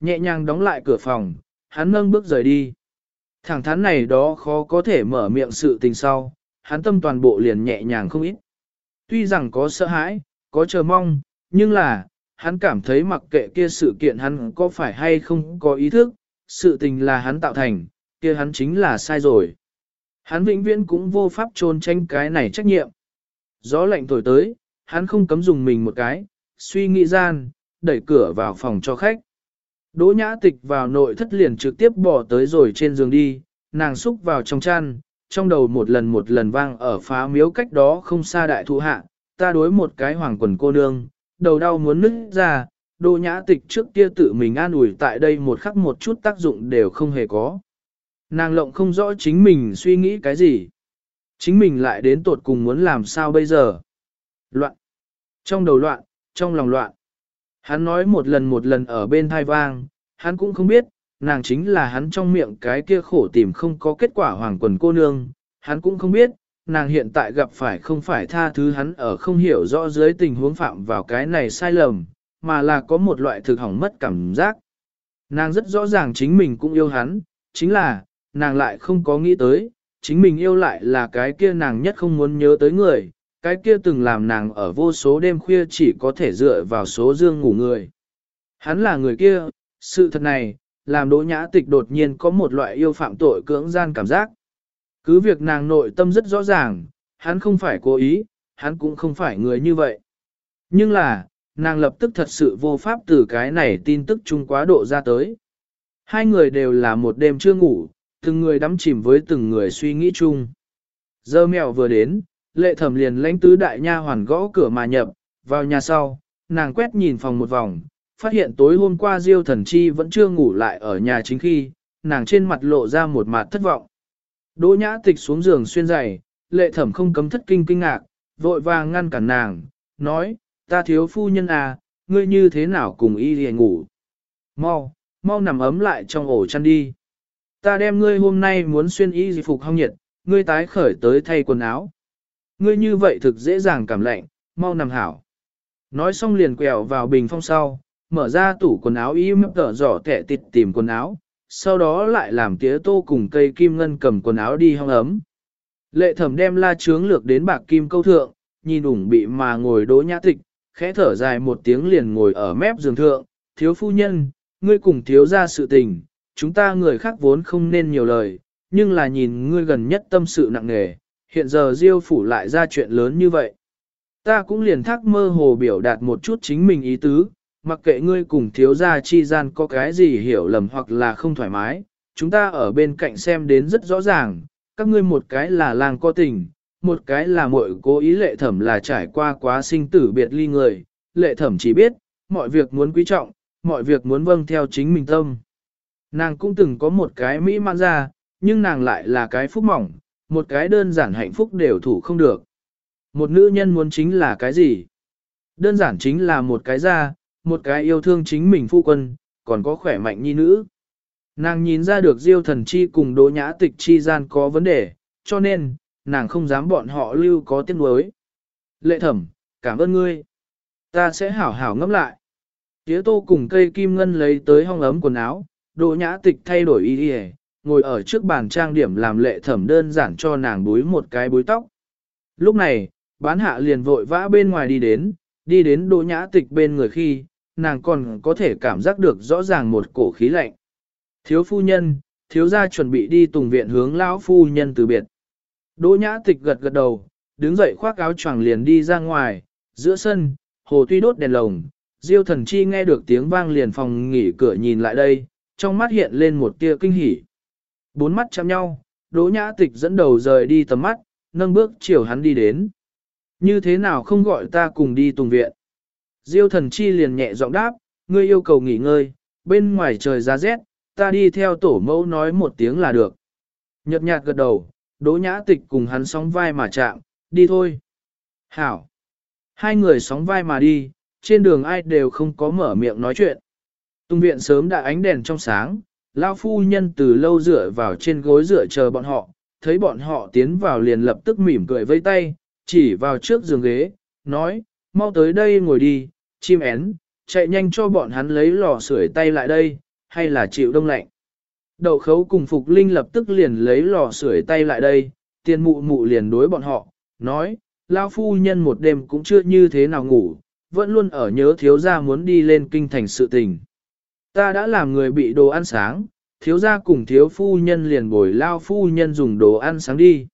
Nhẹ nhàng đóng lại cửa phòng, hắn nâng bước rời đi. Thẳng thắn này đó khó có thể mở miệng sự tình sau, hắn tâm toàn bộ liền nhẹ nhàng không ít. Tuy rằng có sợ hãi, có chờ mong, nhưng là, hắn cảm thấy mặc kệ kia sự kiện hắn có phải hay không có ý thức, sự tình là hắn tạo thành, kia hắn chính là sai rồi. Hắn vĩnh viễn cũng vô pháp trôn tranh cái này trách nhiệm. Gió lạnh thổi tới, hắn không cấm dùng mình một cái, suy nghĩ gian, đẩy cửa vào phòng cho khách. Đỗ nhã tịch vào nội thất liền trực tiếp bỏ tới rồi trên giường đi, nàng xúc vào trong chăn, trong đầu một lần một lần vang ở phá miếu cách đó không xa đại thụ hạ, ta đối một cái hoàng quần cô nương, đầu đau muốn nứt ra, đỗ nhã tịch trước kia tự mình an ủi tại đây một khắc một chút tác dụng đều không hề có. Nàng lộng không rõ chính mình suy nghĩ cái gì. Chính mình lại đến tột cùng muốn làm sao bây giờ. Loạn. Trong đầu loạn, trong lòng loạn. Hắn nói một lần một lần ở bên thai vang, hắn cũng không biết, nàng chính là hắn trong miệng cái kia khổ tìm không có kết quả hoàng quần cô nương. Hắn cũng không biết, nàng hiện tại gặp phải không phải tha thứ hắn ở không hiểu rõ dưới tình huống phạm vào cái này sai lầm, mà là có một loại thực hỏng mất cảm giác. Nàng rất rõ ràng chính mình cũng yêu hắn, chính là, nàng lại không có nghĩ tới, chính mình yêu lại là cái kia nàng nhất không muốn nhớ tới người, cái kia từng làm nàng ở vô số đêm khuya chỉ có thể dựa vào số dương ngủ người. Hắn là người kia, sự thật này, làm đỗ nhã tịch đột nhiên có một loại yêu phạm tội cưỡng gian cảm giác. Cứ việc nàng nội tâm rất rõ ràng, hắn không phải cố ý, hắn cũng không phải người như vậy. Nhưng là, nàng lập tức thật sự vô pháp từ cái này tin tức chung quá độ ra tới. Hai người đều là một đêm chưa ngủ, từng người đắm chìm với từng người suy nghĩ chung. Giờ mèo vừa đến, lệ thẩm liền lãnh tứ đại nha hoàn gõ cửa mà nhập, vào nhà sau, nàng quét nhìn phòng một vòng, phát hiện tối hôm qua Diêu thần chi vẫn chưa ngủ lại ở nhà chính khi, nàng trên mặt lộ ra một mặt thất vọng. Đỗ nhã tịch xuống giường xuyên giày, lệ thẩm không cấm thất kinh kinh ngạc, vội vàng ngăn cản nàng, nói, ta thiếu phu nhân à, ngươi như thế nào cùng y liền ngủ. Mau, mau nằm ấm lại trong ổ chăn đi. Ta đem ngươi hôm nay muốn xuyên y gì phục hong nhiệt, ngươi tái khởi tới thay quần áo. Ngươi như vậy thực dễ dàng cảm lạnh, mau nằm hảo. Nói xong liền quẹo vào bình phong sau, mở ra tủ quần áo y mập tở giỏ kẻ tịt tìm quần áo, sau đó lại làm tía tô cùng cây kim ngân cầm quần áo đi hong ấm. Lệ thẩm đem la trướng lược đến bạc kim câu thượng, nhìn ủng bị mà ngồi đỗ nhã tịch, khẽ thở dài một tiếng liền ngồi ở mép giường thượng, thiếu phu nhân, ngươi cùng thiếu ra sự tình, chúng ta người khác vốn không nên nhiều lời, nhưng là nhìn ngươi gần nhất tâm sự nặng nề, hiện giờ Diêu phủ lại ra chuyện lớn như vậy. Ta cũng liền thắc mơ hồ biểu đạt một chút chính mình ý tứ, mặc kệ ngươi cùng thiếu gia chi gian có cái gì hiểu lầm hoặc là không thoải mái, chúng ta ở bên cạnh xem đến rất rõ ràng, các ngươi một cái là làng có tình, một cái là muội cố ý lệ thẩm là trải qua quá sinh tử biệt ly người, lệ thẩm chỉ biết, mọi việc muốn quý trọng, mọi việc muốn vâng theo chính mình tâm. Nàng cũng từng có một cái mỹ man ra, nhưng nàng lại là cái phúc mỏng, một cái đơn giản hạnh phúc đều thủ không được. Một nữ nhân muốn chính là cái gì? Đơn giản chính là một cái ra, một cái yêu thương chính mình phu quân, còn có khỏe mạnh nhi nữ. Nàng nhìn ra được diêu thần chi cùng đỗ nhã tịch chi gian có vấn đề, cho nên, nàng không dám bọn họ lưu có tiếng đối. Lệ thẩm, cảm ơn ngươi. Ta sẽ hảo hảo ngẫm lại. Tía tô cùng cây kim ngân lấy tới hong ấm quần áo, đỗ nhã tịch thay đổi y đi ngồi ở trước bàn trang điểm làm lệ thẩm đơn giản cho nàng búi một cái búi tóc. Lúc này, bán hạ liền vội vã bên ngoài đi đến, đi đến đỗ nhã tịch bên người khi, nàng còn có thể cảm giác được rõ ràng một cổ khí lạnh. Thiếu phu nhân, thiếu gia chuẩn bị đi tùng viện hướng lão phu nhân từ biệt. Đỗ nhã tịch gật gật đầu, đứng dậy khoác áo choàng liền đi ra ngoài, giữa sân, hồ tuy đốt đèn lồng, diêu thần chi nghe được tiếng vang liền phòng nghỉ cửa nhìn lại đây, trong mắt hiện lên một tia kinh hỉ. Bốn mắt chạm nhau, đỗ nhã tịch dẫn đầu rời đi tầm mắt, nâng bước chiều hắn đi đến. Như thế nào không gọi ta cùng đi tùng viện? Diêu thần chi liền nhẹ giọng đáp, ngươi yêu cầu nghỉ ngơi, bên ngoài trời giá rét, ta đi theo tổ mẫu nói một tiếng là được. Nhật nhạt gật đầu, đỗ nhã tịch cùng hắn sóng vai mà chạm, đi thôi. Hảo. Hai người sóng vai mà đi, trên đường ai đều không có mở miệng nói chuyện. Tung viện sớm đã ánh đèn trong sáng, lao phu nhân từ lâu dựa vào trên gối dựa chờ bọn họ, thấy bọn họ tiến vào liền lập tức mỉm cười vây tay, chỉ vào trước giường ghế, nói, mau tới đây ngồi đi, chim én, chạy nhanh cho bọn hắn lấy lò sưởi tay lại đây, hay là chịu đông lạnh. Đậu khấu cùng Phục Linh lập tức liền lấy lò sưởi tay lại đây, tiền mụ mụ liền đối bọn họ, nói, lao phu nhân một đêm cũng chưa như thế nào ngủ, vẫn luôn ở nhớ thiếu gia muốn đi lên kinh thành sự tình. Ta đã làm người bị đồ ăn sáng, thiếu gia cùng thiếu phu nhân liền bồi lao phu nhân dùng đồ ăn sáng đi.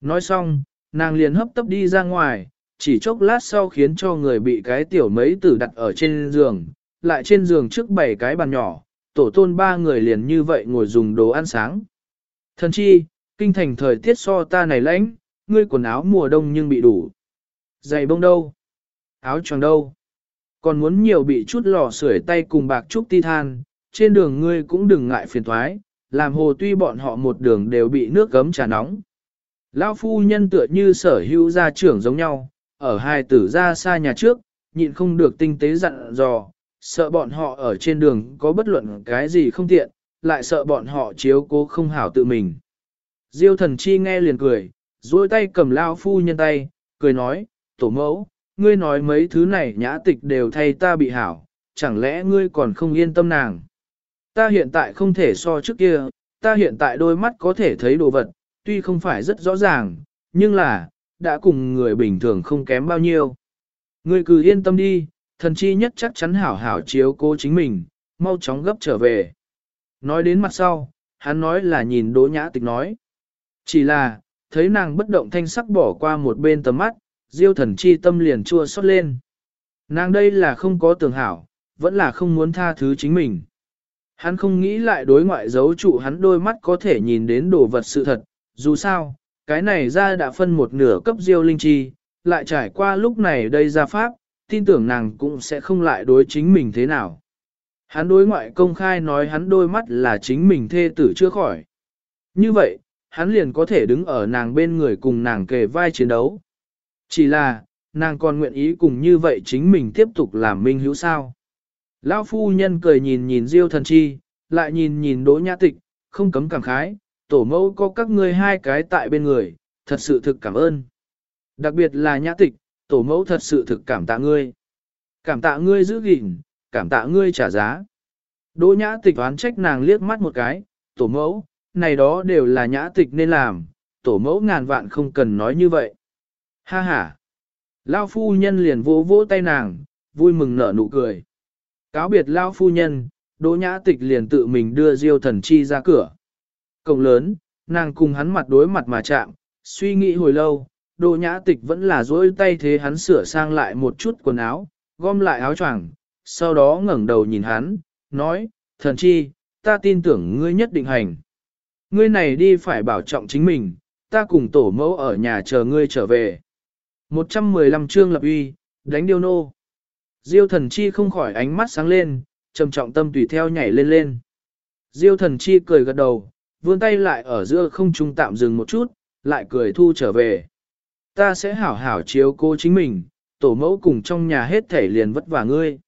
Nói xong, nàng liền hấp tấp đi ra ngoài, chỉ chốc lát sau khiến cho người bị cái tiểu mấy tử đặt ở trên giường, lại trên giường trước bảy cái bàn nhỏ, tổ tôn ba người liền như vậy ngồi dùng đồ ăn sáng. Thần chi, kinh thành thời tiết so ta này lãnh, ngươi quần áo mùa đông nhưng bị đủ. Giày bông đâu? Áo choàng đâu? Còn muốn nhiều bị chút lò sưởi tay cùng bạc trúc ti than, trên đường ngươi cũng đừng ngại phiền thoái, làm hồ tuy bọn họ một đường đều bị nước gấm trà nóng. Lão phu nhân tựa như sở hữu gia trưởng giống nhau, ở hai tử ra xa nhà trước, nhịn không được tinh tế dặn dò, sợ bọn họ ở trên đường có bất luận cái gì không tiện, lại sợ bọn họ chiếu cố không hảo tự mình. Diêu thần chi nghe liền cười, duỗi tay cầm lao phu nhân tay, cười nói, tổ mẫu, ngươi nói mấy thứ này nhã tịch đều thay ta bị hảo, chẳng lẽ ngươi còn không yên tâm nàng. Ta hiện tại không thể so trước kia, ta hiện tại đôi mắt có thể thấy đồ vật, tuy không phải rất rõ ràng, nhưng là, đã cùng người bình thường không kém bao nhiêu. Ngươi cứ yên tâm đi, thần chi nhất chắc chắn hảo hảo chiếu cố chính mình, mau chóng gấp trở về. Nói đến mặt sau, hắn nói là nhìn đỗ nhã tịch nói. Chỉ là, thấy nàng bất động thanh sắc bỏ qua một bên tầm mắt, diêu thần chi tâm liền chua xót lên. Nàng đây là không có tường hảo, vẫn là không muốn tha thứ chính mình. Hắn không nghĩ lại đối ngoại giấu trụ hắn đôi mắt có thể nhìn đến đồ vật sự thật, dù sao, cái này ra đã phân một nửa cấp diêu linh chi, lại trải qua lúc này đây ra pháp, tin tưởng nàng cũng sẽ không lại đối chính mình thế nào. Hắn đối ngoại công khai nói hắn đôi mắt là chính mình thê tử chưa khỏi. Như vậy, hắn liền có thể đứng ở nàng bên người cùng nàng kề vai chiến đấu. Chỉ là, nàng còn nguyện ý cùng như vậy chính mình tiếp tục làm minh hữu sao. Lão phu nhân cười nhìn nhìn Diêu thần chi, lại nhìn nhìn Đỗ Nhã Tịch, không cấm cảm khái, tổ mẫu có các ngươi hai cái tại bên người, thật sự thực cảm ơn. Đặc biệt là Nhã Tịch, tổ mẫu thật sự thực cảm tạ ngươi. Cảm tạ ngươi giữ gìn, cảm tạ ngươi trả giá. Đỗ Nhã Tịch oán trách nàng liếc mắt một cái, tổ mẫu, này đó đều là Nhã Tịch nên làm, tổ mẫu ngàn vạn không cần nói như vậy. Ha ha. Lao phu nhân liền vỗ vỗ tay nàng, vui mừng nở nụ cười. Cáo biệt Lao phu nhân, Đỗ Nhã Tịch liền tự mình đưa Diêu Thần Chi ra cửa. Cổng lớn, nàng cùng hắn mặt đối mặt mà chạm, suy nghĩ hồi lâu, Đỗ Nhã Tịch vẫn là dối tay thế hắn sửa sang lại một chút quần áo, gom lại áo choàng, sau đó ngẩng đầu nhìn hắn, nói, Thần Chi, ta tin tưởng ngươi nhất định hành. Ngươi này đi phải bảo trọng chính mình, ta cùng tổ mẫu ở nhà chờ ngươi trở về. 115 chương lập uy, đánh điêu nô. Diêu thần chi không khỏi ánh mắt sáng lên, trầm trọng tâm tùy theo nhảy lên lên. Diêu thần chi cười gật đầu, vươn tay lại ở giữa không trung tạm dừng một chút, lại cười thu trở về. Ta sẽ hảo hảo chiếu cô chính mình, tổ mẫu cùng trong nhà hết thể liền vất vả ngươi.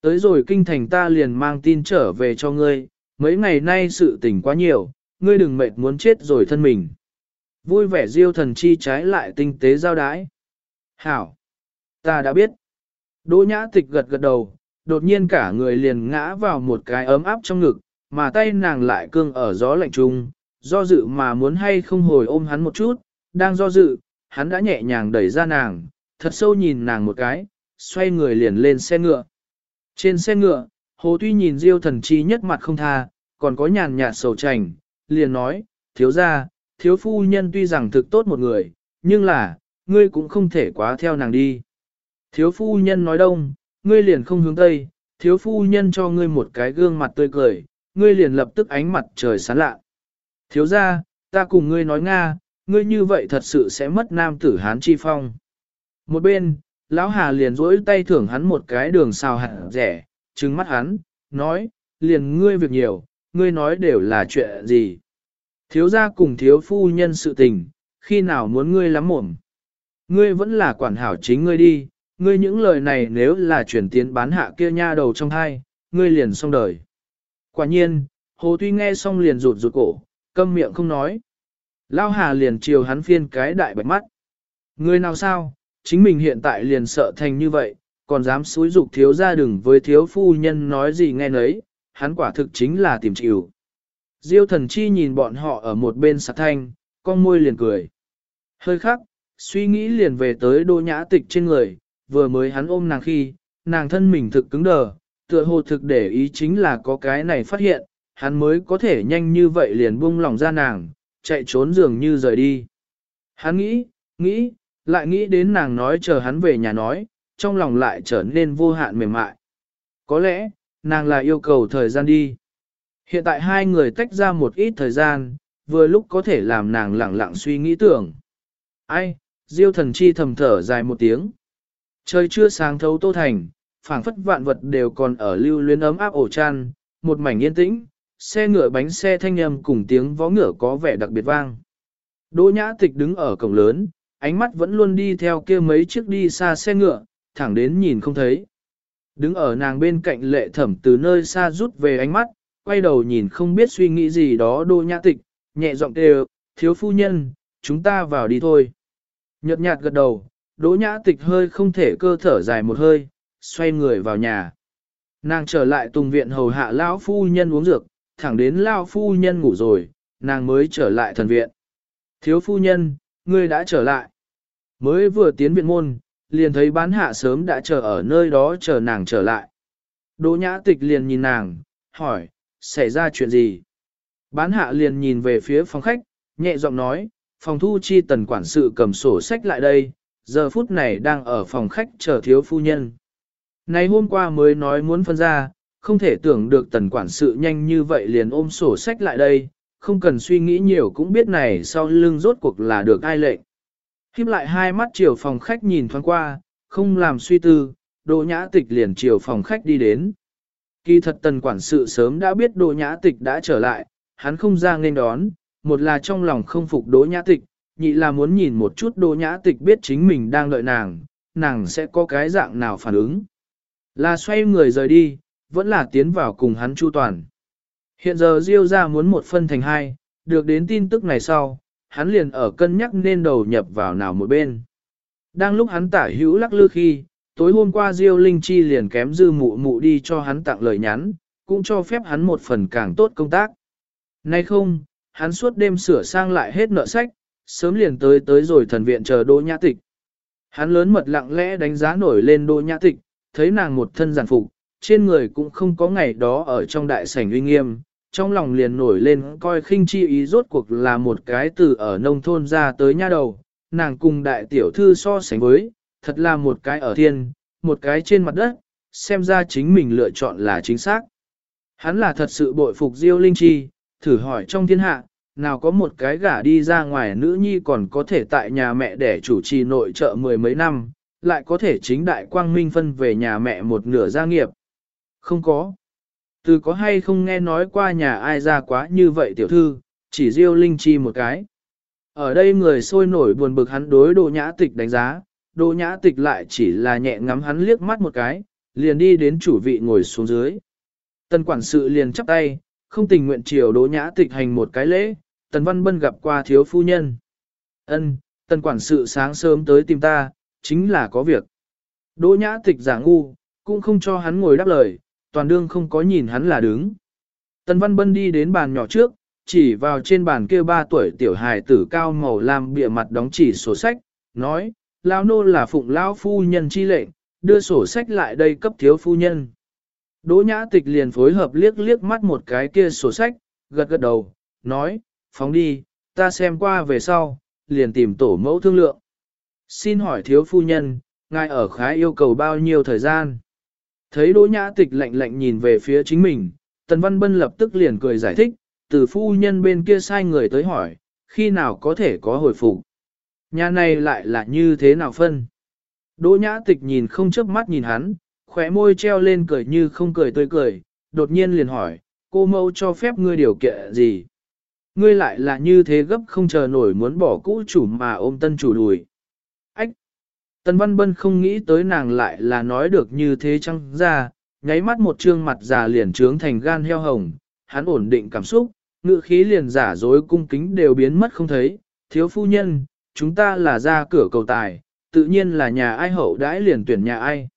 Tới rồi kinh thành ta liền mang tin trở về cho ngươi, mấy ngày nay sự tình quá nhiều, ngươi đừng mệt muốn chết rồi thân mình. Vui vẻ diêu thần chi trái lại tinh tế giao đái. Hảo! Ta đã biết. Đỗ nhã tịch gật gật đầu, đột nhiên cả người liền ngã vào một cái ấm áp trong ngực, mà tay nàng lại cương ở gió lạnh trung, do dự mà muốn hay không hồi ôm hắn một chút, đang do dự, hắn đã nhẹ nhàng đẩy ra nàng, thật sâu nhìn nàng một cái, xoay người liền lên xe ngựa. Trên xe ngựa, Hồ Tuy nhìn Diêu thần chi nhất mặt không tha, còn có nhàn nhạt sầu chảnh, liền nói, thiếu ra, thiếu phu nhân tuy rằng thực tốt một người, nhưng là, ngươi cũng không thể quá theo nàng đi. Thiếu phu nhân nói đông, ngươi liền không hướng tây, thiếu phu nhân cho ngươi một cái gương mặt tươi cười, ngươi liền lập tức ánh mặt trời sáng lạ. Thiếu ra, ta cùng ngươi nói Nga, ngươi như vậy thật sự sẽ mất nam tử hán chi phong. Một bên, lão hà liền rỗi tay thưởng hắn một cái đường xào hẳn rẻ, trừng mắt hắn, nói, liền ngươi việc nhiều, ngươi nói đều là chuyện gì. Thiếu gia cùng thiếu phu nhân sự tình, khi nào muốn ngươi lắm mồm. Ngươi vẫn là quản hảo chính ngươi đi, ngươi những lời này nếu là chuyển tiến bán hạ kia nha đầu trong hai, ngươi liền xong đời. Quả nhiên, Hồ Tuy nghe xong liền rụt rụt cổ, câm miệng không nói. Lao Hà liền chiều hắn phiên cái đại bạch mắt. Ngươi nào sao, chính mình hiện tại liền sợ thành như vậy, còn dám xúi dục thiếu gia đừng với thiếu phu nhân nói gì nghe nấy, hắn quả thực chính là tìm chịu. Diêu thần chi nhìn bọn họ ở một bên sạc thanh, con môi liền cười. Hơi khắc, suy nghĩ liền về tới đô nhã tịch trên người, vừa mới hắn ôm nàng khi, nàng thân mình thực cứng đờ, tựa hồ thực để ý chính là có cái này phát hiện, hắn mới có thể nhanh như vậy liền buông lỏng ra nàng, chạy trốn dường như rời đi. Hắn nghĩ, nghĩ, lại nghĩ đến nàng nói chờ hắn về nhà nói, trong lòng lại trở nên vô hạn mềm mại. Có lẽ, nàng là yêu cầu thời gian đi. Hiện tại hai người tách ra một ít thời gian, vừa lúc có thể làm nàng lặng lặng suy nghĩ tưởng. Ai, diêu thần chi thầm thở dài một tiếng. Trời chưa sáng thấu tô thành, phảng phất vạn vật đều còn ở lưu luyến ấm áp ổ chăn, một mảnh yên tĩnh, xe ngựa bánh xe thanh âm cùng tiếng vó ngựa có vẻ đặc biệt vang. Đỗ nhã tịch đứng ở cổng lớn, ánh mắt vẫn luôn đi theo kia mấy chiếc đi xa xe ngựa, thẳng đến nhìn không thấy. Đứng ở nàng bên cạnh lệ thẩm từ nơi xa rút về ánh mắt, quay đầu nhìn không biết suy nghĩ gì đó đô nhã tịch, nhẹ giọng đều, thiếu phu nhân, chúng ta vào đi thôi. Nhật nhạt gật đầu, đỗ nhã tịch hơi không thể cơ thở dài một hơi, xoay người vào nhà. Nàng trở lại tùng viện hầu hạ lão phu nhân uống dược, thẳng đến lão phu nhân ngủ rồi, nàng mới trở lại thần viện. Thiếu phu nhân, ngươi đã trở lại. Mới vừa tiến viện môn, liền thấy bán hạ sớm đã chờ ở nơi đó chờ nàng trở lại. Đỗ nhã tịch liền nhìn nàng, hỏi, xảy ra chuyện gì? Bán hạ liền nhìn về phía phòng khách, nhẹ giọng nói, phòng thu chi tần quản sự cầm sổ sách lại đây, giờ phút này đang ở phòng khách chờ thiếu phu nhân. Này hôm qua mới nói muốn phân ra, không thể tưởng được tần quản sự nhanh như vậy liền ôm sổ sách lại đây, không cần suy nghĩ nhiều cũng biết này sau lưng rốt cuộc là được ai lệnh. Khiếp lại hai mắt chiều phòng khách nhìn thoáng qua, không làm suy tư, Đỗ Nhã Tịch liền chiều phòng khách đi đến. Kỳ thật tần quản sự sớm đã biết Đỗ Nhã Tịch đã trở lại, hắn không ra nên đón, một là trong lòng không phục Đỗ Nhã Tịch, nhị là muốn nhìn một chút Đỗ Nhã Tịch biết chính mình đang đợi nàng, nàng sẽ có cái dạng nào phản ứng. Là xoay người rời đi, vẫn là tiến vào cùng hắn chu toàn. Hiện giờ Diêu ra muốn một phân thành hai, được đến tin tức này sau, hắn liền ở cân nhắc nên đầu nhập vào nào một bên. Đang lúc hắn tả hữu lắc lư khi, tối hôm qua Diêu Linh Chi liền kém dư mụ mụ đi cho hắn tặng lời nhắn, cũng cho phép hắn một phần càng tốt công tác. Nay không, hắn suốt đêm sửa sang lại hết nợ sách, sớm liền tới tới rồi thần viện chờ Đỗ Nhã Tịch. Hắn lớn mật lặng lẽ đánh giá nổi lên Đỗ Nhã Tịch, thấy nàng một thân giản phục, trên người cũng không có ngày đó ở trong đại sảnh uy nghiêm, trong lòng liền nổi lên coi khinh chi ý rốt cuộc là một cái từ ở nông thôn ra tới nha đầu, nàng cùng đại tiểu thư so sánh với, thật là một cái ở thiên, một cái trên mặt đất, xem ra chính mình lựa chọn là chính xác. Hắn là thật sự bội phục Diêu Linh Chi, thử hỏi trong thiên hạ, nào có một cái gả đi ra ngoài nữ nhi còn có thể tại nhà mẹ để chủ trì nội trợ mười mấy năm, lại có thể chính đại quang minh phân về nhà mẹ một nửa gia nghiệp. Không có. Từ có hay không nghe nói qua nhà ai ra quá như vậy tiểu thư, chỉ riêu linh chi một cái. Ở đây người sôi nổi buồn bực hắn đối đồ nhã tịch đánh giá, đồ nhã tịch lại chỉ là nhẹ ngắm hắn liếc mắt một cái, liền đi đến chủ vị ngồi xuống dưới. Tần quản sự liền chắp tay, không tình nguyện chiều đỗ nhã tịch hành một cái lễ, tần văn bân gặp qua thiếu phu nhân. ân tần quản sự sáng sớm tới tìm ta, chính là có việc. Đỗ nhã tịch giả ngu, cũng không cho hắn ngồi đáp lời, toàn đương không có nhìn hắn là đứng. Tần Văn Bân đi đến bàn nhỏ trước, chỉ vào trên bàn kia ba tuổi tiểu hài tử cao màu làm bịa mặt đóng chỉ sổ sách, nói, Lão nô là phụng Lão phu nhân chi lệnh, đưa sổ sách lại đây cấp thiếu phu nhân. Đỗ nhã tịch liền phối hợp liếc liếc mắt một cái kia sổ sách, gật gật đầu, nói, phóng đi, ta xem qua về sau, liền tìm tổ mẫu thương lượng. Xin hỏi thiếu phu nhân, ngài ở khái yêu cầu bao nhiêu thời gian? Thấy Đỗ Nhã Tịch lạnh lạnh nhìn về phía chính mình, Tần Văn Bân lập tức liền cười giải thích, từ phu nhân bên kia sai người tới hỏi, khi nào có thể có hồi phục. Nhà này lại là như thế nào phân? Đỗ Nhã Tịch nhìn không chớp mắt nhìn hắn, khóe môi treo lên cười như không cười tươi cười, đột nhiên liền hỏi, cô mâu cho phép ngươi điều kiện gì? Ngươi lại là như thế gấp không chờ nổi muốn bỏ cũ chủ mà ôm tân chủ đùi. Tân Văn Bân không nghĩ tới nàng lại là nói được như thế chăng ra, nháy mắt một trương mặt già liền trướng thành gan heo hồng, hắn ổn định cảm xúc, ngự khí liền giả dối cung kính đều biến mất không thấy, thiếu phu nhân, chúng ta là ra cửa cầu tài, tự nhiên là nhà ai hậu đãi liền tuyển nhà ai.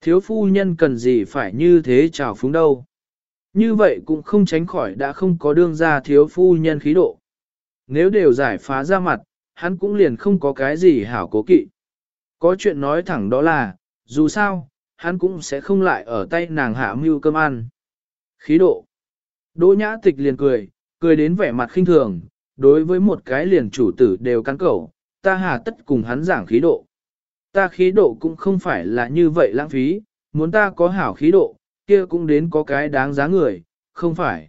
Thiếu phu nhân cần gì phải như thế chào phúng đâu. Như vậy cũng không tránh khỏi đã không có đương ra thiếu phu nhân khí độ. Nếu đều giải phá ra mặt, hắn cũng liền không có cái gì hảo cố kỵ. Có chuyện nói thẳng đó là, dù sao, hắn cũng sẽ không lại ở tay nàng hạ mưu cơm ăn. Khí độ. Đỗ nhã tịch liền cười, cười đến vẻ mặt khinh thường, đối với một cái liền chủ tử đều cắn cẩu, ta hà tất cùng hắn giảng khí độ. Ta khí độ cũng không phải là như vậy lãng phí, muốn ta có hảo khí độ, kia cũng đến có cái đáng giá người, không phải.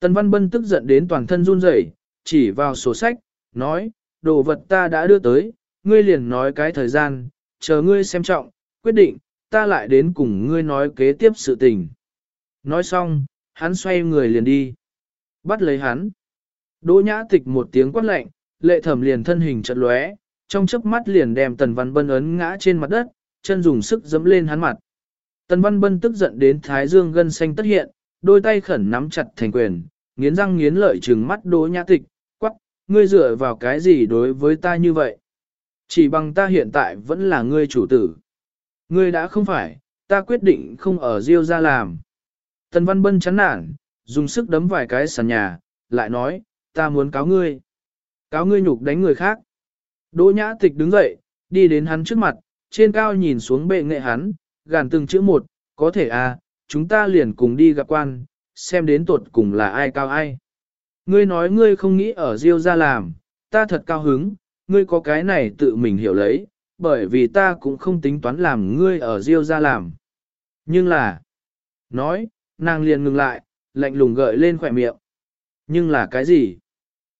Tần Văn Bân tức giận đến toàn thân run rẩy, chỉ vào sổ sách, nói, đồ vật ta đã đưa tới, ngươi liền nói cái thời gian, chờ ngươi xem trọng, quyết định, ta lại đến cùng ngươi nói kế tiếp sự tình. Nói xong, hắn xoay người liền đi. Bắt lấy hắn. Đỗ nhã tịch một tiếng quát lạnh, lệ thẩm liền thân hình chật lóe, trong chớp mắt liền đem tần văn bân ấn ngã trên mặt đất, chân dùng sức giẫm lên hắn mặt. Tần văn bân tức giận đến thái dương gân xanh tất hiện, đôi tay khẩn nắm chặt thành quyền, nghiến răng nghiến lợi trừng mắt đỗ nhã tịch, quắc, ngươi dựa vào cái gì đối với ta như vậy? Chỉ bằng ta hiện tại vẫn là ngươi chủ tử. Ngươi đã không phải, ta quyết định không ở Diêu ra làm. Tần Văn Bân chán nản, dùng sức đấm vài cái sàn nhà, lại nói, ta muốn cáo ngươi. Cáo ngươi nhục đánh người khác. Đỗ nhã tịch đứng dậy, đi đến hắn trước mặt, trên cao nhìn xuống bệ nghệ hắn, gàn từng chữ một, có thể à, chúng ta liền cùng đi gặp quan, xem đến tuột cùng là ai cao ai. Ngươi nói ngươi không nghĩ ở Diêu ra làm, ta thật cao hứng, ngươi có cái này tự mình hiểu lấy, bởi vì ta cũng không tính toán làm ngươi ở Diêu ra làm. Nhưng là, nói, nàng liền ngừng lại, lạnh lùng gợi lên khỏe miệng. Nhưng là cái gì?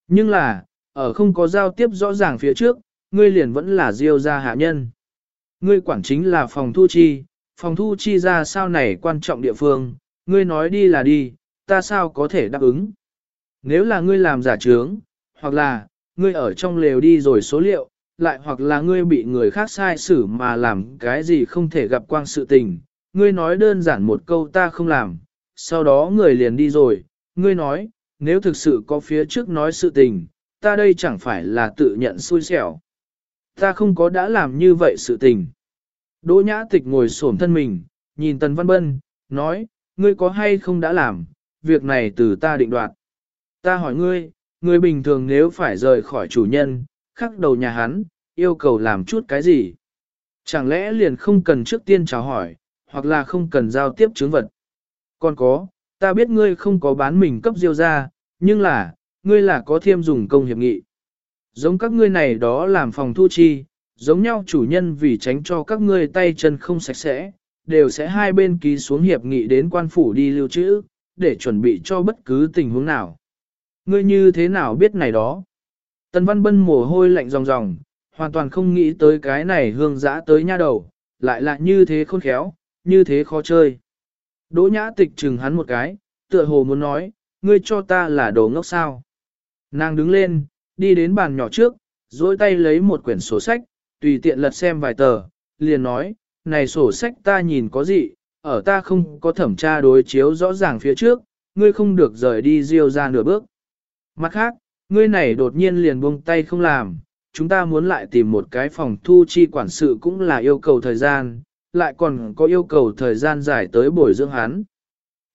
Nhưng là, ở không có giao tiếp rõ ràng phía trước, ngươi liền vẫn là Diêu gia hạ nhân. Ngươi quản chính là phòng thu chi, phòng thu chi ra sao này quan trọng địa phương, ngươi nói đi là đi, ta sao có thể đáp ứng. Nếu là ngươi làm giả trướng, hoặc là, ngươi ở trong lều đi rồi số liệu, lại hoặc là ngươi bị người khác sai xử mà làm cái gì không thể gặp quang sự tình, ngươi nói đơn giản một câu ta không làm, sau đó người liền đi rồi, ngươi nói, nếu thực sự có phía trước nói sự tình, ta đây chẳng phải là tự nhận xui xẻo. Ta không có đã làm như vậy sự tình. Đỗ nhã tịch ngồi xổm thân mình, nhìn Tần Văn Bân, nói, ngươi có hay không đã làm, việc này từ ta định đoạt. Ta hỏi ngươi, ngươi bình thường nếu phải rời khỏi chủ nhân, khắc đầu nhà hắn, yêu cầu làm chút cái gì? Chẳng lẽ liền không cần trước tiên chào hỏi, hoặc là không cần giao tiếp chứng vật? Còn có, ta biết ngươi không có bán mình cấp diêu ra, nhưng là, ngươi là có thêm dùng công hiệp nghị. Giống các ngươi này đó làm phòng thu chi, giống nhau chủ nhân vì tránh cho các ngươi tay chân không sạch sẽ, đều sẽ hai bên ký xuống hiệp nghị đến quan phủ đi lưu trữ, để chuẩn bị cho bất cứ tình huống nào. Ngươi như thế nào biết này đó? Tần Văn Bân mồ hôi lạnh ròng ròng, hoàn toàn không nghĩ tới cái này hương dã tới nha đầu, lại là như thế khôn khéo, như thế khó chơi. Đỗ nhã tịch chừng hắn một cái, tựa hồ muốn nói, ngươi cho ta là đồ ngốc sao. Nàng đứng lên, đi đến bàn nhỏ trước, dối tay lấy một quyển sổ sách, tùy tiện lật xem vài tờ, liền nói, này sổ sách ta nhìn có gì, ở ta không có thẩm tra đối chiếu rõ ràng phía trước, ngươi không được rời đi riêu ra nửa bước. Mặt khác, ngươi này đột nhiên liền buông tay không làm, chúng ta muốn lại tìm một cái phòng thu chi quản sự cũng là yêu cầu thời gian, lại còn có yêu cầu thời gian dài tới bồi dưỡng hắn.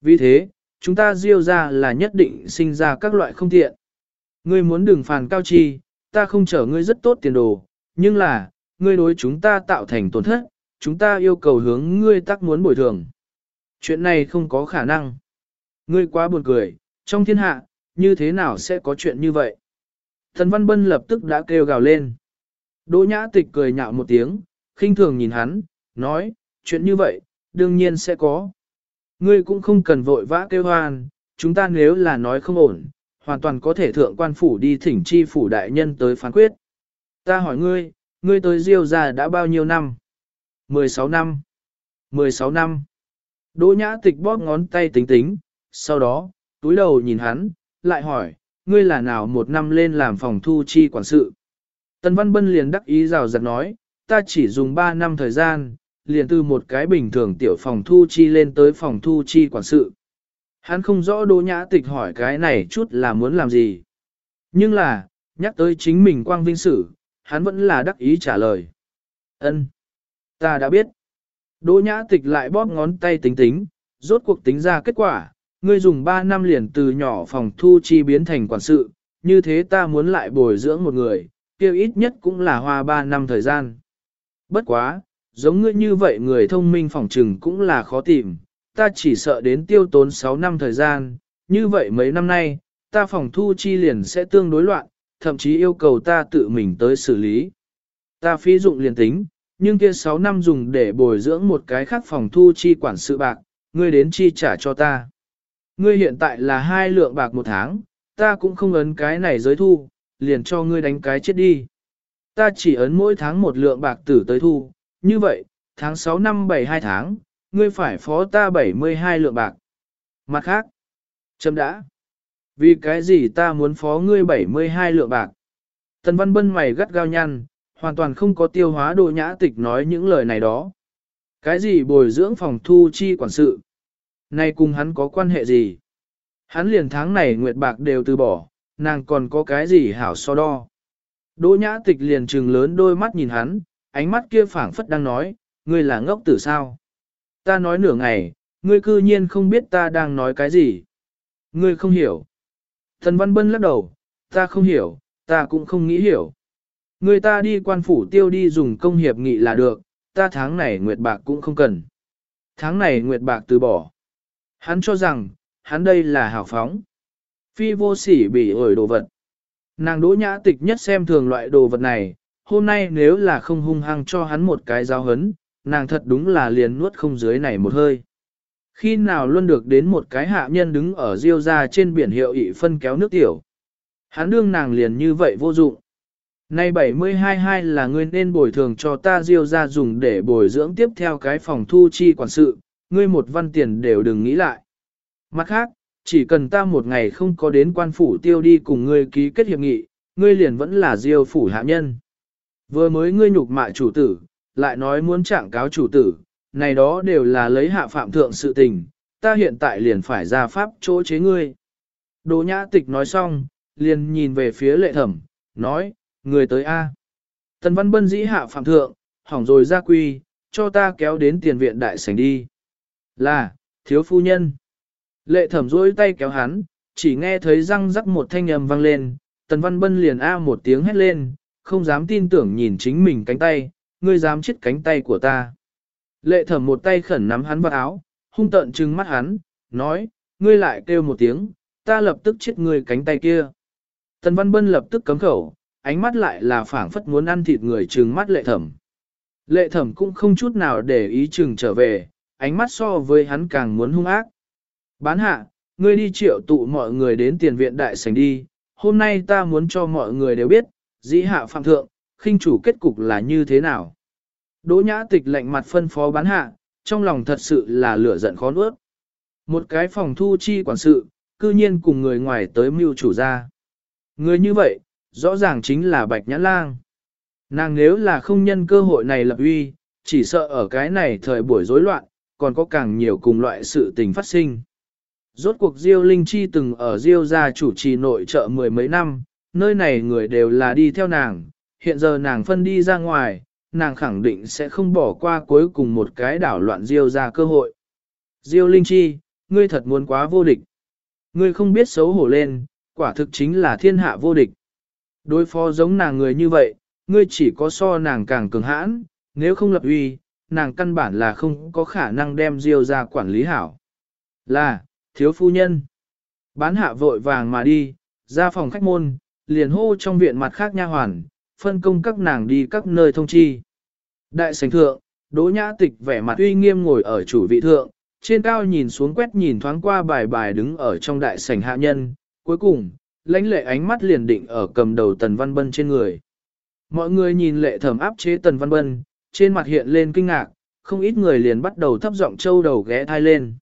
Vì thế, chúng ta diêu ra là nhất định sinh ra các loại không tiện. Ngươi muốn đừng phàn cao chi, ta không chở ngươi rất tốt tiền đồ, nhưng là, ngươi đối chúng ta tạo thành tổn thất, chúng ta yêu cầu hướng ngươi tác muốn bồi thường. Chuyện này không có khả năng. Ngươi quá buồn cười, trong thiên hạ, như thế nào sẽ có chuyện như vậy? Thần Văn Bân lập tức đã kêu gào lên. Đỗ nhã tịch cười nhạo một tiếng, khinh thường nhìn hắn, nói, chuyện như vậy, đương nhiên sẽ có. Ngươi cũng không cần vội vã kêu hoan, chúng ta nếu là nói không ổn, hoàn toàn có thể thượng quan phủ đi thỉnh chi phủ đại nhân tới phán quyết. Ta hỏi ngươi, ngươi tới Diêu ra đã bao nhiêu năm? 16 năm. 16 năm. Đỗ nhã tịch bóp ngón tay tính tính, sau đó, túi đầu nhìn hắn, lại hỏi, ngươi là nào một năm lên làm phòng thu chi quản sự? Tần Văn Bân liền đắc ý rào rạt nói, ta chỉ dùng 3 năm thời gian, liền từ một cái bình thường tiểu phòng thu chi lên tới phòng thu chi quản sự. Hắn không rõ đỗ nhã tịch hỏi cái này chút là muốn làm gì. Nhưng là, nhắc tới chính mình quang vinh sử, hắn vẫn là đắc ý trả lời. ân ta đã biết. Đỗ nhã tịch lại bóp ngón tay tính tính, rốt cuộc tính ra kết quả, ngươi dùng 3 năm liền từ nhỏ phòng thu chi biến thành quản sự, như thế ta muốn lại bồi dưỡng một người, kêu ít nhất cũng là hoa 3 năm thời gian. Bất quá, giống ngươi như vậy người thông minh phòng trừng cũng là khó tìm, ta chỉ sợ đến tiêu tốn 6 năm thời gian, như vậy mấy năm nay, ta phòng thu chi liền sẽ tương đối loạn, thậm chí yêu cầu ta tự mình tới xử lý. Ta phí dụng liền tính, nhưng kia 6 năm dùng để bồi dưỡng một cái khác phòng thu chi quản sự bạc, ngươi đến chi trả cho ta. Ngươi hiện tại là hai lượng bạc một tháng, ta cũng không ấn cái này giới thu, liền cho ngươi đánh cái chết đi. Ta chỉ ấn mỗi tháng một lượng bạc tử tới thu, như vậy, tháng 6 năm 72 tháng, ngươi phải phó ta 72 lượng bạc. Mặt khác, chấm đã. Vì cái gì ta muốn phó ngươi 72 lượng bạc? Tần Văn Bân mày gắt gao nhăn, hoàn toàn không có tiêu hóa đồ nhã tịch nói những lời này đó. Cái gì bồi dưỡng phòng thu chi quản sự? Này cùng hắn có quan hệ gì? Hắn liền tháng này nguyệt bạc đều từ bỏ, nàng còn có cái gì hảo so đo? Đỗ nhã tịch liền trừng lớn đôi mắt nhìn hắn, ánh mắt kia phảng phất đang nói, ngươi là ngốc tử sao? Ta nói nửa ngày, ngươi cư nhiên không biết ta đang nói cái gì. Ngươi không hiểu. Thần Văn Bân lắc đầu, ta không hiểu, ta cũng không nghĩ hiểu. Người ta đi quan phủ tiêu đi dùng công hiệp nghị là được, ta tháng này nguyệt bạc cũng không cần. Tháng này nguyệt bạc từ bỏ. Hắn cho rằng, hắn đây là hào phóng. Phi vô sỉ bị ổi đồ vật. Nàng đỗ nhã tịch nhất xem thường loại đồ vật này, hôm nay nếu là không hung hăng cho hắn một cái giáo hấn, nàng thật đúng là liền nuốt không dưới này một hơi. Khi nào luôn được đến một cái hạ nhân đứng ở riêu ra trên biển hiệu ị phân kéo nước tiểu. Hắn đương nàng liền như vậy vô dụng. Nay 72 hai là ngươi nên bồi thường cho ta riêu ra dùng để bồi dưỡng tiếp theo cái phòng thu chi quản sự, ngươi một văn tiền đều đừng nghĩ lại. Mặt khác, chỉ cần ta một ngày không có đến quan phủ tiêu đi cùng ngươi ký kết hiệp nghị, ngươi liền vẫn là diêu phủ hạ nhân. Vừa mới ngươi nhục mạ chủ tử, lại nói muốn trạng cáo chủ tử, này đó đều là lấy hạ phạm thượng sự tình, ta hiện tại liền phải ra pháp chỗ chế ngươi. Đỗ nhã tịch nói xong, liền nhìn về phía lệ thẩm, nói, người tới A. Tần văn bân dĩ hạ phạm thượng, hỏng rồi ra quy, cho ta kéo đến tiền viện đại sảnh đi. Là, thiếu phu nhân. Lệ thẩm rỗi tay kéo hắn, chỉ nghe thấy răng rắc một thanh âm vang lên, tần văn bân liền A một tiếng hét lên, không dám tin tưởng nhìn chính mình cánh tay, ngươi dám chết cánh tay của ta. Lệ thẩm một tay khẩn nắm hắn vào áo, hung tợn trừng mắt hắn, nói, ngươi lại kêu một tiếng, ta lập tức chết ngươi cánh tay kia. Tần Văn Bân lập tức cấm khẩu, ánh mắt lại là phảng phất muốn ăn thịt người trừng mắt lệ thẩm. Lệ thẩm cũng không chút nào để ý trừng trở về, ánh mắt so với hắn càng muốn hung ác. Bán hạ, ngươi đi triệu tụ mọi người đến tiền viện đại sảnh đi, hôm nay ta muốn cho mọi người đều biết, dĩ hạ phạm thượng, khinh chủ kết cục là như thế nào. Đỗ nhã tịch lạnh mặt phân phó bán hạ, trong lòng thật sự là lửa giận khó nuốt. Một cái phòng thu chi quản sự, cư nhiên cùng người ngoài tới mưu chủ ra. Người như vậy, rõ ràng chính là bạch Nhã lang. Nàng nếu là không nhân cơ hội này lập uy, chỉ sợ ở cái này thời buổi rối loạn, còn có càng nhiều cùng loại sự tình phát sinh. Rốt cuộc Diêu Linh Chi từng ở Diêu gia chủ trì nội trợ mười mấy năm, nơi này người đều là đi theo nàng, hiện giờ nàng phân đi ra ngoài, nàng khẳng định sẽ không bỏ qua cuối cùng một cái đảo loạn Diêu ra cơ hội. Diêu Linh Chi, ngươi thật muốn quá vô địch. Ngươi không biết xấu hổ lên, quả thực chính là thiên hạ vô địch. Đối phó giống nàng người như vậy, ngươi chỉ có so nàng càng cường hãn, nếu không lập uy, nàng căn bản là không có khả năng đem Diêu ra quản lý hảo. Là, thiếu phu nhân. Bán hạ vội vàng mà đi, ra phòng khách môn, liền hô trong viện mặt khác nha hoàn, phân công các nàng đi các nơi thông chi. Đại sảnh thượng, Đỗ Nhã Tịch vẻ mặt uy nghiêm ngồi ở chủ vị thượng, trên cao nhìn xuống quét nhìn thoáng qua bài bài đứng ở trong đại sảnh hạ nhân, cuối cùng, lãnh lệ ánh mắt liền định ở cầm đầu Tần Văn Bân trên người. Mọi người nhìn lệ thẩm áp chế Tần Văn Bân, trên mặt hiện lên kinh ngạc, không ít người liền bắt đầu thấp giọng châu đầu ghé thai lên.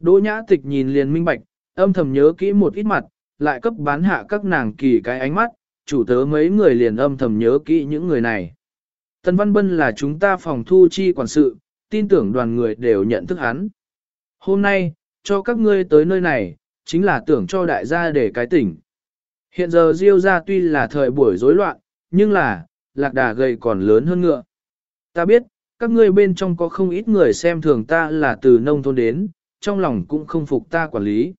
Đỗ Nhã Tịch nhìn liền minh bạch, âm thầm nhớ kỹ một ít mặt, lại cấp bán hạ các nàng kỳ cái ánh mắt, chủ tớ mấy người liền âm thầm nhớ kỹ những người này. Tần Văn Bân là chúng ta phòng thu chi quản sự, tin tưởng đoàn người đều nhận thức hắn. Hôm nay, cho các ngươi tới nơi này, chính là tưởng cho đại gia để cái tỉnh. Hiện giờ Diêu gia tuy là thời buổi rối loạn, nhưng là, lạc đà gầy còn lớn hơn ngựa. Ta biết, các ngươi bên trong có không ít người xem thường ta là từ nông thôn đến, trong lòng cũng không phục ta quản lý.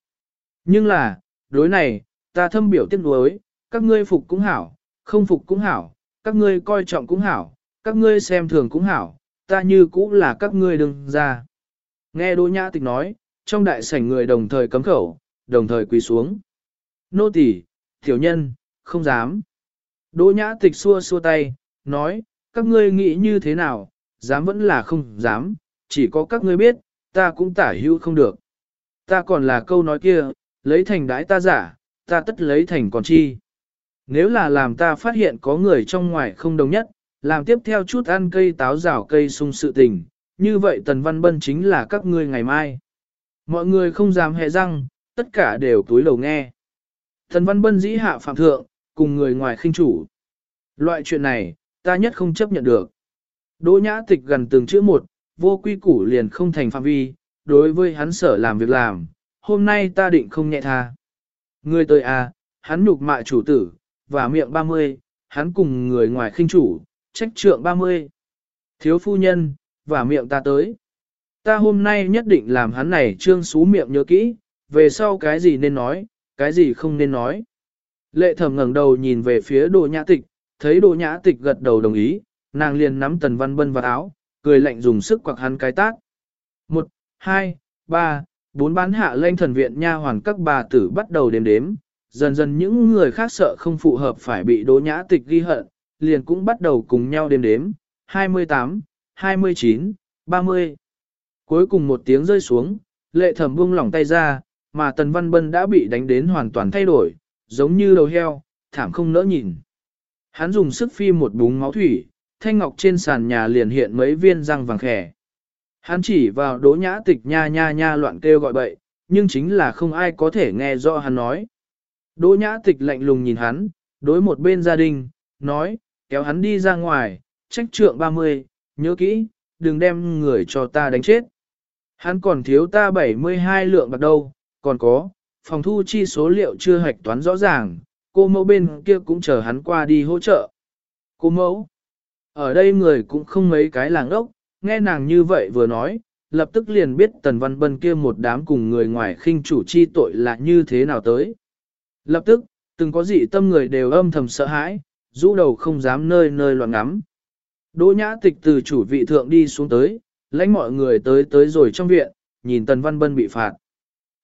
Nhưng là, đối này, ta thâm biểu tiếc nuối, các ngươi phục cũng hảo, không phục cũng hảo, các ngươi coi trọng cũng hảo, các ngươi xem thường cũng hảo, ta như cũng là các ngươi đừng ra. Nghe Đỗ Nhã Tịch nói, trong đại sảnh người đồng thời cấm khẩu, đồng thời quỳ xuống. Nô tỳ, tiểu nhân, không dám. Đỗ Nhã Tịch xua xua tay, nói, các ngươi nghĩ như thế nào, dám vẫn là không dám, chỉ có các ngươi biết, ta cũng tả hữu không được. Ta còn là câu nói kia, lấy thành đái ta giả, ta tất lấy thành còn chi. Nếu là làm ta phát hiện có người trong ngoài không đồng nhất, làm tiếp theo chút ăn cây táo rào cây sung sự tình, như vậy Tần Văn Bân chính là các ngươi ngày mai. Mọi người không dám hẹ răng, tất cả đều túi lầu nghe. Tần Văn Bân dĩ hạ phạm thượng, cùng người ngoài khinh chủ. Loại chuyện này, ta nhất không chấp nhận được. Đỗ nhã tịch gần từng chữ một, vô quy củ liền không thành phạm vi, đối với hắn sở làm việc làm, hôm nay ta định không nhẹ tha. Người tới à, hắn nhục mạ chủ tử, và miệng 30, hắn cùng người ngoài khinh chủ, trách trượng 30. Thiếu phu nhân, và miệng ta tới. Ta hôm nay nhất định làm hắn này trương xú miệng nhớ kỹ, về sau cái gì nên nói, cái gì không nên nói. Lệ thẩm ngẩng đầu nhìn về phía đồ nhã tịch, thấy đồ nhã tịch gật đầu đồng ý, nàng liền nắm tần văn bân vào áo, cười lạnh dùng sức quặc hắn cái tác. Một, hai, ba, bốn bán hạ lên thần viện nha hoàn các bà tử bắt đầu đếm đếm, dần dần những người khác sợ không phù hợp phải bị đỗ nhã tịch ghi hận, liền cũng bắt đầu cùng nhau đếm đếm, 28, 29, 30. Cuối cùng một tiếng rơi xuống, lệ thẩm buông lỏng tay ra, mà tần văn bân đã bị đánh đến hoàn toàn thay đổi, giống như đầu heo, thảm không nỡ nhìn. Hắn dùng sức phi một búng máu thủy, thanh ngọc trên sàn nhà liền hiện mấy viên răng vàng khẻ. Hắn chỉ vào đỗ nhã tịch nha nha nha loạn kêu gọi bậy, nhưng chính là không ai có thể nghe rõ hắn nói. Đỗ nhã tịch lạnh lùng nhìn hắn, đối một bên gia đình, nói, kéo hắn đi ra ngoài, trách trượng 30, nhớ kỹ, đừng đem người cho ta đánh chết. Hắn còn thiếu ta 72 lượng bạc đâu, còn có, phòng thu chi số liệu chưa hạch toán rõ ràng, cô mẫu bên kia cũng chờ hắn qua đi hỗ trợ. Cô mẫu, ở đây người cũng không mấy cái làng ốc, nghe nàng như vậy vừa nói, lập tức liền biết Tần Văn Bân kia một đám cùng người ngoài khinh chủ chi tội là như thế nào tới. Lập tức, từng có dị tâm người đều âm thầm sợ hãi, rũ đầu không dám nơi nơi loạn ngắm. Đỗ nhã tịch từ chủ vị thượng đi xuống tới, lãnh mọi người tới tới rồi trong viện, nhìn Tần Văn Bân bị phạt.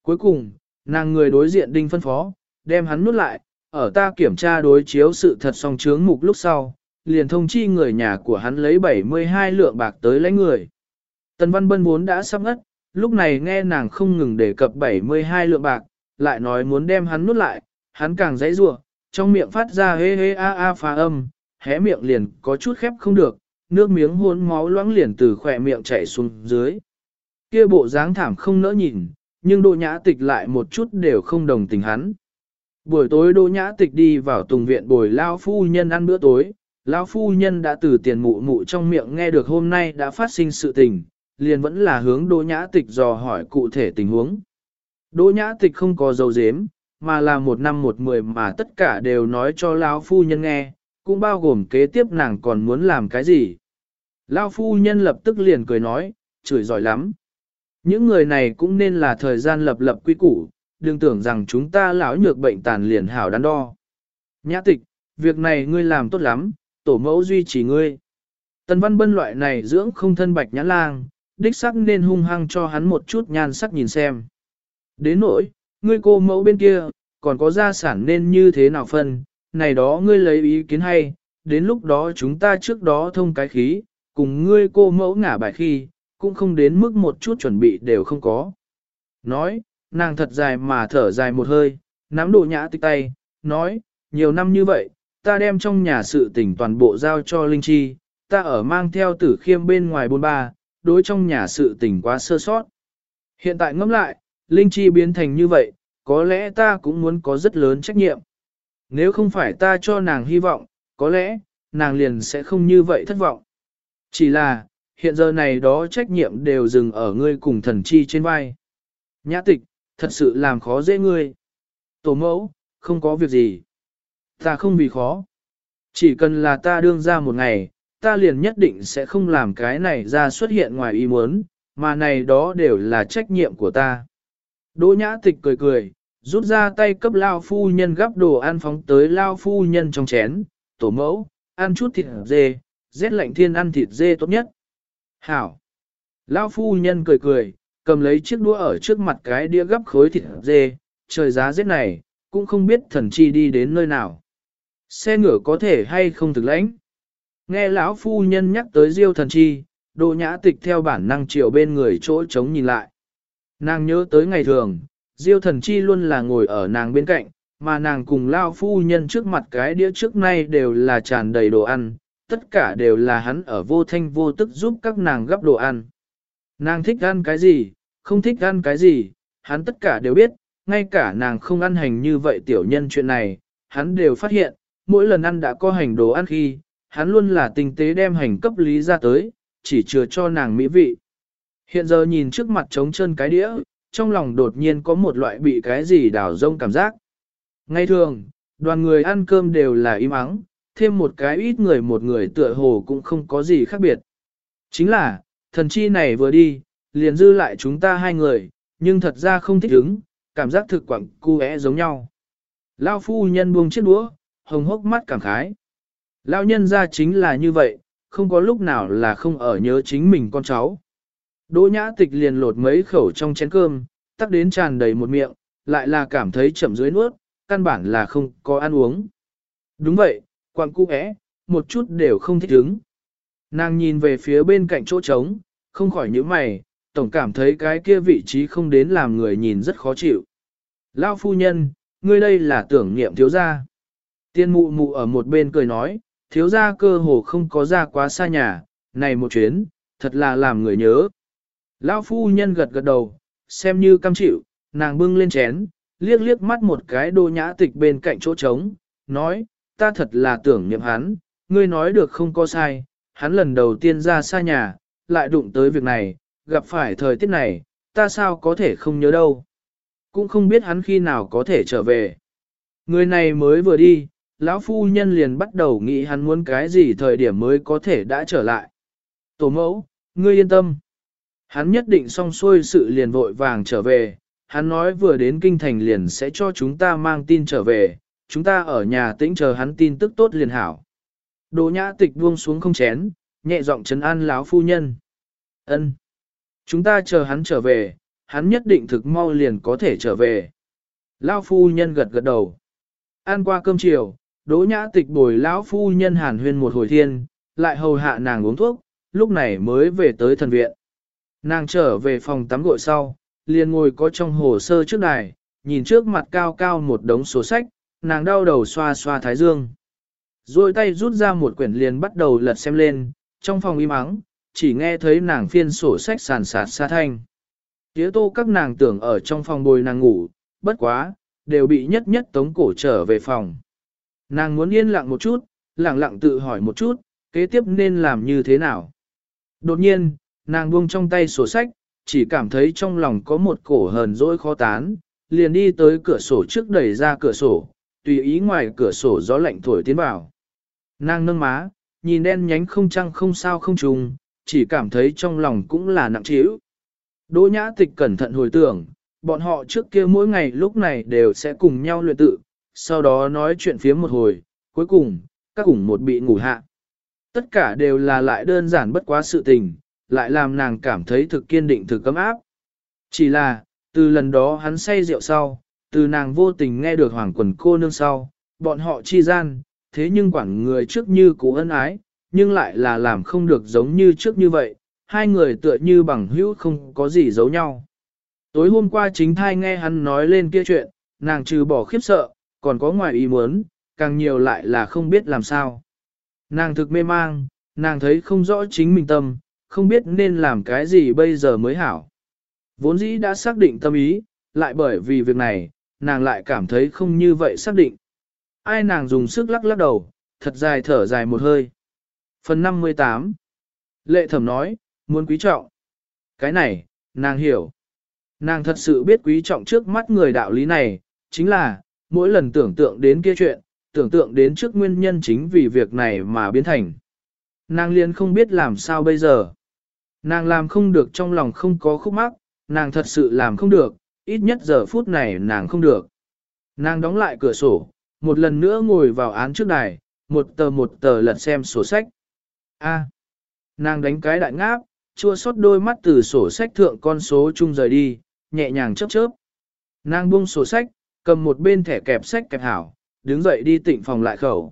Cuối cùng, nàng người đối diện đinh phân phó, đem hắn nút lại, ở ta kiểm tra đối chiếu sự thật song chướng mục lúc sau, liền thông chi người nhà của hắn lấy 72 lượng bạc tới lấy người. Tần Văn Bân vốn đã sắp ngất, lúc này nghe nàng không ngừng đề cập 72 lượng bạc, lại nói muốn đem hắn nút lại, hắn càng dãy rủa, trong miệng phát ra hê hê a a phá âm, hé miệng liền có chút khép không được, nước miếng hôn máu loãng liền từ khỏe miệng chảy xuống dưới. Kia bộ dáng thảm không nỡ nhìn, nhưng Đỗ Nhã Tịch lại một chút đều không đồng tình hắn. Buổi tối Đỗ Nhã Tịch đi vào tùng viện bồi lao phu nhân ăn bữa tối, lão phu nhân đã từ tiền mụ mụ trong miệng nghe được hôm nay đã phát sinh sự tình, liền vẫn là hướng Đỗ Nhã Tịch dò hỏi cụ thể tình huống. Đỗ Nhã Tịch không có dấu dếm, mà là một năm một mười mà tất cả đều nói cho lão phu nhân nghe, cũng bao gồm kế tiếp nàng còn muốn làm cái gì. Lão phu nhân lập tức liền cười nói, chửi giỏi lắm. Những người này cũng nên là thời gian lập lập quy củ, đừng tưởng rằng chúng ta lão nhược bệnh tàn liền hảo đắn đo. Nhã tịch, việc này ngươi làm tốt lắm, tổ mẫu duy trì ngươi. Tần văn bân loại này dưỡng không thân bạch nhã lang, đích sắc nên hung hăng cho hắn một chút nhan sắc nhìn xem. Đến nỗi, ngươi cô mẫu bên kia, còn có gia sản nên như thế nào phân, này đó ngươi lấy ý kiến hay, đến lúc đó chúng ta trước đó thông cái khí, cùng ngươi cô mẫu ngả bài khi, cũng không đến mức một chút chuẩn bị đều không có. Nói, nàng thật dài mà thở dài một hơi, nắm đồ nhã tịch tay, nói, nhiều năm như vậy, ta đem trong nhà sự tình toàn bộ giao cho Linh Chi, ta ở mang theo tử khiêm bên ngoài bôn ba, đối trong nhà sự tình quá sơ sót. Hiện tại ngẫm lại, Linh Chi biến thành như vậy, có lẽ ta cũng muốn có rất lớn trách nhiệm. Nếu không phải ta cho nàng hy vọng, có lẽ, nàng liền sẽ không như vậy thất vọng. Chỉ là, hiện giờ này đó trách nhiệm đều dừng ở ngươi cùng thần chi trên vai. Nhã tịch, thật sự làm khó dễ ngươi. Tổ mẫu, không có việc gì. Ta không vì khó. Chỉ cần là ta đương ra một ngày, ta liền nhất định sẽ không làm cái này ra xuất hiện ngoài ý muốn, mà này đó đều là trách nhiệm của ta. Đỗ nhã tịch cười cười, rút ra tay cấp lao phu nhân gắp đồ ăn phóng tới lao phu nhân trong chén, tổ mẫu, ăn chút thịt dê, rét lạnh thiên ăn thịt dê tốt nhất. Hảo! Lao phu nhân cười cười, cầm lấy chiếc đũa ở trước mặt cái đĩa gắp khối thịt dê, trời giá rét này, cũng không biết thần chi đi đến nơi nào. Xe ngựa có thể hay không thực lãnh. Nghe lão phu nhân nhắc tới diêu thần chi, Đỗ nhã tịch theo bản năng chiều bên người chỗ trống nhìn lại. Nàng nhớ tới ngày thường, diêu thần chi luôn là ngồi ở nàng bên cạnh, mà nàng cùng lao phu nhân trước mặt cái đĩa trước nay đều là tràn đầy đồ ăn, tất cả đều là hắn ở vô thanh vô tức giúp các nàng gấp đồ ăn. Nàng thích ăn cái gì, không thích ăn cái gì, hắn tất cả đều biết, ngay cả nàng không ăn hành như vậy tiểu nhân chuyện này, hắn đều phát hiện, mỗi lần ăn đã có hành đồ ăn khi, hắn luôn là tinh tế đem hành cấp lý ra tới, chỉ chừa cho nàng mỹ vị. Hiện giờ nhìn trước mặt trống chân cái đĩa, trong lòng đột nhiên có một loại bị cái gì đảo rông cảm giác. Ngay thường, đoàn người ăn cơm đều là im ắng, thêm một cái ít người một người tựa hồ cũng không có gì khác biệt. Chính là, thần chi này vừa đi, liền dư lại chúng ta hai người, nhưng thật ra không thích ứng, cảm giác thực quẳng cu é giống nhau. Lao phu nhân buông chiếc đũa, hồng hốc mắt cảm khái. Lao nhân ra chính là như vậy, không có lúc nào là không ở nhớ chính mình con cháu. Đỗ nhã tịch liền lột mấy khẩu trong chén cơm, tắc đến tràn đầy một miệng, lại là cảm thấy chậm dưới nuốt, căn bản là không có ăn uống. Đúng vậy, quặng cu é, một chút đều không thích ứng. Nàng nhìn về phía bên cạnh chỗ trống, không khỏi nhíu mày, tổng cảm thấy cái kia vị trí không đến làm người nhìn rất khó chịu. Lao phu nhân, ngươi đây là tưởng niệm thiếu gia. Tiên mụ mụ ở một bên cười nói, thiếu gia cơ hồ không có ra quá xa nhà, này một chuyến, thật là làm người nhớ. Lão phu nhân gật gật đầu, xem như cam chịu, nàng bưng lên chén, liếc liếc mắt một cái đô nhã tịch bên cạnh chỗ trống, nói, ta thật là tưởng niệm hắn, ngươi nói được không có sai, hắn lần đầu tiên ra xa nhà, lại đụng tới việc này, gặp phải thời tiết này, ta sao có thể không nhớ đâu. Cũng không biết hắn khi nào có thể trở về. Người này mới vừa đi, lão phu nhân liền bắt đầu nghĩ hắn muốn cái gì thời điểm mới có thể đã trở lại. Tổ mẫu, ngươi yên tâm. Hắn nhất định xong xuôi sự liền vội vàng trở về, hắn nói vừa đến kinh thành liền sẽ cho chúng ta mang tin trở về, chúng ta ở nhà tĩnh chờ hắn tin tức tốt liền hảo. Đồ nhã tịch buông xuống không chén, nhẹ giọng trấn an lão phu nhân. Ân, Chúng ta chờ hắn trở về, hắn nhất định thực mau liền có thể trở về. Lão phu nhân gật gật đầu. Ăn qua cơm chiều, đỗ nhã tịch bồi lão phu nhân hàn huyên một hồi thiên, lại hầu hạ nàng uống thuốc, lúc này mới về tới thần viện. Nàng trở về phòng tắm gội sau, liền ngồi có trong hồ sơ trước đài, nhìn trước mặt cao cao một đống sổ sách, nàng đau đầu xoa xoa thái dương. Rồi tay rút ra một quyển liền bắt đầu lật xem lên, trong phòng im ắng, chỉ nghe thấy nàng phiên sổ sách sàn sạt xa thanh. Tía tô các nàng tưởng ở trong phòng bồi nàng ngủ, bất quá, đều bị nhất nhất tống cổ trở về phòng. Nàng muốn yên lặng một chút, lặng lặng tự hỏi một chút, kế tiếp nên làm như thế nào. Đột nhiên, nàng buông trong tay sổ sách, chỉ cảm thấy trong lòng có một cổ hờn dỗi khó tán, liền đi tới cửa sổ trước đẩy ra cửa sổ, tùy ý ngoài cửa sổ gió lạnh thổi tiến vào. Nàng nâng má, nhìn đen nhánh không trăng không sao không trùng, chỉ cảm thấy trong lòng cũng là nặng trĩu. Đỗ nhã tịch cẩn thận hồi tưởng, bọn họ trước kia mỗi ngày lúc này đều sẽ cùng nhau luyện tự, sau đó nói chuyện phía một hồi, cuối cùng, các cùng một bị ngủ hạ. Tất cả đều là lại đơn giản bất quá sự tình, lại làm nàng cảm thấy thực kiên định thực cấm áp. Chỉ là, từ lần đó hắn say rượu sau, từ nàng vô tình nghe được hoàng quần cô nương sau, bọn họ chi gian, thế nhưng quản người trước như cũ ân ái, nhưng lại là làm không được giống như trước như vậy, hai người tựa như bằng hữu không có gì giấu nhau. Tối hôm qua chính thai nghe hắn nói lên kia chuyện, nàng trừ bỏ khiếp sợ, còn có ngoài ý muốn, càng nhiều lại là không biết làm sao. Nàng thực mê mang, nàng thấy không rõ chính mình tâm, không biết nên làm cái gì bây giờ mới hảo. Vốn dĩ đã xác định tâm ý, lại bởi vì việc này, nàng lại cảm thấy không như vậy xác định. Ai nàng dùng sức lắc lắc đầu, thật dài thở dài một hơi. Phần 58 Lệ thẩm nói, muốn quý trọng. Cái này, nàng hiểu. Nàng thật sự biết quý trọng trước mắt người đạo lý này, chính là, mỗi lần tưởng tượng đến kia chuyện, tưởng tượng đến trước nguyên nhân chính vì việc này mà biến thành. Nàng liền không biết làm sao bây giờ. Nàng làm không được trong lòng không có khúc mắc, nàng thật sự làm không được, ít nhất giờ phút này nàng không được. Nàng đóng lại cửa sổ, một lần nữa ngồi vào án trước đài, một tờ một tờ lật xem sổ sách. A. nàng đánh cái đại ngáp, chua xót đôi mắt từ sổ sách thượng con số chung rời đi, nhẹ nhàng chớp chớp. Nàng buông sổ sách, cầm một bên thẻ kẹp sách kẹp hảo, đứng dậy đi tịnh phòng lại khẩu.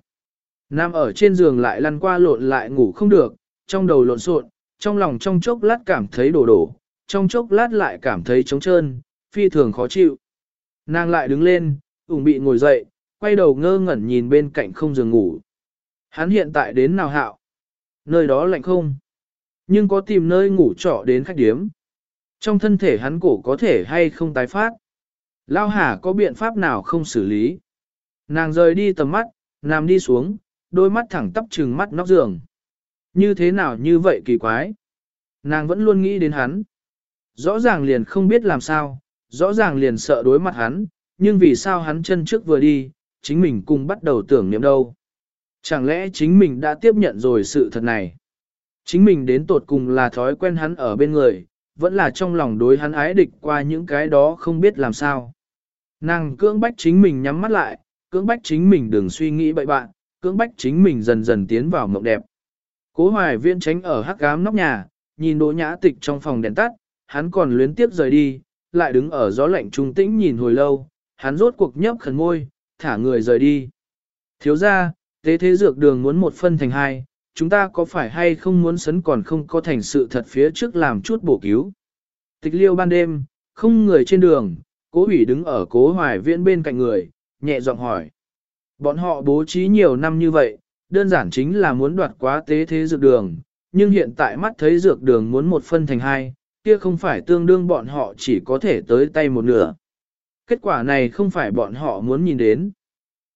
Nam ở trên giường lại lăn qua lộn lại ngủ không được, trong đầu lộn xộn, trong lòng trong chốc lát cảm thấy đổ đổ, trong chốc lát lại cảm thấy trống trơn, phi thường khó chịu. Nàng lại đứng lên, ủng bị ngồi dậy, quay đầu ngơ ngẩn nhìn bên cạnh không giường ngủ. Hắn hiện tại đến nào hạo? Nơi đó lạnh không? Nhưng có tìm nơi ngủ trọ đến khách điếm. Trong thân thể hắn cổ có thể hay không tái phát? Lao Hà có biện pháp nào không xử lý? Nàng rời đi tầm mắt, nằm đi xuống, đôi mắt thẳng tắp trừng mắt nóc giường. Như thế nào như vậy kỳ quái? Nàng vẫn luôn nghĩ đến hắn. Rõ ràng liền không biết làm sao, rõ ràng liền sợ đối mặt hắn, nhưng vì sao hắn chân trước vừa đi, chính mình cùng bắt đầu tưởng niệm đâu. Chẳng lẽ chính mình đã tiếp nhận rồi sự thật này? Chính mình đến tột cùng là thói quen hắn ở bên người, vẫn là trong lòng đối hắn ái địch qua những cái đó không biết làm sao. Nàng cưỡng bách chính mình nhắm mắt lại, cưỡng bách chính mình đừng suy nghĩ bậy bạn, cưỡng bách chính mình dần dần tiến vào mộng đẹp. Cố hoài viên tránh ở hắc ám nóc nhà, nhìn đỗ nhã tịch trong phòng đèn tắt, hắn còn luyến tiếp rời đi, lại đứng ở gió lạnh trung tĩnh nhìn hồi lâu, hắn rốt cuộc nhấp khẩn môi, thả người rời đi. Thiếu ra, tế thế dược đường muốn một phân thành hai, chúng ta có phải hay không muốn sấn còn không có thành sự thật phía trước làm chút bổ cứu. Tịch liêu ban đêm, không người trên đường, cố ủy đứng ở cố hoài viễn bên cạnh người, nhẹ giọng hỏi. Bọn họ bố trí nhiều năm như vậy, đơn giản chính là muốn đoạt quá tế thế dược đường, nhưng hiện tại mắt thấy dược đường muốn một phân thành hai, kia không phải tương đương bọn họ chỉ có thể tới tay một nửa. Kết quả này không phải bọn họ muốn nhìn đến.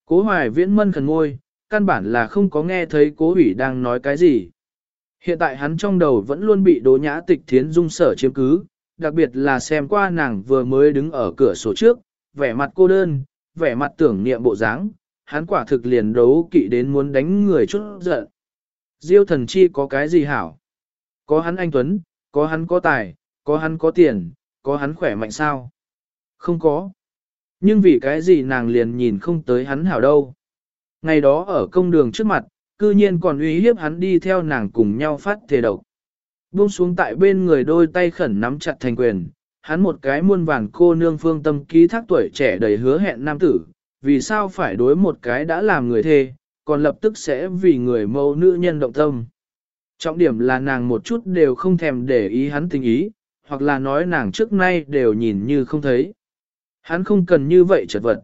Cố hoài viễn mân khẩn ngôi, căn bản là không có nghe thấy cố ủy đang nói cái gì. Hiện tại hắn trong đầu vẫn luôn bị đố nhã tịch thiến dung sở chiếm cứ, đặc biệt là xem qua nàng vừa mới đứng ở cửa sổ trước, vẻ mặt cô đơn, vẻ mặt tưởng niệm bộ dáng, hắn quả thực liền đấu kỵ đến muốn đánh người chút giận. Diêu thần chi có cái gì hảo? Có hắn anh Tuấn, có hắn có tài, có hắn có tiền, có hắn khỏe mạnh sao? Không có. Nhưng vì cái gì nàng liền nhìn không tới hắn hảo đâu. Ngày đó ở công đường trước mặt, cư nhiên còn uy hiếp hắn đi theo nàng cùng nhau phát thề độc. Buông xuống tại bên người đôi tay khẩn nắm chặt thành quyền, hắn một cái muôn vàng cô nương phương tâm ký thác tuổi trẻ đầy hứa hẹn nam tử, vì sao phải đối một cái đã làm người thê, còn lập tức sẽ vì người mẫu nữ nhân động tâm. Trọng điểm là nàng một chút đều không thèm để ý hắn tình ý, hoặc là nói nàng trước nay đều nhìn như không thấy. Hắn không cần như vậy chật vật.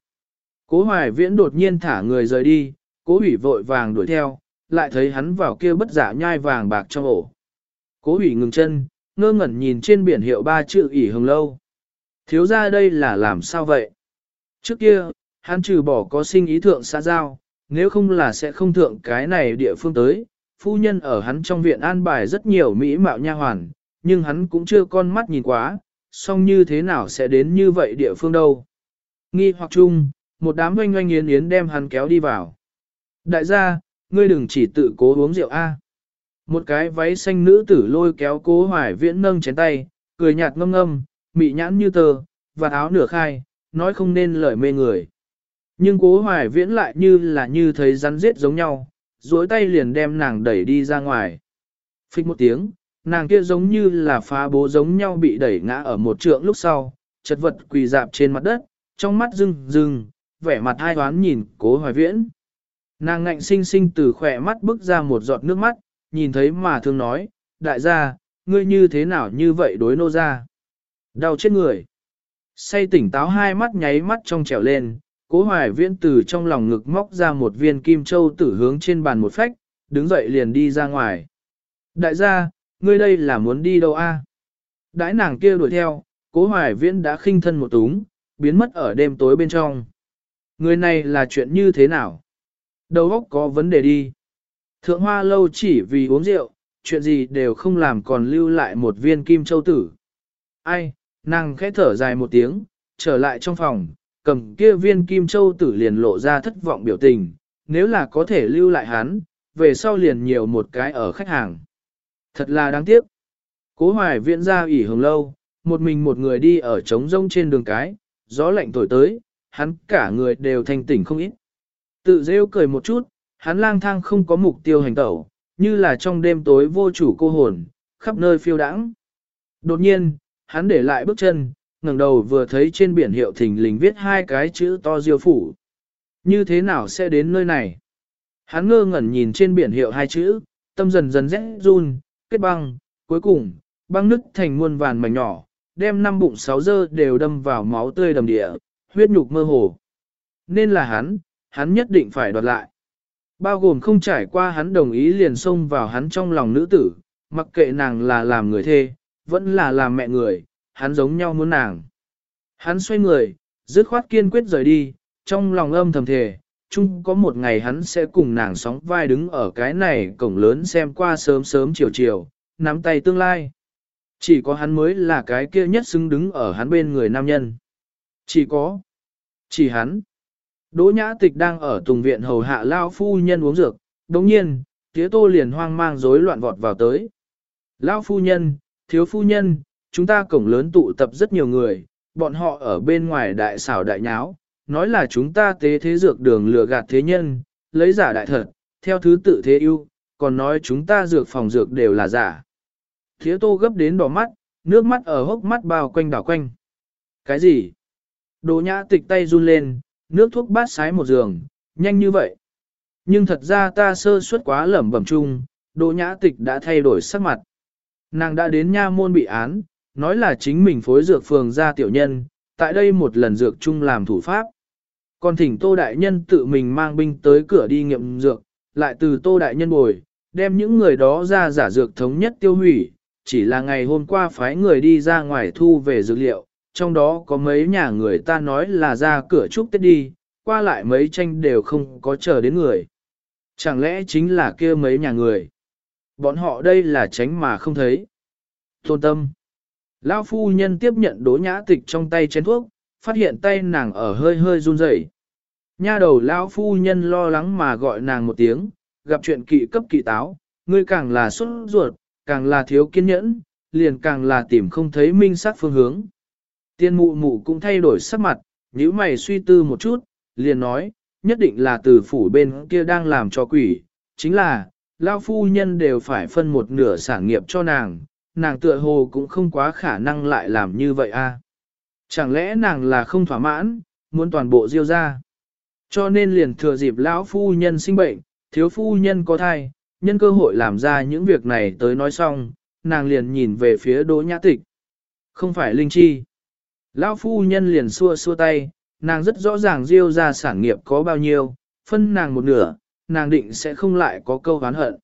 Cố hoài viễn đột nhiên thả người rời đi, cố hủy vội vàng đuổi theo, lại thấy hắn vào kia bất giả nhai vàng bạc trong ổ. Cố hủy ngừng chân, ngơ ngẩn nhìn trên biển hiệu ba chữ ỉ hồng lâu. Thiếu ra đây là làm sao vậy? Trước kia, hắn trừ bỏ có sinh ý thượng xã giao, nếu không là sẽ không thượng cái này địa phương tới. Phu nhân ở hắn trong viện an bài rất nhiều mỹ mạo nha hoàn, nhưng hắn cũng chưa con mắt nhìn quá, song như thế nào sẽ đến như vậy địa phương đâu. Nghi hoặc chung, một đám oanh oanh yến yến đem hắn kéo đi vào. Đại gia, ngươi đừng chỉ tự cố uống rượu A. Một cái váy xanh nữ tử lôi kéo cố hoài viễn nâng chén tay, cười nhạt ngâm ngâm, mị nhãn như tờ, và áo nửa khai, nói không nên lời mê người. Nhưng cố hoài viễn lại như là như thấy rắn giết giống nhau, duỗi tay liền đem nàng đẩy đi ra ngoài. Phích một tiếng, nàng kia giống như là phá bố giống nhau bị đẩy ngã ở một trượng lúc sau, chật vật quỳ dạp trên mặt đất, trong mắt rưng rưng, vẻ mặt hai toán nhìn cố hoài viễn. Nàng ngạnh sinh sinh từ khỏe mắt bước ra một giọt nước mắt, nhìn thấy mà thương nói, đại gia, ngươi như thế nào như vậy đối nô ra. Đau chết người. Say tỉnh táo hai mắt nháy mắt trong trèo lên, cố hoài viễn từ trong lòng ngực móc ra một viên kim châu tử hướng trên bàn một phách, đứng dậy liền đi ra ngoài. Đại gia, ngươi đây là muốn đi đâu a? Đãi nàng kia đuổi theo, cố hoài viễn đã khinh thân một túng, biến mất ở đêm tối bên trong. Người này là chuyện như thế nào? Đầu óc có vấn đề đi. Thượng hoa lâu chỉ vì uống rượu, chuyện gì đều không làm còn lưu lại một viên kim châu tử. Ai, nàng khẽ thở dài một tiếng, trở lại trong phòng, cầm kia viên kim châu tử liền lộ ra thất vọng biểu tình, nếu là có thể lưu lại hắn, về sau liền nhiều một cái ở khách hàng. Thật là đáng tiếc. Cố hoài viện ra ủy hồng lâu, một mình một người đi ở trống rông trên đường cái, gió lạnh thổi tới, hắn cả người đều thanh tỉnh không ít. Tự rêu cười một chút, hắn lang thang không có mục tiêu hành tẩu, như là trong đêm tối vô chủ cô hồn, khắp nơi phiêu đãng. Đột nhiên, hắn để lại bước chân, ngẩng đầu vừa thấy trên biển hiệu thình lình viết hai cái chữ to diêu phủ. Như thế nào sẽ đến nơi này? Hắn ngơ ngẩn nhìn trên biển hiệu hai chữ, tâm dần dần rẽ run, kết băng, cuối cùng, băng nứt thành muôn vàn mảnh nhỏ, đem năm bụng sáu dơ đều đâm vào máu tươi đầm địa, huyết nhục mơ hồ. Nên là hắn, hắn nhất định phải đoạt lại. Bao gồm không trải qua hắn đồng ý liền xông vào hắn trong lòng nữ tử, mặc kệ nàng là làm người thê, vẫn là làm mẹ người, hắn giống nhau muốn nàng. Hắn xoay người, dứt khoát kiên quyết rời đi, trong lòng âm thầm thề, chung có một ngày hắn sẽ cùng nàng sóng vai đứng ở cái này cổng lớn xem qua sớm sớm chiều chiều, nắm tay tương lai. Chỉ có hắn mới là cái kia nhất xứng đứng ở hắn bên người nam nhân. Chỉ có. Chỉ hắn. Đỗ nhã tịch đang ở tùng viện hầu hạ lao phu nhân uống dược, đồng nhiên, tía tô liền hoang mang rối loạn vọt vào tới. Lao phu nhân, thiếu phu nhân, chúng ta cổng lớn tụ tập rất nhiều người, bọn họ ở bên ngoài đại xảo đại nháo, nói là chúng ta tế thế dược đường lừa gạt thế nhân, lấy giả đại thật, theo thứ tự thế ưu, còn nói chúng ta dược phòng dược đều là giả. Thiếu tô gấp đến đỏ mắt, nước mắt ở hốc mắt bao quanh đảo quanh. Cái gì? Đồ nhã tịch tay run lên, nước thuốc bát sái một giường, nhanh như vậy. Nhưng thật ra ta sơ suất quá lẩm bẩm chung, đồ nhã tịch đã thay đổi sắc mặt. Nàng đã đến nha môn bị án, nói là chính mình phối dược phường ra tiểu nhân, tại đây một lần dược chung làm thủ pháp. Còn thỉnh Tô Đại Nhân tự mình mang binh tới cửa đi nghiệm dược, lại từ Tô Đại Nhân bồi, đem những người đó ra giả dược thống nhất tiêu hủy, chỉ là ngày hôm qua phái người đi ra ngoài thu về dược liệu, trong đó có mấy nhà người ta nói là ra cửa chúc Tết đi, qua lại mấy tranh đều không có chờ đến người. Chẳng lẽ chính là kia mấy nhà người? Bọn họ đây là tránh mà không thấy. Tôn tâm. Lão phu nhân tiếp nhận đố nhã tịch trong tay chén thuốc, phát hiện tay nàng ở hơi hơi run rẩy. Nha đầu lão phu nhân lo lắng mà gọi nàng một tiếng, gặp chuyện kỵ cấp kỵ táo, ngươi càng là xuất ruột, càng là thiếu kiên nhẫn, liền càng là tìm không thấy minh sát phương hướng. Tiên mụ mụ cũng thay đổi sắc mặt, nếu mày suy tư một chút, liền nói, nhất định là từ phủ bên kia đang làm cho quỷ, chính là, lao phu nhân đều phải phân một nửa sản nghiệp cho nàng, nàng tựa hồ cũng không quá khả năng lại làm như vậy a. Chẳng lẽ nàng là không thỏa mãn, muốn toàn bộ diêu ra. Cho nên liền thừa dịp lão phu nhân sinh bệnh, thiếu phu nhân có thai, nhân cơ hội làm ra những việc này tới nói xong, nàng liền nhìn về phía đỗ nhã tịch. Không phải linh chi. Lão phu nhân liền xua xua tay, nàng rất rõ ràng diêu ra sản nghiệp có bao nhiêu, phân nàng một nửa, nàng định sẽ không lại có câu hán hận.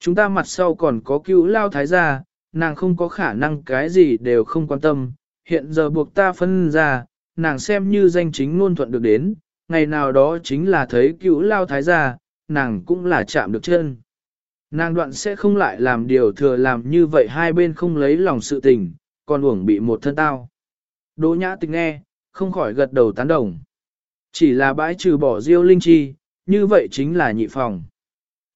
Chúng ta mặt sau còn có cứu lao thái gia, nàng không có khả năng cái gì đều không quan tâm, hiện giờ buộc ta phân ra, nàng xem như danh chính luôn thuận được đến, ngày nào đó chính là thấy cứu lao thái gia, nàng cũng là chạm được chân. Nàng đoạn sẽ không lại làm điều thừa làm như vậy hai bên không lấy lòng sự tình, còn uổng bị một thân tao. Đỗ nhã tình nghe, không khỏi gật đầu tán đồng. Chỉ là bãi trừ bỏ diêu linh chi, như vậy chính là nhị phòng.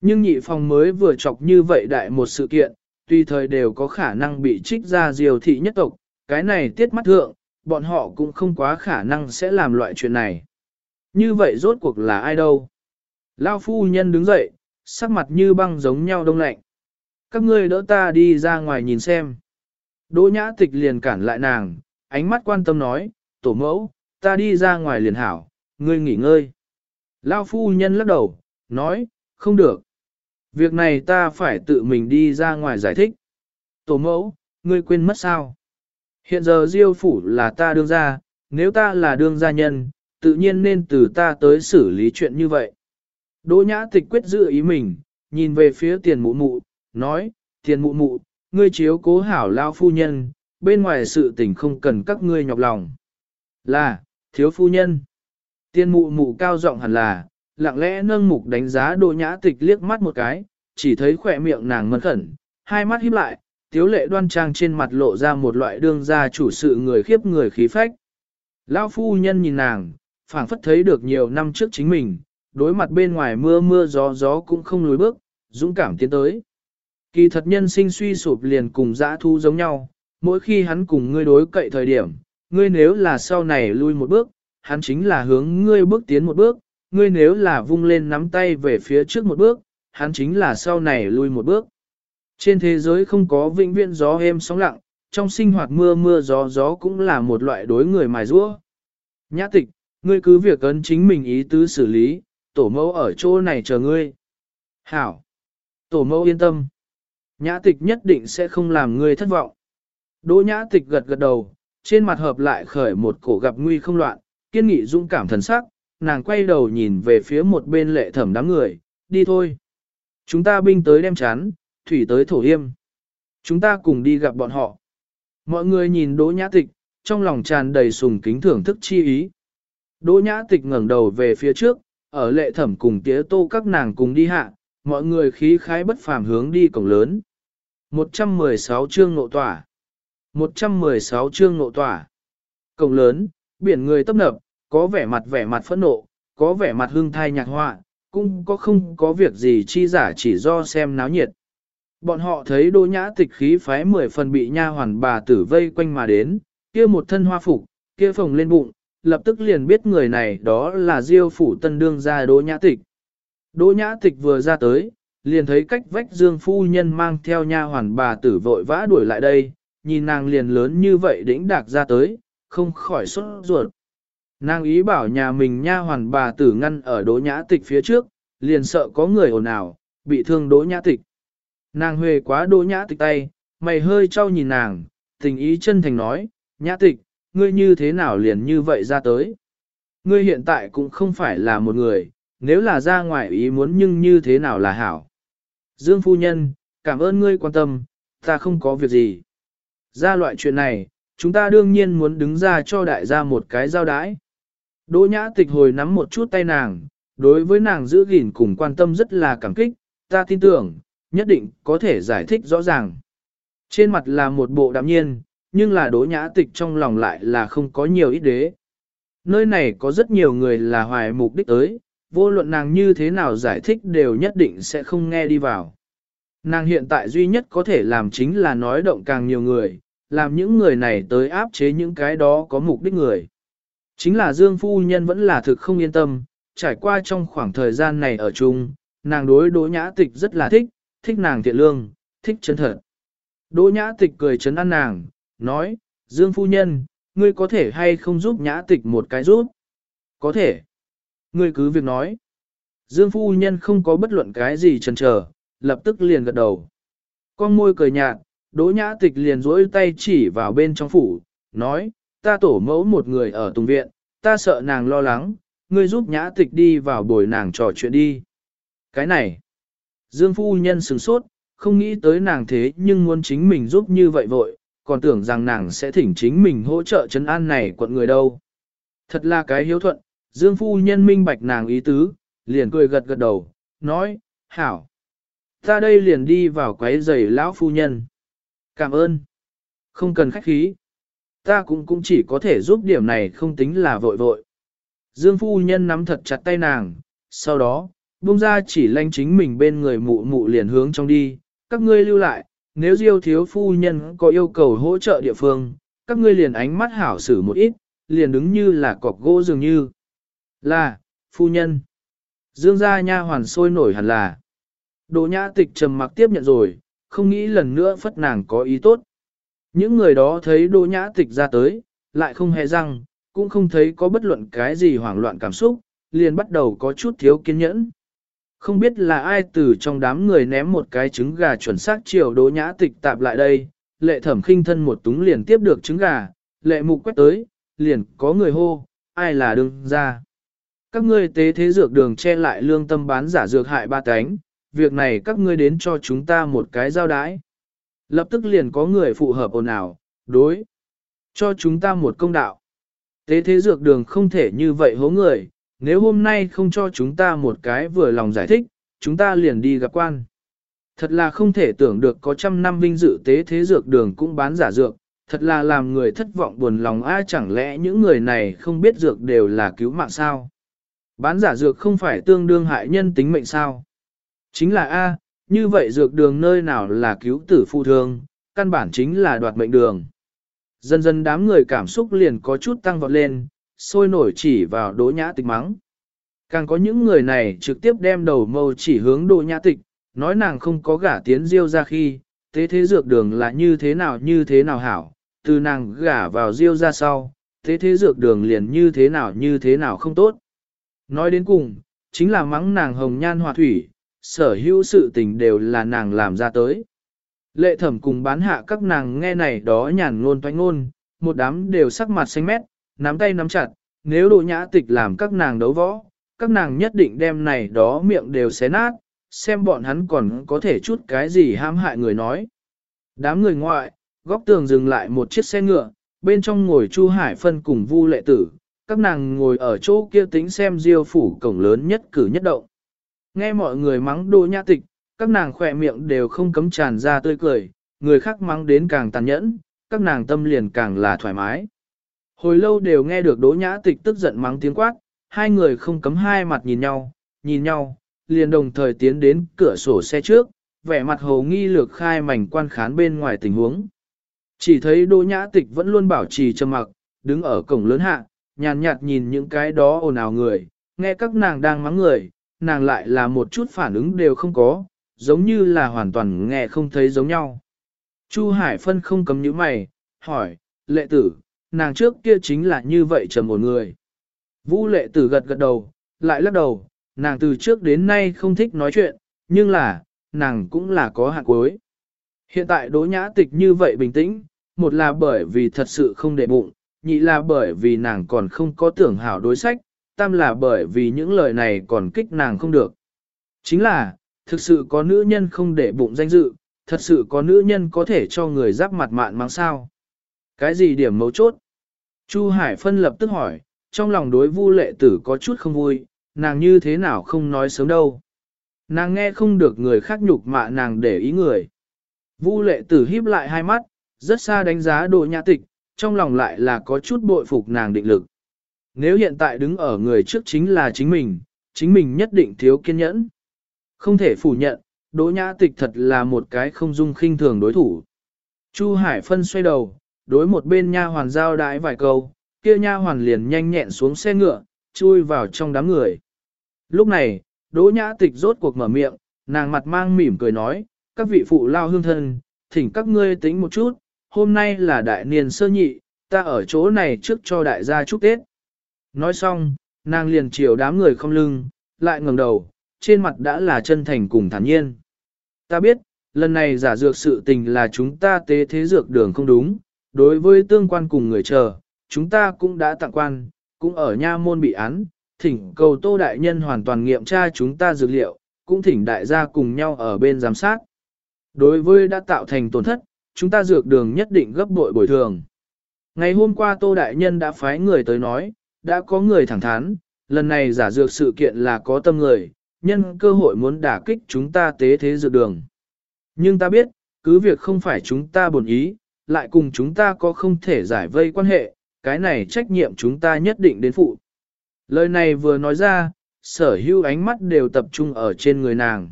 Nhưng nhị phòng mới vừa chọc như vậy đại một sự kiện, tùy thời đều có khả năng bị trích ra diều thị nhất tộc, cái này tiết mắt thượng, bọn họ cũng không quá khả năng sẽ làm loại chuyện này. Như vậy rốt cuộc là ai đâu? Lao phu nhân đứng dậy, sắc mặt như băng giống nhau đông lạnh. Các ngươi đỡ ta đi ra ngoài nhìn xem. Đỗ nhã tịch liền cản lại nàng, ánh mắt quan tâm nói, tổ mẫu, ta đi ra ngoài liền hảo, ngươi nghỉ ngơi. Lao phu nhân lắc đầu, nói, không được. Việc này ta phải tự mình đi ra ngoài giải thích. Tổ mẫu, ngươi quên mất sao? Hiện giờ diêu phủ là ta đương gia, nếu ta là đương gia nhân, tự nhiên nên từ ta tới xử lý chuyện như vậy. Đỗ nhã tịch quyết giữ ý mình, nhìn về phía tiền mụ mụ, nói, tiền mụ mụ, ngươi chiếu cố hảo lao phu nhân, bên ngoài sự tình không cần các ngươi nhọc lòng. Là, thiếu phu nhân. Tiền mụ mụ cao giọng hẳn là, lặng lẽ nâng mục đánh giá đỗ nhã tịch liếc mắt một cái, chỉ thấy khỏe miệng nàng mân khẩn, hai mắt híp lại, tiếu lệ đoan trang trên mặt lộ ra một loại đương gia chủ sự người khiếp người khí phách. Lão phu nhân nhìn nàng, phảng phất thấy được nhiều năm trước chính mình, đối mặt bên ngoài mưa mưa gió gió cũng không lùi bước, dũng cảm tiến tới. Kỳ thật nhân sinh suy sụp liền cùng dã thu giống nhau, mỗi khi hắn cùng ngươi đối cậy thời điểm, ngươi nếu là sau này lui một bước, hắn chính là hướng ngươi bước tiến một bước, ngươi nếu là vung lên nắm tay về phía trước một bước, hắn chính là sau này lui một bước. Trên thế giới không có vĩnh viễn gió êm sóng lặng, trong sinh hoạt mưa mưa gió gió cũng là một loại đối người mài rũa. Nhã tịch, ngươi cứ việc ấn chính mình ý tứ xử lý, tổ mẫu ở chỗ này chờ ngươi. Hảo! Tổ mẫu yên tâm. Nhã tịch nhất định sẽ không làm ngươi thất vọng. Đỗ nhã tịch gật gật đầu, trên mặt hợp lại khởi một cổ gặp nguy không loạn, kiên nghị dũng cảm thần sắc, nàng quay đầu nhìn về phía một bên lệ thẩm đám người, đi thôi. Chúng ta binh tới đem chán, thủy tới thổ hiêm Chúng ta cùng đi gặp bọn họ. Mọi người nhìn Đỗ Nhã Tịch, trong lòng tràn đầy sùng kính thưởng thức chi ý. Đỗ Nhã Tịch ngẩng đầu về phía trước, ở lệ thẩm cùng tía tô các nàng cùng đi hạ, mọi người khí khái bất phàm hướng đi cổng lớn. 116 chương ngộ tỏa 116 chương ngộ tỏa Cổng lớn, biển người tấp nập, có vẻ mặt vẻ mặt phẫn nộ, có vẻ mặt hương thai nhạc họa, cũng có không có việc gì chi giả chỉ do xem náo nhiệt. Bọn họ thấy đô nhã tịch khí phái mười phần bị nha hoàn bà tử vây quanh mà đến, kia một thân hoa phục, kia phồng lên bụng, lập tức liền biết người này đó là diêu phủ tân đương gia đô nhã tịch. Đỗ nhã tịch vừa ra tới, liền thấy cách vách dương phu nhân mang theo nha hoàn bà tử vội vã đuổi lại đây, nhìn nàng liền lớn như vậy đĩnh đạc ra tới, không khỏi sốt ruột. Nàng ý bảo nhà mình nha hoàn bà tử ngăn ở đỗ nhã tịch phía trước, liền sợ có người ồn ào, bị thương đỗ nhã tịch. Nàng huề quá đỗ nhã tịch tay, mày hơi trao nhìn nàng, tình ý chân thành nói, nhã tịch, ngươi như thế nào liền như vậy ra tới. Ngươi hiện tại cũng không phải là một người, nếu là ra ngoài ý muốn nhưng như thế nào là hảo. Dương phu nhân, cảm ơn ngươi quan tâm, ta không có việc gì. Ra loại chuyện này, chúng ta đương nhiên muốn đứng ra cho đại gia một cái giao đái. Đỗ nhã tịch hồi nắm một chút tay nàng, đối với nàng giữ gìn cùng quan tâm rất là cảm kích, ta tin tưởng, nhất định có thể giải thích rõ ràng. Trên mặt là một bộ đạm nhiên, nhưng là đỗ nhã tịch trong lòng lại là không có nhiều ít đế. Nơi này có rất nhiều người là hoài mục đích tới, vô luận nàng như thế nào giải thích đều nhất định sẽ không nghe đi vào. Nàng hiện tại duy nhất có thể làm chính là nói động càng nhiều người, làm những người này tới áp chế những cái đó có mục đích người. Chính là Dương Phu Nhân vẫn là thực không yên tâm, trải qua trong khoảng thời gian này ở chung, nàng đối Đỗ Nhã Tịch rất là thích, thích nàng thiện lương, thích chân thật. Đỗ Nhã Tịch cười chấn an nàng, nói, Dương Phu Nhân, ngươi có thể hay không giúp Nhã Tịch một cái giúp? Có thể. Ngươi cứ việc nói. Dương Phu Nhân không có bất luận cái gì chần chờ, lập tức liền gật đầu. Con môi cười nhạt, Đỗ Nhã Tịch liền duỗi tay chỉ vào bên trong phủ, nói, ta tổ mẫu một người ở tùng viện, ta sợ nàng lo lắng, ngươi giúp nhã tịch đi vào bồi nàng trò chuyện đi. Cái này, Dương Phu Nhân sửng sốt, không nghĩ tới nàng thế nhưng muốn chính mình giúp như vậy vội, còn tưởng rằng nàng sẽ thỉnh chính mình hỗ trợ chấn an này quận người đâu. Thật là cái hiếu thuận, Dương Phu Nhân minh bạch nàng ý tứ, liền cười gật gật đầu, nói, hảo. Ta đây liền đi vào quấy giày lão phu nhân. Cảm ơn. Không cần khách khí ta cũng cũng chỉ có thể giúp điểm này không tính là vội vội. Dương phu nhân nắm thật chặt tay nàng, sau đó, buông ra chỉ lanh chính mình bên người mụ mụ liền hướng trong đi, các ngươi lưu lại, nếu diêu thiếu phu nhân có yêu cầu hỗ trợ địa phương, các ngươi liền ánh mắt hảo xử một ít, liền đứng như là cọc gỗ dường như. Là, phu nhân. Dương gia nha hoàn sôi nổi hẳn là. Đồ nhã tịch trầm mặc tiếp nhận rồi, không nghĩ lần nữa phất nàng có ý tốt. Những người đó thấy Đỗ Nhã Tịch ra tới, lại không hề răng, cũng không thấy có bất luận cái gì hoảng loạn cảm xúc, liền bắt đầu có chút thiếu kiên nhẫn. Không biết là ai từ trong đám người ném một cái trứng gà chuẩn xác chiều Đỗ Nhã Tịch tạp lại đây, lệ thẩm khinh thân một túng liền tiếp được trứng gà, lệ mục quét tới, liền có người hô, ai là đương ra. Các ngươi tế thế dược đường che lại lương tâm bán giả dược hại ba cánh, việc này các ngươi đến cho chúng ta một cái giao đái. Lập tức liền có người phụ hợp ồn ào, đối. Cho chúng ta một công đạo. Tế thế dược đường không thể như vậy hố người, nếu hôm nay không cho chúng ta một cái vừa lòng giải thích, chúng ta liền đi gặp quan. Thật là không thể tưởng được có trăm năm vinh dự tế thế dược đường cũng bán giả dược, thật là làm người thất vọng buồn lòng ai chẳng lẽ những người này không biết dược đều là cứu mạng sao. Bán giả dược không phải tương đương hại nhân tính mệnh sao. Chính là A, như vậy dược đường nơi nào là cứu tử phụ thương, căn bản chính là đoạt mệnh đường. Dần dần đám người cảm xúc liền có chút tăng vọt lên, sôi nổi chỉ vào đỗ nhã tịch mắng. Càng có những người này trực tiếp đem đầu mâu chỉ hướng đỗ nhã tịch, nói nàng không có gả tiến diêu ra khi, thế thế dược đường là như thế nào như thế nào hảo, từ nàng gả vào diêu ra sau, thế thế dược đường liền như thế nào như thế nào không tốt. Nói đến cùng, chính là mắng nàng hồng nhan hòa thủy, sở hữu sự tình đều là nàng làm ra tới. Lệ thẩm cùng bán hạ các nàng nghe này đó nhàn ngôn toanh ngôn, một đám đều sắc mặt xanh mét, nắm tay nắm chặt, nếu đồ nhã tịch làm các nàng đấu võ, các nàng nhất định đem này đó miệng đều xé nát, xem bọn hắn còn có thể chút cái gì ham hại người nói. Đám người ngoại, góc tường dừng lại một chiếc xe ngựa, bên trong ngồi Chu Hải Phân cùng Vu Lệ Tử, các nàng ngồi ở chỗ kia tính xem diêu phủ cổng lớn nhất cử nhất động. Nghe mọi người mắng đô nhã tịch, các nàng khỏe miệng đều không cấm tràn ra tươi cười, người khác mắng đến càng tàn nhẫn, các nàng tâm liền càng là thoải mái. Hồi lâu đều nghe được đỗ nhã tịch tức giận mắng tiếng quát, hai người không cấm hai mặt nhìn nhau, nhìn nhau, liền đồng thời tiến đến cửa sổ xe trước, vẻ mặt hồ nghi lược khai mảnh quan khán bên ngoài tình huống. Chỉ thấy đỗ nhã tịch vẫn luôn bảo trì trầm mặc, đứng ở cổng lớn hạ, nhàn nhạt nhìn những cái đó ồn ào người, nghe các nàng đang mắng người, nàng lại là một chút phản ứng đều không có, giống như là hoàn toàn nghe không thấy giống nhau. Chu Hải Phân không cấm những mày, hỏi, lệ tử, nàng trước kia chính là như vậy trầm một người. Vũ lệ tử gật gật đầu, lại lắc đầu, nàng từ trước đến nay không thích nói chuyện, nhưng là, nàng cũng là có hạn cuối. Hiện tại đỗ nhã tịch như vậy bình tĩnh, một là bởi vì thật sự không để bụng, nhị là bởi vì nàng còn không có tưởng hảo đối sách, tam là bởi vì những lời này còn kích nàng không được. Chính là, thực sự có nữ nhân không để bụng danh dự, thật sự có nữ nhân có thể cho người giáp mặt mạn mang sao. Cái gì điểm mấu chốt? Chu Hải Phân lập tức hỏi, trong lòng đối vu lệ tử có chút không vui, nàng như thế nào không nói sớm đâu. Nàng nghe không được người khác nhục mạ nàng để ý người. Vu lệ tử híp lại hai mắt, rất xa đánh giá đồ nhã tịch, trong lòng lại là có chút bội phục nàng định lực. Nếu hiện tại đứng ở người trước chính là chính mình, chính mình nhất định thiếu kiên nhẫn. Không thể phủ nhận, Đỗ Nhã Tịch thật là một cái không dung khinh thường đối thủ. Chu Hải Phân xoay đầu, đối một bên nha hoàn giao đái vài câu, kia nha hoàn liền nhanh nhẹn xuống xe ngựa, chui vào trong đám người. Lúc này, Đỗ Nhã Tịch rốt cuộc mở miệng, nàng mặt mang mỉm cười nói, các vị phụ lao hương thân, thỉnh các ngươi tính một chút, hôm nay là đại niên sơ nhị, ta ở chỗ này trước cho đại gia chúc Tết. Nói xong, nàng liền chiều đám người không lưng, lại ngẩng đầu, trên mặt đã là chân thành cùng thản nhiên. Ta biết, lần này giả dược sự tình là chúng ta tế thế dược đường không đúng, đối với tương quan cùng người chờ, chúng ta cũng đã tặng quan, cũng ở nha môn bị án, thỉnh cầu tô đại nhân hoàn toàn nghiệm tra chúng ta dược liệu, cũng thỉnh đại gia cùng nhau ở bên giám sát. Đối với đã tạo thành tổn thất, chúng ta dược đường nhất định gấp bội bồi thường. Ngày hôm qua Tô Đại Nhân đã phái người tới nói, đã có người thẳng thắn, lần này giả dược sự kiện là có tâm người, nhân cơ hội muốn đả kích chúng ta tế thế dược đường. Nhưng ta biết, cứ việc không phải chúng ta buồn ý, lại cùng chúng ta có không thể giải vây quan hệ, cái này trách nhiệm chúng ta nhất định đến phụ. Lời này vừa nói ra, sở hữu ánh mắt đều tập trung ở trên người nàng.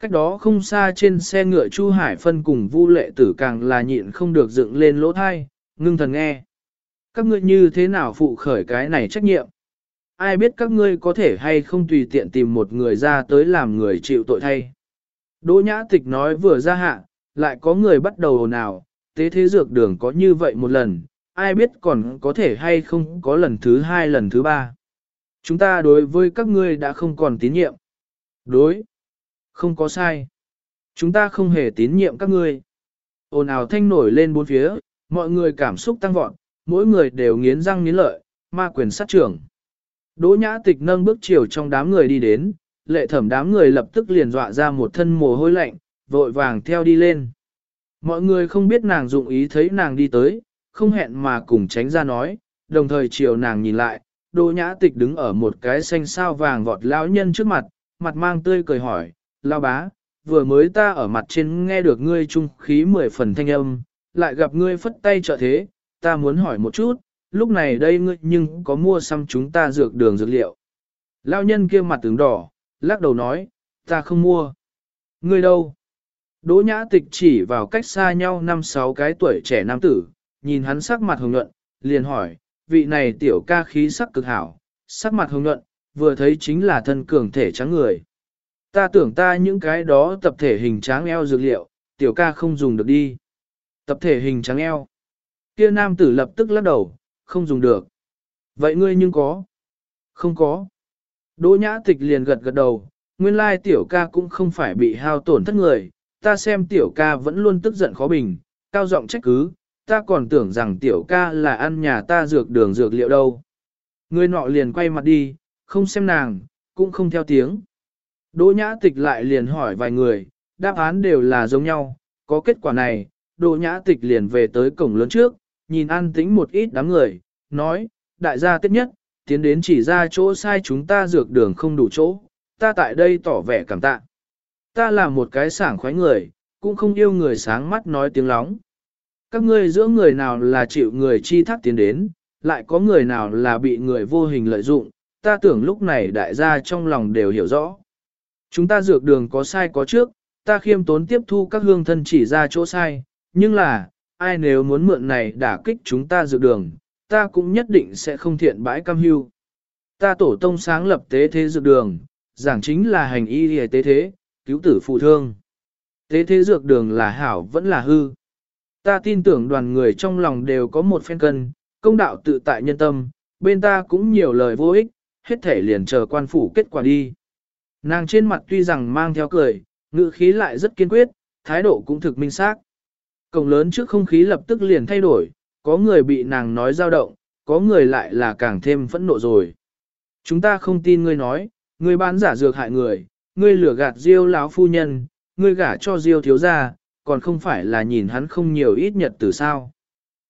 Cách đó không xa trên xe ngựa Chu Hải Phân cùng Vu Lệ Tử càng là nhịn không được dựng lên lỗ thai, ngưng thần nghe. Các ngươi như thế nào phụ khởi cái này trách nhiệm? Ai biết các ngươi có thể hay không tùy tiện tìm một người ra tới làm người chịu tội thay? Đỗ Nhã Tịch nói vừa ra hạ, lại có người bắt đầu nào, tế thế dược đường có như vậy một lần, ai biết còn có thể hay không có lần thứ hai lần thứ ba. Chúng ta đối với các ngươi đã không còn tín nhiệm. Đối. Không có sai. Chúng ta không hề tín nhiệm các ngươi. Ồn ào thanh nổi lên bốn phía, mọi người cảm xúc tăng vọt, mỗi người đều nghiến răng nghiến lợi, ma quyền sát trưởng. Đỗ nhã tịch nâng bước chiều trong đám người đi đến, lệ thẩm đám người lập tức liền dọa ra một thân mồ hôi lạnh, vội vàng theo đi lên. Mọi người không biết nàng dụng ý thấy nàng đi tới, không hẹn mà cùng tránh ra nói, đồng thời chiều nàng nhìn lại, đỗ nhã tịch đứng ở một cái xanh sao vàng vọt lão nhân trước mặt, mặt mang tươi cười hỏi, lao bá, vừa mới ta ở mặt trên nghe được ngươi trung khí mười phần thanh âm, lại gặp ngươi phất tay trợ thế, ta muốn hỏi một chút, lúc này đây ngươi nhưng có mua xăm chúng ta dược đường dược liệu. Lao nhân kia mặt tướng đỏ, lắc đầu nói, ta không mua. Ngươi đâu? Đỗ nhã tịch chỉ vào cách xa nhau năm sáu cái tuổi trẻ nam tử, nhìn hắn sắc mặt hồng nhuận, liền hỏi, vị này tiểu ca khí sắc cực hảo, sắc mặt hồng nhuận, vừa thấy chính là thân cường thể trắng người. Ta tưởng ta những cái đó tập thể hình tráng eo dược liệu, tiểu ca không dùng được đi. Tập thể hình trắng eo. Kia nam tử lập tức lắc đầu, không dùng được. Vậy ngươi nhưng có? Không có. Đỗ nhã tịch liền gật gật đầu, nguyên lai tiểu ca cũng không phải bị hao tổn thất người, ta xem tiểu ca vẫn luôn tức giận khó bình, cao giọng trách cứ, ta còn tưởng rằng tiểu ca là ăn nhà ta dược đường dược liệu đâu. Người nọ liền quay mặt đi, không xem nàng, cũng không theo tiếng. Đỗ nhã tịch lại liền hỏi vài người, đáp án đều là giống nhau, có kết quả này, đỗ nhã tịch liền về tới cổng lớn trước, nhìn an tĩnh một ít đám người, nói, đại gia tiếp nhất, tiến đến chỉ ra chỗ sai chúng ta dược đường không đủ chỗ, ta tại đây tỏ vẻ cảm tạ. Ta là một cái sảng khoái người, cũng không yêu người sáng mắt nói tiếng lóng. Các ngươi giữa người nào là chịu người chi thác tiến đến, lại có người nào là bị người vô hình lợi dụng, ta tưởng lúc này đại gia trong lòng đều hiểu rõ. Chúng ta dược đường có sai có trước, ta khiêm tốn tiếp thu các hương thân chỉ ra chỗ sai, nhưng là, ai nếu muốn mượn này đả kích chúng ta dự đường, ta cũng nhất định sẽ không thiện bãi cam hưu. Ta tổ tông sáng lập tế thế dược đường, giảng chính là hành y hề tế thế, cứu tử phụ thương. Tế thế dược đường là hảo vẫn là hư. Ta tin tưởng đoàn người trong lòng đều có một phen cân, công đạo tự tại nhân tâm, bên ta cũng nhiều lời vô ích, hết thể liền chờ quan phủ kết quả đi. Nàng trên mặt tuy rằng mang theo cười, ngữ khí lại rất kiên quyết, thái độ cũng thực minh xác. Cổng lớn trước không khí lập tức liền thay đổi, có người bị nàng nói dao động, có người lại là càng thêm phẫn nộ rồi. Chúng ta không tin ngươi nói, ngươi bán giả dược hại người, ngươi lừa gạt Diêu lão phu nhân, ngươi gả cho Diêu thiếu gia, còn không phải là nhìn hắn không nhiều ít nhật từ sao.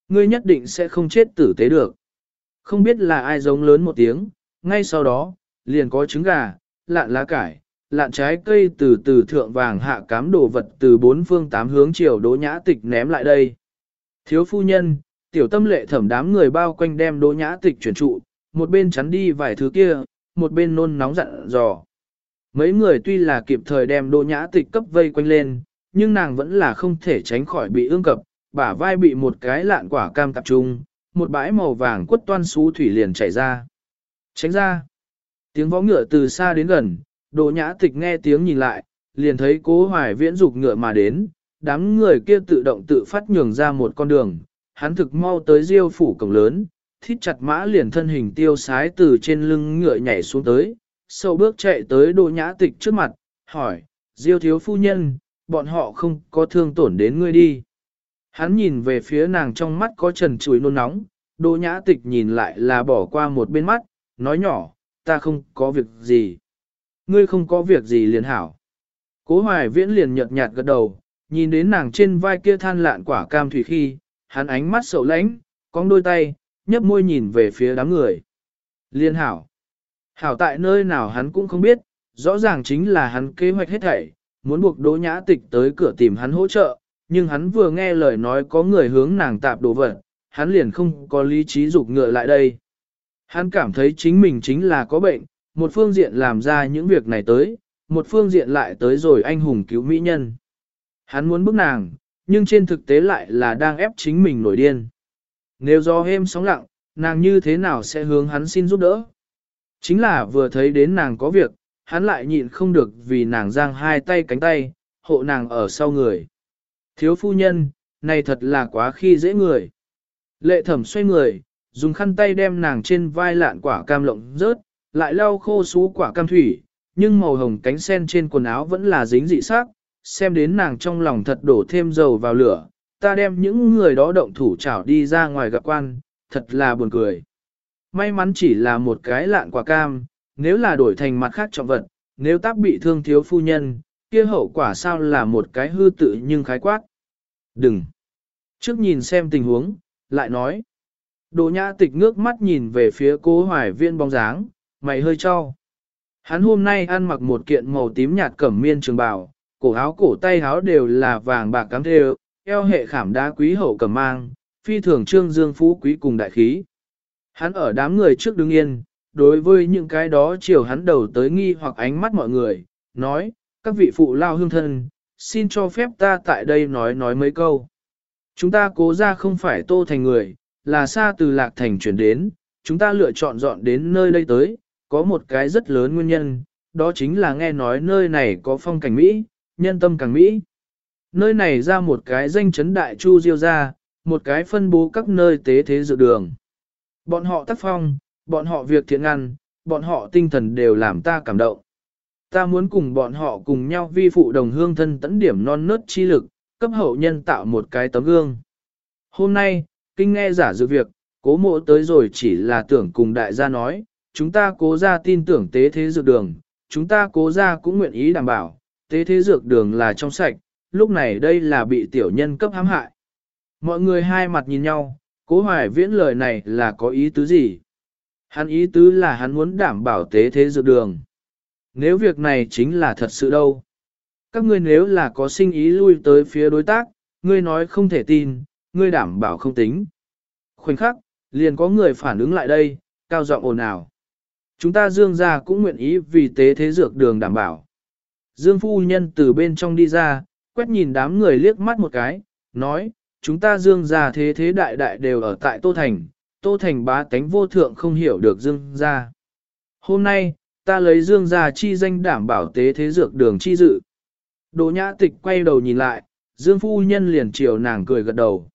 Ngươi nhất định sẽ không chết tử tế được. Không biết là ai giống lớn một tiếng, ngay sau đó, liền có trứng gà, lạn lá cải, lạn trái cây từ từ thượng vàng hạ cám đồ vật từ bốn phương tám hướng chiều đỗ nhã tịch ném lại đây. Thiếu phu nhân, tiểu tâm lệ thẩm đám người bao quanh đem đỗ nhã tịch chuyển trụ, một bên chắn đi vài thứ kia, một bên nôn nóng dặn dò. Mấy người tuy là kịp thời đem đỗ nhã tịch cấp vây quanh lên, nhưng nàng vẫn là không thể tránh khỏi bị ương cập, bả vai bị một cái lạn quả cam tập trung, một bãi màu vàng quất toan xú thủy liền chảy ra. Tránh ra. Tiếng võ ngựa từ xa đến gần, Đỗ nhã tịch nghe tiếng nhìn lại, liền thấy cố hoài viễn dục ngựa mà đến, đám người kia tự động tự phát nhường ra một con đường, hắn thực mau tới diêu phủ cổng lớn, thít chặt mã liền thân hình tiêu sái từ trên lưng ngựa nhảy xuống tới, sâu bước chạy tới đỗ nhã tịch trước mặt, hỏi, diêu thiếu phu nhân, bọn họ không có thương tổn đến ngươi đi. Hắn nhìn về phía nàng trong mắt có trần chuối nôn nóng, đỗ nhã tịch nhìn lại là bỏ qua một bên mắt, nói nhỏ, ta không có việc gì. Ngươi không có việc gì liền hảo. Cố hoài viễn liền nhợt nhạt gật đầu, nhìn đến nàng trên vai kia than lạn quả cam thủy khi, hắn ánh mắt sầu lãnh, cong đôi tay, nhấp môi nhìn về phía đám người. Liên hảo. Hảo tại nơi nào hắn cũng không biết, rõ ràng chính là hắn kế hoạch hết thảy, muốn buộc đỗ nhã tịch tới cửa tìm hắn hỗ trợ, nhưng hắn vừa nghe lời nói có người hướng nàng tạp đồ vật, hắn liền không có lý trí dục ngựa lại đây. Hắn cảm thấy chính mình chính là có bệnh, một phương diện làm ra những việc này tới, một phương diện lại tới rồi anh hùng cứu mỹ nhân. Hắn muốn bức nàng, nhưng trên thực tế lại là đang ép chính mình nổi điên. Nếu do êm sóng lặng, nàng như thế nào sẽ hướng hắn xin giúp đỡ? Chính là vừa thấy đến nàng có việc, hắn lại nhịn không được vì nàng giang hai tay cánh tay, hộ nàng ở sau người. Thiếu phu nhân, này thật là quá khi dễ người. Lệ thẩm xoay người, dùng khăn tay đem nàng trên vai lạn quả cam lộng rớt, lại lau khô xú quả cam thủy, nhưng màu hồng cánh sen trên quần áo vẫn là dính dị sắc, xem đến nàng trong lòng thật đổ thêm dầu vào lửa, ta đem những người đó động thủ chảo đi ra ngoài gặp quan, thật là buồn cười. May mắn chỉ là một cái lạn quả cam, nếu là đổi thành mặt khác trọng vật, nếu tác bị thương thiếu phu nhân, kia hậu quả sao là một cái hư tự nhưng khái quát. Đừng! Trước nhìn xem tình huống, lại nói. Đồ nhã tịch ngước mắt nhìn về phía cố hoài viên bóng dáng, mày hơi cho. Hắn hôm nay ăn mặc một kiện màu tím nhạt cẩm miên trường bào, cổ áo cổ tay áo đều là vàng bạc cắm thêu, eo hệ khảm đá quý hậu cẩm mang, phi thường trương dương phú quý cùng đại khí. Hắn ở đám người trước đứng yên, đối với những cái đó chiều hắn đầu tới nghi hoặc ánh mắt mọi người, nói, các vị phụ lao hương thân, xin cho phép ta tại đây nói nói mấy câu. Chúng ta cố ra không phải tô thành người, là xa từ lạc thành chuyển đến, chúng ta lựa chọn dọn đến nơi đây tới, có một cái rất lớn nguyên nhân, đó chính là nghe nói nơi này có phong cảnh Mỹ, nhân tâm càng Mỹ. Nơi này ra một cái danh chấn đại chu diêu ra, một cái phân bố các nơi tế thế dự đường. Bọn họ tác phong, bọn họ việc thiện ngăn, bọn họ tinh thần đều làm ta cảm động. Ta muốn cùng bọn họ cùng nhau vi phụ đồng hương thân tấn điểm non nớt chi lực, cấp hậu nhân tạo một cái tấm gương. Hôm nay, kinh nghe giả dự việc, cố mộ tới rồi chỉ là tưởng cùng đại gia nói, chúng ta cố ra tin tưởng tế thế dược đường, chúng ta cố ra cũng nguyện ý đảm bảo, tế thế dược đường là trong sạch, lúc này đây là bị tiểu nhân cấp hãm hại. Mọi người hai mặt nhìn nhau, cố hoài viễn lời này là có ý tứ gì? Hắn ý tứ là hắn muốn đảm bảo tế thế dược đường. Nếu việc này chính là thật sự đâu. Các ngươi nếu là có sinh ý lui tới phía đối tác, ngươi nói không thể tin, ngươi đảm bảo không tính. Khoảnh khắc, liền có người phản ứng lại đây, cao giọng ồn ào. Chúng ta dương gia cũng nguyện ý vì tế thế dược đường đảm bảo. Dương phu nhân từ bên trong đi ra, quét nhìn đám người liếc mắt một cái, nói, chúng ta dương gia thế thế đại đại đều ở tại Tô Thành, Tô Thành bá tánh vô thượng không hiểu được dương gia Hôm nay, ta lấy dương gia chi danh đảm bảo tế thế dược đường chi dự. Đỗ nhã tịch quay đầu nhìn lại, dương phu nhân liền chiều nàng cười gật đầu.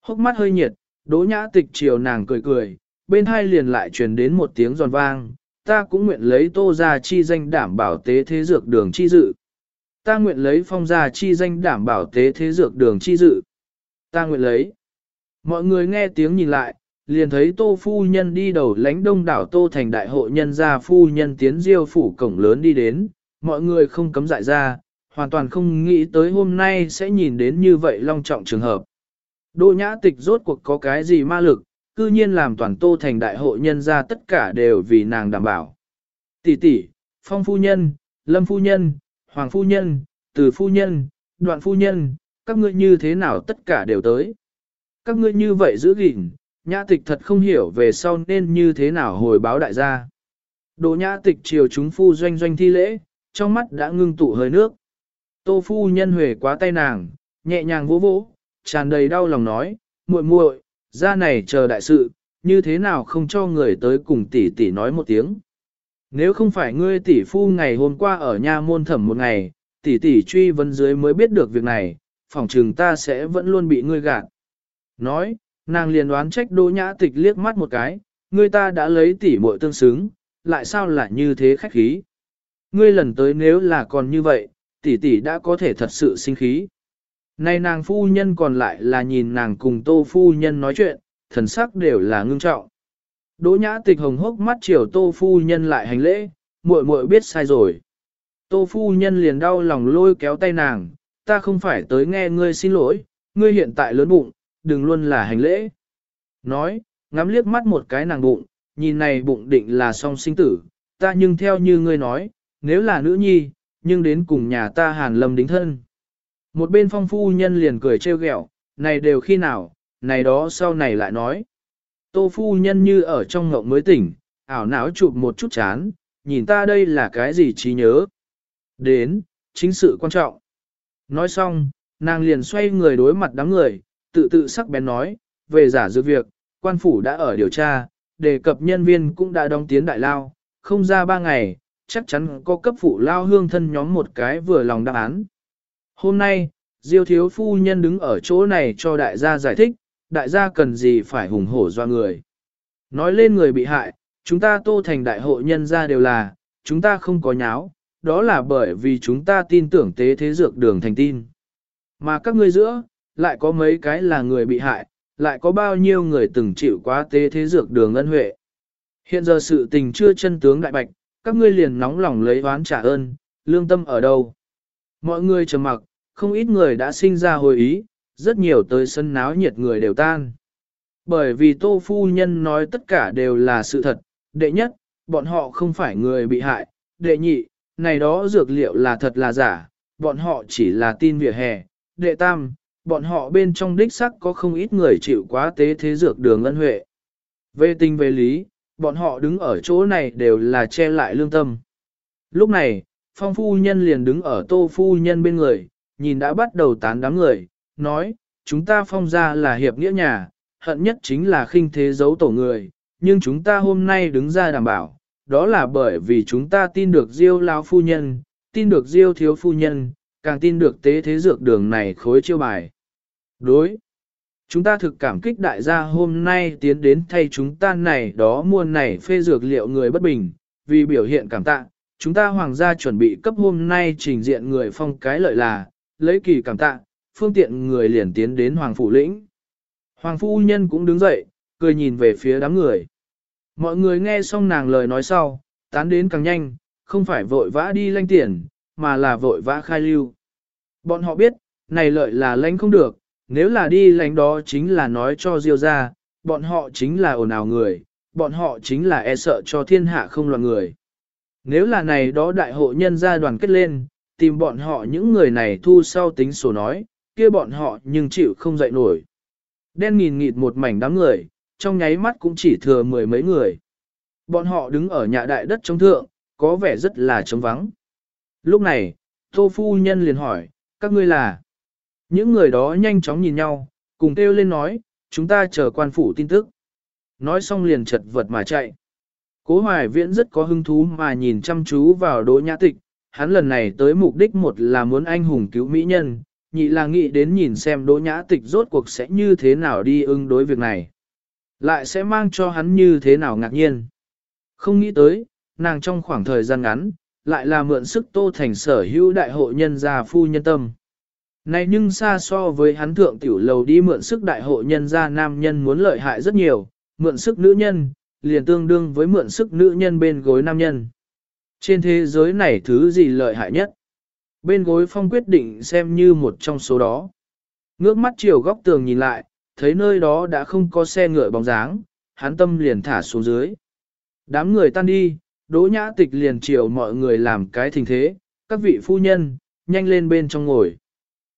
Hốc mắt hơi nhiệt, đỗ nhã tịch chiều nàng cười cười, bên hai liền lại truyền đến một tiếng giòn vang, ta cũng nguyện lấy tô ra chi danh đảm bảo tế thế dược đường chi dự. Ta nguyện lấy phong gia chi danh đảm bảo tế thế dược đường chi dự. Ta nguyện lấy. Mọi người nghe tiếng nhìn lại, liền thấy tô phu nhân đi đầu lánh đông đảo tô thành đại hội nhân gia phu nhân tiến diêu phủ cổng lớn đi đến, mọi người không cấm dại ra, hoàn toàn không nghĩ tới hôm nay sẽ nhìn đến như vậy long trọng trường hợp. Đỗ nhã tịch rốt cuộc có cái gì ma lực, cư nhiên làm toàn tô thành đại hội nhân gia tất cả đều vì nàng đảm bảo. Tỷ tỷ, phong phu nhân, lâm phu nhân, hoàng phu nhân, từ phu nhân, đoạn phu nhân, các ngươi như thế nào tất cả đều tới. Các ngươi như vậy giữ gìn, nhã tịch thật không hiểu về sau nên như thế nào hồi báo đại gia. Đồ nhã tịch chiều chúng phu doanh doanh thi lễ, trong mắt đã ngưng tụ hơi nước. Tô phu nhân huề quá tay nàng, nhẹ nhàng vỗ vỗ, tràn đầy đau lòng nói, muội muội, ra này chờ đại sự, như thế nào không cho người tới cùng tỷ tỷ nói một tiếng. Nếu không phải ngươi tỷ phu ngày hôm qua ở nha môn thẩm một ngày, tỷ tỷ truy vấn dưới mới biết được việc này, phỏng chừng ta sẽ vẫn luôn bị ngươi gạt. Nói, nàng liền đoán trách đỗ nhã tịch liếc mắt một cái, ngươi ta đã lấy tỷ muội tương xứng, lại sao lại như thế khách khí. Ngươi lần tới nếu là còn như vậy, tỷ tỷ đã có thể thật sự sinh khí. Nay nàng phu nhân còn lại là nhìn nàng cùng tô phu nhân nói chuyện, thần sắc đều là ngưng trọng. Đỗ nhã tịch hồng hốc mắt chiều tô phu nhân lại hành lễ, muội muội biết sai rồi. Tô phu nhân liền đau lòng lôi kéo tay nàng, ta không phải tới nghe ngươi xin lỗi, ngươi hiện tại lớn bụng, đừng luôn là hành lễ. Nói, ngắm liếc mắt một cái nàng bụng, nhìn này bụng định là song sinh tử, ta nhưng theo như ngươi nói, nếu là nữ nhi, nhưng đến cùng nhà ta hàn lâm đính thân. Một bên phong phu nhân liền cười trêu ghẹo, này đều khi nào, này đó sau này lại nói. Tô phu nhân như ở trong ngộng mới tỉnh, ảo não chụp một chút chán, nhìn ta đây là cái gì trí nhớ. Đến, chính sự quan trọng. Nói xong, nàng liền xoay người đối mặt đám người, tự tự sắc bén nói, về giả dược việc, quan phủ đã ở điều tra, đề cập nhân viên cũng đã đóng tiến đại lao, không ra ba ngày, chắc chắn có cấp phụ lao hương thân nhóm một cái vừa lòng đáp án. Hôm nay, Diêu thiếu phu nhân đứng ở chỗ này cho đại gia giải thích, đại gia cần gì phải hùng hổ do người. Nói lên người bị hại, chúng ta tô thành đại hội nhân gia đều là, chúng ta không có nháo, đó là bởi vì chúng ta tin tưởng tế thế dược đường thành tin. Mà các ngươi giữa, lại có mấy cái là người bị hại, lại có bao nhiêu người từng chịu quá tế thế dược đường ân huệ. Hiện giờ sự tình chưa chân tướng đại bạch, các ngươi liền nóng lòng lấy oán trả ơn, lương tâm ở đâu. Mọi người trầm mặc, không ít người đã sinh ra hồi ý, rất nhiều tới sân náo nhiệt người đều tan. Bởi vì tô phu nhân nói tất cả đều là sự thật, đệ nhất, bọn họ không phải người bị hại, đệ nhị, này đó dược liệu là thật là giả, bọn họ chỉ là tin vỉa hè, đệ tam, bọn họ bên trong đích sắc có không ít người chịu quá tế thế dược đường ân huệ. Về tình về lý, bọn họ đứng ở chỗ này đều là che lại lương tâm. Lúc này, phong phu nhân liền đứng ở tô phu nhân bên người, nhìn đã bắt đầu tán đám người, nói, chúng ta phong ra là hiệp nghĩa nhà, hận nhất chính là khinh thế giấu tổ người, nhưng chúng ta hôm nay đứng ra đảm bảo, đó là bởi vì chúng ta tin được diêu lao phu nhân, tin được diêu thiếu phu nhân, càng tin được tế thế dược đường này khối chiêu bài. Đối. Chúng ta thực cảm kích đại gia hôm nay tiến đến thay chúng ta này đó muôn này phê dược liệu người bất bình, vì biểu hiện cảm tạ, chúng ta hoàng gia chuẩn bị cấp hôm nay trình diện người phong cái lợi là, lấy kỳ cảm tạ, phương tiện người liền tiến đến hoàng phủ lĩnh. Hoàng phu nhân cũng đứng dậy, cười nhìn về phía đám người. Mọi người nghe xong nàng lời nói sau, tán đến càng nhanh, không phải vội vã đi lanh tiền, mà là vội vã khai lưu. Bọn họ biết, này lợi là lãnh không được, nếu là đi lãnh đó chính là nói cho Diêu ra, bọn họ chính là ồn ào người, bọn họ chính là e sợ cho thiên hạ không loạn người. Nếu là này đó đại hộ nhân gia đoàn kết lên, tìm bọn họ những người này thu sau tính sổ nói, kia bọn họ nhưng chịu không dậy nổi. Đen nghìn nghịt một mảnh đám người, trong nháy mắt cũng chỉ thừa mười mấy người. Bọn họ đứng ở nhà đại đất trống thượng, có vẻ rất là trống vắng. Lúc này, Tô Phu Nhân liền hỏi, các ngươi là? Những người đó nhanh chóng nhìn nhau, cùng kêu lên nói, chúng ta chờ quan phủ tin tức. Nói xong liền chật vật mà chạy. Cố Hoài Viễn rất có hứng thú mà nhìn chăm chú vào Đỗ Nhã Tịch, hắn lần này tới mục đích một là muốn anh hùng cứu mỹ nhân, nhị là nghĩ đến nhìn xem Đỗ Nhã Tịch rốt cuộc sẽ như thế nào đi ứng đối việc này. Lại sẽ mang cho hắn như thế nào ngạc nhiên. Không nghĩ tới, nàng trong khoảng thời gian ngắn, lại là mượn sức Tô Thành sở hữu đại hội nhân gia phu nhân tâm. Này nhưng xa so với hắn thượng tiểu lầu đi mượn sức đại hội nhân gia nam nhân muốn lợi hại rất nhiều, mượn sức nữ nhân, liền tương đương với mượn sức nữ nhân bên gối nam nhân. Trên thế giới này thứ gì lợi hại nhất? Bên gối phong quyết định xem như một trong số đó. Ngước mắt chiều góc tường nhìn lại, thấy nơi đó đã không có xe ngựa bóng dáng, hắn tâm liền thả xuống dưới. Đám người tan đi, đỗ nhã tịch liền chiều mọi người làm cái thình thế, các vị phu nhân, nhanh lên bên trong ngồi.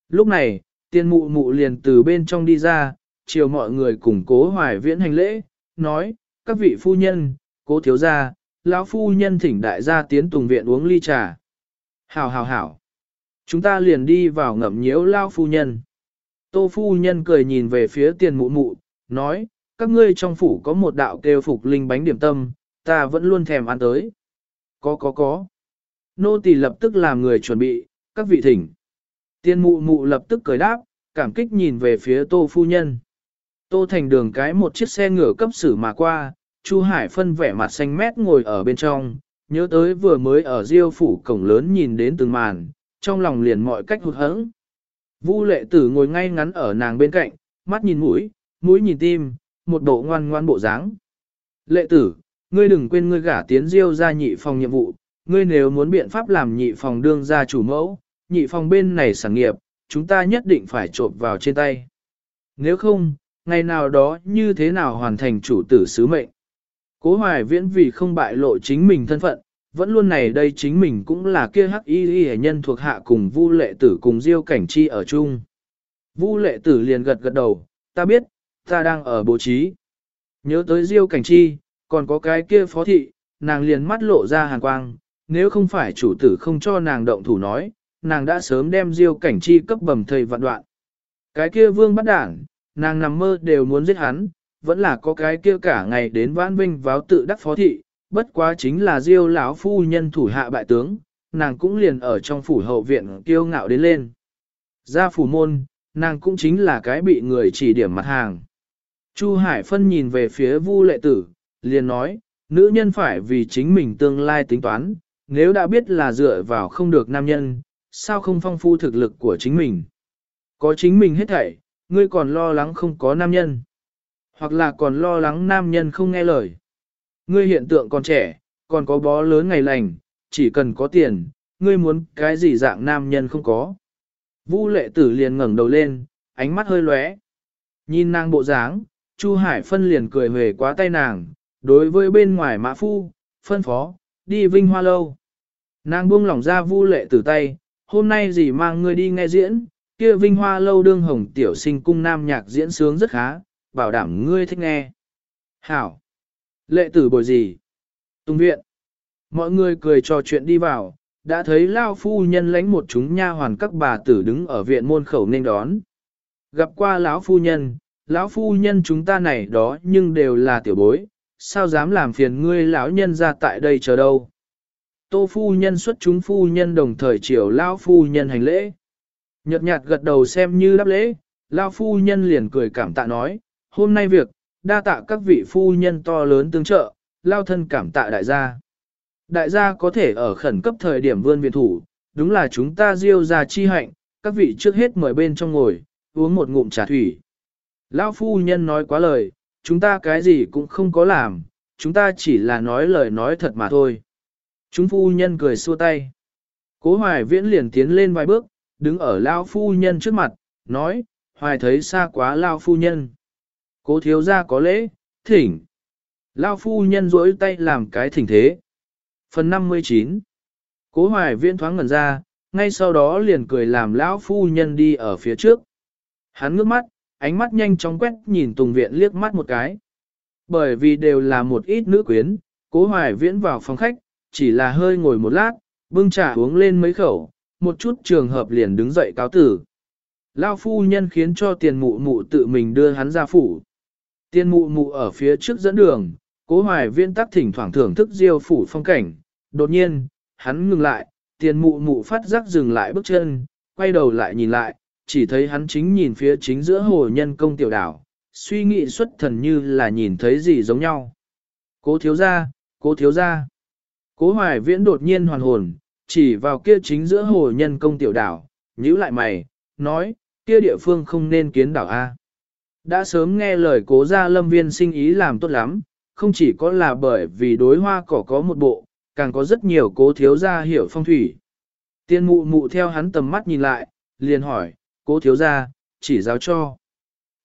Lúc này, tiên mụ mụ liền từ bên trong đi ra, chiều mọi người cùng cố hoài viễn hành lễ, nói, các vị phu nhân, cố thiếu gia, lão phu nhân thỉnh đại gia tiến tùng viện uống ly trà. Hảo hảo hảo. Chúng ta liền đi vào ngậm nhiễu lão phu nhân. Tô phu nhân cười nhìn về phía tiền mụ mụ, nói, các ngươi trong phủ có một đạo kêu phục linh bánh điểm tâm, ta vẫn luôn thèm ăn tới. Có có có. Nô tỳ lập tức làm người chuẩn bị, các vị thỉnh. Tiên mụ mụ lập tức cười đáp, cảm kích nhìn về phía tô phu nhân. Tô thành đường cái một chiếc xe ngựa cấp xử mà qua, Chu Hải phân vẻ mặt xanh mét ngồi ở bên trong, nhớ tới vừa mới ở diêu phủ cổng lớn nhìn đến từng màn, trong lòng liền mọi cách hụt hẫng. Vu lệ tử ngồi ngay ngắn ở nàng bên cạnh, mắt nhìn mũi, mũi nhìn tim, một bộ ngoan ngoan bộ dáng. Lệ tử, ngươi đừng quên ngươi gả tiến diêu ra nhị phòng nhiệm vụ, ngươi nếu muốn biện pháp làm nhị phòng đương gia chủ mẫu, nhị phòng bên này sản nghiệp, chúng ta nhất định phải trộm vào trên tay. Nếu không, ngày nào đó như thế nào hoàn thành chủ tử sứ mệnh. Cố hoài viễn vì không bại lộ chính mình thân phận, vẫn luôn này đây chính mình cũng là kia hắc y y nhân thuộc hạ cùng vu lệ tử cùng diêu cảnh chi ở chung. Vu lệ tử liền gật gật đầu, ta biết, ta đang ở bố trí. Nhớ tới diêu cảnh chi, còn có cái kia phó thị, nàng liền mắt lộ ra hàn quang, nếu không phải chủ tử không cho nàng động thủ nói, nàng đã sớm đem diêu cảnh chi cấp bầm thầy vạn đoạn. Cái kia vương bắt đảng, nàng nằm mơ đều muốn giết hắn, vẫn là có cái kia cả ngày đến vãn vinh váo tự đắc phó thị, bất quá chính là diêu lão phu nhân thủ hạ bại tướng, nàng cũng liền ở trong phủ hậu viện kiêu ngạo đến lên. Ra phủ môn, nàng cũng chính là cái bị người chỉ điểm mặt hàng. Chu Hải Phân nhìn về phía Vu lệ tử, liền nói, nữ nhân phải vì chính mình tương lai tính toán, nếu đã biết là dựa vào không được nam nhân, sao không phong phu thực lực của chính mình. Có chính mình hết thảy, ngươi còn lo lắng không có nam nhân. Hoặc là còn lo lắng nam nhân không nghe lời. Ngươi hiện tượng còn trẻ, còn có bó lớn ngày lành, chỉ cần có tiền, ngươi muốn cái gì dạng nam nhân không có. Vu lệ tử liền ngẩng đầu lên, ánh mắt hơi lóe. Nhìn nàng bộ dáng, Chu Hải phân liền cười về quá tay nàng, đối với bên ngoài mã phu, phân phó, đi vinh hoa lâu. Nàng buông lỏng ra vu lệ tử tay, hôm nay gì mang ngươi đi nghe diễn, kia vinh hoa lâu đương hồng tiểu sinh cung nam nhạc diễn sướng rất khá, bảo đảm ngươi thích nghe. Hảo! Lệ tử bồi gì? Tùng viện! Mọi người cười trò chuyện đi vào, đã thấy Lao phu nhân lãnh một chúng nha hoàn các bà tử đứng ở viện môn khẩu nên đón. Gặp qua lão phu nhân, lão phu nhân chúng ta này đó nhưng đều là tiểu bối, sao dám làm phiền ngươi lão nhân ra tại đây chờ đâu. Tô phu nhân xuất chúng phu nhân đồng thời chiều lão phu nhân hành lễ. Nhật nhạt gật đầu xem như đáp lễ, lão phu nhân liền cười cảm tạ nói, hôm nay việc, đa tạ các vị phu nhân to lớn tương trợ, lao thân cảm tạ đại gia. Đại gia có thể ở khẩn cấp thời điểm vươn viện thủ, đúng là chúng ta diêu ra chi hạnh, các vị trước hết mời bên trong ngồi, uống một ngụm trà thủy. Lão phu nhân nói quá lời, chúng ta cái gì cũng không có làm, chúng ta chỉ là nói lời nói thật mà thôi. Chúng phu nhân cười xua tay. Cố hoài viễn liền tiến lên vài bước, đứng ở Lão phu nhân trước mặt, nói, hoài thấy xa quá Lão phu nhân. Cố thiếu gia có lễ, thỉnh. lao phu nhân rỗi tay làm cái thỉnh thế. Phần 59 Cố hoài viễn thoáng ngẩn ra, ngay sau đó liền cười làm lão phu nhân đi ở phía trước. Hắn ngước mắt, ánh mắt nhanh chóng quét nhìn Tùng Viện liếc mắt một cái. Bởi vì đều là một ít nữ quyến, cố hoài viễn vào phòng khách, chỉ là hơi ngồi một lát, bưng trà uống lên mấy khẩu, một chút trường hợp liền đứng dậy cáo tử. Lao phu nhân khiến cho tiền mụ mụ tự mình đưa hắn ra phủ. Tiên mụ mụ ở phía trước dẫn đường, cố hoài viễn tắc thỉnh thoảng thưởng thức diêu phủ phong cảnh. Đột nhiên, hắn ngừng lại, tiền mụ mụ phát giác dừng lại bước chân, quay đầu lại nhìn lại, chỉ thấy hắn chính nhìn phía chính giữa hồ nhân công tiểu đảo, suy nghĩ xuất thần như là nhìn thấy gì giống nhau. Cố thiếu ra, cố thiếu ra. Cố hoài viễn đột nhiên hoàn hồn, chỉ vào kia chính giữa hồ nhân công tiểu đảo, nhíu lại mày, nói, kia địa phương không nên kiến đảo A. Đã sớm nghe lời cố gia lâm viên sinh ý làm tốt lắm, không chỉ có là bởi vì đối hoa cỏ có một bộ, càng có rất nhiều cố thiếu gia hiểu phong thủy. Tiên mụ mụ theo hắn tầm mắt nhìn lại, liền hỏi, cố thiếu gia, chỉ giáo cho.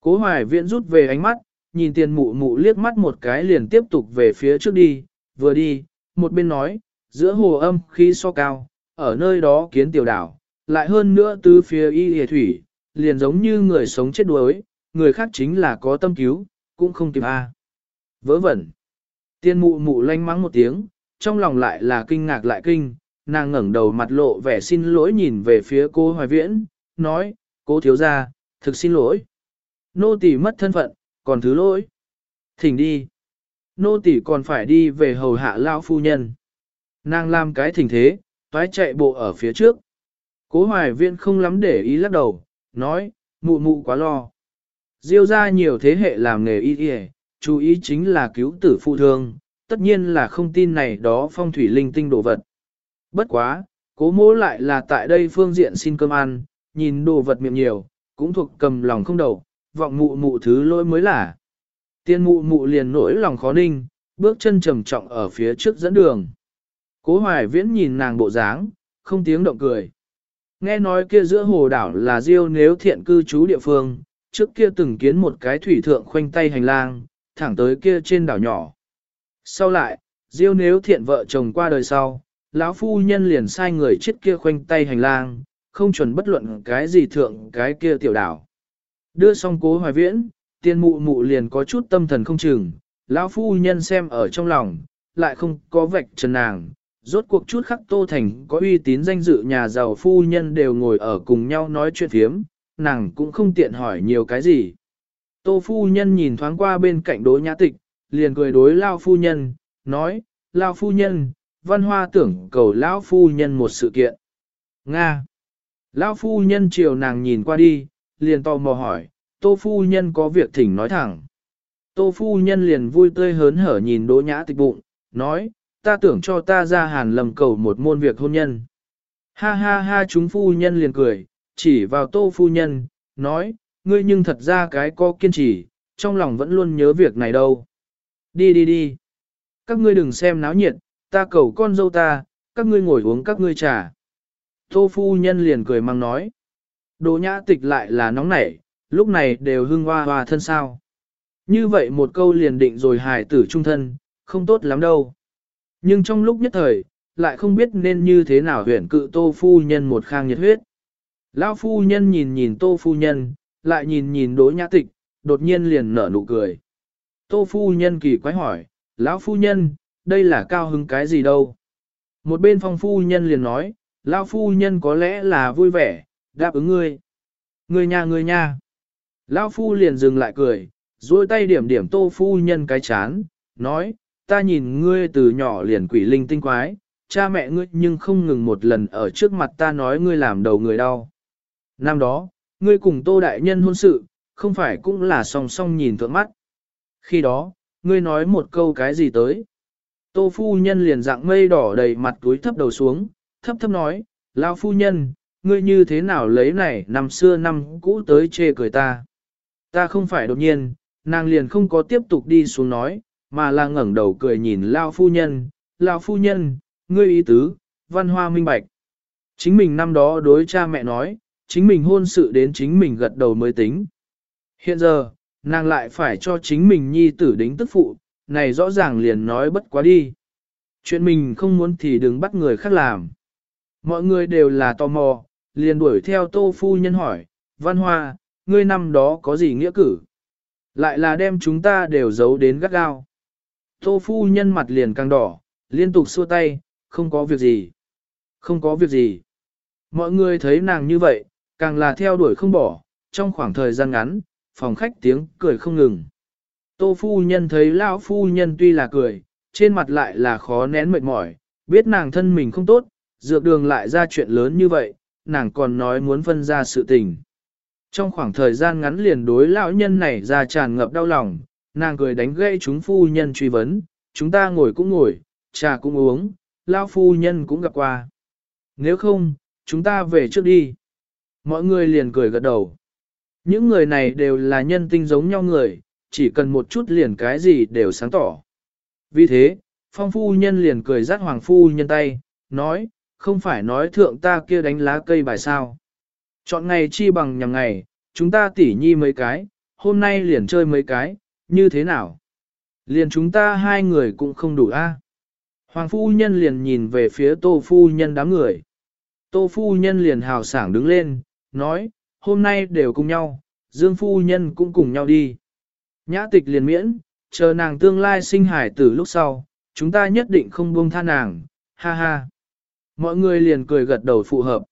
Cố hoài viễn rút về ánh mắt, nhìn tiền mụ mụ liếc mắt một cái liền tiếp tục về phía trước đi, vừa đi, một bên nói, giữa hồ âm khí so cao, ở nơi đó kiến tiểu đảo, lại hơn nữa từ phía y hề thủy, liền giống như người sống chết đuối, người khác chính là có tâm cứu, cũng không tìm a. Vớ vẩn. Tiên mụ mụ lanh mắng một tiếng, trong lòng lại là kinh ngạc lại kinh, nàng ngẩng đầu mặt lộ vẻ xin lỗi nhìn về phía cô Hoài Viễn, nói, cô thiếu gia, thực xin lỗi. Nô tỳ mất thân phận, còn thứ lỗi. Thỉnh đi. Nô tỳ còn phải đi về hầu hạ lao phu nhân. Nàng làm cái thỉnh thế, toái chạy bộ ở phía trước. Cố hoài Viễn không lắm để ý lắc đầu, nói, mụ mụ quá lo. Diêu ra nhiều thế hệ làm nghề y y, chú ý chính là cứu tử phụ thương, tất nhiên là không tin này đó phong thủy linh tinh đồ vật. Bất quá, cố mỗ lại là tại đây phương diện xin cơm ăn, nhìn đồ vật miệng nhiều, cũng thuộc cầm lòng không đầu, vọng mụ mụ thứ lỗi mới là. Tiên mụ mụ liền nỗi lòng khó ninh, bước chân trầm trọng ở phía trước dẫn đường. Cố hoài viễn nhìn nàng bộ dáng, không tiếng động cười. Nghe nói kia giữa hồ đảo là diêu nếu thiện cư trú địa phương, trước kia từng kiến một cái thủy thượng khoanh tay hành lang, thẳng tới kia trên đảo nhỏ. Sau lại, diêu nếu thiện vợ chồng qua đời sau, lão phu nhân liền sai người chết kia khoanh tay hành lang, không chuẩn bất luận cái gì thượng cái kia tiểu đảo. Đưa xong cố hoài viễn, tiên mụ mụ liền có chút tâm thần không chừng, lão phu nhân xem ở trong lòng, lại không có vạch trần nàng. Rốt cuộc chút khắc tô thành có uy tín danh dự nhà giàu phu nhân đều ngồi ở cùng nhau nói chuyện phiếm, nàng cũng không tiện hỏi nhiều cái gì. Tô phu nhân nhìn thoáng qua bên cạnh đối nhã tịch, liền cười đối lao phu nhân, nói, lao phu nhân, văn hoa tưởng cầu lão phu nhân một sự kiện. Nga. Lão phu nhân chiều nàng nhìn qua đi, liền tò mò hỏi, tô phu nhân có việc thỉnh nói thẳng. Tô phu nhân liền vui tươi hớn hở nhìn đỗ nhã tịch bụng, nói, ta tưởng cho ta ra hàn lầm cầu một môn việc hôn nhân. Ha ha ha chúng phu nhân liền cười, chỉ vào tô phu nhân, nói, ngươi nhưng thật ra cái có kiên trì, trong lòng vẫn luôn nhớ việc này đâu. Đi đi đi. Các ngươi đừng xem náo nhiệt, ta cầu con dâu ta, các ngươi ngồi uống các ngươi trà. Tô phu nhân liền cười mang nói. đồ nhã tịch lại là nóng nảy, lúc này đều hưng hoa hoa thân sao. Như vậy một câu liền định rồi hài tử trung thân, không tốt lắm đâu. Nhưng trong lúc nhất thời, lại không biết nên như thế nào huyển cự tô phu nhân một khang nhiệt huyết. Lão phu nhân nhìn nhìn tô phu nhân, lại nhìn nhìn đỗ nhã tịch, đột nhiên liền nở nụ cười. Tô phu nhân kỳ quái hỏi, lão phu nhân, đây là cao hứng cái gì đâu? Một bên phong phu nhân liền nói, lao phu nhân có lẽ là vui vẻ, đáp ứng ngươi. Ngươi nhà ngươi nhà. Lao phu liền dừng lại cười, duỗi tay điểm điểm tô phu nhân cái chán, nói, ta nhìn ngươi từ nhỏ liền quỷ linh tinh quái, cha mẹ ngươi nhưng không ngừng một lần ở trước mặt ta nói ngươi làm đầu người đau. Năm đó, ngươi cùng tô đại nhân hôn sự, không phải cũng là song song nhìn thượng mắt. Khi đó, ngươi nói một câu cái gì tới? Tô phu nhân liền dạng mây đỏ đầy mặt túi thấp đầu xuống, thấp thấp nói, lao phu nhân, ngươi như thế nào lấy này năm xưa năm cũ tới chê cười ta. Ta không phải đột nhiên, nàng liền không có tiếp tục đi xuống nói, mà là ngẩng đầu cười nhìn lao phu nhân, lao phu nhân, ngươi ý tứ, văn hoa minh bạch. Chính mình năm đó đối cha mẹ nói, chính mình hôn sự đến chính mình gật đầu mới tính. Hiện giờ, nàng lại phải cho chính mình nhi tử đính tức phụ, này rõ ràng liền nói bất quá đi. Chuyện mình không muốn thì đừng bắt người khác làm. Mọi người đều là tò mò, liền đuổi theo tô phu nhân hỏi, văn hoa, ngươi năm đó có gì nghĩa cử? Lại là đem chúng ta đều giấu đến gắt gao. Tô phu nhân mặt liền càng đỏ, liên tục xua tay, không có việc gì. Không có việc gì. Mọi người thấy nàng như vậy, càng là theo đuổi không bỏ, trong khoảng thời gian ngắn, phòng khách tiếng cười không ngừng. Tô phu nhân thấy lão phu nhân tuy là cười, trên mặt lại là khó nén mệt mỏi, biết nàng thân mình không tốt, dược đường lại ra chuyện lớn như vậy, nàng còn nói muốn phân ra sự tình. Trong khoảng thời gian ngắn liền đối lão nhân này ra tràn ngập đau lòng, nàng cười đánh gây chúng phu nhân truy vấn, chúng ta ngồi cũng ngồi, trà cũng uống, lão phu nhân cũng gặp qua. Nếu không, chúng ta về trước đi. Mọi người liền cười gật đầu. Những người này đều là nhân tinh giống nhau người, chỉ cần một chút liền cái gì đều sáng tỏ. Vì thế, phong phu nhân liền cười rát hoàng phu nhân tay, nói, không phải nói thượng ta kia đánh lá cây bài sao. Chọn ngày chi bằng nhằm ngày, chúng ta tỉ nhi mấy cái, hôm nay liền chơi mấy cái, như thế nào? Liền chúng ta hai người cũng không đủ a. Hoàng phu nhân liền nhìn về phía tô phu nhân đám người. Tô phu nhân liền hào sảng đứng lên, nói, hôm nay đều cùng nhau, dương phu nhân cũng cùng nhau đi. Nhã tịch liền miễn, chờ nàng tương lai sinh hải tử lúc sau, chúng ta nhất định không buông tha nàng, ha ha. Mọi người liền cười gật đầu phụ hợp.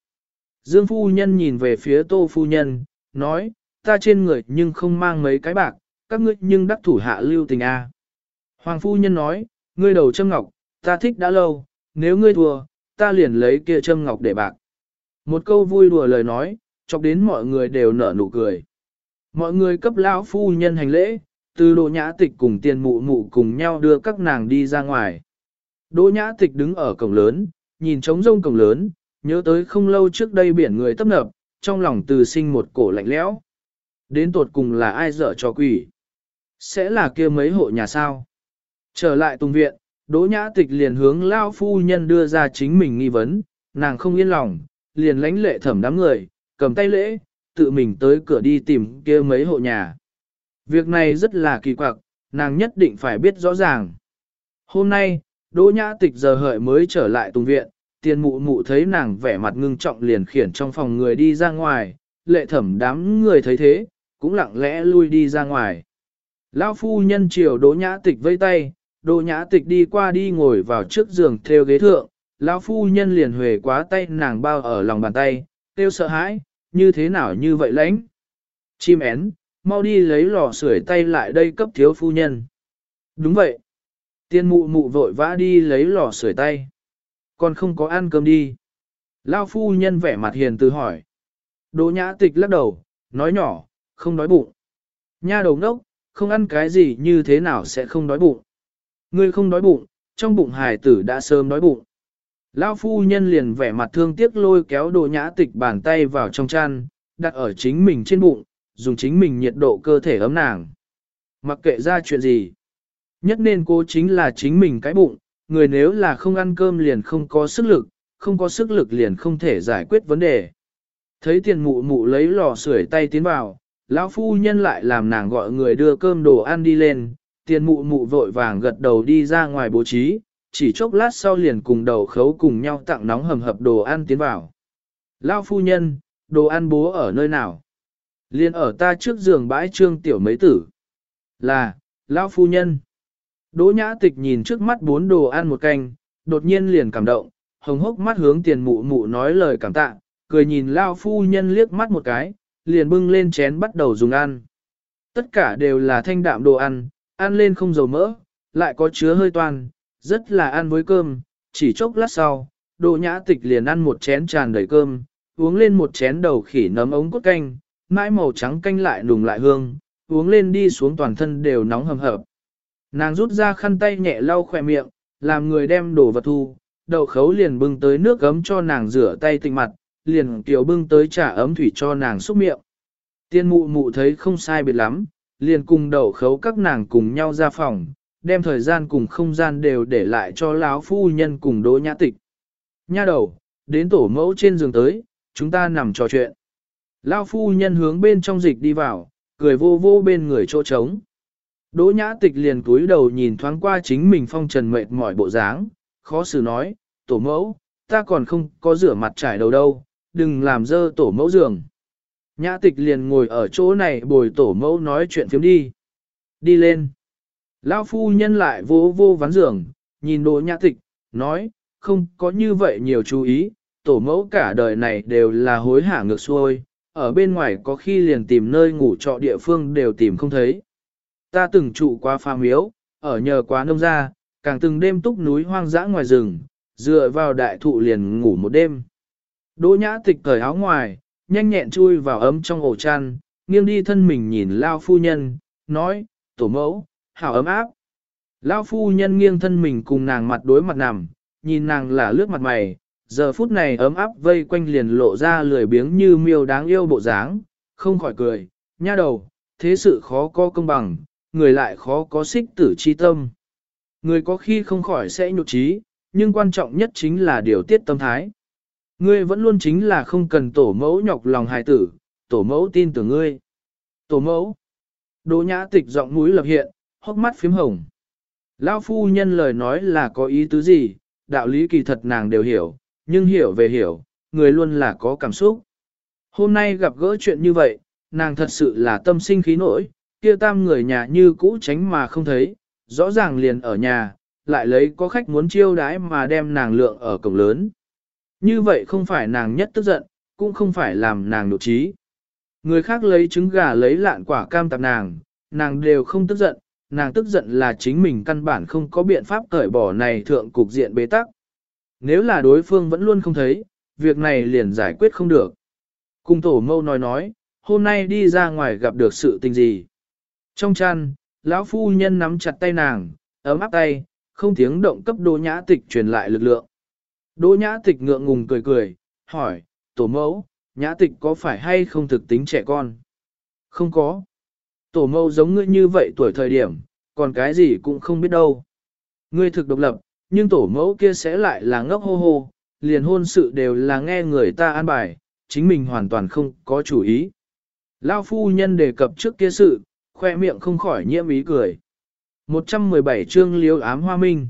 Dương phu nhân nhìn về phía tô phu nhân, nói, ta trên người nhưng không mang mấy cái bạc, các ngươi nhưng đắc thủ hạ lưu tình a. Hoàng phu nhân nói, ngươi đầu châm ngọc, ta thích đã lâu, nếu ngươi thua, ta liền lấy kia châm ngọc để bạc. Một câu vui đùa lời nói, chọc đến mọi người đều nở nụ cười. Mọi người cấp lão phu nhân hành lễ, từ đỗ nhã tịch cùng tiền mụ mụ cùng nhau đưa các nàng đi ra ngoài. Đỗ nhã tịch đứng ở cổng lớn, nhìn trống rông cổng lớn, nhớ tới không lâu trước đây biển người tấp nập, trong lòng từ sinh một cổ lạnh lẽo. Đến tột cùng là ai dở cho quỷ? Sẽ là kia mấy hộ nhà sao? Trở lại tùng viện, Đỗ Nhã Tịch liền hướng Lao Phu Nhân đưa ra chính mình nghi vấn, nàng không yên lòng, liền lánh lệ thẩm đám người, cầm tay lễ, tự mình tới cửa đi tìm kia mấy hộ nhà. Việc này rất là kỳ quặc, nàng nhất định phải biết rõ ràng. Hôm nay, Đỗ Nhã Tịch giờ hợi mới trở lại tùng viện, tiền mụ mụ thấy nàng vẻ mặt ngưng trọng liền khiển trong phòng người đi ra ngoài, lệ thẩm đám người thấy thế, cũng lặng lẽ lui đi ra ngoài. Lão phu nhân chiều Đỗ Nhã Tịch vây tay, Đỗ Nhã Tịch đi qua đi ngồi vào trước giường theo ghế thượng, lão phu nhân liền huề quá tay nàng bao ở lòng bàn tay, tiêu sợ hãi, như thế nào như vậy lãnh. Chim én, mau đi lấy lò sưởi tay lại đây cấp thiếu phu nhân. Đúng vậy. Tiên mụ mụ vội vã đi lấy lò sưởi tay. Còn không có ăn cơm đi. Lao phu nhân vẻ mặt hiền từ hỏi. Đỗ nhã tịch lắc đầu, nói nhỏ, không đói bụng. Nha đầu ngốc, không ăn cái gì như thế nào sẽ không đói bụng. Ngươi không đói bụng, trong bụng hài tử đã sớm đói bụng. Lao phu nhân liền vẻ mặt thương tiếc lôi kéo đồ nhã tịch bàn tay vào trong chăn, đặt ở chính mình trên bụng, dùng chính mình nhiệt độ cơ thể ấm nàng. Mặc kệ ra chuyện gì, nhất nên cô chính là chính mình cái bụng, người nếu là không ăn cơm liền không có sức lực, không có sức lực liền không thể giải quyết vấn đề. Thấy tiền mụ mụ lấy lò sưởi tay tiến vào, lão phu nhân lại làm nàng gọi người đưa cơm đồ ăn đi lên, tiền mụ mụ vội vàng gật đầu đi ra ngoài bố trí, chỉ chốc lát sau liền cùng đầu khấu cùng nhau tặng nóng hầm hập đồ ăn tiến vào. Lão phu nhân, đồ ăn bố ở nơi nào? Liên ở ta trước giường bãi trương tiểu mấy tử. Là, lão phu nhân. Đỗ nhã tịch nhìn trước mắt bốn đồ ăn một canh, đột nhiên liền cảm động, hồng hốc mắt hướng tiền mụ mụ nói lời cảm tạ, cười nhìn lao phu nhân liếc mắt một cái, liền bưng lên chén bắt đầu dùng ăn. Tất cả đều là thanh đạm đồ ăn, ăn lên không dầu mỡ, lại có chứa hơi toan, rất là ăn với cơm, chỉ chốc lát sau, Đỗ nhã tịch liền ăn một chén tràn đầy cơm, uống lên một chén đầu khỉ nấm ống cốt canh, mãi màu trắng canh lại nùng lại hương, uống lên đi xuống toàn thân đều nóng hầm hập. Nàng rút ra khăn tay nhẹ lau khỏe miệng, làm người đem đổ vật thu, đậu khấu liền bưng tới nước gấm cho nàng rửa tay tịnh mặt, liền tiểu bưng tới trà ấm thủy cho nàng xúc miệng. Tiên mụ mụ thấy không sai biệt lắm, liền cùng đậu khấu các nàng cùng nhau ra phòng, đem thời gian cùng không gian đều để lại cho lão phu nhân cùng đỗ nhã tịch. Nha đầu, đến tổ mẫu trên giường tới, chúng ta nằm trò chuyện. Lão phu nhân hướng bên trong dịch đi vào, cười vô vô bên người chỗ trống. Đỗ nhã tịch liền cúi đầu nhìn thoáng qua chính mình phong trần mệt mỏi bộ dáng, khó xử nói, tổ mẫu, ta còn không có rửa mặt trải đầu đâu, đừng làm dơ tổ mẫu giường. Nhã tịch liền ngồi ở chỗ này bồi tổ mẫu nói chuyện phiếm đi. Đi lên. Lão phu nhân lại vô vô ván giường, nhìn đồ nhã tịch, nói, không có như vậy nhiều chú ý, tổ mẫu cả đời này đều là hối hả ngược xuôi, ở bên ngoài có khi liền tìm nơi ngủ trọ địa phương đều tìm không thấy. Ta từng trụ qua pha miếu, ở nhờ quá nông gia, càng từng đêm túc núi hoang dã ngoài rừng, dựa vào đại thụ liền ngủ một đêm. Đỗ nhã tịch cởi áo ngoài, nhanh nhẹn chui vào ấm trong ổ chăn, nghiêng đi thân mình nhìn lao phu nhân, nói, tổ mẫu, hảo ấm áp. Lao phu nhân nghiêng thân mình cùng nàng mặt đối mặt nằm, nhìn nàng là lướt mặt mày, giờ phút này ấm áp vây quanh liền lộ ra lười biếng như miêu đáng yêu bộ dáng, không khỏi cười, nha đầu, thế sự khó có công bằng, người lại khó có xích tử chi tâm. Người có khi không khỏi sẽ nhục trí, nhưng quan trọng nhất chính là điều tiết tâm thái. Ngươi vẫn luôn chính là không cần tổ mẫu nhọc lòng hài tử, tổ mẫu tin tưởng ngươi. Tổ mẫu. Đỗ nhã tịch giọng mũi lập hiện, hốc mắt phím hồng. Lão phu nhân lời nói là có ý tứ gì, đạo lý kỳ thật nàng đều hiểu, nhưng hiểu về hiểu, người luôn là có cảm xúc. Hôm nay gặp gỡ chuyện như vậy, nàng thật sự là tâm sinh khí nổi, kia tam người nhà như cũ tránh mà không thấy, rõ ràng liền ở nhà, lại lấy có khách muốn chiêu đãi mà đem nàng lượng ở cổng lớn. Như vậy không phải nàng nhất tức giận, cũng không phải làm nàng nộ trí. Người khác lấy trứng gà lấy lạn quả cam tạp nàng, nàng đều không tức giận, nàng tức giận là chính mình căn bản không có biện pháp cởi bỏ này thượng cục diện bế tắc. Nếu là đối phương vẫn luôn không thấy, việc này liền giải quyết không được. Cung tổ mâu nói nói, hôm nay đi ra ngoài gặp được sự tình gì. Trong chăn, lão phu nhân nắm chặt tay nàng, ấm áp tay, không tiếng động cấp đỗ nhã tịch truyền lại lực lượng. Đỗ nhã tịch ngượng ngùng cười cười, hỏi, tổ mẫu, nhã tịch có phải hay không thực tính trẻ con? Không có. Tổ mẫu giống ngươi như vậy tuổi thời điểm, còn cái gì cũng không biết đâu. Ngươi thực độc lập, nhưng tổ mẫu kia sẽ lại là ngốc hô hô, liền hôn sự đều là nghe người ta an bài, chính mình hoàn toàn không có chủ ý. Lao phu nhân đề cập trước kia sự, khoe miệng không khỏi nhiễm ý cười. 117 chương liếu ám hoa minh.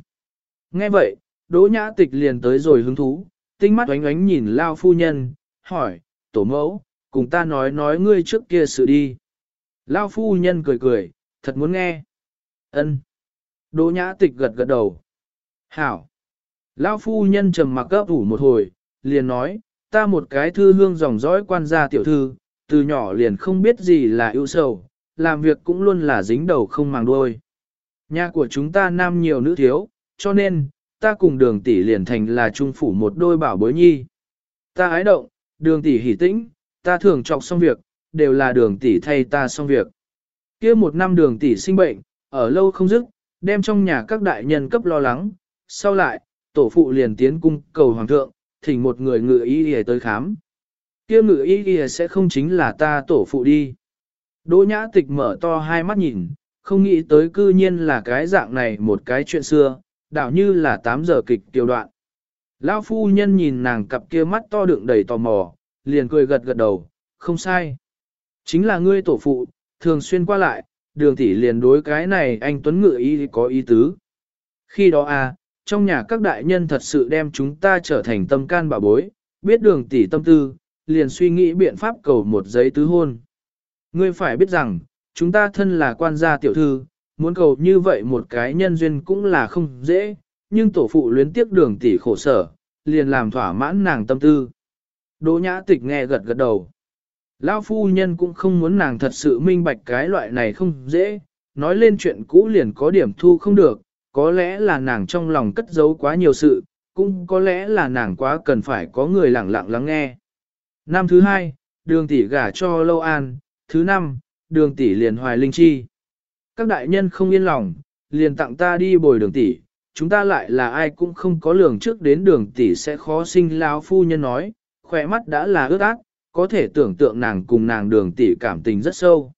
Nghe vậy, đỗ nhã tịch liền tới rồi hứng thú, tinh mắt oánh oánh nhìn Lao phu nhân, hỏi, tổ mẫu, cùng ta nói nói ngươi trước kia sự đi. Lao phu nhân cười cười, thật muốn nghe. ân Đỗ nhã tịch gật gật đầu. Hảo. Lao phu nhân trầm mặc gấp ủ một hồi, liền nói, ta một cái thư hương dòng dõi quan gia tiểu thư, từ nhỏ liền không biết gì là ưu sầu, làm việc cũng luôn là dính đầu không màng đuôi. Nhà của chúng ta nam nhiều nữ thiếu, cho nên, ta cùng đường tỷ liền thành là trung phủ một đôi bảo bối nhi. Ta ái động, đường tỷ hỉ tĩnh, ta thường trọc xong việc, đều là đường tỷ thay ta xong việc. kia một năm đường tỷ sinh bệnh, ở lâu không dứt, đem trong nhà các đại nhân cấp lo lắng, sau lại, tổ phụ liền tiến cung cầu hoàng thượng, thỉnh một người ngự y y tới khám. kia ngự y y sẽ không chính là ta tổ phụ đi. Đỗ nhã tịch mở to hai mắt nhìn, không nghĩ tới cư nhiên là cái dạng này một cái chuyện xưa, đảo như là 8 giờ kịch tiểu đoạn. Lão phu nhân nhìn nàng cặp kia mắt to đựng đầy tò mò, liền cười gật gật đầu, không sai. Chính là ngươi tổ phụ, thường xuyên qua lại, đường tỷ liền đối cái này anh Tuấn Ngự ý có ý tứ. Khi đó à, trong nhà các đại nhân thật sự đem chúng ta trở thành tâm can bà bối, biết đường tỷ tâm tư, liền suy nghĩ biện pháp cầu một giấy tứ hôn. Ngươi phải biết rằng, chúng ta thân là quan gia tiểu thư, muốn cầu như vậy một cái nhân duyên cũng là không dễ, nhưng tổ phụ luyến tiếc đường tỷ khổ sở, liền làm thỏa mãn nàng tâm tư. Đỗ nhã tịch nghe gật gật đầu. Lão phu nhân cũng không muốn nàng thật sự minh bạch cái loại này không dễ, nói lên chuyện cũ liền có điểm thu không được, có lẽ là nàng trong lòng cất giấu quá nhiều sự, cũng có lẽ là nàng quá cần phải có người lặng lặng lắng nghe. Năm thứ hai, đường tỷ gả cho Lâu An, thứ năm, đường tỷ liền hoài linh chi. Các đại nhân không yên lòng, liền tặng ta đi bồi đường tỷ, chúng ta lại là ai cũng không có lường trước đến đường tỷ sẽ khó sinh lão phu nhân nói, khỏe mắt đã là ướt ác có thể tưởng tượng nàng cùng nàng đường tỷ cảm tình rất sâu.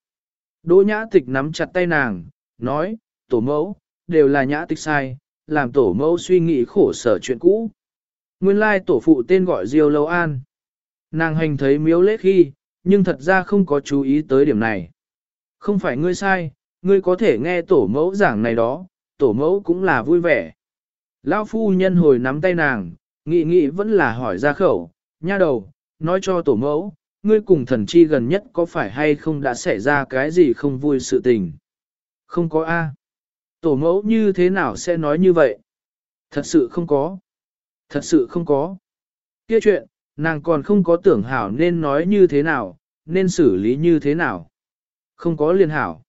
Đỗ nhã tịch nắm chặt tay nàng, nói, tổ mẫu, đều là nhã tịch sai, làm tổ mẫu suy nghĩ khổ sở chuyện cũ. Nguyên lai tổ phụ tên gọi Diêu Lâu An. Nàng hành thấy miếu lễ khi, nhưng thật ra không có chú ý tới điểm này. Không phải ngươi sai, ngươi có thể nghe tổ mẫu giảng này đó, tổ mẫu cũng là vui vẻ. Lão phu nhân hồi nắm tay nàng, nghị nghị vẫn là hỏi ra khẩu, nha đầu, nói cho tổ mẫu, ngươi cùng thần chi gần nhất có phải hay không đã xảy ra cái gì không vui sự tình. Không có A. Tổ mẫu như thế nào sẽ nói như vậy? Thật sự không có. Thật sự không có. Kia chuyện, nàng còn không có tưởng hảo nên nói như thế nào, nên xử lý như thế nào. Không có liên hảo.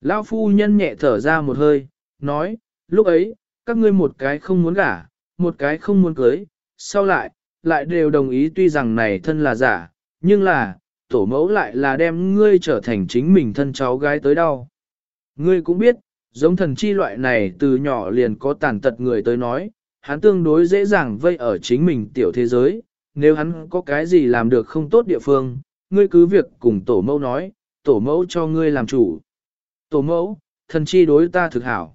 Lão phu nhân nhẹ thở ra một hơi, nói, lúc ấy, các ngươi một cái không muốn gả, một cái không muốn cưới, sau lại, lại đều đồng ý tuy rằng này thân là giả, nhưng là, tổ mẫu lại là đem ngươi trở thành chính mình thân cháu gái tới đâu. Ngươi cũng biết, giống thần chi loại này từ nhỏ liền có tàn tật người tới nói, hắn tương đối dễ dàng vây ở chính mình tiểu thế giới, nếu hắn có cái gì làm được không tốt địa phương, ngươi cứ việc cùng tổ mẫu nói, tổ mẫu cho ngươi làm chủ. Tổ mẫu, thần chi đối ta thực hảo.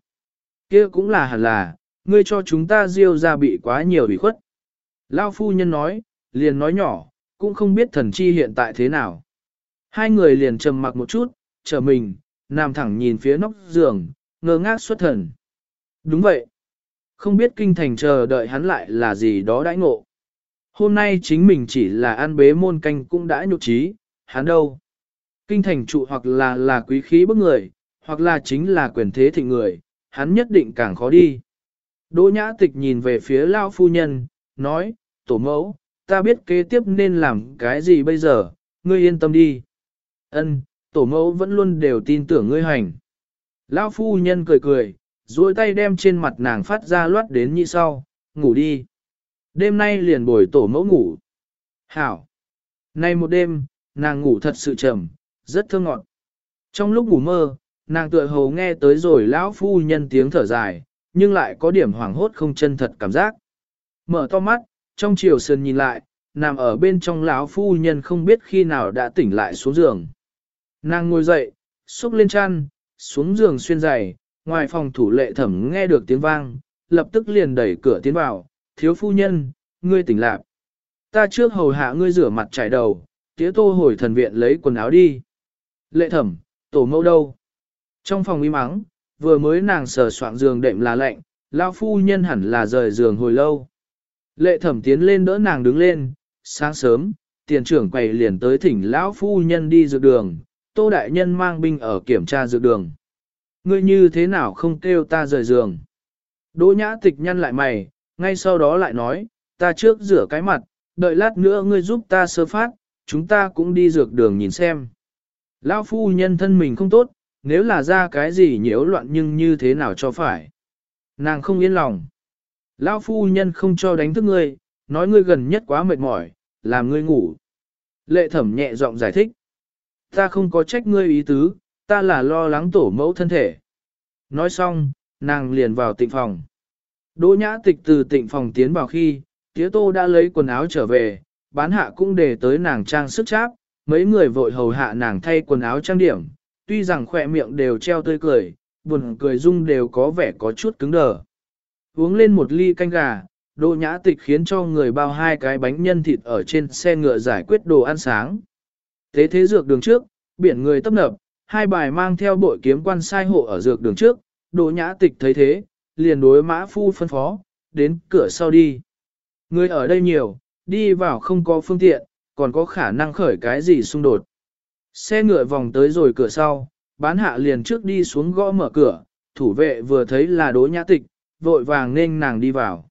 kia cũng là hẳn là, ngươi cho chúng ta diêu ra bị quá nhiều bị khuất. Lao phu nhân nói, liền nói nhỏ, cũng không biết thần chi hiện tại thế nào. Hai người liền trầm mặc một chút, chờ mình, nằm thẳng nhìn phía nóc giường, ngơ ngác xuất thần. Đúng vậy. Không biết kinh thành chờ đợi hắn lại là gì đó đãi ngộ. Hôm nay chính mình chỉ là ăn bế môn canh cũng đã nhục trí, hắn đâu. Kinh thành trụ hoặc là là quý khí bức người, hoặc là chính là quyền thế thịnh người, hắn nhất định càng khó đi. Đỗ nhã tịch nhìn về phía lao phu nhân, nói, tổ mẫu, ta biết kế tiếp nên làm cái gì bây giờ, ngươi yên tâm đi. Ân, tổ mẫu vẫn luôn đều tin tưởng ngươi hành. Lão phu nhân cười cười, duỗi tay đem trên mặt nàng phát ra loát đến như sau, ngủ đi. Đêm nay liền bồi tổ mẫu ngủ. Hảo. Nay một đêm, nàng ngủ thật sự trầm, rất thơ ngọt. Trong lúc ngủ mơ, nàng tựa hồ nghe tới rồi lão phu nhân tiếng thở dài, nhưng lại có điểm hoảng hốt không chân thật cảm giác. Mở to mắt, trong chiều sơn nhìn lại, nằm ở bên trong lão phu nhân không biết khi nào đã tỉnh lại xuống giường. Nàng ngồi dậy, xúc lên chăn, xuống giường xuyên giày, ngoài phòng thủ lệ thẩm nghe được tiếng vang, lập tức liền đẩy cửa tiến vào, thiếu phu nhân, ngươi tỉnh lạc. Ta trước hầu hạ ngươi rửa mặt trải đầu, tía tô hồi thần viện lấy quần áo đi. Lệ thẩm, tổ mẫu đâu? Trong phòng im mắng, vừa mới nàng sờ soạn giường đệm là lạnh, lão phu nhân hẳn là rời giường hồi lâu. Lệ thẩm tiến lên đỡ nàng đứng lên, sáng sớm, tiền trưởng quầy liền tới thỉnh lão phu nhân đi dược đường, tô đại nhân mang binh ở kiểm tra dược đường. Ngươi như thế nào không kêu ta rời giường? Đỗ nhã tịch nhăn lại mày, ngay sau đó lại nói, ta trước rửa cái mặt, đợi lát nữa ngươi giúp ta sơ phát, chúng ta cũng đi dược đường nhìn xem. Lão phu nhân thân mình không tốt, nếu là ra cái gì nhiễu loạn nhưng như thế nào cho phải. Nàng không yên lòng. Lão phu nhân không cho đánh thức ngươi, nói ngươi gần nhất quá mệt mỏi, làm ngươi ngủ. Lệ thẩm nhẹ giọng giải thích. Ta không có trách ngươi ý tứ, ta là lo lắng tổ mẫu thân thể. Nói xong, nàng liền vào tịnh phòng. Đỗ nhã tịch từ tịnh phòng tiến vào khi, tía tô đã lấy quần áo trở về, bán hạ cũng để tới nàng trang sức cháp, mấy người vội hầu hạ nàng thay quần áo trang điểm, tuy rằng khỏe miệng đều treo tươi cười, buồn cười dung đều có vẻ có chút cứng đờ. Uống lên một ly canh gà, Đỗ Nhã Tịch khiến cho người bao hai cái bánh nhân thịt ở trên xe ngựa giải quyết đồ ăn sáng. Thế thế dược đường trước, biển người tấp nập, hai bài mang theo bội kiếm quan sai hộ ở dược đường trước, Đỗ Nhã Tịch thấy thế, liền đối mã phu phân phó, đến cửa sau đi. Người ở đây nhiều, đi vào không có phương tiện, còn có khả năng khởi cái gì xung đột. Xe ngựa vòng tới rồi cửa sau, bán hạ liền trước đi xuống gõ mở cửa, thủ vệ vừa thấy là Đỗ Nhã Tịch, vội vàng nên nàng đi vào.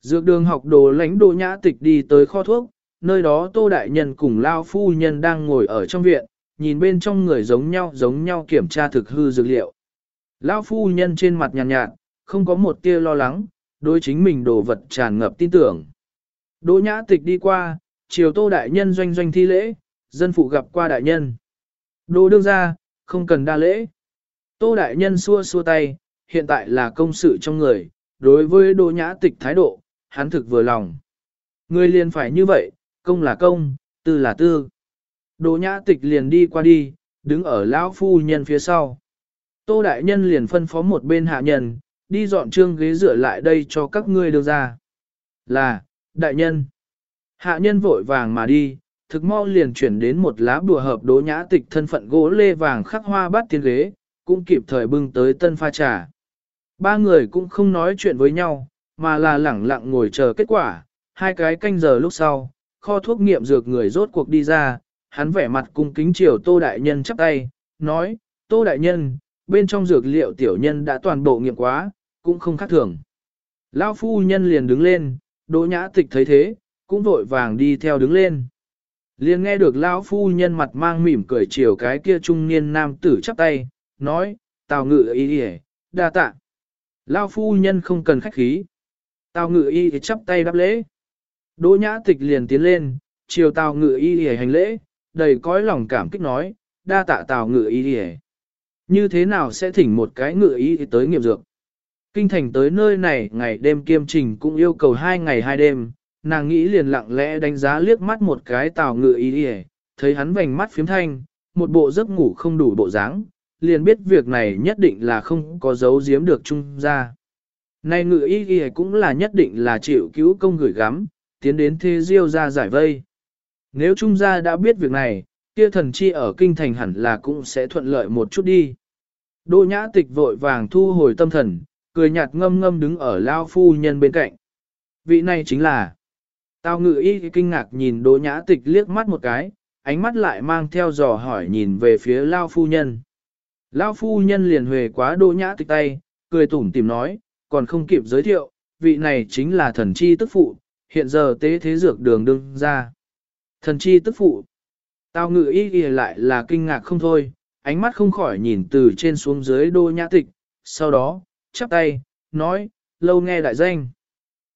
Dược đường học đồ lãnh đồ nhã tịch đi tới kho thuốc, nơi đó tô đại nhân cùng lao phu nhân đang ngồi ở trong viện, nhìn bên trong người giống nhau giống nhau kiểm tra thực hư dược liệu. Lao phu nhân trên mặt nhàn nhạt, nhạt, không có một tia lo lắng, đối chính mình đồ vật tràn ngập tin tưởng. Đỗ nhã tịch đi qua, chiều tô đại nhân doanh doanh thi lễ, dân phụ gặp qua đại nhân. Đỗ đương ra, không cần đa lễ. Tô đại nhân xua xua tay, hiện tại là công sự trong người, đối với đỗ nhã tịch thái độ, hắn thực vừa lòng. Người liền phải như vậy, công là công, tư là tư. Đỗ nhã tịch liền đi qua đi, đứng ở lão phu nhân phía sau. Tô đại nhân liền phân phó một bên hạ nhân, đi dọn trương ghế rửa lại đây cho các ngươi đưa ra. Là, đại nhân. Hạ nhân vội vàng mà đi, thực mau liền chuyển đến một lá bùa hợp đỗ nhã tịch thân phận gỗ lê vàng khắc hoa bát tiên ghế, cũng kịp thời bưng tới tân pha trà. Ba người cũng không nói chuyện với nhau, mà là lẳng lặng ngồi chờ kết quả, hai cái canh giờ lúc sau, kho thuốc nghiệm dược người rốt cuộc đi ra, hắn vẻ mặt cung kính chiều Tô Đại Nhân chắp tay, nói, Tô Đại Nhân, bên trong dược liệu tiểu nhân đã toàn bộ nghiệm quá, cũng không khác thường. Lão phu nhân liền đứng lên, Đỗ Nhã Tịch thấy thế, cũng vội vàng đi theo đứng lên. Liền nghe được lão phu nhân mặt mang mỉm cười chiều cái kia trung niên nam tử chắp tay, nói, tào ngự ý ý, đa tạ. Lão phu nhân không cần khách khí. Tào ngự y chắp tay đáp lễ. Đỗ nhã tịch liền tiến lên, chiều tào ngự y để hành lễ, đầy cõi lòng cảm kích nói, đa tạ tào ngự y để. Như thế nào sẽ thỉnh một cái ngự y tới nghiệm dược? Kinh thành tới nơi này ngày đêm kiêm trình cũng yêu cầu hai ngày hai đêm, nàng nghĩ liền lặng lẽ đánh giá liếc mắt một cái tào ngự y đi thấy hắn vành mắt phiếm thanh, một bộ giấc ngủ không đủ bộ dáng, liền biết việc này nhất định là không có dấu giếm được trung Gia, Này ngự y y cũng là nhất định là chịu cứu công gửi gắm, tiến đến thế diêu ra giải vây. Nếu trung gia đã biết việc này, kia thần chi ở kinh thành hẳn là cũng sẽ thuận lợi một chút đi. Đỗ nhã tịch vội vàng thu hồi tâm thần, cười nhạt ngâm ngâm đứng ở lao phu nhân bên cạnh. Vị này chính là Tao ngự y kinh ngạc nhìn đỗ nhã tịch liếc mắt một cái, ánh mắt lại mang theo dò hỏi nhìn về phía lao phu nhân. Lao phu nhân liền huề quá Đô nhã tịch tay, cười tủm tìm nói, còn không kịp giới thiệu, vị này chính là thần chi tức phụ, hiện giờ tế thế dược đường đương ra. Thần chi tức phụ. Tao ngự y ghi lại là kinh ngạc không thôi, ánh mắt không khỏi nhìn từ trên xuống dưới đô nhã tịch, sau đó, chắp tay, nói, lâu nghe đại danh.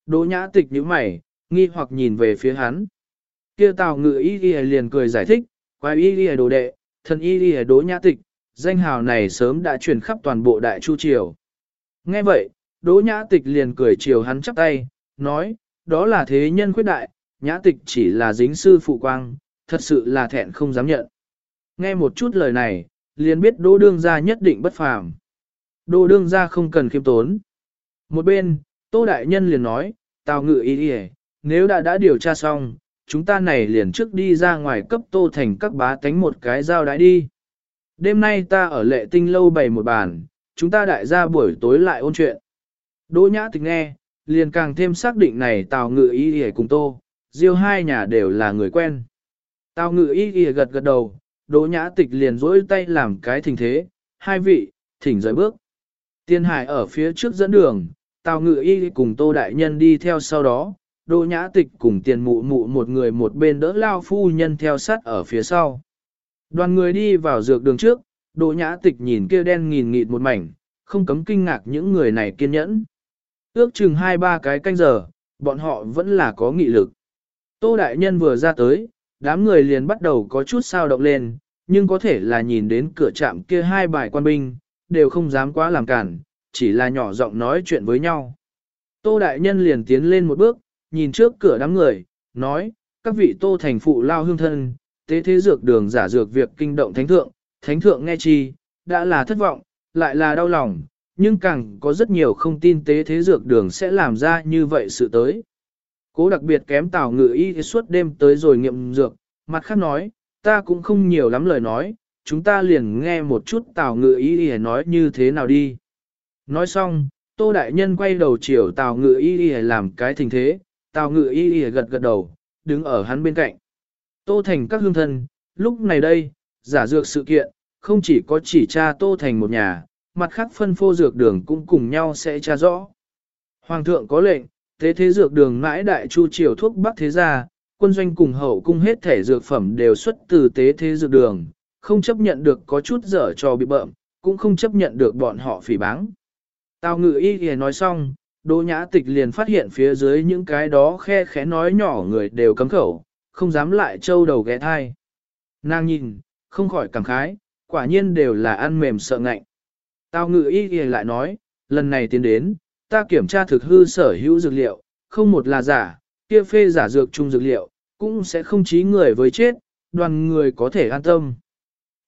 Đô nhã tịch như mày, nghi hoặc nhìn về phía hắn. Kia tào ngự y ghi liền cười giải thích, quái y ghi đồ đệ, thần y ghi Đô nhã tịch, danh hào này sớm đã truyền khắp toàn bộ đại chu triều. Nghe vậy, Đỗ Nhã Tịch liền cười chiều hắn chắp tay, nói, đó là thế nhân khuyết đại, Nhã Tịch chỉ là dính sư phụ quang, thật sự là thẹn không dám nhận. Nghe một chút lời này, liền biết Đỗ Đương gia nhất định bất phàm. Đỗ Đương gia không cần khiêm tốn. Một bên, Tô Đại Nhân liền nói, Tào ngự ý đi nếu đã đã điều tra xong, chúng ta này liền trước đi ra ngoài cấp Tô Thành các bá tánh một cái giao đái đi. Đêm nay ta ở lệ tinh lâu bày một bàn, chúng ta đại gia buổi tối lại ôn chuyện. Đỗ nhã tịch nghe, liền càng thêm xác định này Tào Ngự Y Y cùng Tô, Diêu hai nhà đều là người quen. Tào Ngự Y Y gật gật đầu, Đỗ nhã tịch liền rỗi tay làm cái thình thế, hai vị, thỉnh rời bước. Tiên Hải ở phía trước dẫn đường, Tào Ngự Y cùng Tô Đại Nhân đi theo sau đó, Đỗ Nhã Tịch cùng tiền mụ mụ một người một bên đỡ lao phu nhân theo sát ở phía sau. Đoàn người đi vào dược đường trước, Đỗ Nhã Tịch nhìn kia đen nghìn nghịt một mảnh, không cấm kinh ngạc những người này kiên nhẫn. Ước chừng hai ba cái canh giờ, bọn họ vẫn là có nghị lực. Tô Đại Nhân vừa ra tới, đám người liền bắt đầu có chút sao động lên, nhưng có thể là nhìn đến cửa trạm kia hai bài quan binh, đều không dám quá làm cản, chỉ là nhỏ giọng nói chuyện với nhau. Tô Đại Nhân liền tiến lên một bước, nhìn trước cửa đám người, nói, các vị Tô Thành phụ lao hương thân, tế thế dược đường giả dược việc kinh động thánh thượng, thánh thượng nghe chi, đã là thất vọng, lại là đau lòng, nhưng càng có rất nhiều không tin tế thế dược đường sẽ làm ra như vậy sự tới. Cố đặc biệt kém tào ngự y suốt đêm tới rồi nghiệm dược, mặt khác nói, ta cũng không nhiều lắm lời nói, chúng ta liền nghe một chút tào ngự y nói như thế nào đi. Nói xong, tô đại nhân quay đầu chiều tào ngự y làm cái tình thế, tào ngự y gật gật đầu, đứng ở hắn bên cạnh. Tô thành các hương thân, lúc này đây, giả dược sự kiện, không chỉ có chỉ tra tô thành một nhà, mặt khác phân phô dược đường cũng cùng nhau sẽ tra rõ. Hoàng thượng có lệnh, thế thế dược đường mãi đại chu triều thuốc bắc thế gia, quân doanh cùng hậu cung hết thể dược phẩm đều xuất từ tế thế dược đường, không chấp nhận được có chút dở cho bị bợm, cũng không chấp nhận được bọn họ phỉ báng. Tào ngự y kìa nói xong, Đỗ nhã tịch liền phát hiện phía dưới những cái đó khe khẽ nói nhỏ người đều cấm khẩu, không dám lại trâu đầu ghé thai. Nàng nhìn, không khỏi cảm khái, quả nhiên đều là ăn mềm sợ ngạnh. tao ngự y ghi lại nói, lần này tiến đến, ta kiểm tra thực hư sở hữu dược liệu, không một là giả, kia phê giả dược chung dược liệu, cũng sẽ không chí người với chết, đoàn người có thể an tâm.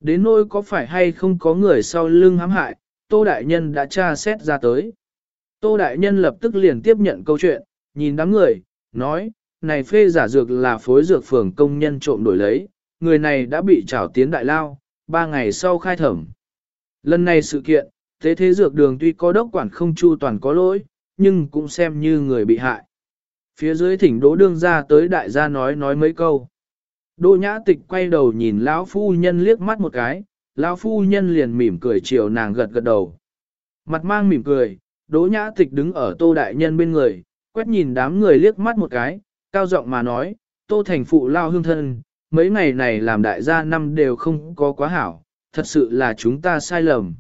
Đến nỗi có phải hay không có người sau lưng hãm hại, Tô Đại Nhân đã tra xét ra tới. Tô Đại Nhân lập tức liền tiếp nhận câu chuyện, nhìn đám người, nói, này phê giả dược là phối dược phường công nhân trộm đổi lấy, người này đã bị trảo tiến đại lao, ba ngày sau khai thẩm. Lần này sự kiện, tế thế dược đường tuy có đốc quản không chu toàn có lỗi, nhưng cũng xem như người bị hại. Phía dưới thỉnh đỗ đương ra tới đại gia nói nói mấy câu. Đỗ nhã tịch quay đầu nhìn lão phu nhân liếc mắt một cái, lão phu nhân liền mỉm cười chiều nàng gật gật đầu. Mặt mang mỉm cười, đỗ nhã tịch đứng ở tô đại nhân bên người, quét nhìn đám người liếc mắt một cái, cao giọng mà nói, tô thành phụ lao hương thân, mấy ngày này làm đại gia năm đều không có quá hảo, thật sự là chúng ta sai lầm.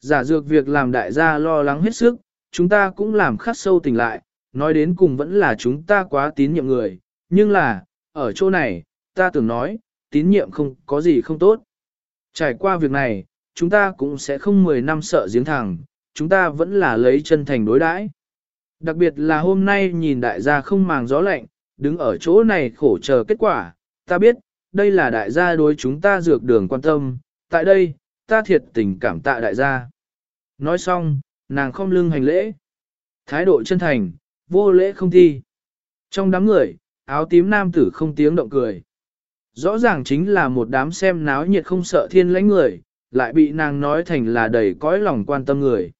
Giả dược việc làm đại gia lo lắng hết sức, chúng ta cũng làm khắc sâu tỉnh lại, nói đến cùng vẫn là chúng ta quá tín nhiệm người, nhưng là, ở chỗ này, ta tưởng nói, tín nhiệm không có gì không tốt. Trải qua việc này, chúng ta cũng sẽ không 10 năm sợ giếng thẳng, chúng ta vẫn là lấy chân thành đối đãi. Đặc biệt là hôm nay nhìn đại gia không màng gió lạnh, đứng ở chỗ này khổ chờ kết quả, ta biết, đây là đại gia đối chúng ta dược đường quan tâm, tại đây, ta thiệt tình cảm tạ đại gia. Nói xong, nàng không lưng hành lễ. Thái độ chân thành, vô lễ không thi. Trong đám người, áo tím nam tử không tiếng động cười. Rõ ràng chính là một đám xem náo nhiệt không sợ thiên lãnh người, lại bị nàng nói thành là đầy cõi lòng quan tâm người.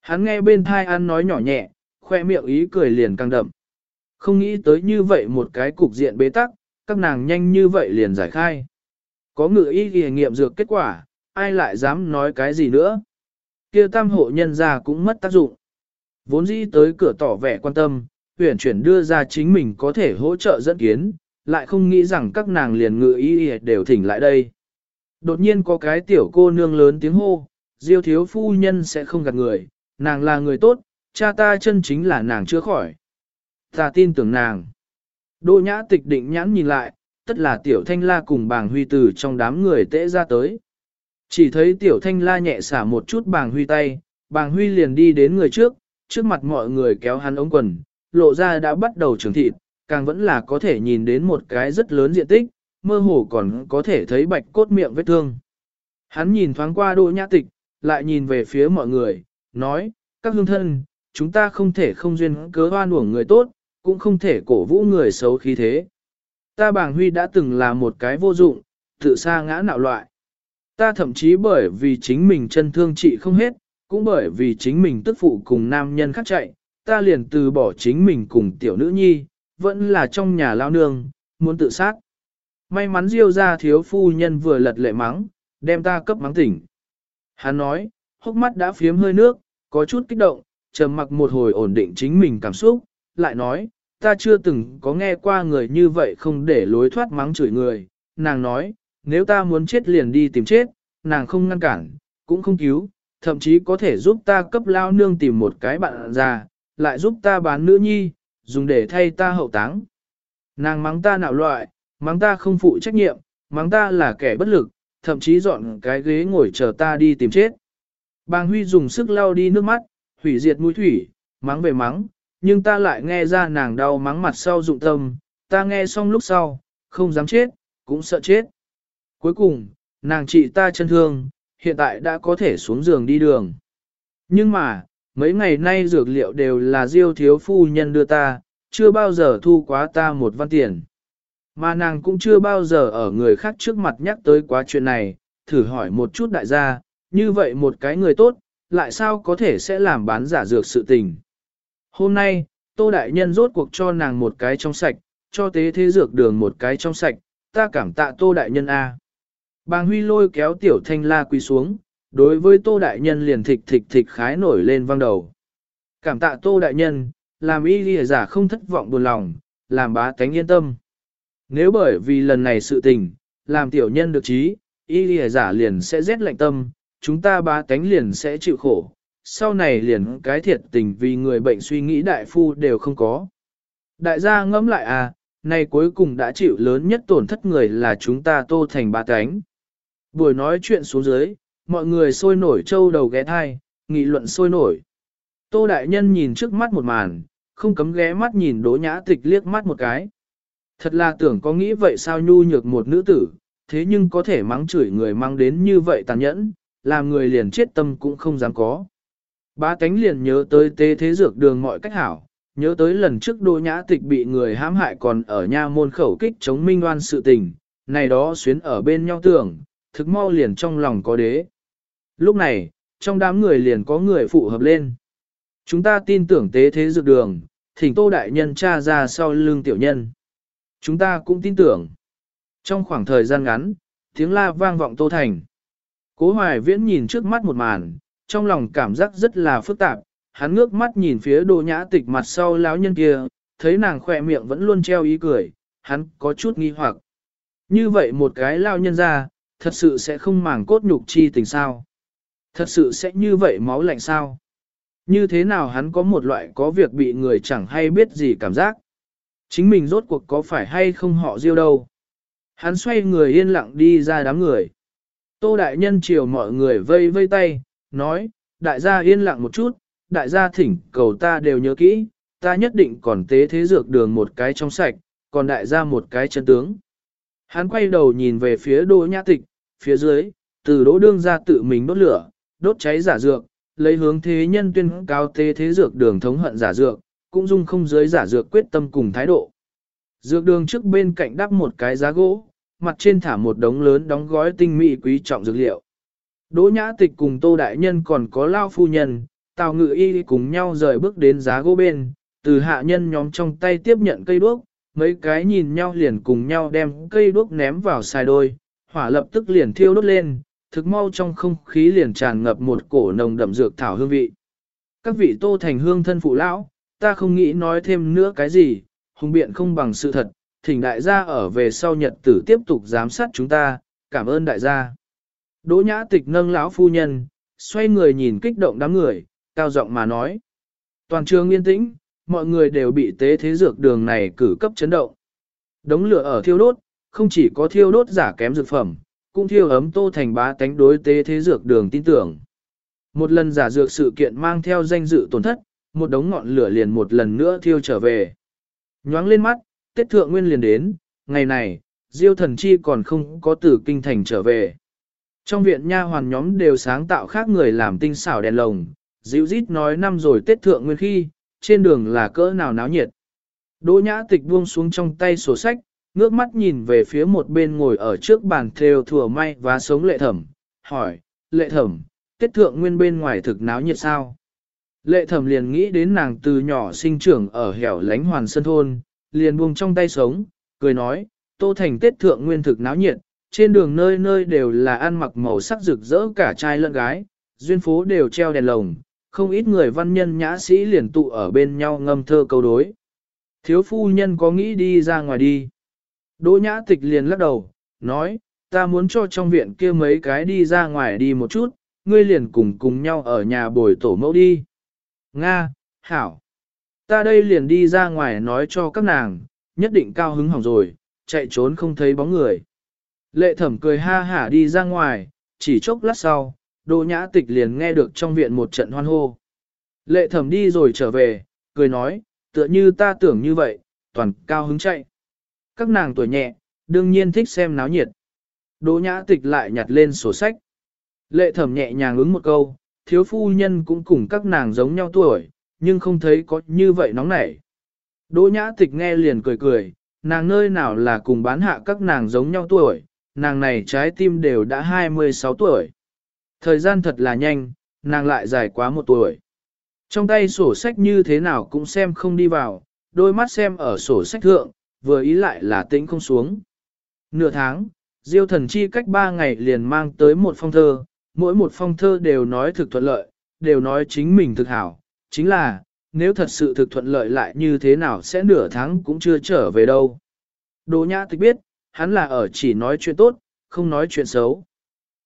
Hắn nghe bên thai ăn nói nhỏ nhẹ, khoe miệng ý cười liền căng đậm. Không nghĩ tới như vậy một cái cục diện bế tắc, các nàng nhanh như vậy liền giải khai. Có ngự ý ghi nghiệm dược kết quả, ai lại dám nói cái gì nữa. kia tam hộ nhân ra cũng mất tác dụng. Vốn dĩ tới cửa tỏ vẻ quan tâm, tuyển chuyển đưa ra chính mình có thể hỗ trợ dẫn kiến, lại không nghĩ rằng các nàng liền ngự ý đều thỉnh lại đây. Đột nhiên có cái tiểu cô nương lớn tiếng hô, diêu thiếu phu nhân sẽ không gạt người, nàng là người tốt, cha ta chân chính là nàng chưa khỏi. Ta tin tưởng nàng. Đỗ nhã tịch định nhãn nhìn lại, tất là tiểu thanh la cùng bàng huy từ trong đám người tễ ra tới. Chỉ thấy tiểu thanh la nhẹ xả một chút bàng huy tay, bàng huy liền đi đến người trước, trước mặt mọi người kéo hắn ống quần, lộ ra đã bắt đầu trưởng thịt, càng vẫn là có thể nhìn đến một cái rất lớn diện tích, mơ hồ còn có thể thấy bạch cốt miệng vết thương. Hắn nhìn thoáng qua đỗ nhã tịch, lại nhìn về phía mọi người, nói, các hương thân, chúng ta không thể không duyên cớ hoan uổng người tốt, cũng không thể cổ vũ người xấu khí thế. Ta bàng huy đã từng là một cái vô dụng, tự xa ngã nạo loại. Ta thậm chí bởi vì chính mình chân thương trị không hết, cũng bởi vì chính mình tức phụ cùng nam nhân khác chạy, ta liền từ bỏ chính mình cùng tiểu nữ nhi, vẫn là trong nhà lao nương, muốn tự sát. May mắn diêu ra thiếu phu nhân vừa lật lệ mắng, đem ta cấp mắng tỉnh. Hắn nói, hốc mắt đã phiếm hơi nước, có chút kích động, trầm mặc một hồi ổn định chính mình cảm xúc, lại nói, ta chưa từng có nghe qua người như vậy không để lối thoát mắng chửi người. Nàng nói, nếu ta muốn chết liền đi tìm chết, nàng không ngăn cản, cũng không cứu, thậm chí có thể giúp ta cấp lao nương tìm một cái bạn già, lại giúp ta bán nữ nhi, dùng để thay ta hậu táng. Nàng mắng ta nạo loại, mắng ta không phụ trách nhiệm, mắng ta là kẻ bất lực, thậm chí dọn cái ghế ngồi chờ ta đi tìm chết. Bàng Huy dùng sức lau đi nước mắt, hủy diệt mũi thủy, mắng về mắng, nhưng ta lại nghe ra nàng đau mắng mặt sau dụng tâm, ta nghe xong lúc sau, không dám chết, cũng sợ chết. Cuối cùng, nàng trị ta chân thương, hiện tại đã có thể xuống giường đi đường. Nhưng mà, mấy ngày nay dược liệu đều là diêu thiếu phu nhân đưa ta, chưa bao giờ thu quá ta một văn tiền. Mà nàng cũng chưa bao giờ ở người khác trước mặt nhắc tới quá chuyện này, thử hỏi một chút đại gia, như vậy một cái người tốt, lại sao có thể sẽ làm bán giả dược sự tình. Hôm nay, Tô Đại Nhân rốt cuộc cho nàng một cái trong sạch, cho tế thế dược đường một cái trong sạch, ta cảm tạ Tô Đại Nhân A. Bàng Huy lôi kéo tiểu thanh la quỳ xuống, đối với Tô Đại Nhân liền thịch thịch thịch khái nổi lên vang đầu. Cảm tạ Tô Đại Nhân, làm y lìa giả không thất vọng buồn lòng, làm bá tánh yên tâm. Nếu bởi vì lần này sự tình, làm tiểu nhân được trí, y lìa giả liền sẽ rét lạnh tâm, chúng ta bá tánh liền sẽ chịu khổ, sau này liền cái thiệt tình vì người bệnh suy nghĩ đại phu đều không có. Đại gia ngẫm lại à, nay cuối cùng đã chịu lớn nhất tổn thất người là chúng ta tô thành ba cánh Buổi nói chuyện xuống dưới, mọi người sôi nổi trâu đầu ghé thai, nghị luận sôi nổi. Tô Đại Nhân nhìn trước mắt một màn, không cấm ghé mắt nhìn Đỗ Nhã Tịch liếc mắt một cái. Thật là tưởng có nghĩ vậy sao nhu nhược một nữ tử, thế nhưng có thể mắng chửi người mang đến như vậy tàn nhẫn, làm người liền chết tâm cũng không dám có. Ba cánh liền nhớ tới tế thế dược đường mọi cách hảo, nhớ tới lần trước Đô Nhã Tịch bị người hãm hại còn ở nha môn khẩu kích chống minh oan sự tình, này đó xuyến ở bên nhau tưởng, thực mau liền trong lòng có đế. Lúc này, trong đám người liền có người phụ hợp lên. Chúng ta tin tưởng tế thế dược đường, thỉnh tô đại nhân tra ra sau lưng tiểu nhân. Chúng ta cũng tin tưởng. Trong khoảng thời gian ngắn, tiếng la vang vọng tô thành. Cố hoài viễn nhìn trước mắt một màn, trong lòng cảm giác rất là phức tạp, hắn ngước mắt nhìn phía đồ nhã tịch mặt sau lão nhân kia, thấy nàng khỏe miệng vẫn luôn treo ý cười, hắn có chút nghi hoặc. Như vậy một cái lao nhân ra, thật sự sẽ không màng cốt nhục chi tình sao? Thật sự sẽ như vậy máu lạnh sao? Như thế nào hắn có một loại có việc bị người chẳng hay biết gì cảm giác? Chính mình rốt cuộc có phải hay không họ diêu đâu? Hắn xoay người yên lặng đi ra đám người. Tô đại nhân chiều mọi người vây vây tay, nói, đại gia yên lặng một chút, đại gia thỉnh cầu ta đều nhớ kỹ, ta nhất định còn tế thế dược đường một cái trong sạch, còn đại gia một cái chân tướng. Hắn quay đầu nhìn về phía đô nhã tịch, phía dưới, từ đỗ đương ra tự mình đốt lửa, đốt cháy giả dược, lấy hướng thế nhân tuyên cao tế thế dược đường thống hận giả dược, cũng dung không dưới giả dược quyết tâm cùng thái độ. Dược đường trước bên cạnh đắp một cái giá gỗ, mặt trên thả một đống lớn đóng gói tinh mỹ quý trọng dược liệu. Đỗ nhã tịch cùng tô đại nhân còn có lao phu nhân, tào ngự y cùng nhau rời bước đến giá gỗ bên, từ hạ nhân nhóm trong tay tiếp nhận cây đuốc, mấy cái nhìn nhau liền cùng nhau đem cây đuốc ném vào xài đôi, hỏa lập tức liền thiêu đốt lên, thực mau trong không khí liền tràn ngập một cổ nồng đậm dược thảo hương vị. Các vị tô thành hương thân phụ lão, ta không nghĩ nói thêm nữa cái gì, hùng biện không bằng sự thật, thỉnh đại gia ở về sau nhật tử tiếp tục giám sát chúng ta, cảm ơn đại gia. Đỗ nhã tịch nâng lão phu nhân, xoay người nhìn kích động đám người, cao giọng mà nói. Toàn trường yên tĩnh, mọi người đều bị tế thế dược đường này cử cấp chấn động. Đống lửa ở thiêu đốt, không chỉ có thiêu đốt giả kém dược phẩm, cũng thiêu ấm tô thành bá tánh đối tế thế dược đường tin tưởng. Một lần giả dược sự kiện mang theo danh dự tổn thất, một đống ngọn lửa liền một lần nữa thiêu trở về. Nhoáng lên mắt, Tết Thượng Nguyên liền đến, ngày này, Diêu thần chi còn không có từ kinh thành trở về. Trong viện nha hoàn nhóm đều sáng tạo khác người làm tinh xảo đèn lồng, dịu rít nói năm rồi Tết Thượng Nguyên khi, trên đường là cỡ nào náo nhiệt. Đỗ nhã tịch buông xuống trong tay sổ sách, ngước mắt nhìn về phía một bên ngồi ở trước bàn theo thừa may và sống lệ thẩm, hỏi, lệ thẩm, Tết Thượng Nguyên bên ngoài thực náo nhiệt sao? Lệ thẩm liền nghĩ đến nàng từ nhỏ sinh trưởng ở hẻo lánh hoàn sân thôn, liền buông trong tay sống, cười nói, tô thành Tết Thượng Nguyên thực náo nhiệt, trên đường nơi nơi đều là ăn mặc màu sắc rực rỡ cả trai lẫn gái, duyên phố đều treo đèn lồng, không ít người văn nhân nhã sĩ liền tụ ở bên nhau ngâm thơ câu đối. Thiếu phu nhân có nghĩ đi ra ngoài đi. Đỗ nhã tịch liền lắc đầu, nói, ta muốn cho trong viện kia mấy cái đi ra ngoài đi một chút, ngươi liền cùng cùng nhau ở nhà bồi tổ mẫu đi. Nga, Hảo, ta đây liền đi ra ngoài nói cho các nàng, nhất định cao hứng hỏng rồi, chạy trốn không thấy bóng người. Lệ thẩm cười ha hả đi ra ngoài, chỉ chốc lát sau, Đỗ Nhã Tịch liền nghe được trong viện một trận hoan hô. Lệ thẩm đi rồi trở về, cười nói, tựa như ta tưởng như vậy, toàn cao hứng chạy. Các nàng tuổi nhẹ, đương nhiên thích xem náo nhiệt. Đỗ Nhã Tịch lại nhặt lên sổ sách. Lệ thẩm nhẹ nhàng ứng một câu, thiếu phu nhân cũng cùng các nàng giống nhau tuổi, nhưng không thấy có như vậy nóng nảy. Đỗ Nhã Tịch nghe liền cười cười, nàng nơi nào là cùng bán hạ các nàng giống nhau tuổi, nàng này trái tim đều đã 26 tuổi. Thời gian thật là nhanh, nàng lại dài quá một tuổi. Trong tay sổ sách như thế nào cũng xem không đi vào, đôi mắt xem ở sổ sách thượng, vừa ý lại là tĩnh không xuống. Nửa tháng, Diêu thần chi cách 3 ngày liền mang tới một phong thơ, mỗi một phong thơ đều nói thực thuận lợi, đều nói chính mình thực hảo, chính là, nếu thật sự thực thuận lợi lại như thế nào sẽ nửa tháng cũng chưa trở về đâu. Đỗ nhã tịch biết, hắn là ở chỉ nói chuyện tốt, không nói chuyện xấu.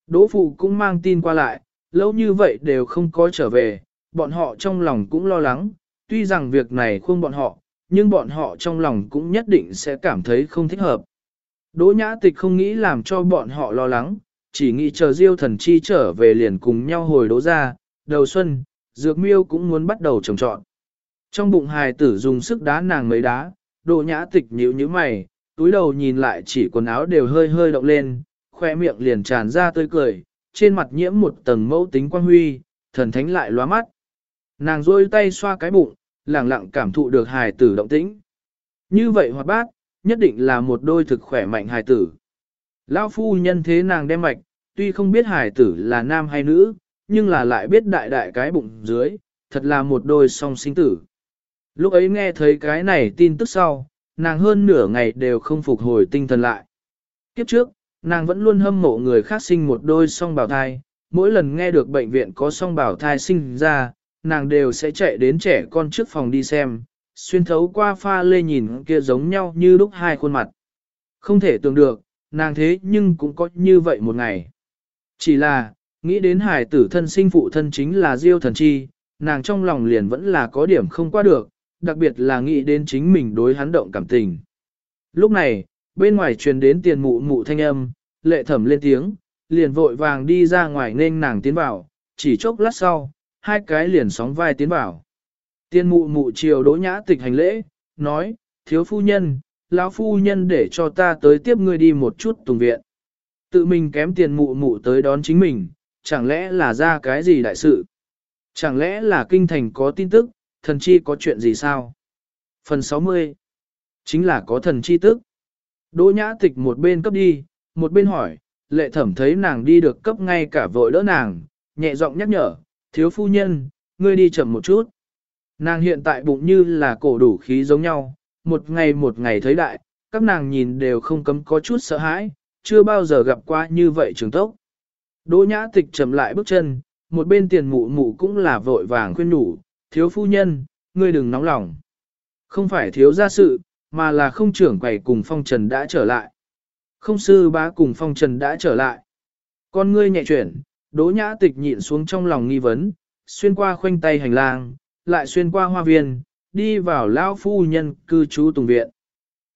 Đỗ phụ cũng mang tin qua lại, lâu như vậy đều không có trở về, bọn họ trong lòng cũng lo lắng, tuy rằng việc này không bọn họ, nhưng bọn họ trong lòng cũng nhất định sẽ cảm thấy không thích hợp. Đỗ nhã tịch không nghĩ làm cho bọn họ lo lắng, chỉ nghĩ chờ diêu thần chi trở về liền cùng nhau hồi đỗ ra, đầu xuân, dược miêu cũng muốn bắt đầu trồng trọn. Trong bụng hài tử dùng sức đá nàng mấy đá, đỗ nhã tịch nhíu như mày, túi đầu nhìn lại chỉ quần áo đều hơi hơi động lên, khoe miệng liền tràn ra tươi cười, trên mặt nhiễm một tầng mẫu tính quan huy, thần thánh lại lóa mắt. Nàng rôi tay xoa cái bụng, lẳng lặng cảm thụ được hài tử động tĩnh. Như vậy hoạt bát, nhất định là một đôi thực khỏe mạnh hài tử. Lão phu nhân thế nàng đem mạch, tuy không biết hài tử là nam hay nữ, nhưng là lại biết đại đại cái bụng dưới, thật là một đôi song sinh tử. Lúc ấy nghe thấy cái này tin tức sau, nàng hơn nửa ngày đều không phục hồi tinh thần lại. Kiếp trước, nàng vẫn luôn hâm mộ người khác sinh một đôi song bào thai, mỗi lần nghe được bệnh viện có song bào thai sinh ra, nàng đều sẽ chạy đến trẻ con trước phòng đi xem, xuyên thấu qua pha lê nhìn kia giống nhau như lúc hai khuôn mặt. Không thể tưởng được, nàng thế nhưng cũng có như vậy một ngày. Chỉ là, nghĩ đến hải tử thân sinh phụ thân chính là Diêu thần chi, nàng trong lòng liền vẫn là có điểm không qua được, đặc biệt là nghĩ đến chính mình đối hắn động cảm tình. Lúc này, bên ngoài truyền đến tiền mụ mụ thanh âm, lệ thẩm lên tiếng, liền vội vàng đi ra ngoài nên nàng tiến vào, chỉ chốc lát sau, hai cái liền sóng vai tiến vào. Tiên mụ mụ chiều đỗ nhã tịch hành lễ, nói, thiếu phu nhân, lão phu nhân để cho ta tới tiếp ngươi đi một chút tùng viện. Tự mình kém tiền mụ mụ tới đón chính mình, chẳng lẽ là ra cái gì đại sự? Chẳng lẽ là kinh thành có tin tức, thần chi có chuyện gì sao? Phần 60 Chính là có thần chi tức. Đỗ nhã tịch một bên cấp đi, một bên hỏi, lệ thẩm thấy nàng đi được cấp ngay cả vội đỡ nàng, nhẹ giọng nhắc nhở, thiếu phu nhân, ngươi đi chậm một chút. Nàng hiện tại bụng như là cổ đủ khí giống nhau, một ngày một ngày thấy đại, các nàng nhìn đều không cấm có chút sợ hãi, chưa bao giờ gặp qua như vậy trường tốc. Đỗ nhã tịch chậm lại bước chân, một bên tiền mụ mụ cũng là vội vàng khuyên nhủ, thiếu phu nhân, ngươi đừng nóng lòng. Không phải thiếu gia sự, mà là không trưởng quầy cùng phong trần đã trở lại. Không sư bá cùng phong trần đã trở lại. Con ngươi nhẹ chuyển, đỗ nhã tịch nhịn xuống trong lòng nghi vấn, xuyên qua khoanh tay hành lang, lại xuyên qua hoa viên, đi vào lão phu nhân cư trú tùng viện.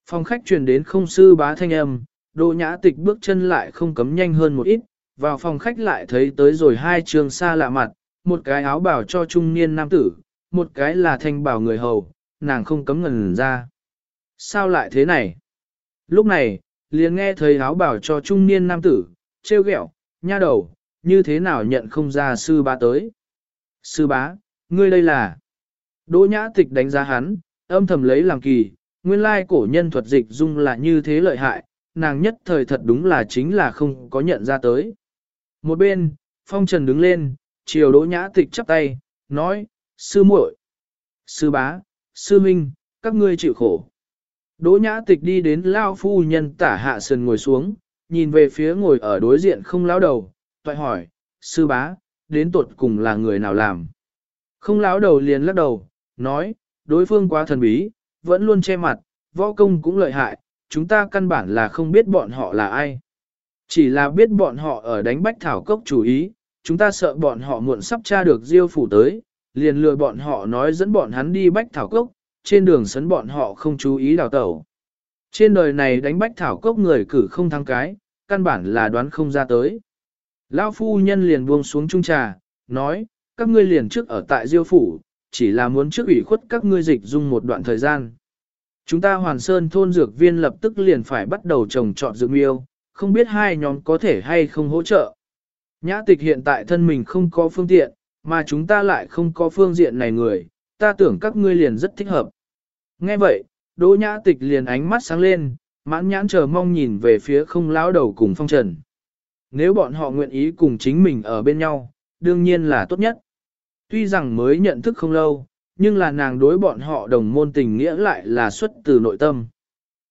Phòng khách truyền đến không sư bá thanh âm, đỗ nhã tịch bước chân lại không cấm nhanh hơn một ít, vào phòng khách lại thấy tới rồi hai trường xa lạ mặt, một cái áo bảo cho trung niên nam tử, một cái là thanh bảo người hầu, nàng không cấm ngần ra. Sao lại thế này? Lúc này, liền nghe thấy áo bảo cho trung niên nam tử, trêu ghẹo, nha đầu, như thế nào nhận không ra sư bá tới. Sư bá, ngươi đây là... Đỗ nhã tịch đánh giá hắn, âm thầm lấy làm kỳ, nguyên lai cổ nhân thuật dịch dung là như thế lợi hại, nàng nhất thời thật đúng là chính là không có nhận ra tới. Một bên, phong trần đứng lên, chiều đỗ nhã tịch chắp tay, nói, sư muội, sư bá, sư minh, các ngươi chịu khổ. Đỗ nhã tịch đi đến lao phu nhân tả hạ sườn ngồi xuống, nhìn về phía ngồi ở đối diện không lão đầu, toại hỏi, sư bá, đến tuột cùng là người nào làm. Không lão đầu liền lắc đầu, nói, đối phương quá thần bí, vẫn luôn che mặt, võ công cũng lợi hại, chúng ta căn bản là không biết bọn họ là ai. Chỉ là biết bọn họ ở đánh bách thảo cốc chủ ý, chúng ta sợ bọn họ muộn sắp tra được diêu phủ tới, liền lừa bọn họ nói dẫn bọn hắn đi bách thảo cốc, trên đường sấn bọn họ không chú ý đào tẩu. Trên đời này đánh bách thảo cốc người cử không thắng cái, căn bản là đoán không ra tới. Lão phu nhân liền buông xuống trung trà, nói, các ngươi liền trước ở tại diêu phủ, chỉ là muốn trước ủy khuất các ngươi dịch dung một đoạn thời gian. Chúng ta hoàn sơn thôn dược viên lập tức liền phải bắt đầu trồng trọt dược miêu, không biết hai nhóm có thể hay không hỗ trợ. Nhã tịch hiện tại thân mình không có phương tiện, mà chúng ta lại không có phương diện này người, ta tưởng các ngươi liền rất thích hợp. Nghe vậy, Đỗ Nhã Tịch liền ánh mắt sáng lên, mãn nhãn chờ mong nhìn về phía không lão đầu cùng phong trần. Nếu bọn họ nguyện ý cùng chính mình ở bên nhau, đương nhiên là tốt nhất. Tuy rằng mới nhận thức không lâu, nhưng là nàng đối bọn họ đồng môn tình nghĩa lại là xuất từ nội tâm.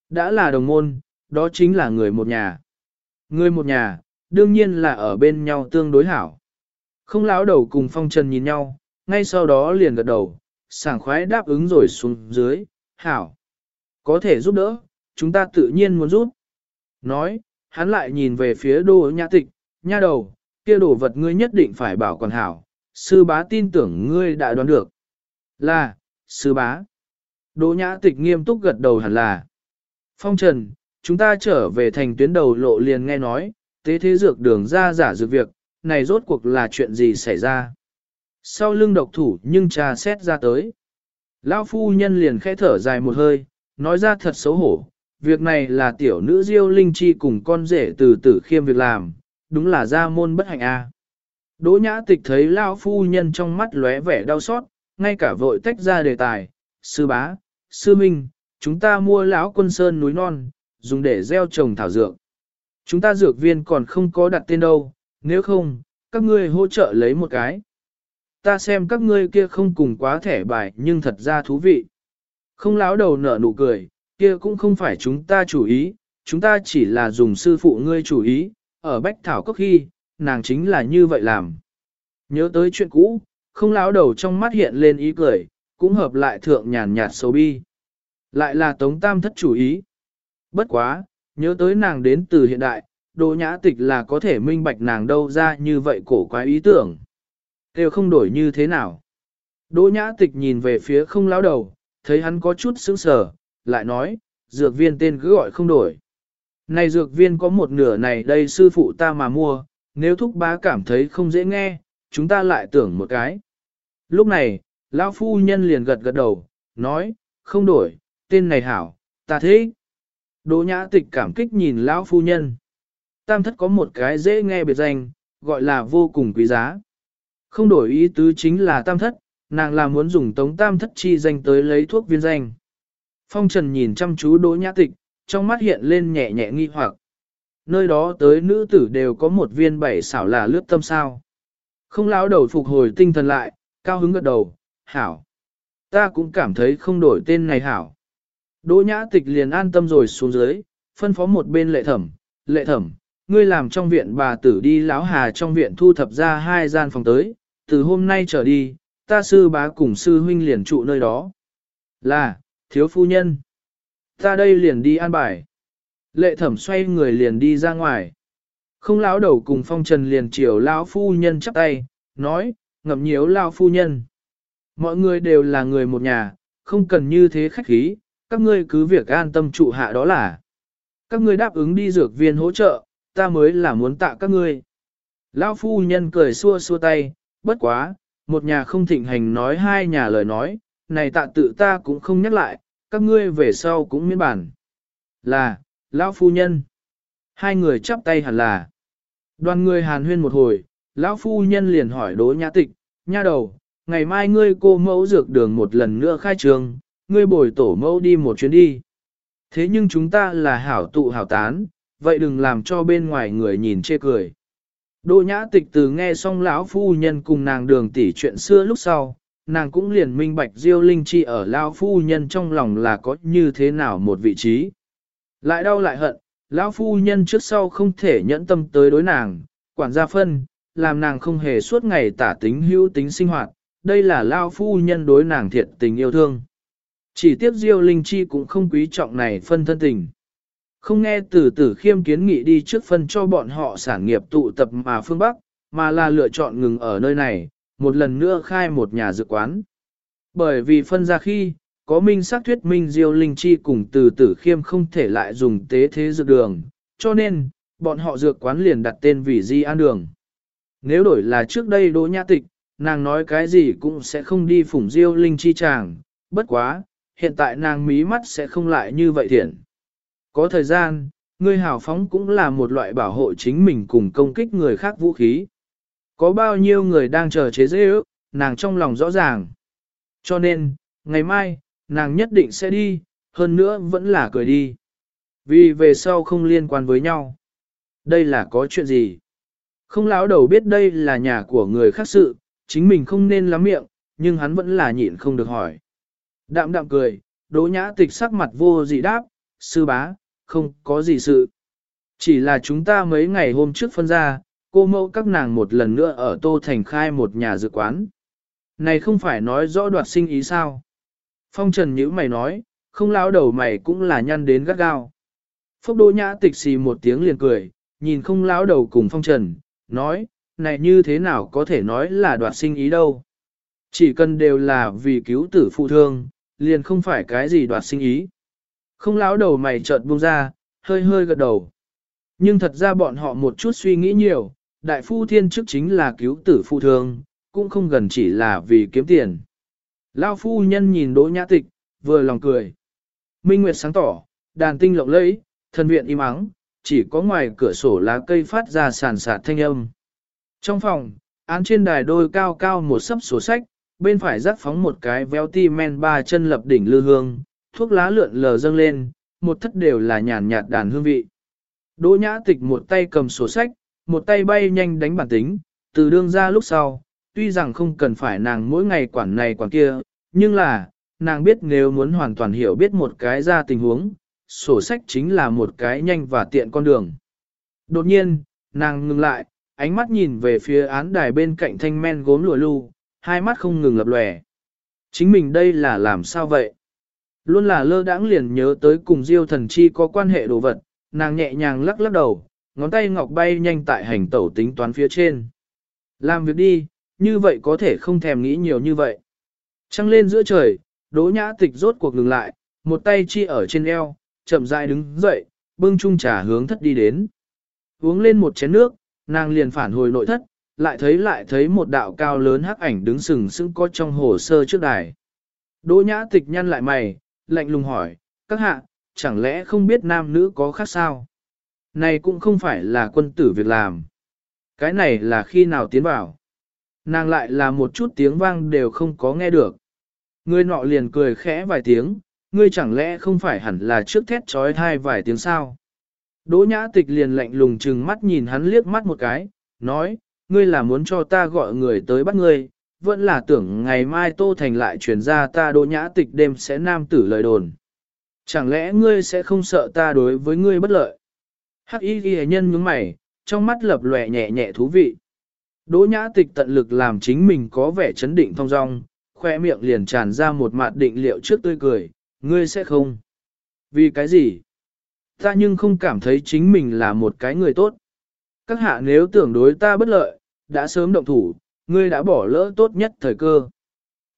Đã là đồng môn, đó chính là người một nhà. Người một nhà, đương nhiên là ở bên nhau tương đối hảo. Không lão đầu cùng phong trần nhìn nhau, ngay sau đó liền gật đầu, sảng khoái đáp ứng rồi xuống dưới, hảo. Có thể giúp đỡ, chúng ta tự nhiên muốn giúp. Nói, hắn lại nhìn về phía đô nhã tịch, nha đầu, kia đồ vật ngươi nhất định phải bảo còn hảo, sư bá tin tưởng ngươi đã đoán được. Là, sư bá. Đỗ nhã tịch nghiêm túc gật đầu hẳn là. Phong trần, chúng ta trở về thành tuyến đầu lộ liền nghe nói, tế thế dược đường ra giả dược việc, này rốt cuộc là chuyện gì xảy ra. Sau lưng độc thủ nhưng trà xét ra tới. Lão phu nhân liền khẽ thở dài một hơi, nói ra thật xấu hổ, việc này là tiểu nữ diêu linh chi cùng con rể từ tử khiêm việc làm, đúng là gia môn bất hạnh a. Đỗ nhã tịch thấy lão phu nhân trong mắt lóe vẻ đau xót, ngay cả vội tách ra đề tài, sư bá, sư minh, chúng ta mua lão quân sơn núi non, dùng để gieo trồng thảo dược. Chúng ta dược viên còn không có đặt tên đâu, nếu không, các ngươi hỗ trợ lấy một cái. Ta xem các ngươi kia không cùng quá thẻ bài nhưng thật ra thú vị. Không lão đầu nở nụ cười, kia cũng không phải chúng ta chủ ý, chúng ta chỉ là dùng sư phụ ngươi chủ ý, ở Bách Thảo Cốc khi, nàng chính là như vậy làm. Nhớ tới chuyện cũ, không lão đầu trong mắt hiện lên ý cười, cũng hợp lại thượng nhàn nhạt xấu bi. Lại là Tống Tam thất chủ ý. Bất quá, nhớ tới nàng đến từ hiện đại, đồ nhã tịch là có thể minh bạch nàng đâu ra như vậy cổ quái ý tưởng. Đều không đổi như thế nào. Đỗ nhã tịch nhìn về phía không lão đầu, thấy hắn có chút sững sờ, lại nói, dược viên tên cứ gọi không đổi. Này dược viên có một nửa này đây sư phụ ta mà mua, nếu thúc bá cảm thấy không dễ nghe, chúng ta lại tưởng một cái. Lúc này, lão phu nhân liền gật gật đầu, nói, không đổi, tên này hảo, ta thế. Đỗ nhã tịch cảm kích nhìn lão phu nhân. Tam thất có một cái dễ nghe biệt danh, gọi là vô cùng quý giá. Không đổi ý tứ chính là tam thất, nàng là muốn dùng tống tam thất chi danh tới lấy thuốc viên danh. Phong Trần nhìn chăm chú Đỗ Nhã Tịch, trong mắt hiện lên nhẹ nhẹ nghi hoặc. Nơi đó tới nữ tử đều có một viên bảy xảo là lướt tâm sao. Không lão đầu phục hồi tinh thần lại, cao hứng gật đầu, hảo. Ta cũng cảm thấy không đổi tên này hảo. Đỗ Nhã Tịch liền an tâm rồi xuống dưới, phân phó một bên lệ thẩm, lệ thẩm, ngươi làm trong viện bà tử đi lão hà trong viện thu thập ra hai gian phòng tới, từ hôm nay trở đi, ta sư bá cùng sư huynh liền trụ nơi đó. Là, thiếu phu nhân. Ta đây liền đi an bài. Lệ thẩm xoay người liền đi ra ngoài. Không lão đầu cùng phong trần liền chiều lão phu nhân chắp tay, nói, ngậm nhiễu lão phu nhân. Mọi người đều là người một nhà, không cần như thế khách khí, các ngươi cứ việc an tâm trụ hạ đó là. Các ngươi đáp ứng đi dược viên hỗ trợ, ta mới là muốn tạ các ngươi. Lão phu nhân cười xua xua tay, bất quá, một nhà không thịnh hành nói hai nhà lời nói, này tạ tự ta cũng không nhắc lại, các ngươi về sau cũng miễn bản. Là, lão phu nhân. Hai người chắp tay hẳn là. Đoàn người hàn huyên một hồi, lão phu nhân liền hỏi đối nhã tịch, nha đầu, ngày mai ngươi cô mẫu dược đường một lần nữa khai trường, ngươi bồi tổ mẫu đi một chuyến đi. Thế nhưng chúng ta là hảo tụ hảo tán, vậy đừng làm cho bên ngoài người nhìn chê cười. Đỗ nhã tịch từ nghe xong lão phu nhân cùng nàng đường tỉ chuyện xưa lúc sau, nàng cũng liền minh bạch diêu linh chi ở lão phu nhân trong lòng là có như thế nào một vị trí. Lại đau lại hận, lão phu nhân trước sau không thể nhẫn tâm tới đối nàng, quản gia phân, làm nàng không hề suốt ngày tả tính hữu tính sinh hoạt, đây là lão phu nhân đối nàng thiệt tình yêu thương. Chỉ tiếc diêu linh chi cũng không quý trọng này phân thân tình. Không nghe từ tử khiêm kiến nghị đi trước phân cho bọn họ sản nghiệp tụ tập mà phương Bắc, mà là lựa chọn ngừng ở nơi này, một lần nữa khai một nhà dược quán. Bởi vì phân ra khi, có minh xác thuyết minh diêu linh chi cùng từ tử khiêm không thể lại dùng tế thế dược đường, cho nên, bọn họ dược quán liền đặt tên vì di an đường. Nếu đổi là trước đây đỗ nhã tịch, nàng nói cái gì cũng sẽ không đi phủng diêu linh chi chàng, bất quá, hiện tại nàng mí mắt sẽ không lại như vậy thiện. Có thời gian, ngươi hào phóng cũng là một loại bảo hộ chính mình cùng công kích người khác vũ khí. Có bao nhiêu người đang chờ chế dễ ước, nàng trong lòng rõ ràng. Cho nên, ngày mai, nàng nhất định sẽ đi, hơn nữa vẫn là cười đi. Vì về sau không liên quan với nhau. Đây là có chuyện gì? Không lão đầu biết đây là nhà của người khác sự, chính mình không nên lắm miệng, nhưng hắn vẫn là nhịn không được hỏi. Đạm đạm cười, đỗ nhã tịch sắc mặt vô dị đáp, sư bá, không có gì sự. Chỉ là chúng ta mấy ngày hôm trước phân ra, cô mẫu các nàng một lần nữa ở Tô Thành khai một nhà dự quán. Này không phải nói rõ đoạt sinh ý sao? Phong trần nhữ mày nói, không lão đầu mày cũng là nhăn đến gắt gao. Phốc Đỗ nhã tịch xì một tiếng liền cười, nhìn không lão đầu cùng phong trần, nói, này như thế nào có thể nói là đoạt sinh ý đâu. Chỉ cần đều là vì cứu tử phụ thương, liền không phải cái gì đoạt sinh ý. Không lão đầu mày chợt buông ra, hơi hơi gật đầu. Nhưng thật ra bọn họ một chút suy nghĩ nhiều, đại phu thiên chức chính là cứu tử phụ thương, cũng không gần chỉ là vì kiếm tiền. Lao phu nhân nhìn đỗ nhã tịch, vừa lòng cười. Minh Nguyệt sáng tỏ, đàn tinh lộng lẫy, thần viện im ắng, chỉ có ngoài cửa sổ lá cây phát ra sàn sạt thanh âm. Trong phòng, án trên đài đôi cao cao một sấp sổ sách, bên phải rắc phóng một cái véo ti men ba chân lập đỉnh lư hương, thuốc lá lượn lờ dâng lên, một thất đều là nhàn nhạt đàn hương vị. Đỗ nhã tịch một tay cầm sổ sách, một tay bay nhanh đánh bản tính, từ đương ra lúc sau, tuy rằng không cần phải nàng mỗi ngày quản này quản kia, nhưng là, nàng biết nếu muốn hoàn toàn hiểu biết một cái ra tình huống, sổ sách chính là một cái nhanh và tiện con đường. Đột nhiên, nàng ngừng lại, ánh mắt nhìn về phía án đài bên cạnh thanh men gốm lùa lu, hai mắt không ngừng lập lòe. Chính mình đây là làm sao vậy? Luôn là lơ đãng liền nhớ tới cùng Diêu thần chi có quan hệ đồ vật, nàng nhẹ nhàng lắc lắc đầu, ngón tay ngọc bay nhanh tại hành tẩu tính toán phía trên. Làm việc đi, như vậy có thể không thèm nghĩ nhiều như vậy. Trăng lên giữa trời, đỗ nhã tịch rốt cuộc ngừng lại, một tay chi ở trên eo, chậm rãi đứng dậy, bưng chung trà hướng thất đi đến. Uống lên một chén nước, nàng liền phản hồi nội thất, lại thấy lại thấy một đạo cao lớn hắc ảnh đứng sừng sững có trong hồ sơ trước đài. Đỗ nhã tịch nhăn lại mày, lạnh lùng hỏi, các hạ, chẳng lẽ không biết nam nữ có khác sao? Này cũng không phải là quân tử việc làm. Cái này là khi nào tiến vào? Nàng lại là một chút tiếng vang đều không có nghe được. Người nọ liền cười khẽ vài tiếng, ngươi chẳng lẽ không phải hẳn là trước thét trói thai vài tiếng sao? Đỗ nhã tịch liền lạnh lùng chừng mắt nhìn hắn liếc mắt một cái, nói, ngươi là muốn cho ta gọi người tới bắt ngươi, vẫn là tưởng ngày mai Tô Thành lại truyền ra ta đỗ nhã tịch đêm sẽ nam tử lời đồn. Chẳng lẽ ngươi sẽ không sợ ta đối với ngươi bất lợi? Hắc y ghi nhân nhướng mày, trong mắt lập lòe nhẹ nhẹ thú vị. Đỗ nhã tịch tận lực làm chính mình có vẻ chấn định thong dong, khoe miệng liền tràn ra một mặt định liệu trước tươi cười, ngươi sẽ không. Vì cái gì? Ta nhưng không cảm thấy chính mình là một cái người tốt. Các hạ nếu tưởng đối ta bất lợi, đã sớm động thủ, ngươi đã bỏ lỡ tốt nhất thời cơ.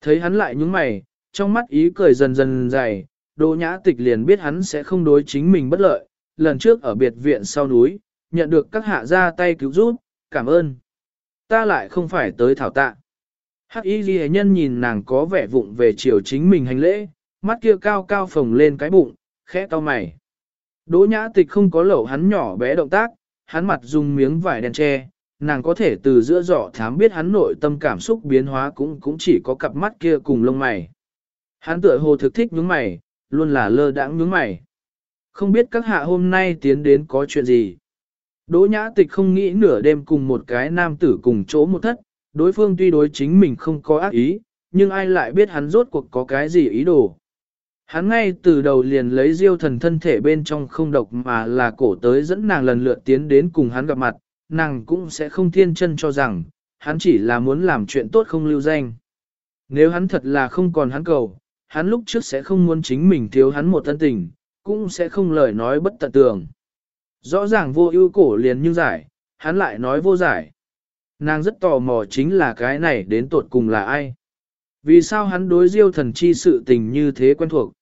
Thấy hắn lại nhúng mày, trong mắt ý cười dần dần dày, Đỗ Nhã Tịch liền biết hắn sẽ không đối chính mình bất lợi, lần trước ở biệt viện sau núi, nhận được các hạ ra tay cứu giúp, cảm ơn. Ta lại không phải tới thảo tạ. Hắc y ghi nhân nhìn nàng có vẻ vụng về chiều chính mình hành lễ, mắt kia cao cao phồng lên cái bụng, khẽ to mày. Đỗ nhã tịch không có lẩu hắn nhỏ bé động tác, hắn mặt dùng miếng vải đen che, nàng có thể từ giữa giỏ thám biết hắn nội tâm cảm xúc biến hóa cũng cũng chỉ có cặp mắt kia cùng lông mày. Hắn tựa hồ thực thích nhướng mày, luôn là lơ đãng nhướng mày. Không biết các hạ hôm nay tiến đến có chuyện gì. Đỗ nhã tịch không nghĩ nửa đêm cùng một cái nam tử cùng chỗ một thất, đối phương tuy đối chính mình không có ác ý, nhưng ai lại biết hắn rốt cuộc có cái gì ý đồ. Hắn ngay từ đầu liền lấy diêu thần thân thể bên trong không độc mà là cổ tới dẫn nàng lần lượt tiến đến cùng hắn gặp mặt, nàng cũng sẽ không thiên chân cho rằng, hắn chỉ là muốn làm chuyện tốt không lưu danh. Nếu hắn thật là không còn hắn cầu, hắn lúc trước sẽ không muốn chính mình thiếu hắn một thân tình, cũng sẽ không lời nói bất tận tường. Rõ ràng vô ưu cổ liền như giải, hắn lại nói vô giải. Nàng rất tò mò chính là cái này đến tột cùng là ai. Vì sao hắn đối diêu thần chi sự tình như thế quen thuộc?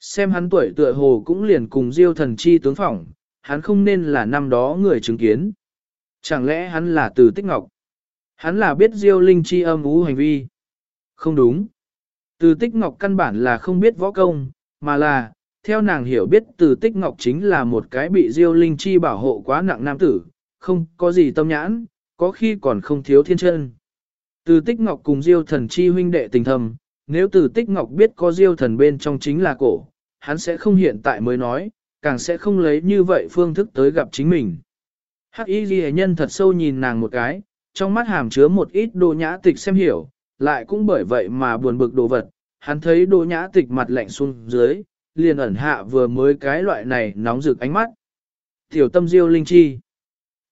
Xem hắn tuổi tựa hồ cũng liền cùng diêu thần chi tướng phỏng, hắn không nên là năm đó người chứng kiến. Chẳng lẽ hắn là từ tích ngọc? Hắn là biết diêu linh chi âm ú hành vi? Không đúng. Từ tích ngọc căn bản là không biết võ công, mà là, theo nàng hiểu biết từ tích ngọc chính là một cái bị diêu linh chi bảo hộ quá nặng nam tử, không có gì tâm nhãn, có khi còn không thiếu thiên chân. Từ tích ngọc cùng diêu thần chi huynh đệ tình thầm, nếu từ tích ngọc biết có diêu thần bên trong chính là cổ, hắn sẽ không hiện tại mới nói, càng sẽ không lấy như vậy phương thức tới gặp chính mình. Hắc y ghi nhân thật sâu nhìn nàng một cái, trong mắt hàm chứa một ít đồ nhã tịch xem hiểu, lại cũng bởi vậy mà buồn bực đồ vật, hắn thấy đồ nhã tịch mặt lạnh xuống dưới, liền ẩn hạ vừa mới cái loại này nóng rực ánh mắt. Tiểu tâm diêu linh chi.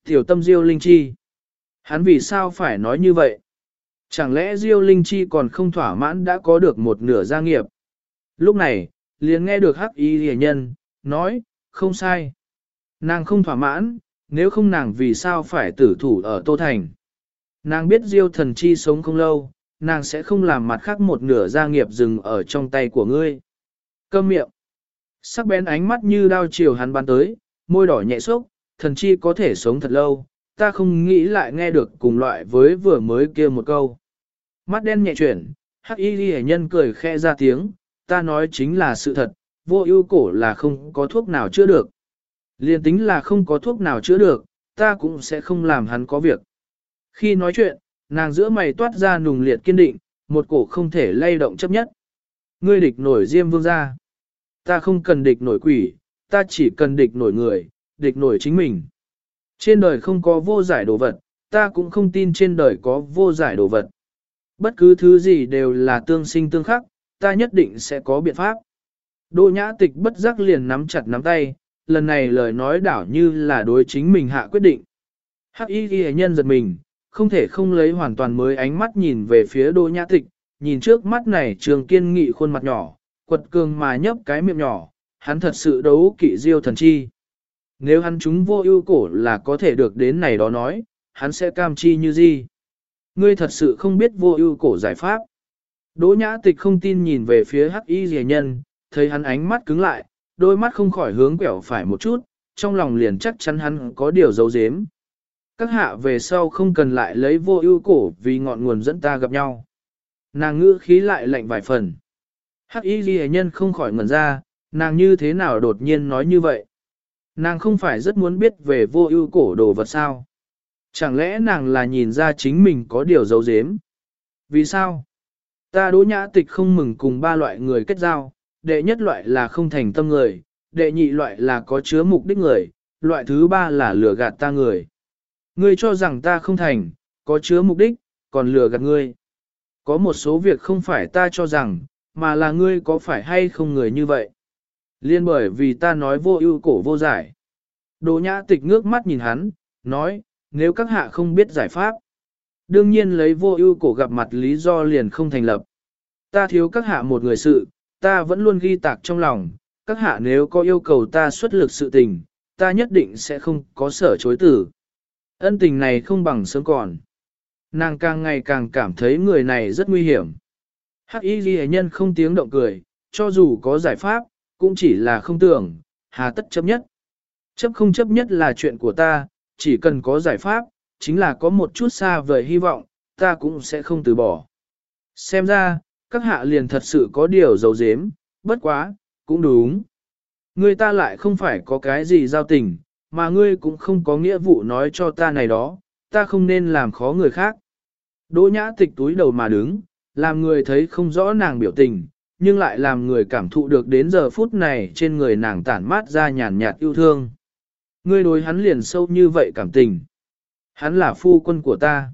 Tiểu tâm diêu linh chi. Hắn vì sao phải nói như vậy? Chẳng lẽ Diêu Linh Chi còn không thỏa mãn đã có được một nửa gia nghiệp? Lúc này, liền nghe được hắc y rìa nhân, nói, không sai. Nàng không thỏa mãn, nếu không nàng vì sao phải tử thủ ở Tô Thành. Nàng biết Diêu thần chi sống không lâu, nàng sẽ không làm mặt khác một nửa gia nghiệp dừng ở trong tay của ngươi. Câm miệng. Sắc bén ánh mắt như đao chiều hắn bắn tới, môi đỏ nhẹ xốc, thần chi có thể sống thật lâu, ta không nghĩ lại nghe được cùng loại với vừa mới kia một câu. Mắt đen nhẹ chuyển, hắc y ghi nhân cười khe ra tiếng, ta nói chính là sự thật, vô ưu cổ là không có thuốc nào chữa được. Liên tính là không có thuốc nào chữa được, ta cũng sẽ không làm hắn có việc. Khi nói chuyện, nàng giữa mày toát ra nùng liệt kiên định, một cổ không thể lay động chấp nhất. Ngươi địch nổi diêm vương ra. Ta không cần địch nổi quỷ, ta chỉ cần địch nổi người, địch nổi chính mình. Trên đời không có vô giải đồ vật, ta cũng không tin trên đời có vô giải đồ vật. Bất cứ thứ gì đều là tương sinh tương khắc, ta nhất định sẽ có biện pháp. Đỗ nhã tịch bất giác liền nắm chặt nắm tay, lần này lời nói đảo như là đối chính mình hạ quyết định. Hắc y ghi nhân giật mình, không thể không lấy hoàn toàn mới ánh mắt nhìn về phía đỗ nhã tịch, nhìn trước mắt này trường kiên nghị khuôn mặt nhỏ, quật cường mà nhấp cái miệng nhỏ, hắn thật sự đấu kỵ diêu thần chi. Nếu hắn chúng vô ưu cổ là có thể được đến này đó nói, hắn sẽ cam chi như gì? Ngươi thật sự không biết vô ưu cổ giải pháp. Đỗ nhã tịch không tin nhìn về phía hắc y rìa nhân, thấy hắn ánh mắt cứng lại, đôi mắt không khỏi hướng quẹo phải một chút, trong lòng liền chắc chắn hắn có điều giấu giếm. Các hạ về sau không cần lại lấy vô ưu cổ vì ngọn nguồn dẫn ta gặp nhau. Nàng ngữ khí lại lạnh vài phần. Hắc y ghi nhân không khỏi ngẩn ra, nàng như thế nào đột nhiên nói như vậy. Nàng không phải rất muốn biết về vô ưu cổ đồ vật sao. Chẳng lẽ nàng là nhìn ra chính mình có điều giấu giếm? Vì sao? Ta đỗ nhã tịch không mừng cùng ba loại người kết giao, đệ nhất loại là không thành tâm người, đệ nhị loại là có chứa mục đích người, loại thứ ba là lừa gạt ta người. Ngươi cho rằng ta không thành, có chứa mục đích, còn lừa gạt ngươi. Có một số việc không phải ta cho rằng, mà là ngươi có phải hay không người như vậy. Liên bởi vì ta nói vô ưu cổ vô giải. Đồ nhã tịch ngước mắt nhìn hắn, nói, nếu các hạ không biết giải pháp. Đương nhiên lấy vô ưu cổ gặp mặt lý do liền không thành lập. Ta thiếu các hạ một người sự, ta vẫn luôn ghi tạc trong lòng, các hạ nếu có yêu cầu ta xuất lực sự tình, ta nhất định sẽ không có sở chối tử. Ân tình này không bằng sớm còn. Nàng càng ngày càng cảm thấy người này rất nguy hiểm. Hắc y ghi nhân không tiếng động cười, cho dù có giải pháp, cũng chỉ là không tưởng, hà tất chấp nhất. Chấp không chấp nhất là chuyện của ta, chỉ cần có giải pháp, chính là có một chút xa vời hy vọng, ta cũng sẽ không từ bỏ. Xem ra, các hạ liền thật sự có điều dấu dếm, bất quá, cũng đúng. Ngươi ta lại không phải có cái gì giao tình, mà ngươi cũng không có nghĩa vụ nói cho ta này đó, ta không nên làm khó người khác. Đỗ nhã tịch túi đầu mà đứng, làm người thấy không rõ nàng biểu tình, nhưng lại làm người cảm thụ được đến giờ phút này trên người nàng tản mát ra nhàn nhạt yêu thương. Ngươi đối hắn liền sâu như vậy cảm tình. Hắn là phu quân của ta.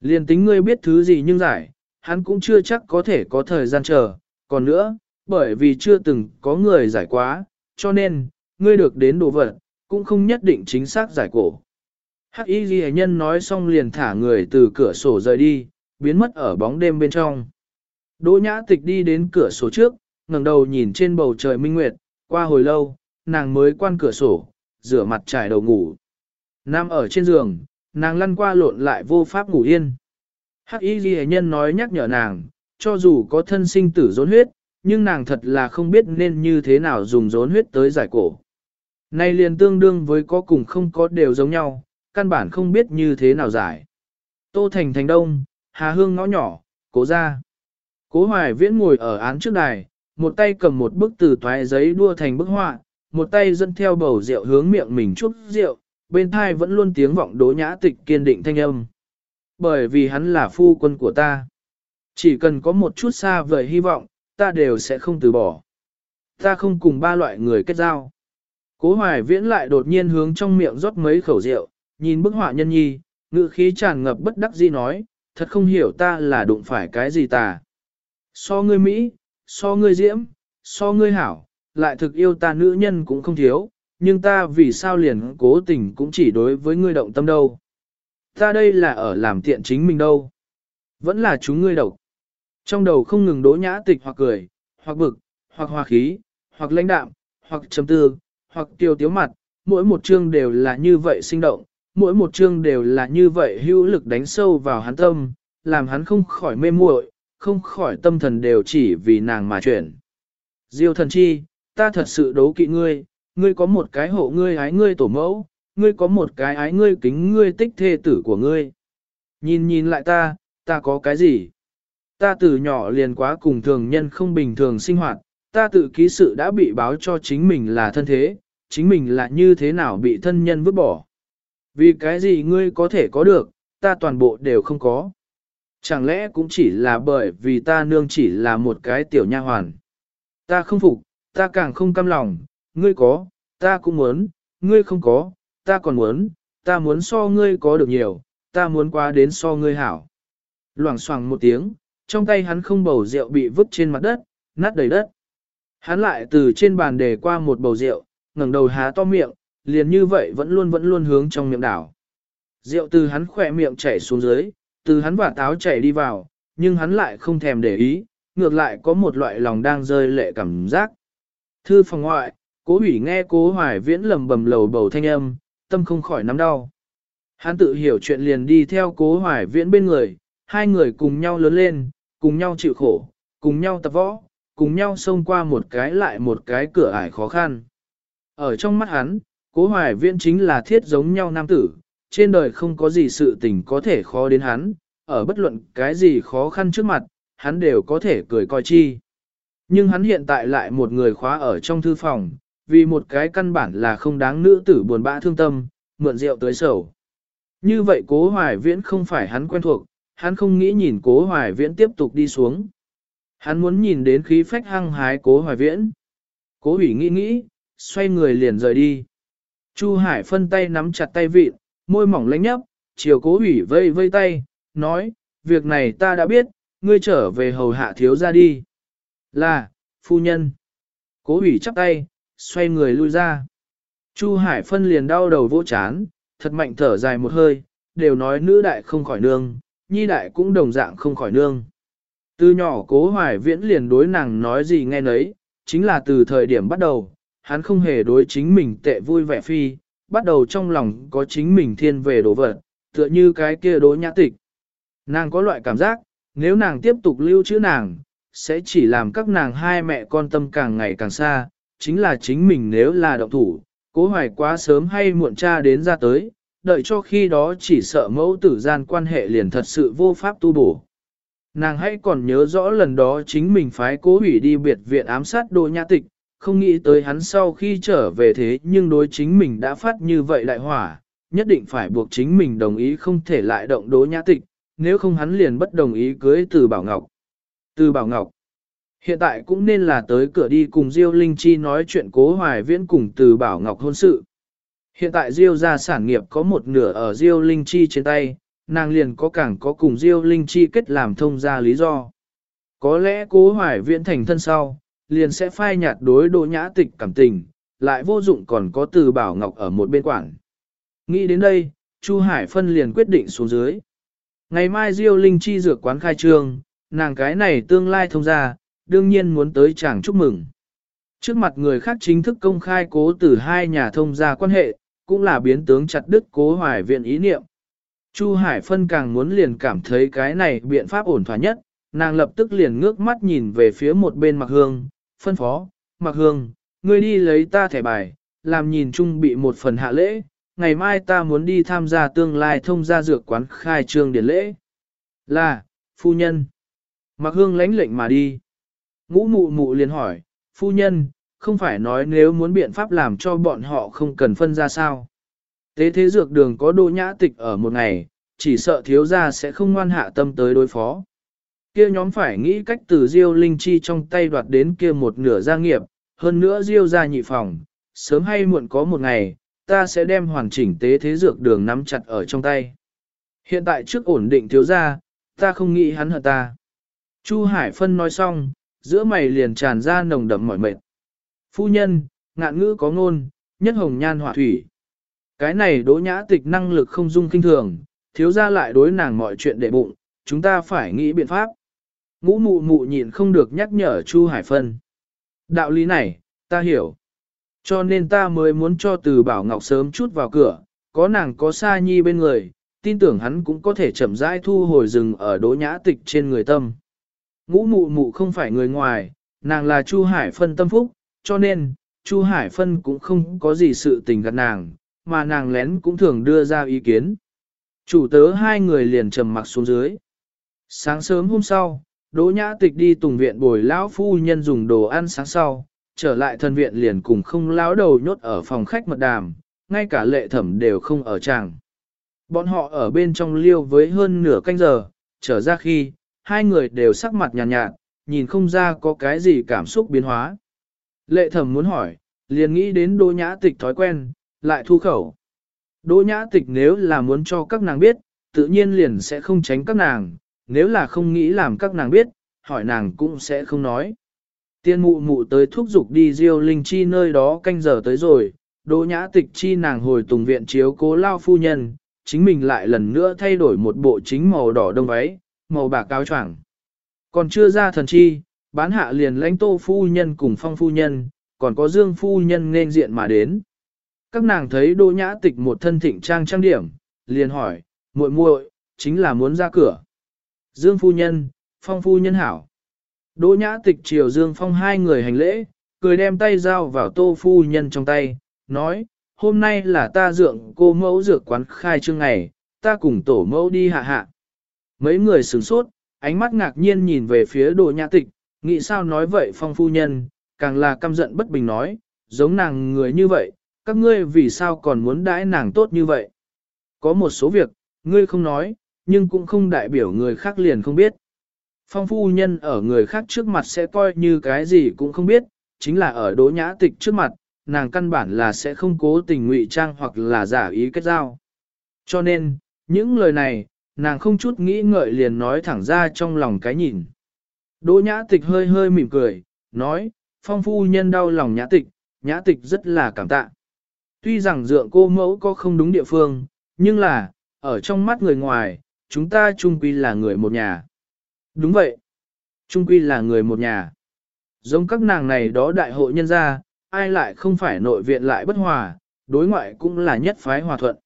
Liền tính ngươi biết thứ gì nhưng giải, hắn cũng chưa chắc có thể có thời gian chờ. Còn nữa, bởi vì chưa từng có người giải quá, cho nên, ngươi được đến đồ vật, cũng không nhất định chính xác giải cổ. Hắc y ghi nhân nói xong liền thả người từ cửa sổ rời đi, biến mất ở bóng đêm bên trong. Đỗ nhã tịch đi đến cửa sổ trước, ngẩng đầu nhìn trên bầu trời minh nguyệt, qua hồi lâu, nàng mới quan cửa sổ, rửa mặt trải đầu ngủ. Nam ở trên giường, nàng lăn qua lộn lại vô pháp ngủ yên. Hắc y ghi nhân nói nhắc nhở nàng, cho dù có thân sinh tử rốn huyết, nhưng nàng thật là không biết nên như thế nào dùng rốn huyết tới giải cổ. Này liền tương đương với có cùng không có đều giống nhau, căn bản không biết như thế nào giải. Tô Thành Thành Đông, Hà Hương ngõ nhỏ, cố ra. Cố Hoài Viễn ngồi ở án trước đài, một tay cầm một bức từ toái giấy đua thành bức họa, một tay dẫn theo bầu rượu hướng miệng mình chút rượu, bên thai vẫn luôn tiếng vọng đố nhã tịch kiên định thanh âm. Bởi vì hắn là phu quân của ta. Chỉ cần có một chút xa vời hy vọng, ta đều sẽ không từ bỏ. Ta không cùng ba loại người kết giao. Cố hoài viễn lại đột nhiên hướng trong miệng rót mấy khẩu rượu, nhìn bức họa nhân nhi, ngự khí tràn ngập bất đắc dĩ nói, thật không hiểu ta là đụng phải cái gì ta. So ngươi Mỹ, so ngươi diễm, so ngươi hảo, lại thực yêu ta nữ nhân cũng không thiếu, nhưng ta vì sao liền cố tình cũng chỉ đối với ngươi động tâm đâu. Ta đây là ở làm tiện chính mình đâu. Vẫn là chúng ngươi độc. Trong đầu không ngừng đỗ nhã tịch hoặc cười, hoặc bực, hoặc hòa khí, hoặc lãnh đạm, hoặc trầm tư, hoặc tiêu tiếu mặt, mỗi một chương đều là như vậy sinh động, mỗi một chương đều là như vậy hữu lực đánh sâu vào hắn tâm, làm hắn không khỏi mê muội, không khỏi tâm thần đều chỉ vì nàng mà chuyển. Diêu thần chi, ta thật sự đấu kỵ ngươi, ngươi có một cái hộ ngươi ái ngươi tổ mẫu, ngươi có một cái ái ngươi kính ngươi tích thê tử của ngươi. Nhìn nhìn lại ta, ta có cái gì? Ta từ nhỏ liền quá cùng thường nhân không bình thường sinh hoạt, ta tự ký sự đã bị báo cho chính mình là thân thế, chính mình là như thế nào bị thân nhân vứt bỏ. Vì cái gì ngươi có thể có được, ta toàn bộ đều không có. Chẳng lẽ cũng chỉ là bởi vì ta nương chỉ là một cái tiểu nha hoàn. Ta không phục, ta càng không căm lòng, ngươi có, ta cũng muốn, ngươi không có, ta còn muốn, ta muốn so ngươi có được nhiều, ta muốn qua đến so ngươi hảo. Loảng xoảng một tiếng, trong tay hắn không bầu rượu bị vứt trên mặt đất, nát đầy đất. Hắn lại từ trên bàn để qua một bầu rượu, ngẩng đầu há to miệng, liền như vậy vẫn luôn vẫn luôn hướng trong miệng đảo. Rượu từ hắn khỏe miệng chảy xuống dưới, từ hắn và táo chảy đi vào, nhưng hắn lại không thèm để ý, ngược lại có một loại lòng đang rơi lệ cảm giác. Thư phòng ngoại, cố hủy nghe cố hoài viễn lầm bầm lầu bầu thanh âm, tâm không khỏi nắm đau. Hắn tự hiểu chuyện liền đi theo cố hoài viễn bên người, hai người cùng nhau lớn lên, cùng nhau chịu khổ, cùng nhau tập võ, cùng nhau xông qua một cái lại một cái cửa ải khó khăn. Ở trong mắt hắn, cố hoài viễn chính là thiết giống nhau nam tử, trên đời không có gì sự tình có thể khó đến hắn, ở bất luận cái gì khó khăn trước mặt, hắn đều có thể cười coi chi. Nhưng hắn hiện tại lại một người khóa ở trong thư phòng, vì một cái căn bản là không đáng nữ tử buồn bã thương tâm, mượn rượu tới sầu. Như vậy cố hoài viễn không phải hắn quen thuộc, hắn không nghĩ nhìn cố hoài viễn tiếp tục đi xuống. Hắn muốn nhìn đến khí phách hăng hái cố hoài viễn. Cố hủy nghĩ nghĩ, xoay người liền rời đi. Chu Hải phân tay nắm chặt tay vịn, môi mỏng lánh nhấp, chiều cố hủy vây vây tay, nói, việc này ta đã biết, ngươi trở về hầu hạ thiếu ra đi. Là, phu nhân. Cố hủy chắp tay, xoay người lui ra. Chu Hải phân liền đau đầu vỗ chán, thật mạnh thở dài một hơi, đều nói nữ đại không khỏi nương, nhi đại cũng đồng dạng không khỏi nương. Từ nhỏ cố hoài viễn liền đối nàng nói gì nghe nấy, chính là từ thời điểm bắt đầu, hắn không hề đối chính mình tệ vui vẻ phi, bắt đầu trong lòng có chính mình thiên về đồ vật, tựa như cái kia đối nhã tịch. Nàng có loại cảm giác, nếu nàng tiếp tục lưu trữ nàng, sẽ chỉ làm các nàng hai mẹ con tâm càng ngày càng xa, chính là chính mình nếu là động thủ, cố hoài quá sớm hay muộn cha đến ra tới, đợi cho khi đó chỉ sợ mẫu tử gian quan hệ liền thật sự vô pháp tu bổ. Nàng hãy còn nhớ rõ lần đó chính mình phái cố hủy đi biệt viện ám sát đồ nhã tịch, không nghĩ tới hắn sau khi trở về thế nhưng đối chính mình đã phát như vậy đại hỏa, nhất định phải buộc chính mình đồng ý không thể lại động đố nhã tịch, nếu không hắn liền bất đồng ý cưới từ Bảo Ngọc. Từ Bảo Ngọc, hiện tại cũng nên là tới cửa đi cùng Diêu Linh Chi nói chuyện cố hoài viễn cùng từ Bảo Ngọc hôn sự. Hiện tại Diêu gia sản nghiệp có một nửa ở Diêu Linh Chi trên tay, nàng liền có càng có cùng Diêu Linh Chi kết làm thông gia lý do. Có lẽ cố hoài viễn thành thân sau, liền sẽ phai nhạt đối đỗ nhã tịch cảm tình, lại vô dụng còn có từ bảo ngọc ở một bên quảng. Nghĩ đến đây, Chu Hải Phân liền quyết định xuống dưới. Ngày mai Diêu Linh Chi dược quán khai trương, nàng cái này tương lai thông ra, đương nhiên muốn tới chàng chúc mừng. Trước mặt người khác chính thức công khai cố từ hai nhà thông gia quan hệ, cũng là biến tướng chặt đứt cố hoài viện ý niệm. Chu Hải Phân càng muốn liền cảm thấy cái này biện pháp ổn thỏa nhất, nàng lập tức liền ngước mắt nhìn về phía một bên mặc hương, phân phó, mặc hương, ngươi đi lấy ta thẻ bài, làm nhìn chung bị một phần hạ lễ, ngày mai ta muốn đi tham gia tương lai thông gia dược quán khai trương điển lễ. Là, phu nhân. Mặc hương lãnh lệnh mà đi. Ngũ mụ mụ liền hỏi, phu nhân, không phải nói nếu muốn biện pháp làm cho bọn họ không cần phân ra sao. Tế thế dược đường có đô nhã tịch ở một ngày, chỉ sợ thiếu gia sẽ không ngoan hạ tâm tới đối phó kia nhóm phải nghĩ cách từ Diêu Linh Chi trong tay đoạt đến kia một nửa gia nghiệp, hơn nữa Diêu gia nhị phòng, sớm hay muộn có một ngày, ta sẽ đem hoàn chỉnh tế thế dược đường nắm chặt ở trong tay. Hiện tại trước ổn định thiếu gia, ta không nghĩ hắn hận ta. Chu Hải Phân nói xong, giữa mày liền tràn ra nồng đậm mỏi mệt. Phu nhân, ngạn ngữ có ngôn, nhất hồng nhan hỏa thủy. Cái này đỗ nhã tịch năng lực không dung kinh thường, thiếu gia lại đối nàng mọi chuyện đệ bụng, chúng ta phải nghĩ biện pháp. Ngũ mụ mụ nhịn không được nhắc nhở Chu Hải Phân. Đạo lý này, ta hiểu. Cho nên ta mới muốn cho từ Bảo Ngọc sớm chút vào cửa, có nàng có Sa Nhi bên người, tin tưởng hắn cũng có thể chậm rãi thu hồi rừng ở đỗ nhã tịch trên người tâm. Ngũ mụ mụ không phải người ngoài, nàng là Chu Hải Phân tâm phúc, cho nên, Chu Hải Phân cũng không có gì sự tình gạt nàng, mà nàng lén cũng thường đưa ra ý kiến. Chủ tớ hai người liền trầm mặc xuống dưới. Sáng sớm hôm sau, Đỗ Nhã Tịch đi tùng viện bồi lão phu nhân dùng đồ ăn sáng sau, trở lại thân viện liền cùng không lão đầu nhốt ở phòng khách mật đàm, ngay cả lệ thẩm đều không ở tràng. Bọn họ ở bên trong liêu với hơn nửa canh giờ, trở ra khi, hai người đều sắc mặt nhàn nhạt, nhạt, nhìn không ra có cái gì cảm xúc biến hóa. Lệ thẩm muốn hỏi, liền nghĩ đến Đỗ Nhã Tịch thói quen, lại thu khẩu. Đỗ Nhã Tịch nếu là muốn cho các nàng biết, tự nhiên liền sẽ không tránh các nàng, nếu là không nghĩ làm các nàng biết, hỏi nàng cũng sẽ không nói. Tiên mụ mụ tới thúc giục đi Diêu Linh Chi nơi đó canh giờ tới rồi, Đỗ Nhã Tịch chi nàng hồi tùng viện chiếu cố lao phu nhân, chính mình lại lần nữa thay đổi một bộ chính màu đỏ đông váy, màu bạc cao choàng. Còn chưa ra thần chi, bán hạ liền lãnh tô phu nhân cùng phong phu nhân, còn có dương phu nhân nên diện mà đến. Các nàng thấy Đỗ Nhã Tịch một thân thịnh trang trang điểm, liền hỏi, muội muội, chính là muốn ra cửa. Dương phu nhân, phong phu nhân hảo. Đỗ nhã tịch triều Dương phong hai người hành lễ, cười đem tay giao vào tô phu nhân trong tay, nói, hôm nay là ta dượng cô mẫu dược quán khai trương ngày, ta cùng tổ mẫu đi hạ hạ. Mấy người sửng sốt, ánh mắt ngạc nhiên nhìn về phía Đỗ nhã tịch, nghĩ sao nói vậy phong phu nhân, càng là căm giận bất bình nói, giống nàng người như vậy, các ngươi vì sao còn muốn đãi nàng tốt như vậy. Có một số việc, ngươi không nói, nhưng cũng không đại biểu người khác liền không biết. Phong phu nhân ở người khác trước mặt sẽ coi như cái gì cũng không biết, chính là ở đỗ nhã tịch trước mặt, nàng căn bản là sẽ không cố tình ngụy trang hoặc là giả ý kết giao. Cho nên, những lời này, nàng không chút nghĩ ngợi liền nói thẳng ra trong lòng cái nhìn. Đỗ nhã tịch hơi hơi mỉm cười, nói, phong phu nhân đau lòng nhã tịch, nhã tịch rất là cảm tạ. Tuy rằng dượng cô mẫu có không đúng địa phương, nhưng là, ở trong mắt người ngoài, chúng ta chung quy là người một nhà. Đúng vậy. Chung quy là người một nhà. Giống các nàng này đó đại hội nhân gia, ai lại không phải nội viện lại bất hòa, đối ngoại cũng là nhất phái hòa thuận.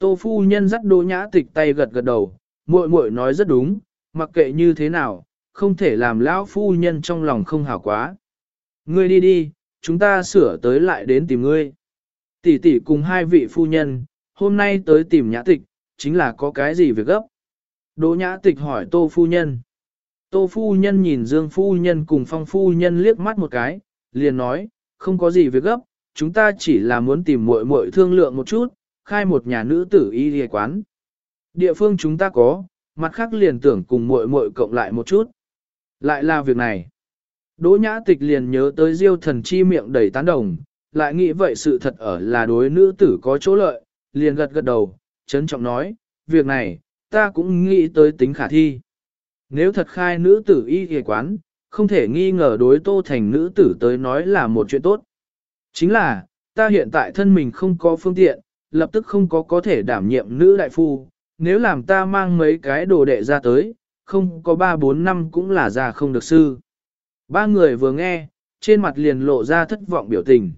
Tô phu nhân dắt đỗ nhã tịch tay gật gật đầu, muội muội nói rất đúng, mặc kệ như thế nào, không thể làm lão phu nhân trong lòng không hảo quá. Ngươi đi đi, chúng ta sửa tới lại đến tìm ngươi. Tỷ tỷ cùng hai vị phu nhân, hôm nay tới tìm nhã tịch, chính là có cái gì việc gấp. Đỗ nhã tịch hỏi tô phu nhân. Tô phu nhân nhìn Dương phu nhân cùng phong phu nhân liếc mắt một cái, liền nói, không có gì việc gấp, chúng ta chỉ là muốn tìm muội muội thương lượng một chút, khai một nhà nữ tử y y quán. Địa phương chúng ta có, mặt khác liền tưởng cùng muội muội cộng lại một chút. Lại là việc này. Đỗ nhã tịch liền nhớ tới diêu thần chi miệng đầy tán đồng, lại nghĩ vậy sự thật ở là đối nữ tử có chỗ lợi, liền gật gật đầu, chấn trọng nói, việc này, ta cũng nghĩ tới tính khả thi. Nếu thật khai nữ tử y y quán, không thể nghi ngờ đối tô thành nữ tử tới nói là một chuyện tốt. Chính là, ta hiện tại thân mình không có phương tiện, lập tức không có có thể đảm nhiệm nữ đại phu, nếu làm ta mang mấy cái đồ đệ ra tới, không có 3-4 năm cũng là già không được sư. Ba người vừa nghe, trên mặt liền lộ ra thất vọng biểu tình.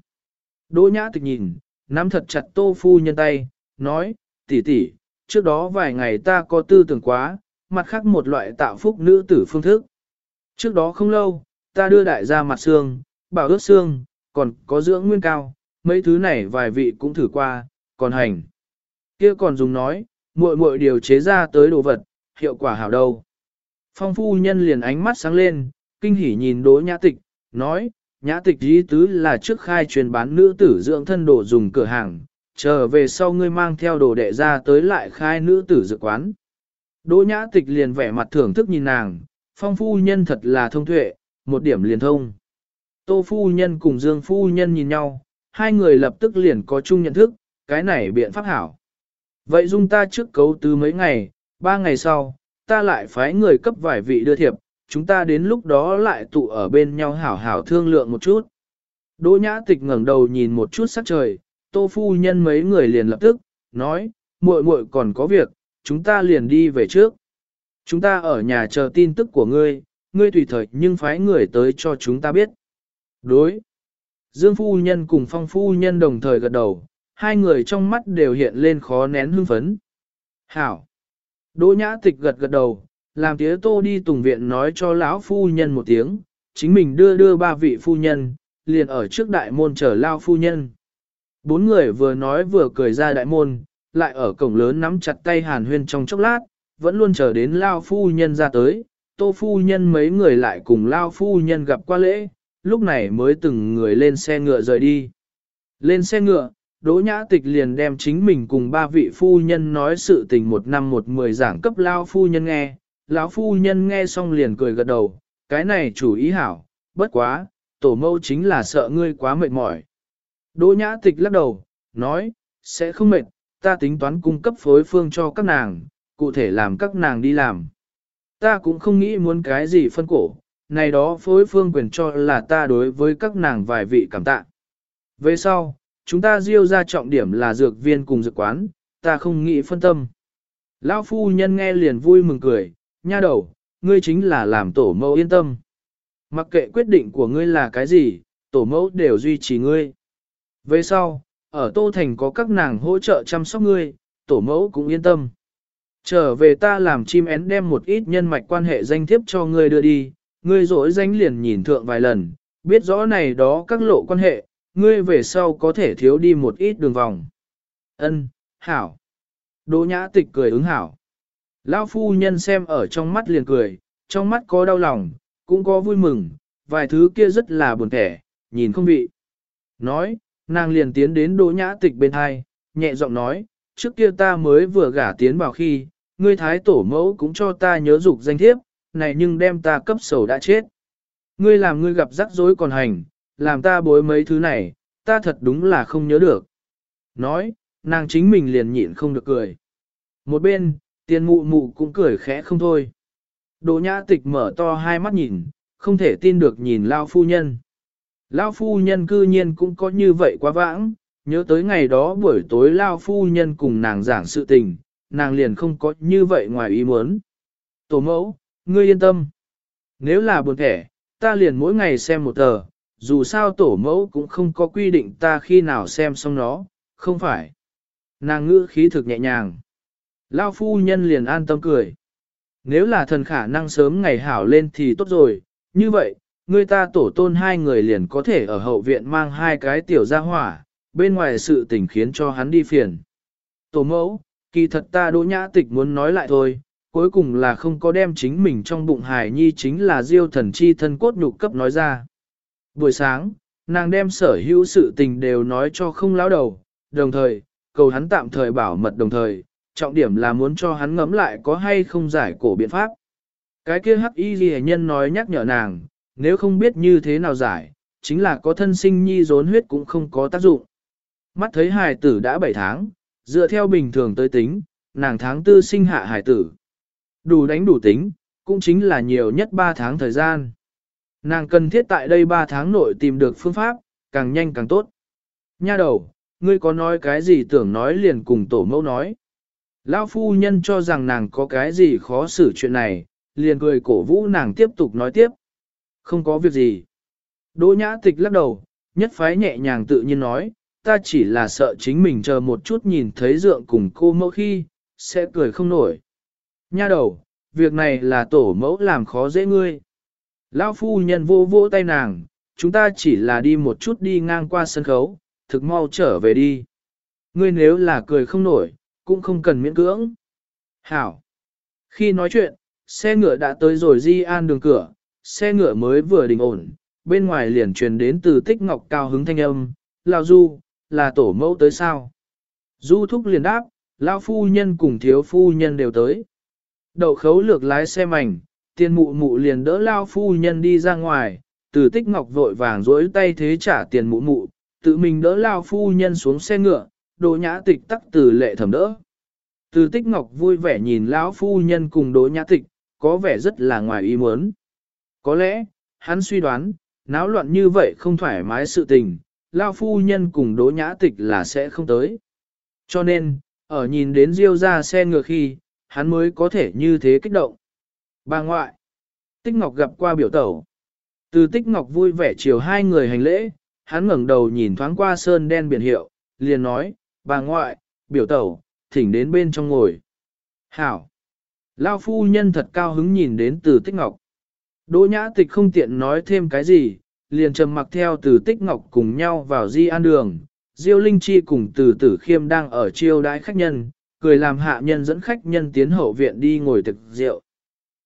Đỗ nhã tịch nhìn, nắm thật chặt tô phu nhân tay, nói, tỷ tỷ, trước đó vài ngày ta có tư tưởng quá, mặt khác một loại tạo phúc nữ tử phương thức. Trước đó không lâu, ta đưa đại gia mặt xương, bảo ướt xương, còn có dưỡng nguyên cao, mấy thứ này vài vị cũng thử qua, còn hành. kia còn dùng nói, muội muội điều chế ra tới đồ vật, hiệu quả hảo đâu. Phong phu nhân liền ánh mắt sáng lên, kinh hỉ nhìn đỗ nhã tịch, nói, nhã tịch ý tứ là trước khai truyền bán nữ tử dưỡng thân đồ dùng cửa hàng, chờ về sau ngươi mang theo đồ đệ ra tới lại khai nữ tử dự quán. Đỗ nhã tịch liền vẻ mặt thưởng thức nhìn nàng, phong phu nhân thật là thông tuệ, một điểm liền thông. Tô phu nhân cùng Dương phu nhân nhìn nhau, hai người lập tức liền có chung nhận thức, cái này biện pháp hảo. Vậy dung ta trước cấu tứ mấy ngày, ba ngày sau, ta lại phái người cấp vài vị đưa thiệp, chúng ta đến lúc đó lại tụ ở bên nhau hảo hảo thương lượng một chút. Đỗ nhã tịch ngẩng đầu nhìn một chút sắc trời, tô phu nhân mấy người liền lập tức, nói, muội muội còn có việc, chúng ta liền đi về trước. Chúng ta ở nhà chờ tin tức của ngươi, ngươi tùy thời nhưng phái người tới cho chúng ta biết. Đối. Dương phu nhân cùng phong phu nhân đồng thời gật đầu, hai người trong mắt đều hiện lên khó nén hưng phấn. Hảo. Đỗ nhã tịch gật gật đầu, làm tía tô đi tùng viện nói cho lão phu nhân một tiếng, chính mình đưa đưa ba vị phu nhân, liền ở trước đại môn chờ lao phu nhân. Bốn người vừa nói vừa cười ra đại môn, lại ở cổng lớn nắm chặt tay hàn huyên trong chốc lát, vẫn luôn chờ đến lao phu nhân ra tới, tô phu nhân mấy người lại cùng lao phu nhân gặp qua lễ, lúc này mới từng người lên xe ngựa rời đi. Lên xe ngựa, Đỗ Nhã Tịch liền đem chính mình cùng ba vị phu nhân nói sự tình một năm một mười giảng cấp lao phu nhân nghe, lão phu nhân nghe xong liền cười gật đầu, cái này chủ ý hảo, bất quá, tổ mâu chính là sợ ngươi quá mệt mỏi. Đỗ Nhã Tịch lắc đầu, nói, sẽ không mệt, ta tính toán cung cấp phối phương cho các nàng, cụ thể làm các nàng đi làm. Ta cũng không nghĩ muốn cái gì phân cổ, này đó phối phương quyền cho là ta đối với các nàng vài vị cảm tạ. Về sau, chúng ta diêu ra trọng điểm là dược viên cùng dược quán, ta không nghĩ phân tâm. Lão phu nhân nghe liền vui mừng cười, nha đầu, ngươi chính là làm tổ mẫu yên tâm. Mặc kệ quyết định của ngươi là cái gì, tổ mẫu đều duy trì ngươi. Về sau, ở Tô Thành có các nàng hỗ trợ chăm sóc ngươi, tổ mẫu cũng yên tâm. Trở về ta làm chim én đem một ít nhân mạch quan hệ danh thiếp cho ngươi đưa đi, ngươi dỗi danh liền nhìn thượng vài lần, biết rõ này đó các lộ quan hệ, ngươi về sau có thể thiếu đi một ít đường vòng. Ân, hảo. Đỗ nhã tịch cười ứng hảo. Lão phu nhân xem ở trong mắt liền cười, trong mắt có đau lòng, cũng có vui mừng, vài thứ kia rất là buồn thẻ, nhìn không vị. Nói, nàng liền tiến đến đỗ nhã tịch bên hai, nhẹ giọng nói, trước kia ta mới vừa gả tiến vào khi, ngươi thái tổ mẫu cũng cho ta nhớ dục danh thiếp, này nhưng đem ta cấp sầu đã chết. Ngươi làm ngươi gặp rắc rối còn hành, làm ta bối mấy thứ này, ta thật đúng là không nhớ được. Nói, nàng chính mình liền nhịn không được cười. Một bên, tiền mụ mụ cũng cười khẽ không thôi. Đỗ nhã tịch mở to hai mắt nhìn, không thể tin được nhìn lao phu nhân. Lao phu nhân cư nhiên cũng có như vậy quá vãng, nhớ tới ngày đó buổi tối lao phu nhân cùng nàng giảng sự tình, nàng liền không có như vậy ngoài ý muốn. Tổ mẫu, ngươi yên tâm. Nếu là buồn thẻ, ta liền mỗi ngày xem một tờ, dù sao tổ mẫu cũng không có quy định ta khi nào xem xong nó, không phải. Nàng ngữ khí thực nhẹ nhàng. Lao phu nhân liền an tâm cười. Nếu là thần khả năng sớm ngày hảo lên thì tốt rồi, như vậy, người ta tổ tôn hai người liền có thể ở hậu viện mang hai cái tiểu gia hỏa, bên ngoài sự tình khiến cho hắn đi phiền. Tổ mẫu, kỳ thật ta đỗ nhã tịch muốn nói lại thôi, cuối cùng là không có đem chính mình trong bụng hài nhi chính là diêu thần chi thân cốt nhục cấp nói ra. Buổi sáng, nàng đem sở hữu sự tình đều nói cho không lão đầu, đồng thời, cầu hắn tạm thời bảo mật đồng thời, trọng điểm là muốn cho hắn ngẫm lại có hay không giải cổ biện pháp. Cái kia hắc y ghi nhân nói nhắc nhở nàng, nếu không biết như thế nào giải, chính là có thân sinh nhi rốn huyết cũng không có tác dụng. Mắt thấy hài tử đã 7 tháng, dựa theo bình thường tới tính, nàng tháng tư sinh hạ hài tử. Đủ đánh đủ tính, cũng chính là nhiều nhất 3 tháng thời gian. Nàng cần thiết tại đây 3 tháng nội tìm được phương pháp, càng nhanh càng tốt. Nha đầu, ngươi có nói cái gì tưởng nói liền cùng tổ mẫu nói. Lão phu nhân cho rằng nàng có cái gì khó xử chuyện này, liền cười cổ vũ nàng tiếp tục nói tiếp. Không có việc gì. Đỗ nhã tịch lắc đầu, nhất phái nhẹ nhàng tự nhiên nói, ta chỉ là sợ chính mình chờ một chút nhìn thấy dượng cùng cô mẫu khi, sẽ cười không nổi. Nha đầu, việc này là tổ mẫu làm khó dễ ngươi. Lão phu nhân vô vô tay nàng, chúng ta chỉ là đi một chút đi ngang qua sân khấu, thực mau trở về đi. Ngươi nếu là cười không nổi, cũng không cần miễn cưỡng. Hảo. Khi nói chuyện, xe ngựa đã tới rồi di an đường cửa, xe ngựa mới vừa đình ổn, bên ngoài liền truyền đến từ tích ngọc cao hứng thanh âm, Lao Du, là tổ mẫu tới sao? Du thúc liền đáp, Lao phu nhân cùng thiếu phu nhân đều tới. Đậu khấu lược lái xe mảnh, tiền mụ mụ liền đỡ Lao phu nhân đi ra ngoài, từ tích ngọc vội vàng dối tay thế trả tiền mụ mụ, tự mình đỡ Lao phu nhân xuống xe ngựa, Đỗ nhã tịch tắc từ lệ thẩm đỡ. Từ tích ngọc vui vẻ nhìn lão phu nhân cùng đỗ nhã tịch, có vẻ rất là ngoài ý muốn. Có lẽ, hắn suy đoán, náo loạn như vậy không thoải mái sự tình, lao phu nhân cùng đỗ nhã tịch là sẽ không tới. Cho nên, ở nhìn đến Diêu ra xe ngựa khi, hắn mới có thể như thế kích động. Bà ngoại. Tích Ngọc gặp qua biểu tẩu. Từ Tích Ngọc vui vẻ chiều hai người hành lễ, hắn ngẩng đầu nhìn thoáng qua sơn đen biển hiệu, liền nói, bà ngoại, biểu tẩu, thỉnh đến bên trong ngồi. Hảo. Lao phu nhân thật cao hứng nhìn đến từ Tích Ngọc. Đỗ nhã tịch không tiện nói thêm cái gì, liền trầm mặc theo từ Tích Ngọc cùng nhau vào di an đường. Diêu Linh Chi cùng từ tử khiêm đang ở chiêu đái khách nhân, cười làm hạ nhân dẫn khách nhân tiến hậu viện đi ngồi thực rượu.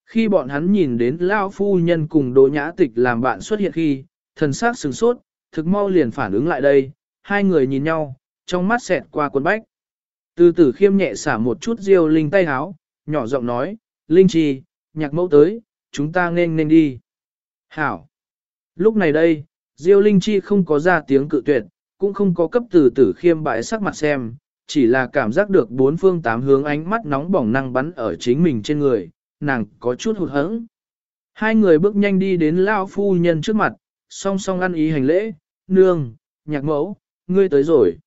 Khi bọn hắn nhìn đến Lao Phu Nhân cùng Đỗ Nhã Tịch làm bạn xuất hiện khi, thần sắc sừng sốt, thực mau liền phản ứng lại đây, hai người nhìn nhau, trong mắt xẹt qua quân bách. Từ tử khiêm nhẹ xả một chút diêu linh tay háo, nhỏ giọng nói, Linh Chi, nhạc mẫu tới, chúng ta nên nên đi. Hảo! Lúc này đây, diêu Linh Chi không có ra tiếng cự tuyệt, cũng không có cấp từ tử khiêm bại sắc mặt xem, chỉ là cảm giác được bốn phương tám hướng ánh mắt nóng bỏng năng bắn ở chính mình trên người, nàng có chút hụt hẫng. Hai người bước nhanh đi đến Lao Phu Nhân trước mặt, song song ăn ý hành lễ, nương, nhạc mẫu, ngươi tới rồi.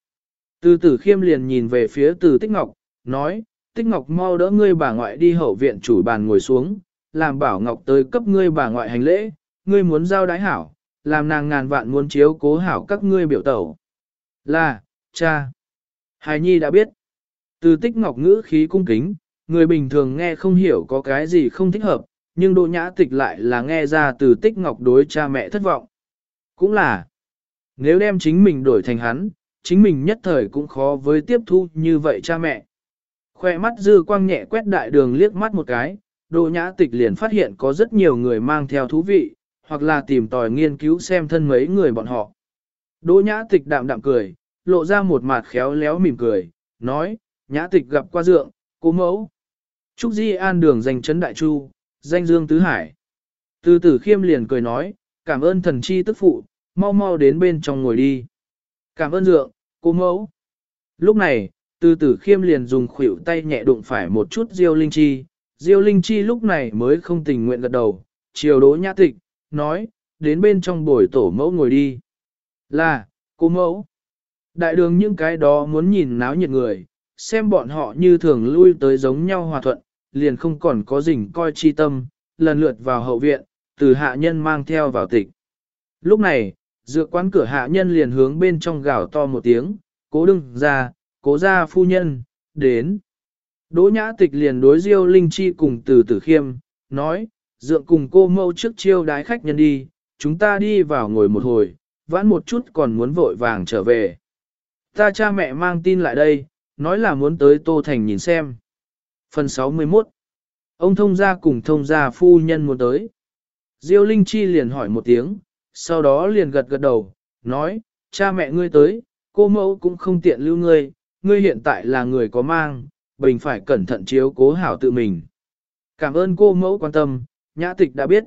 Từ tử khiêm liền nhìn về phía từ Tích Ngọc, nói, Tích Ngọc mau đỡ ngươi bà ngoại đi hậu viện chủ bàn ngồi xuống, làm bảo Ngọc tới cấp ngươi bà ngoại hành lễ, ngươi muốn giao đái hảo, làm nàng ngàn vạn muốn chiếu cố hảo các ngươi biểu tẩu. Là, cha. Hài Nhi đã biết. Từ Tích Ngọc ngữ khí cung kính, người bình thường nghe không hiểu có cái gì không thích hợp, nhưng Đỗ Nhã Tịch lại là nghe ra từ Tích Ngọc đối cha mẹ thất vọng. Cũng là, nếu đem chính mình đổi thành hắn, chính mình nhất thời cũng khó với tiếp thu như vậy cha mẹ. Khoe mắt dư quang nhẹ quét đại đường liếc mắt một cái, Đỗ Nhã Tịch liền phát hiện có rất nhiều người mang theo thú vị, hoặc là tìm tòi nghiên cứu xem thân mấy người bọn họ. Đỗ Nhã Tịch đạm đạm cười, lộ ra một mặt khéo léo mỉm cười, nói, Nhã Tịch gặp qua dượng, cố mẫu. Trúc Di An đường danh chấn đại chu, danh dương tứ hải. Từ tử khiêm liền cười nói, cảm ơn thần chi tức phụ, mau mau đến bên trong ngồi đi. Cảm ơn dượng, cô mẫu. Lúc này, từ tử khiêm liền dùng khuỷu tay nhẹ đụng phải một chút diêu linh chi. Diêu linh chi lúc này mới không tình nguyện gật đầu, chiều đố nhã tịch, nói, đến bên trong bồi tổ mẫu ngồi đi. Là, cô mẫu. Đại đường những cái đó muốn nhìn náo nhiệt người, xem bọn họ như thường lui tới giống nhau hòa thuận, liền không còn có rình coi chi tâm, lần lượt vào hậu viện, từ hạ nhân mang theo vào tịch. Lúc này, dựa quán cửa hạ nhân liền hướng bên trong gào to một tiếng, cố đừng ra, cố ra phu nhân, đến. Đỗ nhã tịch liền đối diêu linh chi cùng từ tử khiêm, nói, dượng cùng cô mâu trước chiêu đái khách nhân đi, chúng ta đi vào ngồi một hồi, vãn một chút còn muốn vội vàng trở về. Ta cha mẹ mang tin lại đây, nói là muốn tới Tô Thành nhìn xem. Phần 61 Ông thông gia cùng thông gia phu nhân muốn tới. Diêu Linh Chi liền hỏi một tiếng, sau đó liền gật gật đầu, nói, cha mẹ ngươi tới, cô mẫu cũng không tiện lưu ngươi, ngươi hiện tại là người có mang, bình phải cẩn thận chiếu cố hảo tự mình. Cảm ơn cô mẫu quan tâm, nhã tịch đã biết.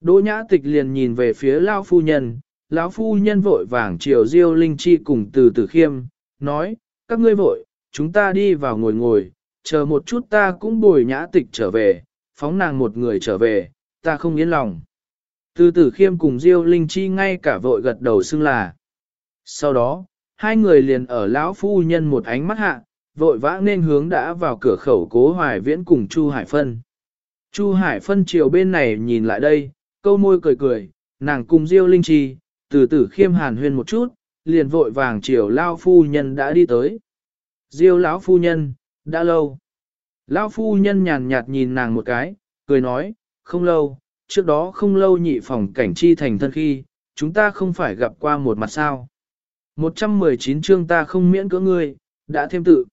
Đỗ nhã tịch liền nhìn về phía Lao phu nhân, lão phu nhân vội vàng chiều Diêu Linh Chi cùng từ tử khiêm, nói, các ngươi vội, chúng ta đi vào ngồi ngồi, chờ một chút ta cũng bồi nhã tịch trở về, phóng nàng một người trở về, ta không yên lòng. Từ tử khiêm cùng Diêu Linh Chi ngay cả vội gật đầu xưng là. Sau đó, hai người liền ở lão phu nhân một ánh mắt hạ, vội vã nên hướng đã vào cửa khẩu cố hoài viễn cùng Chu Hải Phân. Chu Hải Phân chiều bên này nhìn lại đây, câu môi cười cười, nàng cùng Diêu Linh Chi, từ tử khiêm hàn huyên một chút, liền vội vàng chiều lao phu nhân đã đi tới. Diêu lão phu nhân, đã lâu. Lão phu nhân nhàn nhạt nhìn nàng một cái, cười nói, không lâu, trước đó không lâu nhị phòng cảnh chi thành thân khi, chúng ta không phải gặp qua một mặt sao. 119 chương ta không miễn cỡ ngươi, đã thêm tự.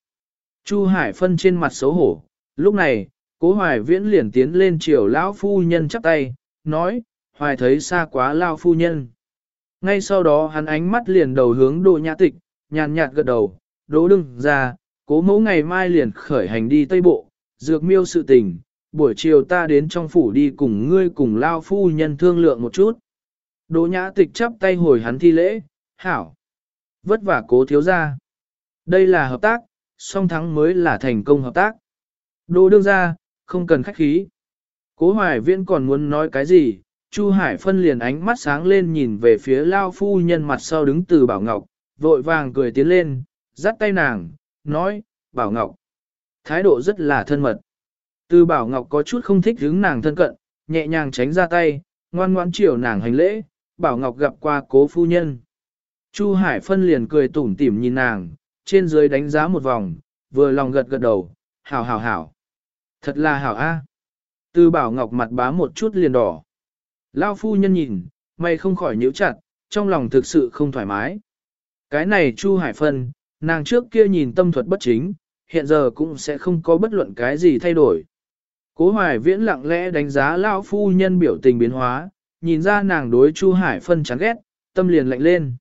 Chu Hải phân trên mặt xấu hổ, lúc này, cố hoài viễn liền tiến lên chiều lão phu nhân chắp tay, nói, hoài thấy xa quá lao phu nhân. Ngay sau đó hắn ánh mắt liền đầu hướng đồ nhã tịch, nhàn nhạt gật đầu, đỗ đừng ra, cố mẫu ngày mai liền khởi hành đi Tây Bộ, dược miêu sự tình, buổi chiều ta đến trong phủ đi cùng ngươi cùng lao phu nhân thương lượng một chút. Đỗ nhã tịch chắp tay hồi hắn thi lễ, hảo. Vất vả cố thiếu ra. Đây là hợp tác, song thắng mới là thành công hợp tác. Đỗ đương ra, không cần khách khí. Cố hoài viễn còn muốn nói cái gì, Chu Hải phân liền ánh mắt sáng lên nhìn về phía lao phu nhân mặt sau đứng từ Bảo Ngọc, vội vàng cười tiến lên, dắt tay nàng, nói, Bảo Ngọc. Thái độ rất là thân mật. Từ bảo ngọc có chút không thích hướng nàng thân cận, nhẹ nhàng tránh ra tay, ngoan ngoãn chiều nàng hành lễ, bảo ngọc gặp qua cố phu nhân. Chu Hải Phân liền cười tủm tỉm nhìn nàng, trên dưới đánh giá một vòng, vừa lòng gật gật đầu, hảo hảo hảo. Thật là hảo a. Từ bảo ngọc mặt bá một chút liền đỏ. Lao phu nhân nhìn, mày không khỏi nhíu chặt, trong lòng thực sự không thoải mái. Cái này Chu Hải Phân, nàng trước kia nhìn tâm thuật bất chính, hiện giờ cũng sẽ không có bất luận cái gì thay đổi. Cố Hoài Viễn lặng lẽ đánh giá lão phu nhân biểu tình biến hóa, nhìn ra nàng đối Chu Hải Phân chán ghét, tâm liền lạnh lên.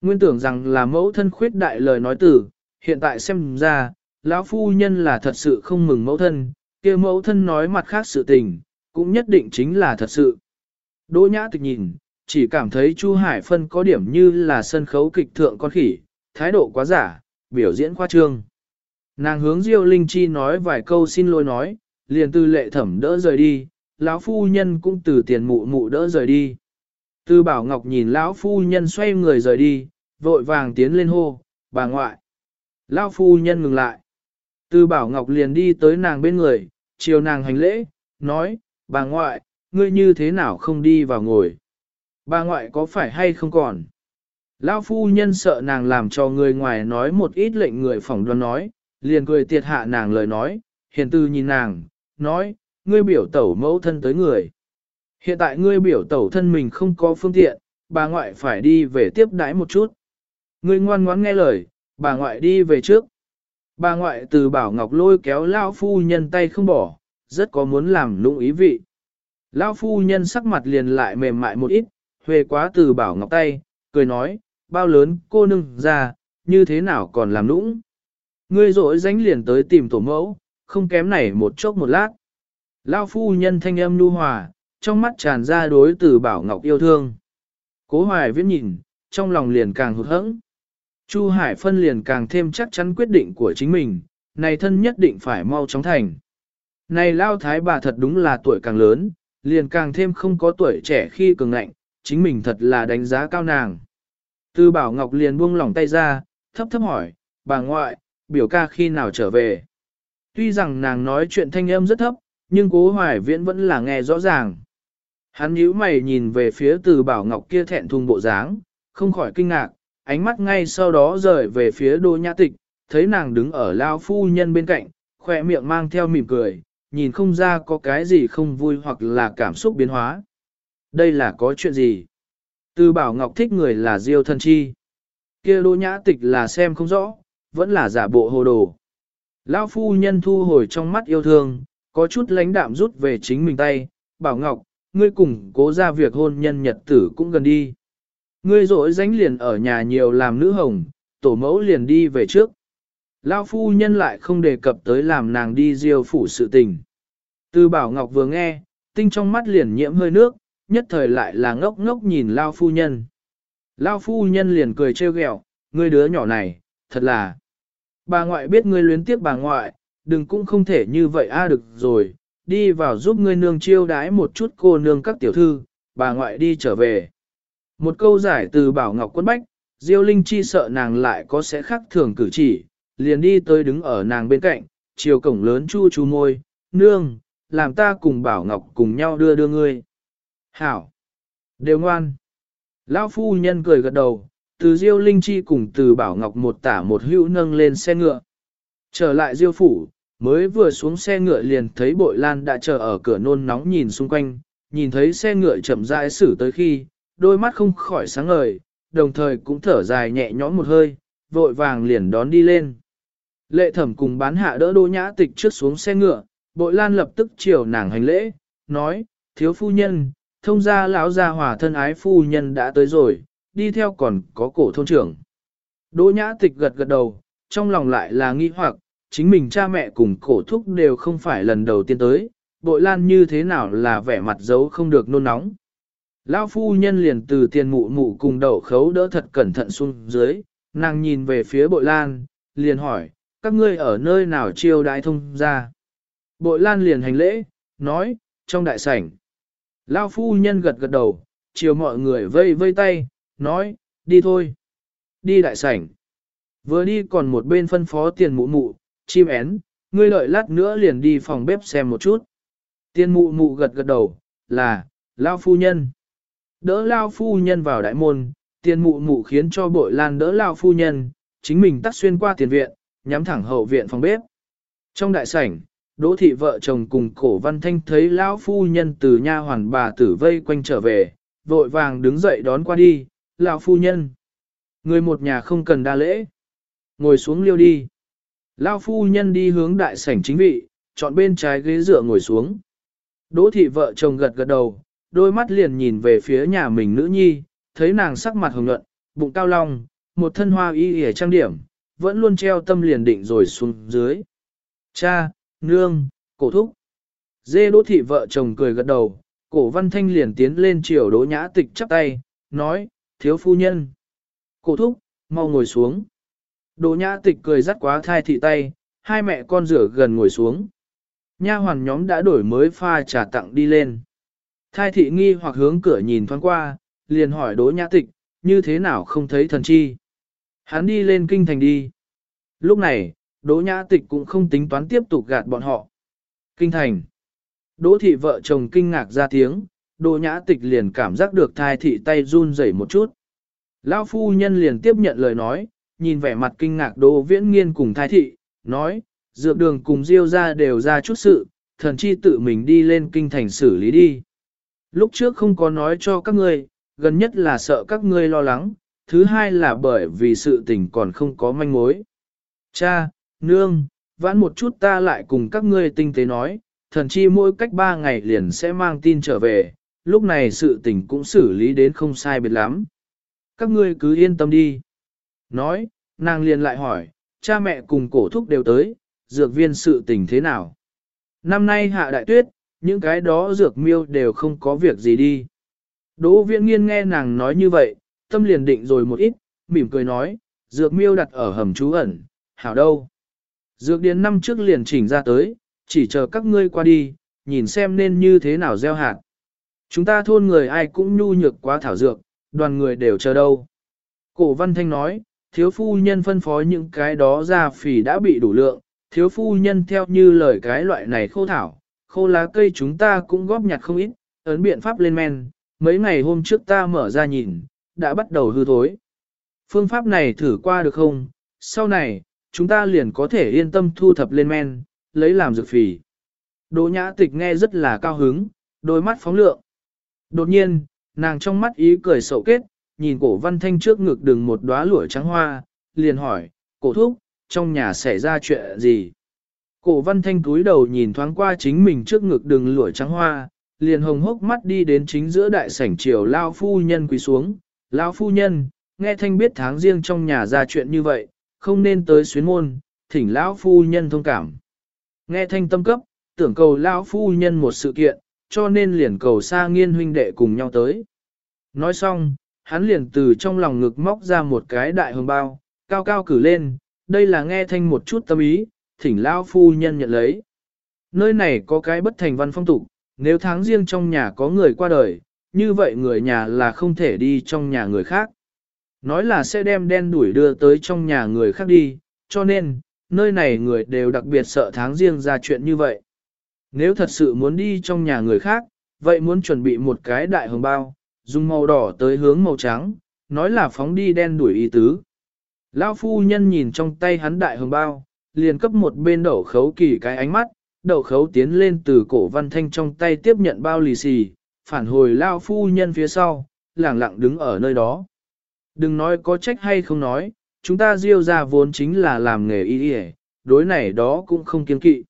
Nguyên tưởng rằng là mẫu thân khuyết đại lời nói tử, hiện tại xem ra, lão phu nhân là thật sự không mừng mẫu thân, kia mẫu thân nói mặt khác sự tình, cũng nhất định chính là thật sự. Đỗ nhã tịch nhìn, chỉ cảm thấy Chu Hải Phân có điểm như là sân khấu kịch thượng con khỉ, thái độ quá giả, biểu diễn khoa trương. Nàng hướng Diêu Linh Chi nói vài câu xin lỗi nói, liền từ lệ thẩm đỡ rời đi, lão phu nhân cũng từ tiền mụ mụ đỡ rời đi. Tư Bảo Ngọc nhìn lão phu nhân xoay người rời đi, vội vàng tiến lên hô, bà ngoại. Lão phu nhân ngừng lại. Tư Bảo Ngọc liền đi tới nàng bên người, chiều nàng hành lễ, nói, bà ngoại, ngươi như thế nào không đi vào ngồi. Bà ngoại có phải hay không còn? Lão phu nhân sợ nàng làm cho người ngoài nói một ít lệnh người phỏng đoán nói, liền cười tiệt hạ nàng lời nói, hiền tư nhìn nàng, nói, ngươi biểu tẩu mẫu thân tới người. Hiện tại ngươi biểu tẩu thân mình không có phương tiện, bà ngoại phải đi về tiếp đãi một chút. Ngươi ngoan ngoãn nghe lời, bà ngoại đi về trước. Bà ngoại từ bảo ngọc lôi kéo lão phu nhân tay không bỏ, rất có muốn làm lũng ý vị. Lão phu nhân sắc mặt liền lại mềm mại một ít, huề quá từ bảo ngọc tay, cười nói, bao lớn cô nương ra, như thế nào còn làm nũng Ngươi rỗi dánh liền tới tìm tổ mẫu, không kém này một chốc một lát. lao phu nhân thanh âm nu hòa, trong mắt tràn ra đối từ bảo ngọc yêu thương. Cố hoài viễn nhìn, trong lòng liền càng hụt hẫng. Chu Hải Phân liền càng thêm chắc chắn quyết định của chính mình, này thân nhất định phải mau chóng thành. Này lao thái bà thật đúng là tuổi càng lớn, liền càng thêm không có tuổi trẻ khi cường ngạnh, chính mình thật là đánh giá cao nàng. Tư Bảo Ngọc liền buông lỏng tay ra, thấp thấp hỏi, bà ngoại, biểu ca khi nào trở về. Tuy rằng nàng nói chuyện thanh âm rất thấp, nhưng cố hoài viễn vẫn là nghe rõ ràng. Hắn nhíu mày nhìn về phía từ Bảo Ngọc kia thẹn thùng bộ dáng, không khỏi kinh ngạc, ánh mắt ngay sau đó rời về phía đô nhã tịch, thấy nàng đứng ở lao phu nhân bên cạnh, khỏe miệng mang theo mỉm cười, nhìn không ra có cái gì không vui hoặc là cảm xúc biến hóa. Đây là có chuyện gì? Từ bảo ngọc thích người là diêu thân chi. kia Đỗ nhã tịch là xem không rõ, vẫn là giả bộ hồ đồ. Lão phu nhân thu hồi trong mắt yêu thương, có chút lãnh đạm rút về chính mình tay, bảo ngọc, ngươi cùng cố ra việc hôn nhân nhật tử cũng gần đi. Ngươi rỗi dánh liền ở nhà nhiều làm nữ hồng, tổ mẫu liền đi về trước. Lao phu nhân lại không đề cập tới làm nàng đi diêu phủ sự tình. Từ bảo ngọc vừa nghe, tinh trong mắt liền nhiễm hơi nước, nhất thời lại là ngốc ngốc nhìn Lao phu nhân. Lao phu nhân liền cười trêu ghẹo, ngươi đứa nhỏ này, thật là. Bà ngoại biết ngươi luyến tiếc bà ngoại, đừng cũng không thể như vậy a được rồi, đi vào giúp ngươi nương chiêu đái một chút cô nương các tiểu thư, bà ngoại đi trở về. Một câu giải từ Bảo Ngọc Quân Bách, Diêu Linh Chi sợ nàng lại có sẽ khác thường cử chỉ, liền đi tới đứng ở nàng bên cạnh, chiều cổng lớn chu chu môi, nương, làm ta cùng Bảo Ngọc cùng nhau đưa đưa ngươi. Hảo! Đều ngoan! Lão phu nhân cười gật đầu, từ Diêu Linh Chi cùng từ Bảo Ngọc một tả một hữu nâng lên xe ngựa. Trở lại Diêu phủ, mới vừa xuống xe ngựa liền thấy bội lan đã chờ ở cửa nôn nóng nhìn xung quanh, nhìn thấy xe ngựa chậm rãi xử tới khi, đôi mắt không khỏi sáng ngời, đồng thời cũng thở dài nhẹ nhõm một hơi, vội vàng liền đón đi lên. Lệ thẩm cùng bán hạ đỡ đô nhã tịch trước xuống xe ngựa, bội lan lập tức chiều nàng hành lễ, nói, thiếu phu nhân, thông gia lão gia hòa thân ái phu nhân đã tới rồi, đi theo còn có cổ thôn trưởng. Đỗ nhã tịch gật gật đầu, trong lòng lại là nghi hoặc, chính mình cha mẹ cùng cổ thúc đều không phải lần đầu tiên tới, bội lan như thế nào là vẻ mặt giấu không được nôn nóng. Lão phu nhân liền từ tiền mụ mụ cùng đậu khấu đỡ thật cẩn thận xuống dưới, nàng nhìn về phía bội lan, liền hỏi, các ngươi ở nơi nào chiêu đại thông ra. Bội lan liền hành lễ, nói, trong đại sảnh. Lão phu nhân gật gật đầu, chiều mọi người vây vây tay, nói, đi thôi. Đi đại sảnh. Vừa đi còn một bên phân phó tiền mụ mụ, chim én, ngươi đợi lát nữa liền đi phòng bếp xem một chút. Tiền mụ mụ gật gật đầu, là, lao phu nhân. Đỡ lao phu nhân vào đại môn, Tiền mụ mụ khiến cho bội lan đỡ lao phu nhân, chính mình tắt xuyên qua tiền viện, nhắm thẳng hậu viện phòng bếp. Trong đại sảnh, Đỗ thị vợ chồng cùng cổ văn thanh thấy lão phu nhân từ nha hoàn bà tử vây quanh trở về, vội vàng đứng dậy đón qua đi, lão phu nhân. Người một nhà không cần đa lễ. Ngồi xuống liêu đi. Lão phu nhân đi hướng đại sảnh chính vị, chọn bên trái ghế dựa ngồi xuống. Đỗ thị vợ chồng gật gật đầu, đôi mắt liền nhìn về phía nhà mình nữ nhi, thấy nàng sắc mặt hồng nhuận, bụng cao long, một thân hoa y y trang điểm, vẫn luôn treo tâm liền định rồi xuống dưới. Cha, nương, cổ thúc. Dê đỗ thị vợ chồng cười gật đầu, cổ văn thanh liền tiến lên chiều đỗ nhã tịch chắp tay, nói, thiếu phu nhân. Cổ thúc, mau ngồi xuống. Đỗ nhã tịch cười rắt quá thai thị tay, hai mẹ con rửa gần ngồi xuống. Nha hoàn nhóm đã đổi mới pha trà tặng đi lên. Thai thị nghi hoặc hướng cửa nhìn thoáng qua, liền hỏi đỗ nhã tịch, như thế nào không thấy thần chi. Hắn đi lên kinh thành đi. Lúc này, Đỗ Nhã Tịch cũng không tính toán tiếp tục gạt bọn họ. Kinh thành. Đỗ thị vợ chồng kinh ngạc ra tiếng, Đỗ Nhã Tịch liền cảm giác được thai thị tay run rẩy một chút. Lão phu nhân liền tiếp nhận lời nói, nhìn vẻ mặt kinh ngạc Đỗ Viễn Nghiên cùng thai thị, nói, dược đường cùng Diêu ra đều ra chút sự, thần chi tự mình đi lên kinh thành xử lý đi. Lúc trước không có nói cho các ngươi, gần nhất là sợ các ngươi lo lắng, thứ hai là bởi vì sự tình còn không có manh mối. Cha, nương, vãn một chút ta lại cùng các ngươi tinh tế nói, thần chi mỗi cách ba ngày liền sẽ mang tin trở về, lúc này sự tình cũng xử lý đến không sai biệt lắm. Các ngươi cứ yên tâm đi. Nói, nàng liền lại hỏi, cha mẹ cùng cổ thúc đều tới, dược viên sự tình thế nào? Năm nay hạ đại tuyết, những cái đó dược miêu đều không có việc gì đi. Đỗ viễn nghiên nghe nàng nói như vậy, tâm liền định rồi một ít, mỉm cười nói, dược miêu đặt ở hầm trú ẩn, hảo đâu. Dược điền năm trước liền chỉnh ra tới, chỉ chờ các ngươi qua đi, nhìn xem nên như thế nào gieo hạt. Chúng ta thôn người ai cũng nhu nhược quá thảo dược, đoàn người đều chờ đâu. Cổ văn thanh nói, thiếu phu nhân phân phối những cái đó ra phỉ đã bị đủ lượng, thiếu phu nhân theo như lời cái loại này khô thảo, khô lá cây chúng ta cũng góp nhặt không ít, ấn biện pháp lên men, mấy ngày hôm trước ta mở ra nhìn, đã bắt đầu hư thối. Phương pháp này thử qua được không? Sau này, chúng ta liền có thể yên tâm thu thập lên men, lấy làm dược phỉ. Đỗ nhã tịch nghe rất là cao hứng, đôi mắt phóng lượng. Đột nhiên, nàng trong mắt ý cười sầu kết, nhìn cổ văn thanh trước ngực đừng một đóa lụa trắng hoa, liền hỏi, cổ thúc, trong nhà xảy ra chuyện gì? Cổ văn thanh cúi đầu nhìn thoáng qua chính mình trước ngực đừng lụa trắng hoa, liền hồng hốc mắt đi đến chính giữa đại sảnh triều lao phu nhân quỳ xuống, Lão phu nhân, nghe thanh biết tháng riêng trong nhà ra chuyện như vậy, không nên tới xuyến môn, thỉnh lão phu nhân thông cảm. Nghe thanh tâm cấp, tưởng cầu lão phu nhân một sự kiện, cho nên liền cầu xa nghiên huynh đệ cùng nhau tới. Nói xong, hắn liền từ trong lòng ngực móc ra một cái đại hồng bao, cao cao cử lên, đây là nghe thanh một chút tâm ý, thỉnh lão phu nhân nhận lấy. Nơi này có cái bất thành văn phong tục, nếu tháng riêng trong nhà có người qua đời, như vậy người nhà là không thể đi trong nhà người khác. Nói là sẽ đem đen đuổi đưa tới trong nhà người khác đi, cho nên, nơi này người đều đặc biệt sợ tháng riêng ra chuyện như vậy. Nếu thật sự muốn đi trong nhà người khác, vậy muốn chuẩn bị một cái đại hồng bao, dùng màu đỏ tới hướng màu trắng, nói là phóng đi đen đuổi ý tứ. Lão phu nhân nhìn trong tay hắn đại hồng bao, liền cấp một bên đậu khấu kỳ cái ánh mắt, đậu khấu tiến lên từ cổ văn thanh trong tay tiếp nhận bao lì xì, phản hồi Lão phu nhân phía sau, lẳng lặng đứng ở nơi đó. Đừng nói có trách hay không nói, chúng ta diêu ra vốn chính là làm nghề y y đối này đó cũng không kiên kỵ.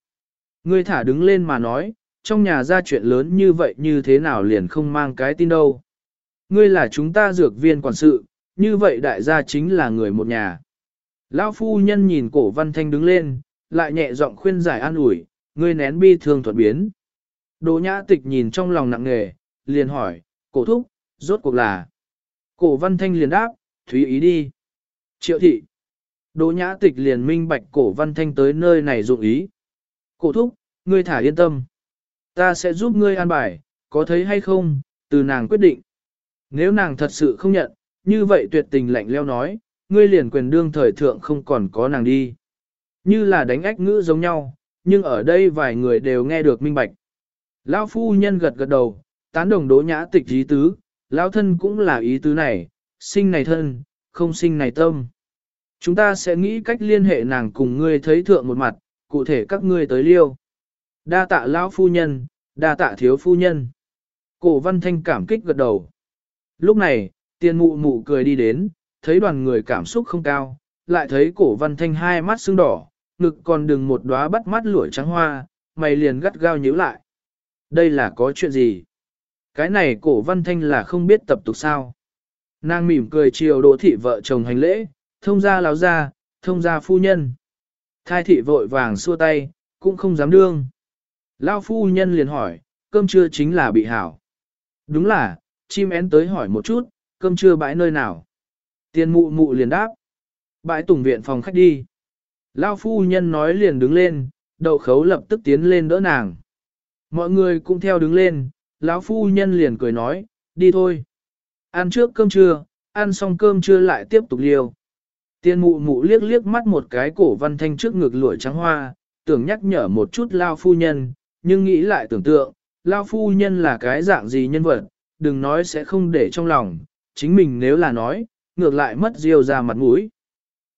Ngươi thả đứng lên mà nói, trong nhà ra chuyện lớn như vậy như thế nào liền không mang cái tin đâu. Ngươi là chúng ta dược viên quản sự, như vậy đại gia chính là người một nhà. Lão phu nhân nhìn cổ văn thanh đứng lên, lại nhẹ giọng khuyên giải an ủi, ngươi nén bi thương thuật biến. Đỗ nhã tịch nhìn trong lòng nặng nề, liền hỏi, cổ thúc, rốt cuộc là. Cổ văn thanh liền đáp, thúy ý đi. Triệu thị. Đỗ nhã tịch liền minh bạch cổ văn thanh tới nơi này dụng ý. Cổ thúc, ngươi thả yên tâm. Ta sẽ giúp ngươi an bài, có thấy hay không, từ nàng quyết định. Nếu nàng thật sự không nhận, như vậy tuyệt tình lạnh leo nói, ngươi liền quyền đương thời thượng không còn có nàng đi. Như là đánh ách ngữ giống nhau, nhưng ở đây vài người đều nghe được minh bạch. Lão phu nhân gật gật đầu, tán đồng đỗ nhã tịch dí tứ, lão thân cũng là ý tứ này, sinh này thân, không sinh này tâm. Chúng ta sẽ nghĩ cách liên hệ nàng cùng ngươi thấy thượng một mặt, cụ thể các ngươi tới liêu. Đa tạ lão phu nhân, đa tạ thiếu phu nhân. Cổ văn thanh cảm kích gật đầu. Lúc này, tiền mụ mụ cười đi đến, thấy đoàn người cảm xúc không cao, lại thấy cổ văn thanh hai mắt sưng đỏ, ngực còn đừng một đóa bắt mắt lũi trắng hoa, mày liền gắt gao nhíu lại. Đây là có chuyện gì? Cái này cổ văn thanh là không biết tập tục sao. Nàng mỉm cười chiều đỗ thị vợ chồng hành lễ, thông ra láo ra, thông ra phu nhân. Thai thị vội vàng xua tay, cũng không dám đương. Lao phu nhân liền hỏi, cơm trưa chính là bị hảo. Đúng là, chim én tới hỏi một chút, cơm trưa bãi nơi nào. Tiền mụ mụ liền đáp. Bãi tùng viện phòng khách đi. Lao phu nhân nói liền đứng lên, đậu khấu lập tức tiến lên đỡ nàng. Mọi người cũng theo đứng lên, lão phu nhân liền cười nói, đi thôi. Ăn trước cơm trưa, ăn xong cơm trưa lại tiếp tục liêu. Tiên mụ mụ liếc liếc mắt một cái cổ văn thanh trước ngực lụi trắng hoa, tưởng nhắc nhở một chút lao phu nhân, nhưng nghĩ lại tưởng tượng, lao phu nhân là cái dạng gì nhân vật, đừng nói sẽ không để trong lòng, chính mình nếu là nói, ngược lại mất diêu ra mặt mũi.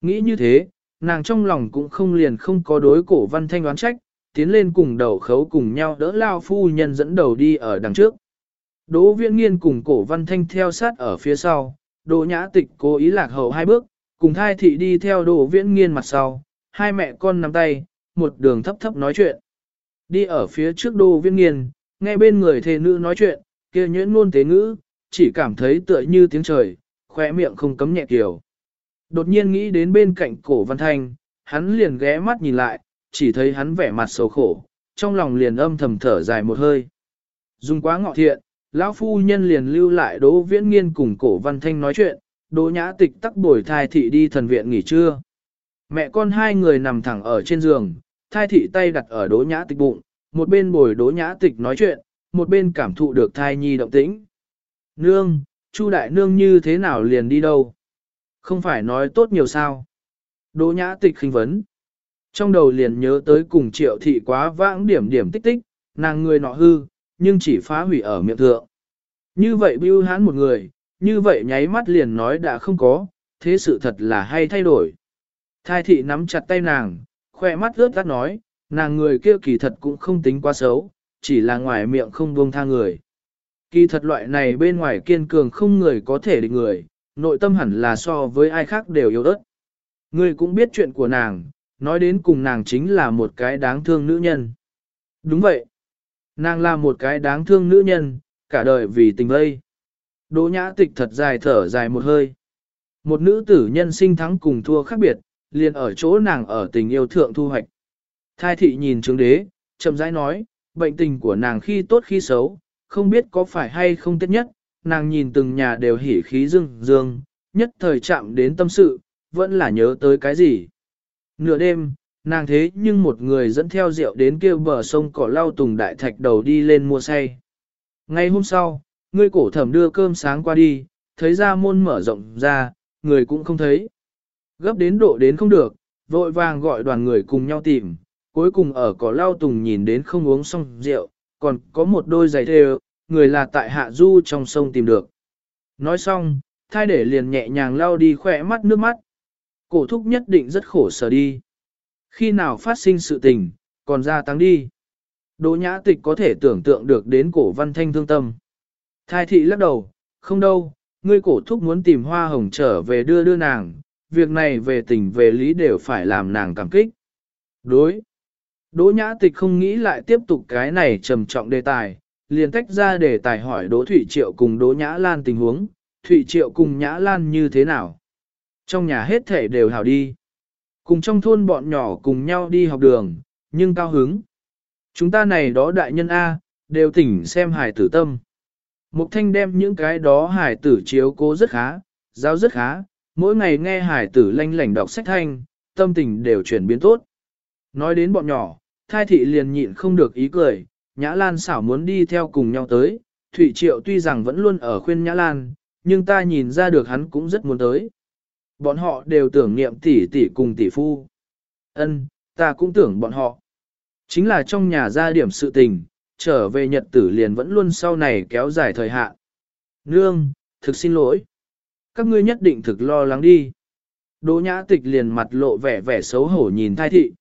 Nghĩ như thế, nàng trong lòng cũng không liền không có đối cổ văn thanh đoán trách, tiến lên cùng đầu khấu cùng nhau đỡ lao phu nhân dẫn đầu đi ở đằng trước. Đỗ viễn nghiên cùng cổ văn thanh theo sát ở phía sau, đỗ nhã tịch cố ý lạc hậu hai bước, cùng thai thị đi theo đỗ viễn nghiên mặt sau, hai mẹ con nắm tay, một đường thấp thấp nói chuyện. Đi ở phía trước đỗ viễn nghiên, nghe bên người thề nữ nói chuyện, kia nhuyễn ngôn tế ngữ, chỉ cảm thấy tựa như tiếng trời, khỏe miệng không cấm nhẹ kiểu. Đột nhiên nghĩ đến bên cạnh cổ văn thanh, hắn liền ghé mắt nhìn lại, chỉ thấy hắn vẻ mặt xấu khổ, trong lòng liền âm thầm thở dài một hơi. Dùng quá ngọ thiện, lão phu nhân liền lưu lại Đỗ Viễn Nghiên cùng Cổ Văn Thanh nói chuyện, Đỗ Nhã Tịch tắc bồi thai thị đi thần viện nghỉ trưa. Mẹ con hai người nằm thẳng ở trên giường, thai thị tay đặt ở Đỗ Nhã Tịch bụng, một bên bồi Đỗ Nhã Tịch nói chuyện, một bên cảm thụ được thai nhi động tĩnh. Nương, Chu đại nương như thế nào liền đi đâu? Không phải nói tốt nhiều sao? Đỗ Nhã Tịch khinh vấn. Trong đầu liền nhớ tới cùng triệu thị quá vãng điểm điểm tích tích, nàng người nọ hư, nhưng chỉ phá hủy ở miệng thượng. Như vậy bưu hán một người, như vậy nháy mắt liền nói đã không có, thế sự thật là hay thay đổi. Thai thị nắm chặt tay nàng, khoe mắt ướt tắt nói, nàng người kia kỳ thật cũng không tính quá xấu, chỉ là ngoài miệng không buông tha người. Kỳ thật loại này bên ngoài kiên cường không người có thể địch người, nội tâm hẳn là so với ai khác đều yếu ớt. Người cũng biết chuyện của nàng, nói đến cùng nàng chính là một cái đáng thương nữ nhân. Đúng vậy. Nàng là một cái đáng thương nữ nhân, cả đời vì tình vây. Đỗ nhã tịch thật dài thở dài một hơi. Một nữ tử nhân sinh thắng cùng thua khác biệt, liền ở chỗ nàng ở tình yêu thượng thu hoạch. Thai thị nhìn trướng đế, chậm rãi nói, bệnh tình của nàng khi tốt khi xấu, không biết có phải hay không tiết nhất, nàng nhìn từng nhà đều hỉ khí dương dương, nhất thời chạm đến tâm sự, vẫn là nhớ tới cái gì. Nửa đêm, nàng thế nhưng một người dẫn theo rượu đến kia bờ sông cỏ lau tùng đại thạch đầu đi lên mua say. Ngay hôm sau, ngươi cổ thẩm đưa cơm sáng qua đi, thấy ra môn mở rộng ra, người cũng không thấy. Gấp đến độ đến không được, vội vàng gọi đoàn người cùng nhau tìm, cuối cùng ở cỏ lau tùng nhìn đến không uống xong rượu, còn có một đôi giày thề, người là tại hạ du trong sông tìm được. Nói xong, thai để liền nhẹ nhàng lau đi khỏe mắt nước mắt, Cổ thúc nhất định rất khổ sở đi. Khi nào phát sinh sự tình, còn ra tăng đi. Đỗ nhã tịch có thể tưởng tượng được đến cổ văn thanh thương tâm. Thái thị lắc đầu, không đâu, ngươi cổ thúc muốn tìm hoa hồng trở về đưa đưa nàng, việc này về tình về lý đều phải làm nàng cảm kích. Đối. Đỗ nhã tịch không nghĩ lại tiếp tục cái này trầm trọng đề tài, liền tách ra đề tài hỏi Đỗ Thụy Triệu cùng Đỗ Nhã Lan tình huống, Thụy Triệu cùng Nhã Lan như thế nào. Trong nhà hết thể đều hảo đi. Cùng trong thôn bọn nhỏ cùng nhau đi học đường, nhưng cao hứng. Chúng ta này đó đại nhân A, đều tỉnh xem hài tử tâm. Mục thanh đem những cái đó hài tử chiếu cố rất khá, giáo rất khá, mỗi ngày nghe hài tử lanh lảnh đọc sách thanh, tâm tình đều chuyển biến tốt. Nói đến bọn nhỏ, thai thị liền nhịn không được ý cười, Nhã Lan xảo muốn đi theo cùng nhau tới, Thụy Triệu tuy rằng vẫn luôn ở khuyên Nhã Lan, nhưng ta nhìn ra được hắn cũng rất muốn tới. Bọn họ đều tưởng niệm tỷ tỷ cùng tỷ phu. Ân, ta cũng tưởng bọn họ. Chính là trong nhà gia điểm sự tình, trở về nhật tử liền vẫn luôn sau này kéo dài thời hạn. Nương, thực xin lỗi. Các ngươi nhất định thực lo lắng đi. Đỗ nhã tịch liền mặt lộ vẻ vẻ xấu hổ nhìn thai thị.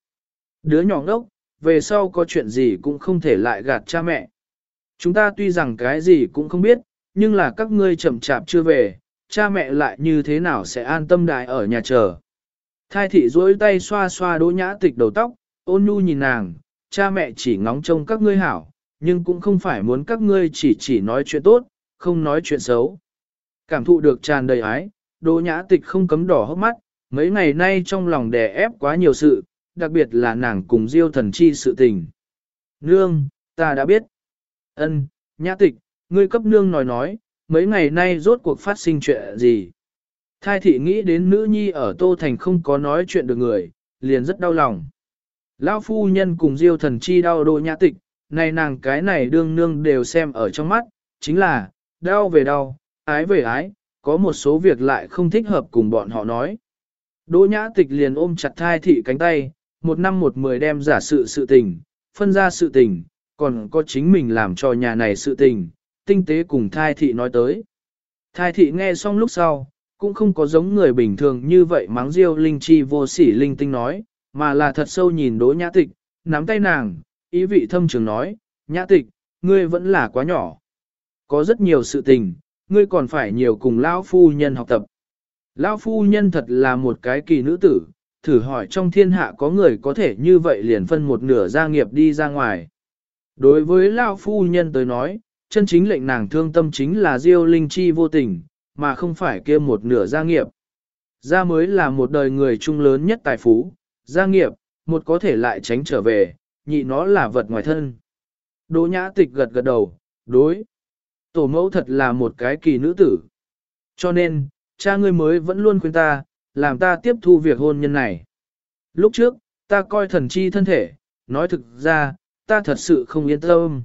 Đứa nhỏ ngốc, về sau có chuyện gì cũng không thể lại gạt cha mẹ. Chúng ta tuy rằng cái gì cũng không biết, nhưng là các ngươi chậm chạp chưa về, cha mẹ lại như thế nào sẽ an tâm đại ở nhà chờ. Thai thị duỗi tay xoa xoa đỗ nhã tịch đầu tóc, ôn nhu nhìn nàng, cha mẹ chỉ ngóng trông các ngươi hảo, nhưng cũng không phải muốn các ngươi chỉ chỉ nói chuyện tốt, không nói chuyện xấu. Cảm thụ được tràn đầy ái, đỗ nhã tịch không cấm đỏ hốc mắt, mấy ngày nay trong lòng đè ép quá nhiều sự, đặc biệt là nàng cùng diêu thần chi sự tình. Nương, ta đã biết. Ân, nhã tịch, ngươi cấp nương nói nói, mấy ngày nay rốt cuộc phát sinh chuyện gì. Thai thị nghĩ đến nữ nhi ở Tô Thành không có nói chuyện được người, liền rất đau lòng. Lão phu nhân cùng diêu thần chi đau đô nhã tịch, này nàng cái này đương nương đều xem ở trong mắt, chính là, đau về đau, ái về ái, có một số việc lại không thích hợp cùng bọn họ nói. Đỗ nhã tịch liền ôm chặt thai thị cánh tay, một năm một mười đem giả sự sự tình, phân ra sự tình, còn có chính mình làm cho nhà này sự tình, tinh tế cùng thai thị nói tới. Thai thị nghe xong lúc sau, cũng không có giống người bình thường như vậy mắng diêu linh chi vô sỉ linh tinh nói, mà là thật sâu nhìn đỗ nhã tịch, nắm tay nàng, ý vị thâm trường nói, nhã tịch, ngươi vẫn là quá nhỏ. Có rất nhiều sự tình, ngươi còn phải nhiều cùng lão phu nhân học tập. Lão phu nhân thật là một cái kỳ nữ tử, thử hỏi trong thiên hạ có người có thể như vậy liền phân một nửa gia nghiệp đi ra ngoài. Đối với Lão phu nhân tới nói, chân chính lệnh nàng thương tâm chính là diêu linh chi vô tình, mà không phải kia một nửa gia nghiệp. Gia mới là một đời người trung lớn nhất tài phú, gia nghiệp, một có thể lại tránh trở về, nhị nó là vật ngoài thân. Đỗ nhã tịch gật gật đầu, đối. Tổ mẫu thật là một cái kỳ nữ tử. Cho nên, cha ngươi mới vẫn luôn khuyên ta, làm ta tiếp thu việc hôn nhân này. Lúc trước, ta coi thần chi thân thể, nói thực ra, ta thật sự không yên tâm.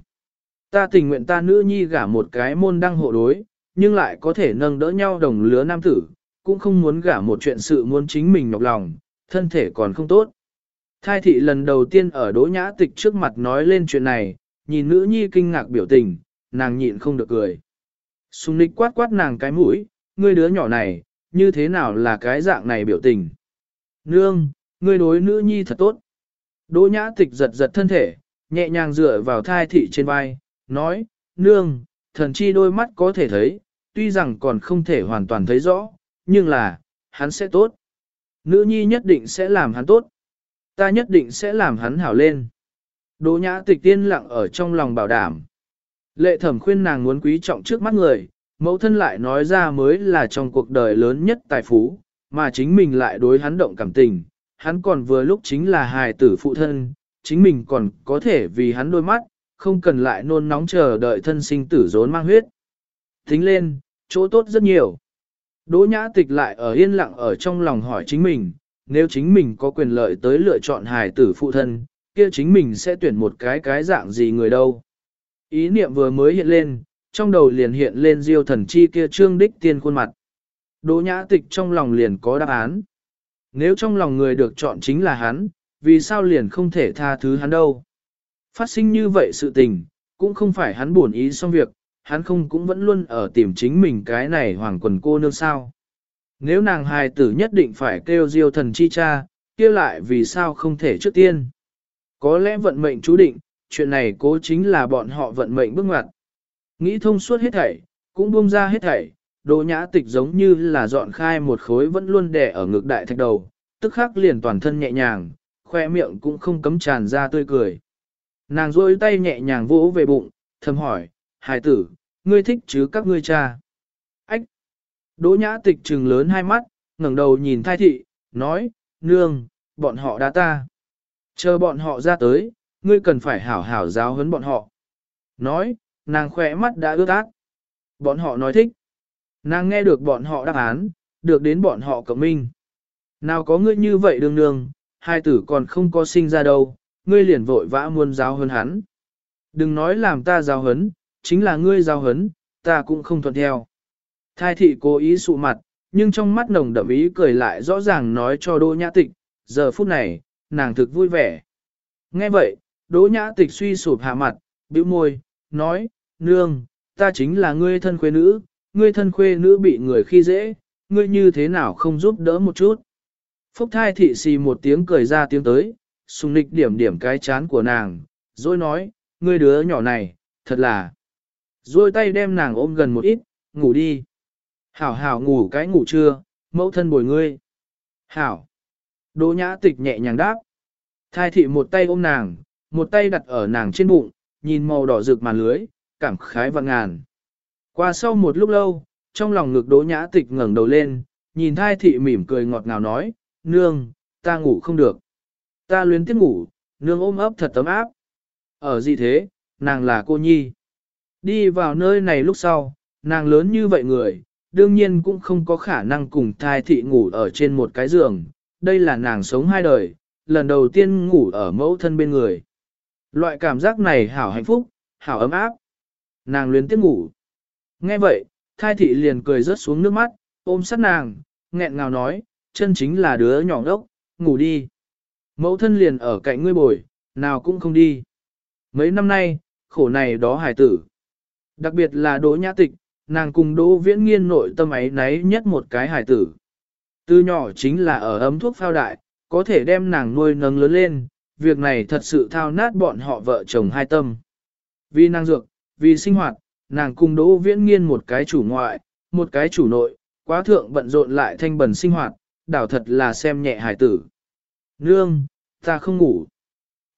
Ta tình nguyện ta nữ nhi gả một cái môn đăng hộ đối, nhưng lại có thể nâng đỡ nhau đồng lứa nam tử, cũng không muốn gả một chuyện sự muốn chính mình nhọc lòng, thân thể còn không tốt. Thai thị lần đầu tiên ở đỗ nhã tịch trước mặt nói lên chuyện này, nhìn nữ nhi kinh ngạc biểu tình, nàng nhịn không được cười. Sùng nịch quát quát nàng cái mũi, ngươi đứa nhỏ này, như thế nào là cái dạng này biểu tình. Nương, ngươi đối nữ nhi thật tốt. Đỗ nhã tịch giật giật thân thể, nhẹ nhàng dựa vào thai thị trên vai, nói, nương, thần chi đôi mắt có thể thấy, tuy rằng còn không thể hoàn toàn thấy rõ, nhưng là, hắn sẽ tốt. Nữ nhi nhất định sẽ làm hắn tốt. Ta nhất định sẽ làm hắn hảo lên. Đỗ nhã tịch tiên lặng ở trong lòng bảo đảm. Lệ thẩm khuyên nàng muốn quý trọng trước mắt người, mẫu thân lại nói ra mới là trong cuộc đời lớn nhất tài phú, mà chính mình lại đối hắn động cảm tình. Hắn còn vừa lúc chính là hài tử phụ thân, chính mình còn có thể vì hắn đôi mắt, không cần lại nôn nóng chờ đợi thân sinh tử rốn mang huyết. Tính lên, chỗ tốt rất nhiều. Đỗ nhã tịch lại ở yên lặng ở trong lòng hỏi chính mình, nếu chính mình có quyền lợi tới lựa chọn hài tử phụ thân, kia chính mình sẽ tuyển một cái cái dạng gì người đâu. Ý niệm vừa mới hiện lên, trong đầu liền hiện lên diêu thần chi kia trương đích tiên khuôn mặt. Đỗ nhã tịch trong lòng liền có đáp án. Nếu trong lòng người được chọn chính là hắn, vì sao liền không thể tha thứ hắn đâu. Phát sinh như vậy sự tình, cũng không phải hắn buồn ý xong việc, hắn không cũng vẫn luôn ở tìm chính mình cái này hoàng quần cô nương sao. Nếu nàng hài tử nhất định phải kêu diêu thần chi cha, kia lại vì sao không thể trước tiên. Có lẽ vận mệnh chú định, chuyện này cố chính là bọn họ vận mệnh bước ngoặt. Nghĩ thông suốt hết thảy, cũng buông ra hết thảy, đồ nhã tịch giống như là dọn khai một khối vẫn luôn đè ở ngực đại thạch đầu, tức khắc liền toàn thân nhẹ nhàng, khoe miệng cũng không cấm tràn ra tươi cười. Nàng rôi tay nhẹ nhàng vỗ về bụng, thầm hỏi, hài tử, ngươi thích chứ các ngươi cha. Ách! Đỗ nhã tịch trừng lớn hai mắt, ngẩng đầu nhìn thai thị, nói, nương, bọn họ đã ta. Chờ bọn họ ra tới, ngươi cần phải hảo hảo giáo huấn bọn họ. Nói, nàng khỏe mắt đã ướt át. Bọn họ nói thích. Nàng nghe được bọn họ đáp án, được đến bọn họ cộng minh. Nào có ngươi như vậy đương đương, hai tử còn không có sinh ra đâu, ngươi liền vội vã muôn giáo hơn hắn. Đừng nói làm ta giáo hấn, chính là ngươi giáo hấn, ta cũng không thuận theo. Thai thị cố ý sụ mặt, nhưng trong mắt nồng đậm ý cười lại rõ ràng nói cho Đỗ nhã tịch, giờ phút này, nàng thực vui vẻ. Nghe vậy, đỗ nhã tịch suy sụp hạ mặt, bĩu môi, nói, nương, ta chính là ngươi thân khuê nữ, ngươi thân khuê nữ bị người khi dễ, ngươi như thế nào không giúp đỡ một chút. Phúc thai thị xì một tiếng cười ra tiếng tới, sùng nịch điểm điểm cái chán của nàng, rồi nói, ngươi đứa nhỏ này, thật là. Rồi tay đem nàng ôm gần một ít, ngủ đi. Hảo hảo ngủ cái ngủ trưa, mẫu thân bồi ngươi. Hảo. Đỗ nhã tịch nhẹ nhàng đáp. Thai thị một tay ôm nàng, một tay đặt ở nàng trên bụng, nhìn màu đỏ rực màn lưới, cảm khái vạn ngàn. Qua sau một lúc lâu, trong lòng ngực đỗ nhã tịch ngẩng đầu lên, nhìn thai thị mỉm cười ngọt ngào nói, nương, ta ngủ không được. Ta luyến tiếc ngủ, nương ôm ấp thật tấm áp. Ở gì thế, nàng là cô nhi. Đi vào nơi này lúc sau, nàng lớn như vậy người, đương nhiên cũng không có khả năng cùng thai thị ngủ ở trên một cái giường. Đây là nàng sống hai đời, lần đầu tiên ngủ ở mẫu thân bên người. Loại cảm giác này hảo hạnh phúc, hảo ấm áp. Nàng luyến tiếc ngủ. Nghe vậy, thai thị liền cười rớt xuống nước mắt, ôm sát nàng, nghẹn ngào nói, chân chính là đứa nhỏ ngốc, ngủ đi. Mẫu thân liền ở cạnh ngươi bồi, nào cũng không đi. Mấy năm nay, khổ này đó hài tử. Đặc biệt là đỗ nhã tịch, nàng cùng đỗ viễn nghiên nội tâm ấy náy nhất một cái hài tử. Từ nhỏ chính là ở ấm thuốc phao đại, có thể đem nàng nuôi nâng lớn lên, việc này thật sự thao nát bọn họ vợ chồng hai tâm. Vì nàng dược, vì sinh hoạt, nàng cùng đỗ viễn nghiên một cái chủ ngoại, một cái chủ nội, quá thượng bận rộn lại thanh bẩn sinh hoạt, đảo thật là xem nhẹ hài tử. Nương, ta không ngủ.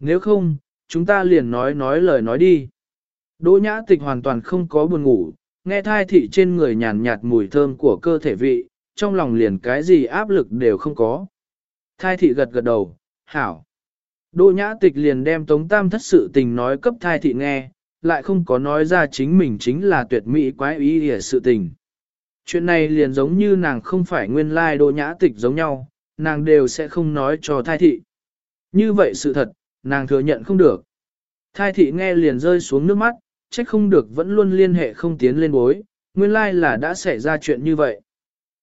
Nếu không, chúng ta liền nói nói lời nói đi. Đỗ nhã tịch hoàn toàn không có buồn ngủ, nghe thai thị trên người nhàn nhạt mùi thơm của cơ thể vị, trong lòng liền cái gì áp lực đều không có. Thai thị gật gật đầu, hảo. Đỗ nhã tịch liền đem tống tam thất sự tình nói cấp thai thị nghe, lại không có nói ra chính mình chính là tuyệt mỹ quái ý hề sự tình. Chuyện này liền giống như nàng không phải nguyên lai đỗ nhã tịch giống nhau, nàng đều sẽ không nói cho thai thị. Như vậy sự thật, nàng thừa nhận không được. Thai thị nghe liền rơi xuống nước mắt, trách không được vẫn luôn liên hệ không tiến lên bối, nguyên lai là đã xảy ra chuyện như vậy.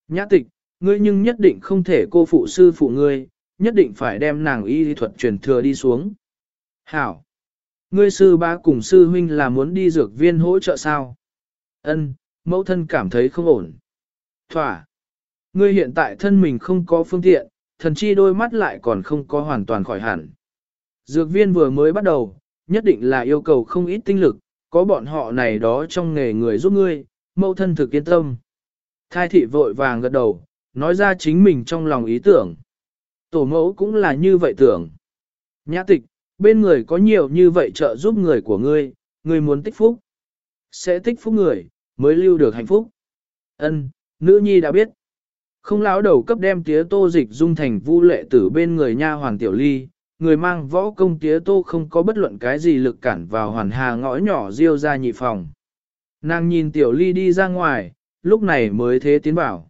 Nhã tịch, ngươi nhưng nhất định không thể cô phụ sư phụ ngươi, nhất định phải đem nàng y thuật truyền thừa đi xuống. Hảo! Ngươi sư ba cùng sư huynh là muốn đi dược viên hỗ trợ sao? Ân, mẫu thân cảm thấy không ổn. Thỏa! Ngươi hiện tại thân mình không có phương tiện, thần chi đôi mắt lại còn không có hoàn toàn khỏi hẳn. Dược viên vừa mới bắt đầu, nhất định là yêu cầu không ít tinh lực, có bọn họ này đó trong nghề người giúp ngươi, mẫu thân thực yên tâm. Thai thị vội vàng gật đầu, nói ra chính mình trong lòng ý tưởng. Tổ mẫu cũng là như vậy tưởng. Nhã tịch, bên người có nhiều như vậy trợ giúp người của ngươi, ngươi muốn tích phúc. Sẽ tích phúc người, mới lưu được hạnh phúc. Ân, nữ nhi đã biết. Không lão đầu cấp đem tía tô dịch dung thành vu lệ tử bên người nha hoàng tiểu ly, người mang võ công tía tô không có bất luận cái gì lực cản vào hoàn hà ngõ nhỏ diêu ra nhị phòng. Nàng nhìn tiểu ly đi ra ngoài, lúc này mới thế tiến bảo.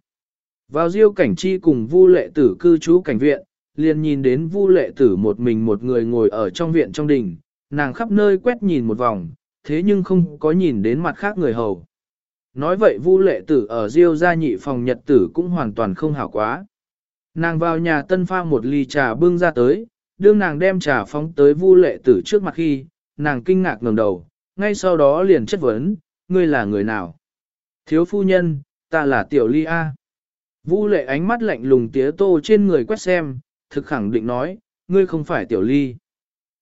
Vào diêu cảnh chi cùng vu lệ tử cư trú cảnh viện, liền nhìn đến vu lệ tử một mình một người ngồi ở trong viện trong đình, nàng khắp nơi quét nhìn một vòng, thế nhưng không có nhìn đến mặt khác người hầu. Nói vậy vu lệ tử ở diêu gia nhị phòng nhật tử cũng hoàn toàn không hảo quá. Nàng vào nhà tân pha một ly trà bưng ra tới, đương nàng đem trà phóng tới vu lệ tử trước mặt khi, nàng kinh ngạc ngẩng đầu, ngay sau đó liền chất vấn, ngươi là người nào? Thiếu phu nhân, ta là tiểu ly A. Vu lệ ánh mắt lạnh lùng tía tô trên người quét xem, thực khẳng định nói, ngươi không phải tiểu ly.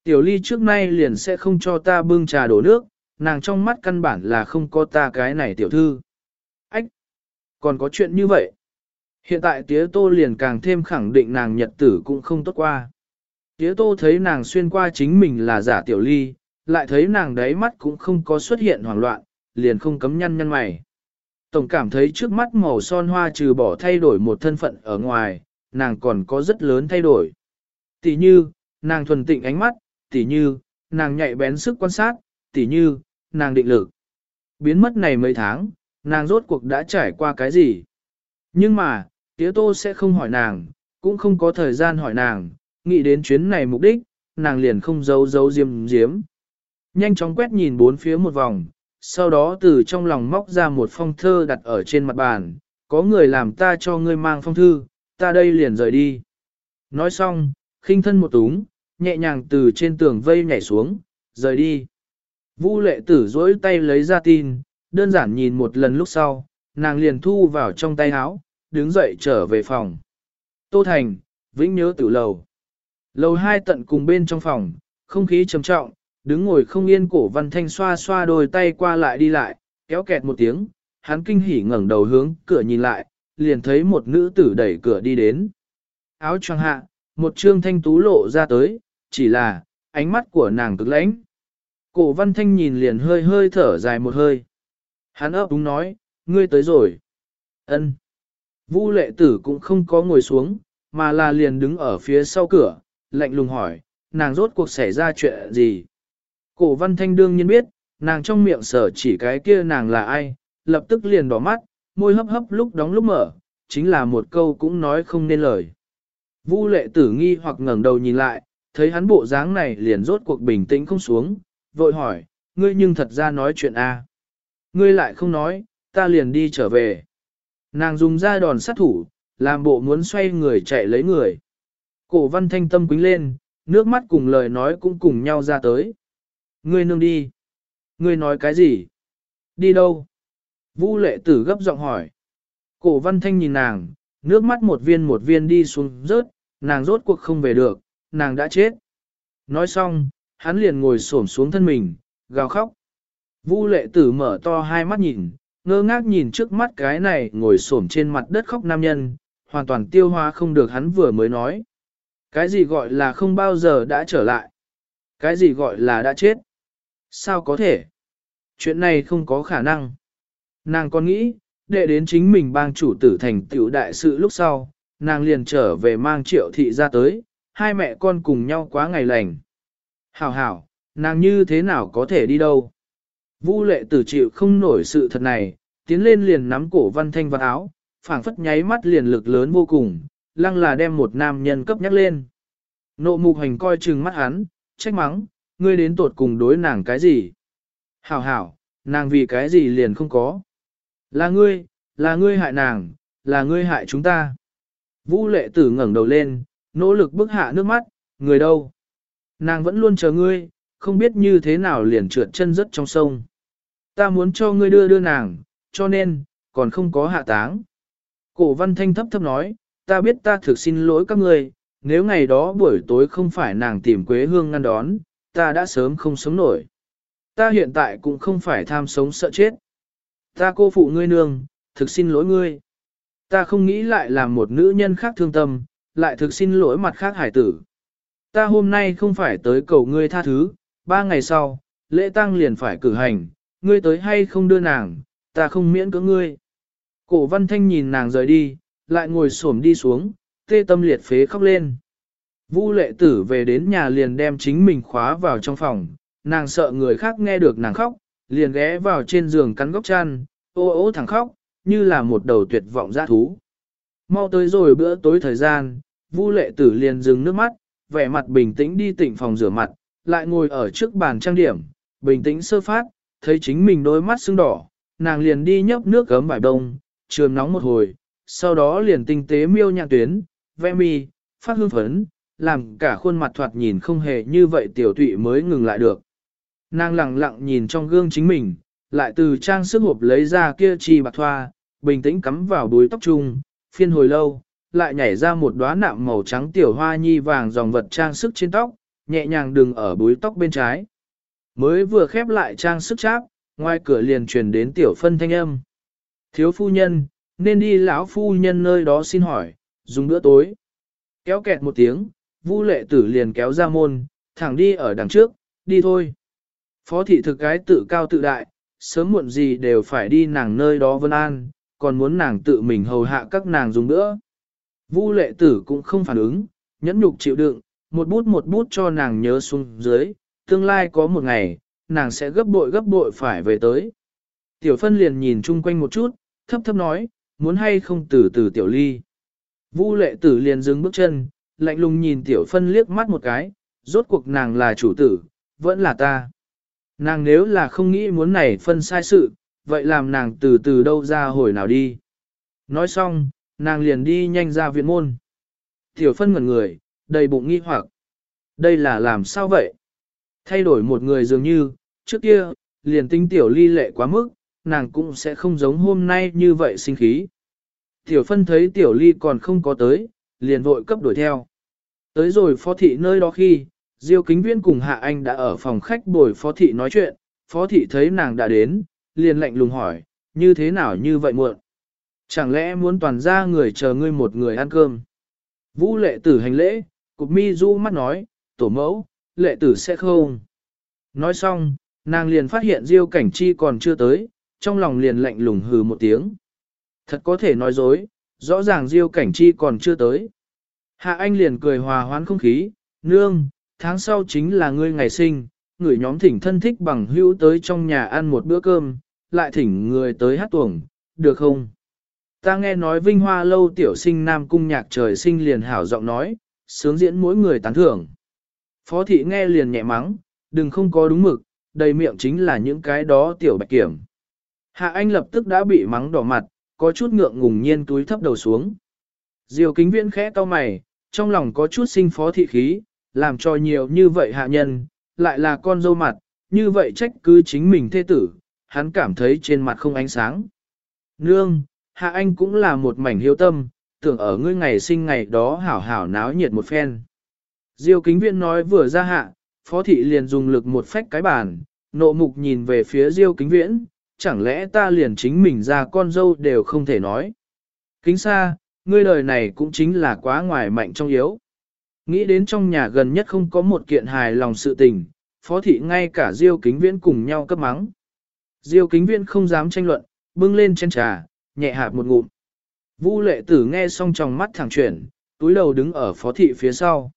Tiểu ly trước nay liền sẽ không cho ta bưng trà đổ nước, nàng trong mắt căn bản là không có ta cái này tiểu thư. Ách! Còn có chuyện như vậy? Hiện tại tía tô liền càng thêm khẳng định nàng nhật tử cũng không tốt qua. Tía tô thấy nàng xuyên qua chính mình là giả tiểu ly, lại thấy nàng đáy mắt cũng không có xuất hiện hoảng loạn, liền không cấm nhăn nhăn mày. Tổng cảm thấy trước mắt màu son hoa trừ bỏ thay đổi một thân phận ở ngoài, nàng còn có rất lớn thay đổi. Tỷ như, nàng thuần tịnh ánh mắt, tỷ như, nàng nhạy bén sức quan sát, tỷ như, nàng định lực. Biến mất này mấy tháng, nàng rốt cuộc đã trải qua cái gì? Nhưng mà, tía tô sẽ không hỏi nàng, cũng không có thời gian hỏi nàng, nghĩ đến chuyến này mục đích, nàng liền không giấu giấu diêm diếm. Nhanh chóng quét nhìn bốn phía một vòng, sau đó từ trong lòng móc ra một phong thơ đặt ở trên mặt bàn, có người làm ta cho ngươi mang phong thư, ta đây liền rời đi. Nói xong, khinh thân một túng, nhẹ nhàng từ trên tường vây nhảy xuống, rời đi. Vu lệ tử dối tay lấy ra tin, đơn giản nhìn một lần lúc sau, nàng liền thu vào trong tay áo, đứng dậy trở về phòng. Tô Thành, Vĩnh nhớ tử lầu. Lầu hai tận cùng bên trong phòng, không khí trầm trọng, đứng ngồi không yên cổ văn thanh xoa xoa đôi tay qua lại đi lại, kéo kẹt một tiếng, hắn kinh hỉ ngẩng đầu hướng cửa nhìn lại, liền thấy một nữ tử đẩy cửa đi đến. Áo choàng hạ, một trương thanh tú lộ ra tới, chỉ là, ánh mắt của nàng cực lãnh. Cổ văn thanh nhìn liền hơi hơi thở dài một hơi. Hắn ấp đúng nói, ngươi tới rồi. ân Vu lệ tử cũng không có ngồi xuống, mà là liền đứng ở phía sau cửa, lạnh lùng hỏi, nàng rốt cuộc xảy ra chuyện gì. Cổ văn thanh đương nhiên biết, nàng trong miệng sở chỉ cái kia nàng là ai, lập tức liền đỏ mắt, môi hấp hấp lúc đóng lúc mở, chính là một câu cũng nói không nên lời. Vu lệ tử nghi hoặc ngẩng đầu nhìn lại, thấy hắn bộ dáng này liền rốt cuộc bình tĩnh không xuống, vội hỏi, ngươi nhưng thật ra nói chuyện A. Ngươi lại không nói, ta liền đi trở về. Nàng dùng ra đòn sát thủ, làm bộ muốn xoay người chạy lấy người. Cổ văn thanh tâm quính lên, nước mắt cùng lời nói cũng cùng nhau ra tới. Ngươi nương đi. Ngươi nói cái gì? Đi đâu? Vũ lệ tử gấp giọng hỏi. Cổ văn thanh nhìn nàng, nước mắt một viên một viên đi xuống rớt, nàng rốt cuộc không về được, nàng đã chết. Nói xong, hắn liền ngồi xổm xuống thân mình, gào khóc. Vu lệ tử mở to hai mắt nhìn, ngơ ngác nhìn trước mắt cái này ngồi xổm trên mặt đất khóc nam nhân, hoàn toàn tiêu hóa không được hắn vừa mới nói. Cái gì gọi là không bao giờ đã trở lại? Cái gì gọi là đã chết? Sao có thể? Chuyện này không có khả năng. Nàng còn nghĩ, để đến chính mình bang chủ tử thành tiểu đại sự lúc sau, nàng liền trở về mang triệu thị ra tới, hai mẹ con cùng nhau quá ngày lành. Hảo hảo, nàng như thế nào có thể đi đâu? Vu lệ tử chịu không nổi sự thật này, tiến lên liền nắm cổ văn thanh vào áo, phảng phất nháy mắt liền lực lớn vô cùng, lăng là đem một nam nhân cấp nhắc lên. Nộ mục hành coi chừng mắt hắn, trách mắng, ngươi đến tột cùng đối nàng cái gì? Hảo hảo, nàng vì cái gì liền không có? Là ngươi, là ngươi hại nàng, là ngươi hại chúng ta. Vũ lệ tử ngẩng đầu lên, nỗ lực bức hạ nước mắt, người đâu? Nàng vẫn luôn chờ ngươi, không biết như thế nào liền trượt chân rất trong sông. Ta muốn cho ngươi đưa đưa nàng, cho nên, còn không có hạ táng. Cổ văn thanh thấp thấp nói, ta biết ta thực xin lỗi các ngươi, nếu ngày đó buổi tối không phải nàng tìm Quế Hương ngăn đón, ta đã sớm không sống nổi. Ta hiện tại cũng không phải tham sống sợ chết. Ta cô phụ ngươi nương, thực xin lỗi ngươi. Ta không nghĩ lại làm một nữ nhân khác thương tâm, lại thực xin lỗi mặt khác hải tử. Ta hôm nay không phải tới cầu ngươi tha thứ, ba ngày sau, lễ tang liền phải cử hành, ngươi tới hay không đưa nàng, ta không miễn cưỡng ngươi. Cổ văn thanh nhìn nàng rời đi, lại ngồi xổm đi xuống, tê tâm liệt phế khóc lên. Vu lệ tử về đến nhà liền đem chính mình khóa vào trong phòng, nàng sợ người khác nghe được nàng khóc, liền ghé vào trên giường cắn góc chăn, ô ô thẳng khóc, như là một đầu tuyệt vọng dã thú. Mau tới rồi bữa tối thời gian, Vu lệ tử liền dừng nước mắt, vẻ mặt bình tĩnh đi tỉnh phòng rửa mặt, lại ngồi ở trước bàn trang điểm, bình tĩnh sơ phát, thấy chính mình đôi mắt sưng đỏ, nàng liền đi nhấp nước gấm vải đông, trường nóng một hồi, sau đó liền tinh tế miêu nhạc tuyến, vẽ mi, phát hương phấn, làm cả khuôn mặt thoạt nhìn không hề như vậy tiểu tụy mới ngừng lại được. Nàng lặng lặng nhìn trong gương chính mình, lại từ trang sức hộp lấy ra kia chi bạc thoa, bình tĩnh cắm vào đuôi tóc chung, phiên hồi lâu, lại nhảy ra một đóa nạm màu trắng tiểu hoa nhi vàng dòng vật trang sức trên tóc, nhẹ nhàng đừng ở búi tóc bên trái. Mới vừa khép lại trang sức cháp, ngoài cửa liền truyền đến tiểu phân thanh âm. Thiếu phu nhân, nên đi lão phu nhân nơi đó xin hỏi, dùng bữa tối. Kéo kẹt một tiếng, Vu lệ tử liền kéo ra môn, thẳng đi ở đằng trước, đi thôi. Phó thị thực cái tự cao tự đại, sớm muộn gì đều phải đi nàng nơi đó vân an, còn muốn nàng tự mình hầu hạ các nàng dùng nữa. Vu lệ tử cũng không phản ứng, nhẫn nhục chịu đựng, một bút một bút cho nàng nhớ xuống dưới, tương lai có một ngày, nàng sẽ gấp bội gấp bội phải về tới. Tiểu phân liền nhìn chung quanh một chút, thấp thấp nói, muốn hay không từ từ tiểu ly. Vu lệ tử liền dừng bước chân, lạnh lùng nhìn tiểu phân liếc mắt một cái, rốt cuộc nàng là chủ tử, vẫn là ta. Nàng nếu là không nghĩ muốn này phân sai sự, vậy làm nàng từ từ đâu ra hồi nào đi. Nói xong, nàng liền đi nhanh ra viện môn. Tiểu phân ngẩn người, đầy bụng nghi hoặc. Đây là làm sao vậy? Thay đổi một người dường như, trước kia, liền tinh tiểu ly lệ quá mức, nàng cũng sẽ không giống hôm nay như vậy sinh khí. Tiểu phân thấy tiểu ly còn không có tới, liền vội cấp đuổi theo. Tới rồi phó thị nơi đó khi, Diêu kính viên cùng Hạ Anh đã ở phòng khách bồi phó thị nói chuyện, phó thị thấy nàng đã đến, liền lạnh lùng hỏi, như thế nào như vậy muộn? Chẳng lẽ muốn toàn ra người chờ ngươi một người ăn cơm? Vũ lệ tử hành lễ, cục mi du mắt nói, tổ mẫu, lệ tử sẽ không. Nói xong, nàng liền phát hiện Diêu cảnh chi còn chưa tới, trong lòng liền lạnh lùng hừ một tiếng. Thật có thể nói dối, rõ ràng Diêu cảnh chi còn chưa tới. Hạ Anh liền cười hòa hoãn không khí, nương, tháng sau chính là ngươi ngày sinh, người nhóm thỉnh thân thích bằng hữu tới trong nhà ăn một bữa cơm, lại thỉnh người tới hát tuồng, được không? Ta nghe nói vinh hoa lâu tiểu sinh nam cung nhạc trời sinh liền hảo giọng nói, sướng diễn mỗi người tán thưởng. Phó thị nghe liền nhẹ mắng, đừng không có đúng mực, đầy miệng chính là những cái đó tiểu bạch kiểm. Hạ Anh lập tức đã bị mắng đỏ mặt, có chút ngượng ngùng nhiên túi thấp đầu xuống. Diều kính viễn khẽ cau mày, trong lòng có chút sinh phó thị khí, làm cho nhiều như vậy hạ nhân, lại là con dâu mặt, như vậy trách cứ chính mình thê tử, hắn cảm thấy trên mặt không ánh sáng. Nương, hạ anh cũng là một mảnh hiếu tâm, tưởng ở ngươi ngày sinh ngày đó hảo hảo náo nhiệt một phen. Diêu kính viện nói vừa ra hạ, phó thị liền dùng lực một phách cái bàn, nộ mục nhìn về phía diêu kính viễn, chẳng lẽ ta liền chính mình ra con dâu đều không thể nói. Kính xa, ngươi lời này cũng chính là quá ngoài mạnh trong yếu. Nghĩ đến trong nhà gần nhất không có một kiện hài lòng sự tình, phó thị ngay cả diêu kính viễn cùng nhau cấp mắng. Diêu kính viễn không dám tranh luận, bưng lên chén trà, nhẹ hạp một ngụm. Vu lệ tử nghe xong trong mắt thẳng chuyển, túi đầu đứng ở phó thị phía sau.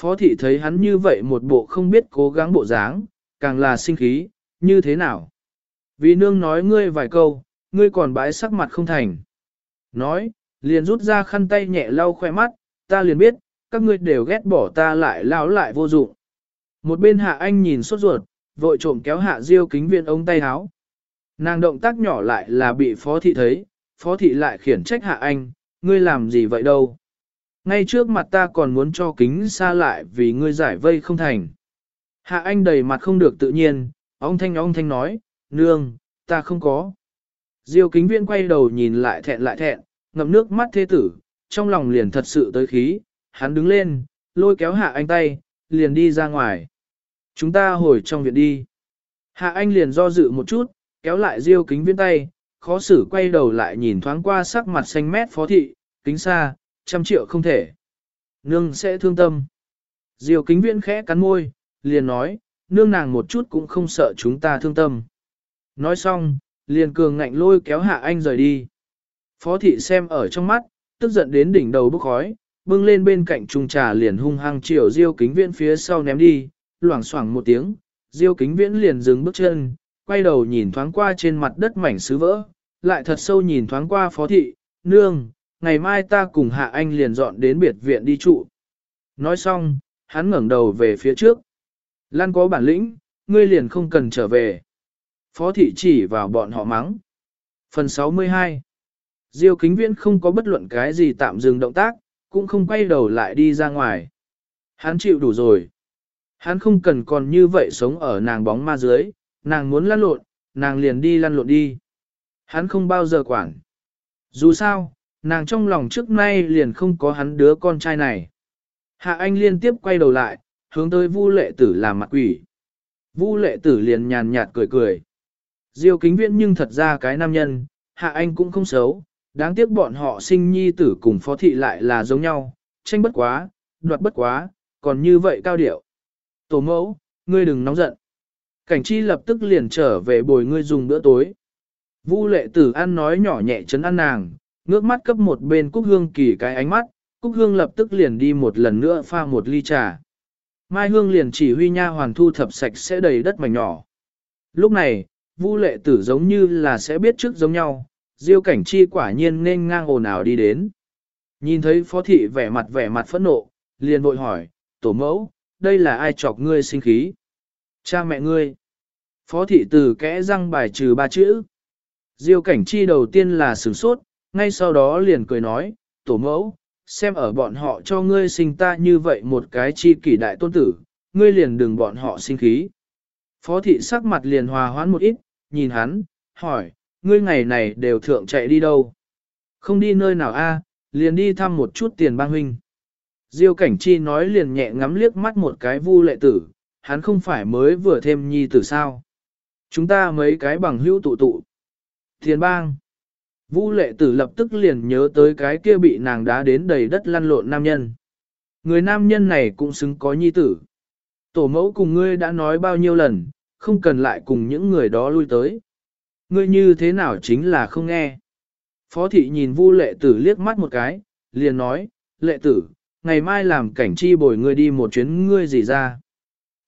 Phó thị thấy hắn như vậy một bộ không biết cố gắng bộ dáng, càng là sinh khí, như thế nào? Vì nương nói ngươi vài câu, ngươi còn bãi sắc mặt không thành. Nói, liền rút ra khăn tay nhẹ lau khoe mắt, ta liền biết, các ngươi đều ghét bỏ ta lại lao lại vô dụng. Một bên hạ anh nhìn sốt ruột, vội trộm kéo hạ diêu kính viên ống tay áo. Nàng động tác nhỏ lại là bị phó thị thấy, phó thị lại khiển trách hạ anh, ngươi làm gì vậy đâu. Ngay trước mặt ta còn muốn cho kính xa lại vì ngươi giải vây không thành. Hạ anh đầy mặt không được tự nhiên, ông thanh ông thanh nói, nương, ta không có. Diêu kính viên quay đầu nhìn lại thẹn lại thẹn, ngậm nước mắt thế tử, trong lòng liền thật sự tới khí, hắn đứng lên, lôi kéo hạ anh tay, liền đi ra ngoài. Chúng ta hồi trong viện đi. Hạ anh liền do dự một chút, kéo lại diêu kính viên tay, khó xử quay đầu lại nhìn thoáng qua sắc mặt xanh mét phó thị, kính xa, trăm triệu không thể. Nương sẽ thương tâm. Diêu kính viên khẽ cắn môi, liền nói, nương nàng một chút cũng không sợ chúng ta thương tâm. Nói xong, liền cường ngạnh lôi kéo hạ anh rời đi. Phó thị xem ở trong mắt, tức giận đến đỉnh đầu bốc khói, bưng lên bên cạnh trung trà liền hung hăng chiều diêu kính viễn phía sau ném đi, loảng xoảng một tiếng, diêu kính viễn liền dừng bước chân, quay đầu nhìn thoáng qua trên mặt đất mảnh sứ vỡ, lại thật sâu nhìn thoáng qua phó thị, nương, ngày mai ta cùng hạ anh liền dọn đến biệt viện đi trụ. Nói xong, hắn ngẩng đầu về phía trước. Lan có bản lĩnh, ngươi liền không cần trở về. Phó thị chỉ vào bọn họ mắng. Phần 62 Diêu kính viễn không có bất luận cái gì tạm dừng động tác, cũng không quay đầu lại đi ra ngoài. Hắn chịu đủ rồi. Hắn không cần còn như vậy sống ở nàng bóng ma dưới, nàng muốn lăn lộn, nàng liền đi lăn lộn đi. Hắn không bao giờ quản. Dù sao, nàng trong lòng trước nay liền không có hắn đứa con trai này. Hạ Anh liên tiếp quay đầu lại, hướng tới Vu lệ tử làm mặt quỷ. Vu lệ tử liền nhàn nhạt cười cười. Diêu kính viễn nhưng thật ra cái nam nhân, Hạ Anh cũng không xấu, đáng tiếc bọn họ sinh nhi tử cùng phó thị lại là giống nhau, tranh bất quá, đoạt bất quá, còn như vậy cao điệu. Tổ mẫu, ngươi đừng nóng giận. Cảnh chi lập tức liền trở về bồi ngươi dùng bữa tối. Vu lệ tử ăn nói nhỏ nhẹ chấn ăn nàng, ngước mắt cấp một bên Cúc Hương kỳ cái ánh mắt, Cúc Hương lập tức liền đi một lần nữa pha một ly trà. Mai Hương liền chỉ huy nha hoàn thu thập sạch sẽ đầy đất mảnh nhỏ. Lúc này, Vu lệ tử giống như là sẽ biết trước giống nhau, Diêu cảnh chi quả nhiên nên ngang ồn ào đi đến. Nhìn thấy phó thị vẻ mặt vẻ mặt phẫn nộ, liền vội hỏi, tổ mẫu, đây là ai chọc ngươi sinh khí? Cha mẹ ngươi. Phó thị từ kẽ răng bài trừ ba chữ. Diêu cảnh chi đầu tiên là sửng sốt, ngay sau đó liền cười nói, tổ mẫu, xem ở bọn họ cho ngươi sinh ta như vậy một cái chi kỷ đại tôn tử, ngươi liền đừng bọn họ sinh khí. Phó thị sắc mặt liền hòa hoãn một ít, nhìn hắn, hỏi, ngươi ngày này đều thượng chạy đi đâu? Không đi nơi nào a, liền đi thăm một chút tiền bang huynh. Diêu cảnh chi nói liền nhẹ ngắm liếc mắt một cái vu lệ tử, hắn không phải mới vừa thêm nhi tử sao. Chúng ta mấy cái bằng hữu tụ tụ. Thiền bang. Vu lệ tử lập tức liền nhớ tới cái kia bị nàng đá đến đầy đất lăn lộn nam nhân. Người nam nhân này cũng xứng có nhi tử. Tổ mẫu cùng ngươi đã nói bao nhiêu lần, không cần lại cùng những người đó lui tới. Ngươi như thế nào chính là không nghe. Phó thị nhìn Vu lệ tử liếc mắt một cái, liền nói, lệ tử, ngày mai làm cảnh chi bồi ngươi đi một chuyến ngươi gì ra.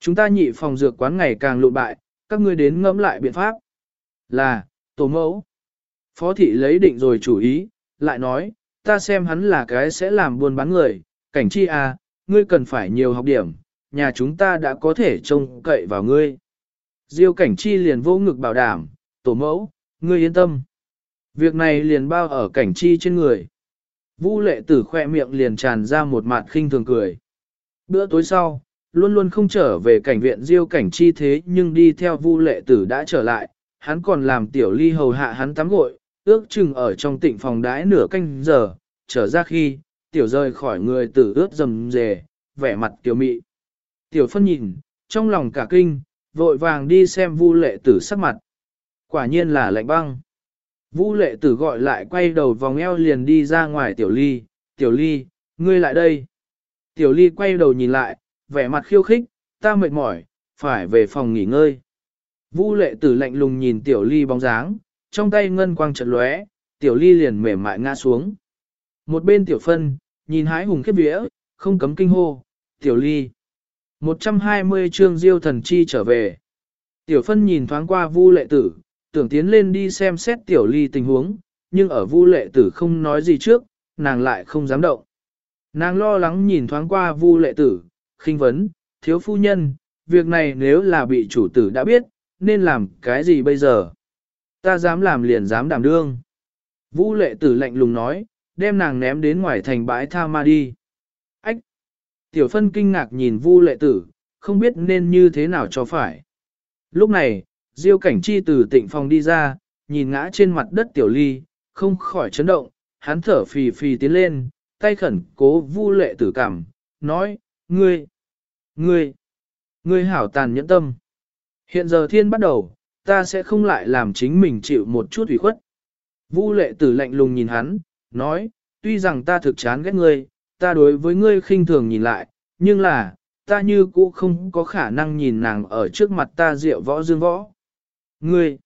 Chúng ta nhị phòng dược quán ngày càng lụ bại, các ngươi đến ngẫm lại biện pháp. Là, tổ mẫu. Phó thị lấy định rồi chủ ý, lại nói, ta xem hắn là cái sẽ làm buôn bán người, cảnh chi à, ngươi cần phải nhiều học điểm, nhà chúng ta đã có thể trông cậy vào ngươi. Diêu cảnh chi liền vô ngực bảo đảm, tổ mẫu, ngươi yên tâm. Việc này liền bao ở cảnh chi trên người. vũ lệ tử khoe miệng liền tràn ra một mặt khinh thường cười. Bữa tối sau, luôn luôn không trở về cảnh viện diêu cảnh chi thế nhưng đi theo vu lệ tử đã trở lại, hắn còn làm tiểu ly hầu hạ hắn tắm gội, ước chừng ở trong tịnh phòng đãi nửa canh giờ, trở ra khi, tiểu rời khỏi người tử ướt rầm rề, vẻ mặt tiểu mị. Tiểu phân nhìn, trong lòng cả kinh, vội vàng đi xem vu lệ tử sắc mặt. Quả nhiên là lạnh băng. Vu lệ tử gọi lại quay đầu vòng eo liền đi ra ngoài tiểu ly, tiểu ly, ngươi lại đây. Tiểu ly quay đầu nhìn lại, vẻ mặt khiêu khích, ta mệt mỏi, phải về phòng nghỉ ngơi. Vu lệ tử lạnh lùng nhìn tiểu ly bóng dáng, trong tay ngân quang trận lóe, tiểu ly liền mềm mại ngã xuống. Một bên tiểu phân, nhìn hái hùng khiếp vía, không cấm kinh hô, tiểu ly. 120 chương diêu thần chi trở về. Tiểu phân nhìn thoáng qua vu lệ tử, tưởng tiến lên đi xem xét tiểu ly tình huống, nhưng ở vu lệ tử không nói gì trước, nàng lại không dám động. Nàng lo lắng nhìn thoáng qua vu lệ tử, khinh vấn, thiếu phu nhân, việc này nếu là bị chủ tử đã biết, nên làm cái gì bây giờ? Ta dám làm liền dám đảm đương. Vũ lệ tử lạnh lùng nói, đem nàng ném đến ngoài thành bãi tha ma đi. Ách! Tiểu phân kinh ngạc nhìn vu lệ tử, không biết nên như thế nào cho phải. Lúc này, diêu cảnh chi từ tịnh phòng đi ra, nhìn ngã trên mặt đất tiểu ly, không khỏi chấn động, hắn thở phì phì tiến lên, tay khẩn cố vu lệ tử cảm, nói, ngươi, ngươi, ngươi hảo tàn nhẫn tâm. Hiện giờ thiên bắt đầu, ta sẽ không lại làm chính mình chịu một chút ủy khuất. Vu lệ tử lạnh lùng nhìn hắn, nói, tuy rằng ta thực chán ghét ngươi, ta đối với ngươi khinh thường nhìn lại, nhưng là, ta như cũ không có khả năng nhìn nàng ở trước mặt ta rượu võ dương võ. Ngươi,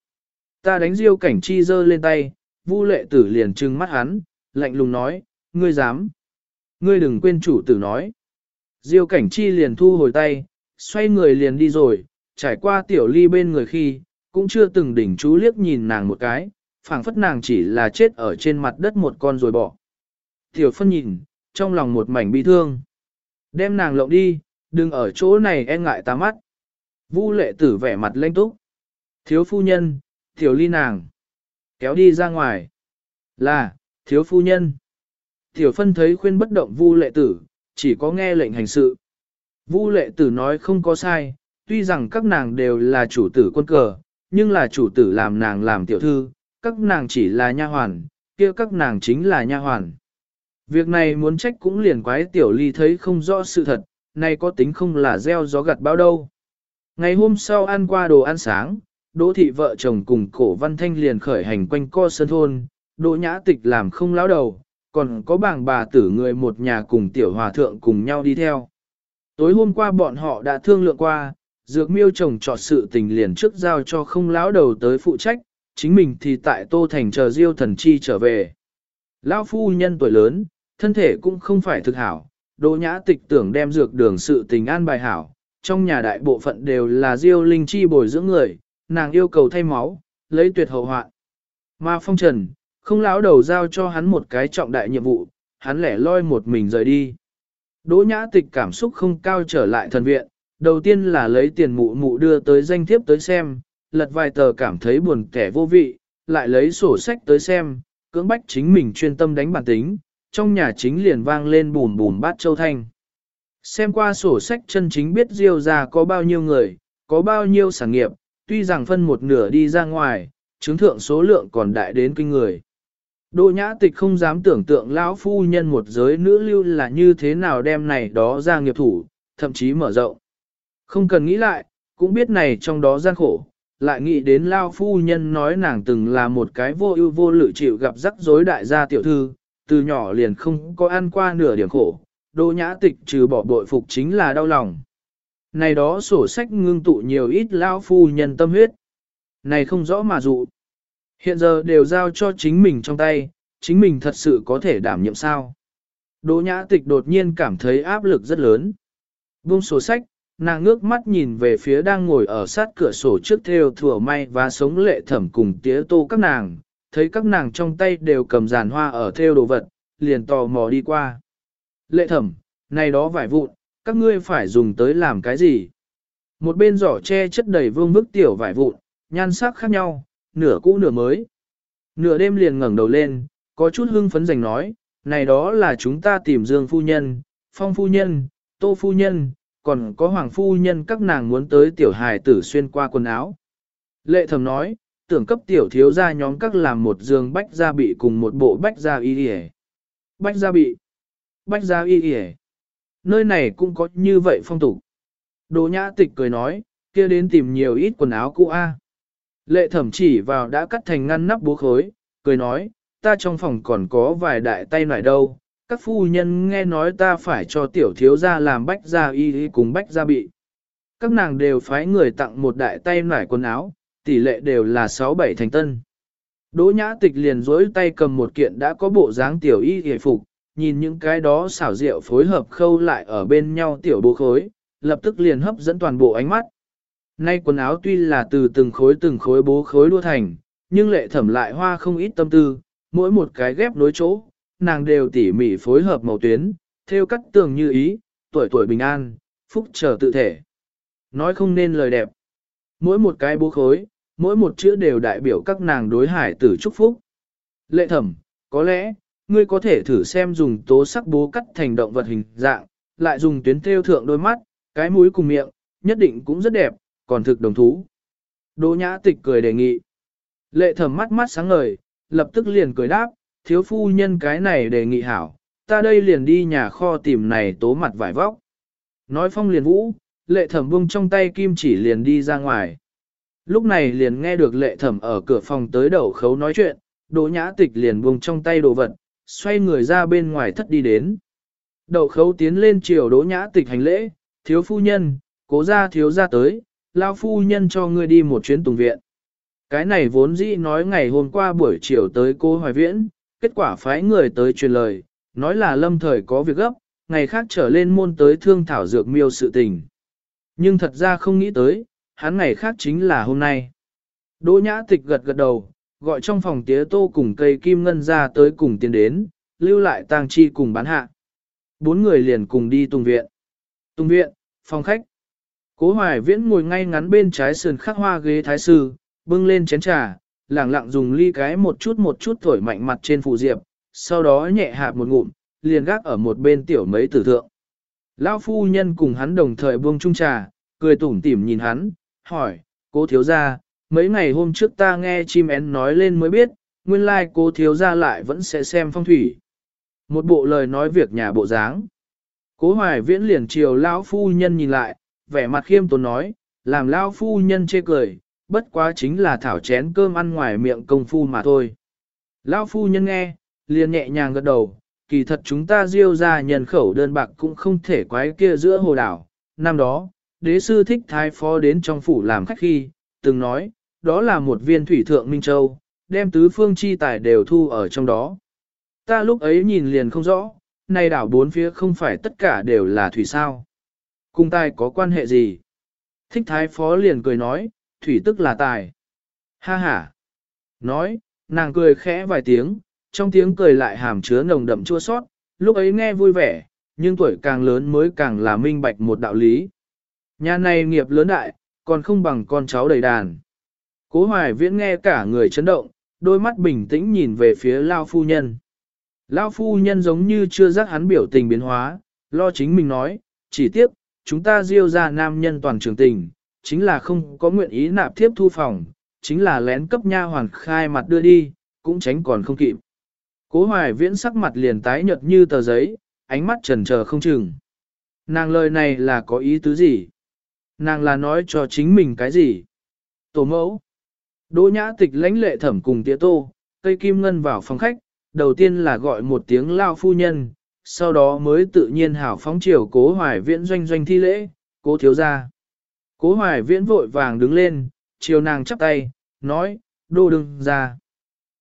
ta đánh diêu cảnh chi dơ lên tay, vu lệ tử liền trừng mắt hắn, lạnh lùng nói, ngươi dám. Ngươi đừng quên chủ tử nói. Diêu cảnh chi liền thu hồi tay, xoay người liền đi rồi, trải qua tiểu ly bên người khi, cũng chưa từng đỉnh chú liếc nhìn nàng một cái, phảng phất nàng chỉ là chết ở trên mặt đất một con rồi bỏ. Tiểu phân nhìn, trong lòng một mảnh bi thương. Đem nàng lộng đi, đừng ở chỗ này e ngại ta mắt. Vu lệ tử vẻ mặt lênh túc. Thiếu phu nhân, tiểu ly nàng. Kéo đi ra ngoài. Là, thiếu phu nhân. Tiểu phân thấy khuyên bất động vu lệ tử, chỉ có nghe lệnh hành sự. Vu lệ tử nói không có sai, tuy rằng các nàng đều là chủ tử quân cờ, nhưng là chủ tử làm nàng làm tiểu thư, các nàng chỉ là nha hoàn, kia các nàng chính là nha hoàn. Việc này muốn trách cũng liền quái tiểu ly thấy không rõ sự thật, nay có tính không là gieo gió gặt bao đâu. Ngày hôm sau ăn qua đồ ăn sáng, Đỗ thị vợ chồng cùng cổ văn thanh liền khởi hành quanh co sơn thôn, Đỗ nhã tịch làm không lão đầu, còn có bảng bà tử người một nhà cùng tiểu hòa thượng cùng nhau đi theo. Tối hôm qua bọn họ đã thương lượng qua, dược miêu chồng trọt sự tình liền trước giao cho không lão đầu tới phụ trách, chính mình thì tại Tô Thành chờ Diêu thần chi trở về. Lão phu nhân tuổi lớn, thân thể cũng không phải thực hảo, Đỗ Nhã Tịch tưởng đem dược đường sự tình an bài hảo, trong nhà đại bộ phận đều là Diêu Linh Chi bồi dưỡng người, nàng yêu cầu thay máu, lấy tuyệt hậu hoạn. Mà Phong Trần, không lão đầu giao cho hắn một cái trọng đại nhiệm vụ, hắn lẻ loi một mình rời đi. Đỗ Nhã Tịch cảm xúc không cao trở lại thần viện, đầu tiên là lấy tiền mụ mụ đưa tới danh thiếp tới xem, lật vài tờ cảm thấy buồn kẻ vô vị, lại lấy sổ sách tới xem, cưỡng bách chính mình chuyên tâm đánh bản tính, trong nhà chính liền vang lên bùn bùn bát châu thanh. Xem qua sổ sách chân chính biết Diêu ra có bao nhiêu người, có bao nhiêu sản nghiệp, tuy rằng phân một nửa đi ra ngoài, chứng thượng số lượng còn đại đến kinh người. Đỗ nhã tịch không dám tưởng tượng lão phu nhân một giới nữ lưu là như thế nào đem này đó ra nghiệp thủ, thậm chí mở rộng. Không cần nghĩ lại, cũng biết này trong đó gian khổ, lại nghĩ đến lao phu nhân nói nàng từng là một cái vô ưu vô lự chịu gặp rắc rối đại gia tiểu thư, từ nhỏ liền không có ăn qua nửa điểm khổ, đỗ nhã tịch trừ bỏ bội phục chính là đau lòng. Này đó sổ sách ngưng tụ nhiều ít lao phu nhân tâm huyết. Này không rõ mà dụ. Hiện giờ đều giao cho chính mình trong tay, chính mình thật sự có thể đảm nhiệm sao. Đỗ nhã tịch đột nhiên cảm thấy áp lực rất lớn. Buông sổ sách, nàng ngước mắt nhìn về phía đang ngồi ở sát cửa sổ trước theo thừa may và sống lệ thẩm cùng tía tô các nàng, thấy các nàng trong tay đều cầm giàn hoa ở theo đồ vật, liền tò mò đi qua. Lệ thẩm, này đó vải vụn, các ngươi phải dùng tới làm cái gì? Một bên giỏ che chất đầy vương bức tiểu vải vụn, nhan sắc khác nhau, nửa cũ nửa mới. Nửa đêm liền ngẩng đầu lên, có chút hưng phấn giành nói, này đó là chúng ta tìm Dương phu nhân, Phong phu nhân, Tô phu nhân, còn có Hoàng phu nhân các nàng muốn tới tiểu hài tử xuyên qua quần áo. Lệ thầm nói, tưởng cấp tiểu thiếu gia nhóm các làm một giường bách gia bị cùng một bộ bách gia y y Bách gia bị, bách gia y y Nơi này cũng có như vậy phong tục. Đồ nhã tịch cười nói, kia đến tìm nhiều ít quần áo cũ a. Lệ thẩm chỉ vào đã cắt thành ngăn nắp bố khối, cười nói, ta trong phòng còn có vài đại tay nải đâu, các phu nhân nghe nói ta phải cho tiểu thiếu gia làm bách gia y cùng bách gia bị. Các nàng đều phái người tặng một đại tay nải quần áo, tỷ lệ đều là 6-7 thành tân. Đỗ nhã tịch liền dối tay cầm một kiện đã có bộ dáng tiểu y hề phục, nhìn những cái đó xảo rượu phối hợp khâu lại ở bên nhau tiểu bố khối, lập tức liền hấp dẫn toàn bộ ánh mắt. Nay quần áo tuy là từ từng khối từng khối bố khối đua thành, nhưng lệ thẩm lại hoa không ít tâm tư, mỗi một cái ghép nối chỗ, nàng đều tỉ mỉ phối hợp màu tuyến, theo cắt tường như ý, tuổi tuổi bình an, phúc trở tự thể. Nói không nên lời đẹp. Mỗi một cái bố khối, mỗi một chữ đều đại biểu các nàng đối hải tử chúc phúc. Lệ thẩm, có lẽ, ngươi có thể thử xem dùng tố sắc bố cắt thành động vật hình dạng, lại dùng tuyến theo thượng đôi mắt, cái mũi cùng miệng, nhất định cũng rất đẹp, còn thực đồng thú. Đỗ nhã tịch cười đề nghị. Lệ thẩm mắt mắt sáng ngời, lập tức liền cười đáp, thiếu phu nhân cái này đề nghị hảo, ta đây liền đi nhà kho tìm này tố mặt vải vóc. Nói phong liền vũ, lệ thẩm buông trong tay kim chỉ liền đi ra ngoài. Lúc này liền nghe được lệ thẩm ở cửa phòng tới đầu khấu nói chuyện, đỗ nhã tịch liền buông trong tay đồ vật, xoay người ra bên ngoài thất đi đến. Đậu khấu tiến lên chiều đỗ nhã tịch hành lễ, thiếu phu nhân, cố ra thiếu ra tới, lao phu nhân cho ngươi đi một chuyến tùng viện. Cái này vốn dĩ nói ngày hôm qua buổi chiều tới cô Hoài Viễn, kết quả phái người tới truyền lời, nói là lâm thời có việc gấp, ngày khác trở lên môn tới thương thảo dược miêu sự tình. Nhưng thật ra không nghĩ tới, hắn ngày khác chính là hôm nay. Đỗ nhã tịch gật gật đầu, gọi trong phòng tía tô cùng cây kim ngân ra tới cùng tiến đến, lưu lại tang chi cùng bán hạ. Bốn người liền cùng đi tùng viện. Tùng viện, phòng khách. Cố hoài viễn ngồi ngay ngắn bên trái sườn khắc hoa ghế thái sư, bưng lên chén trà, lẳng lặng dùng ly cái một chút một chút thổi mạnh mặt trên phụ diệp, sau đó nhẹ hạp một ngụm, liền gác ở một bên tiểu mấy tử thượng. Lão phu nhân cùng hắn đồng thời buông chung trà, cười tủm tỉm nhìn hắn, hỏi, cố thiếu gia, mấy ngày hôm trước ta nghe chim én nói lên mới biết, nguyên lai like cố thiếu gia lại vẫn sẽ xem phong thủy. Một bộ lời nói việc nhà bộ dáng. Cố hoài viễn liền chiều lão phu nhân nhìn lại, vẻ mặt khiêm tốn nói, làm lão phu nhân chê cười, bất quá chính là thảo chén cơm ăn ngoài miệng công phu mà thôi. Lão phu nhân nghe, liền nhẹ nhàng gật đầu, kỳ thật chúng ta diêu ra nhân khẩu đơn bạc cũng không thể quái kia giữa hồ đảo. Năm đó, đế sư thích thái phó đến trong phủ làm khách khi, từng nói, đó là một viên thủy thượng Minh Châu, đem tứ phương chi tài đều thu ở trong đó. Ta lúc ấy nhìn liền không rõ, này đảo bốn phía không phải tất cả đều là thủy sao. Cùng tài có quan hệ gì? Thích thái phó liền cười nói, thủy tức là tài. Ha ha. Nói, nàng cười khẽ vài tiếng, trong tiếng cười lại hàm chứa nồng đậm chua sót, lúc ấy nghe vui vẻ, nhưng tuổi càng lớn mới càng là minh bạch một đạo lý. Nhà này nghiệp lớn đại, còn không bằng con cháu đầy đàn. Cố hoài viễn nghe cả người chấn động, đôi mắt bình tĩnh nhìn về phía lao phu nhân. Lão phu nhân giống như chưa giác hắn biểu tình biến hóa, lo chính mình nói, chỉ tiếp, chúng ta diêu ra nam nhân toàn trường tình, chính là không có nguyện ý nạp thiếp thu phòng, chính là lén cấp nha hoàn khai mặt đưa đi, cũng tránh còn không kịp. Cố hoài viễn sắc mặt liền tái nhợt như tờ giấy, ánh mắt trần chờ không chừng. Nàng lời này là có ý tứ gì? Nàng là nói cho chính mình cái gì? Tổ mẫu. Đỗ nhã tịch lãnh lệ thẩm cùng tía tô, cây kim ngân vào phòng khách, đầu tiên là gọi một tiếng lao phu nhân, sau đó mới tự nhiên hảo phóng chiều cố hoài viễn doanh doanh thi lễ, cố thiếu ra. Cố hoài viễn vội vàng đứng lên, chiều nàng chắp tay, nói, đô đừng ra.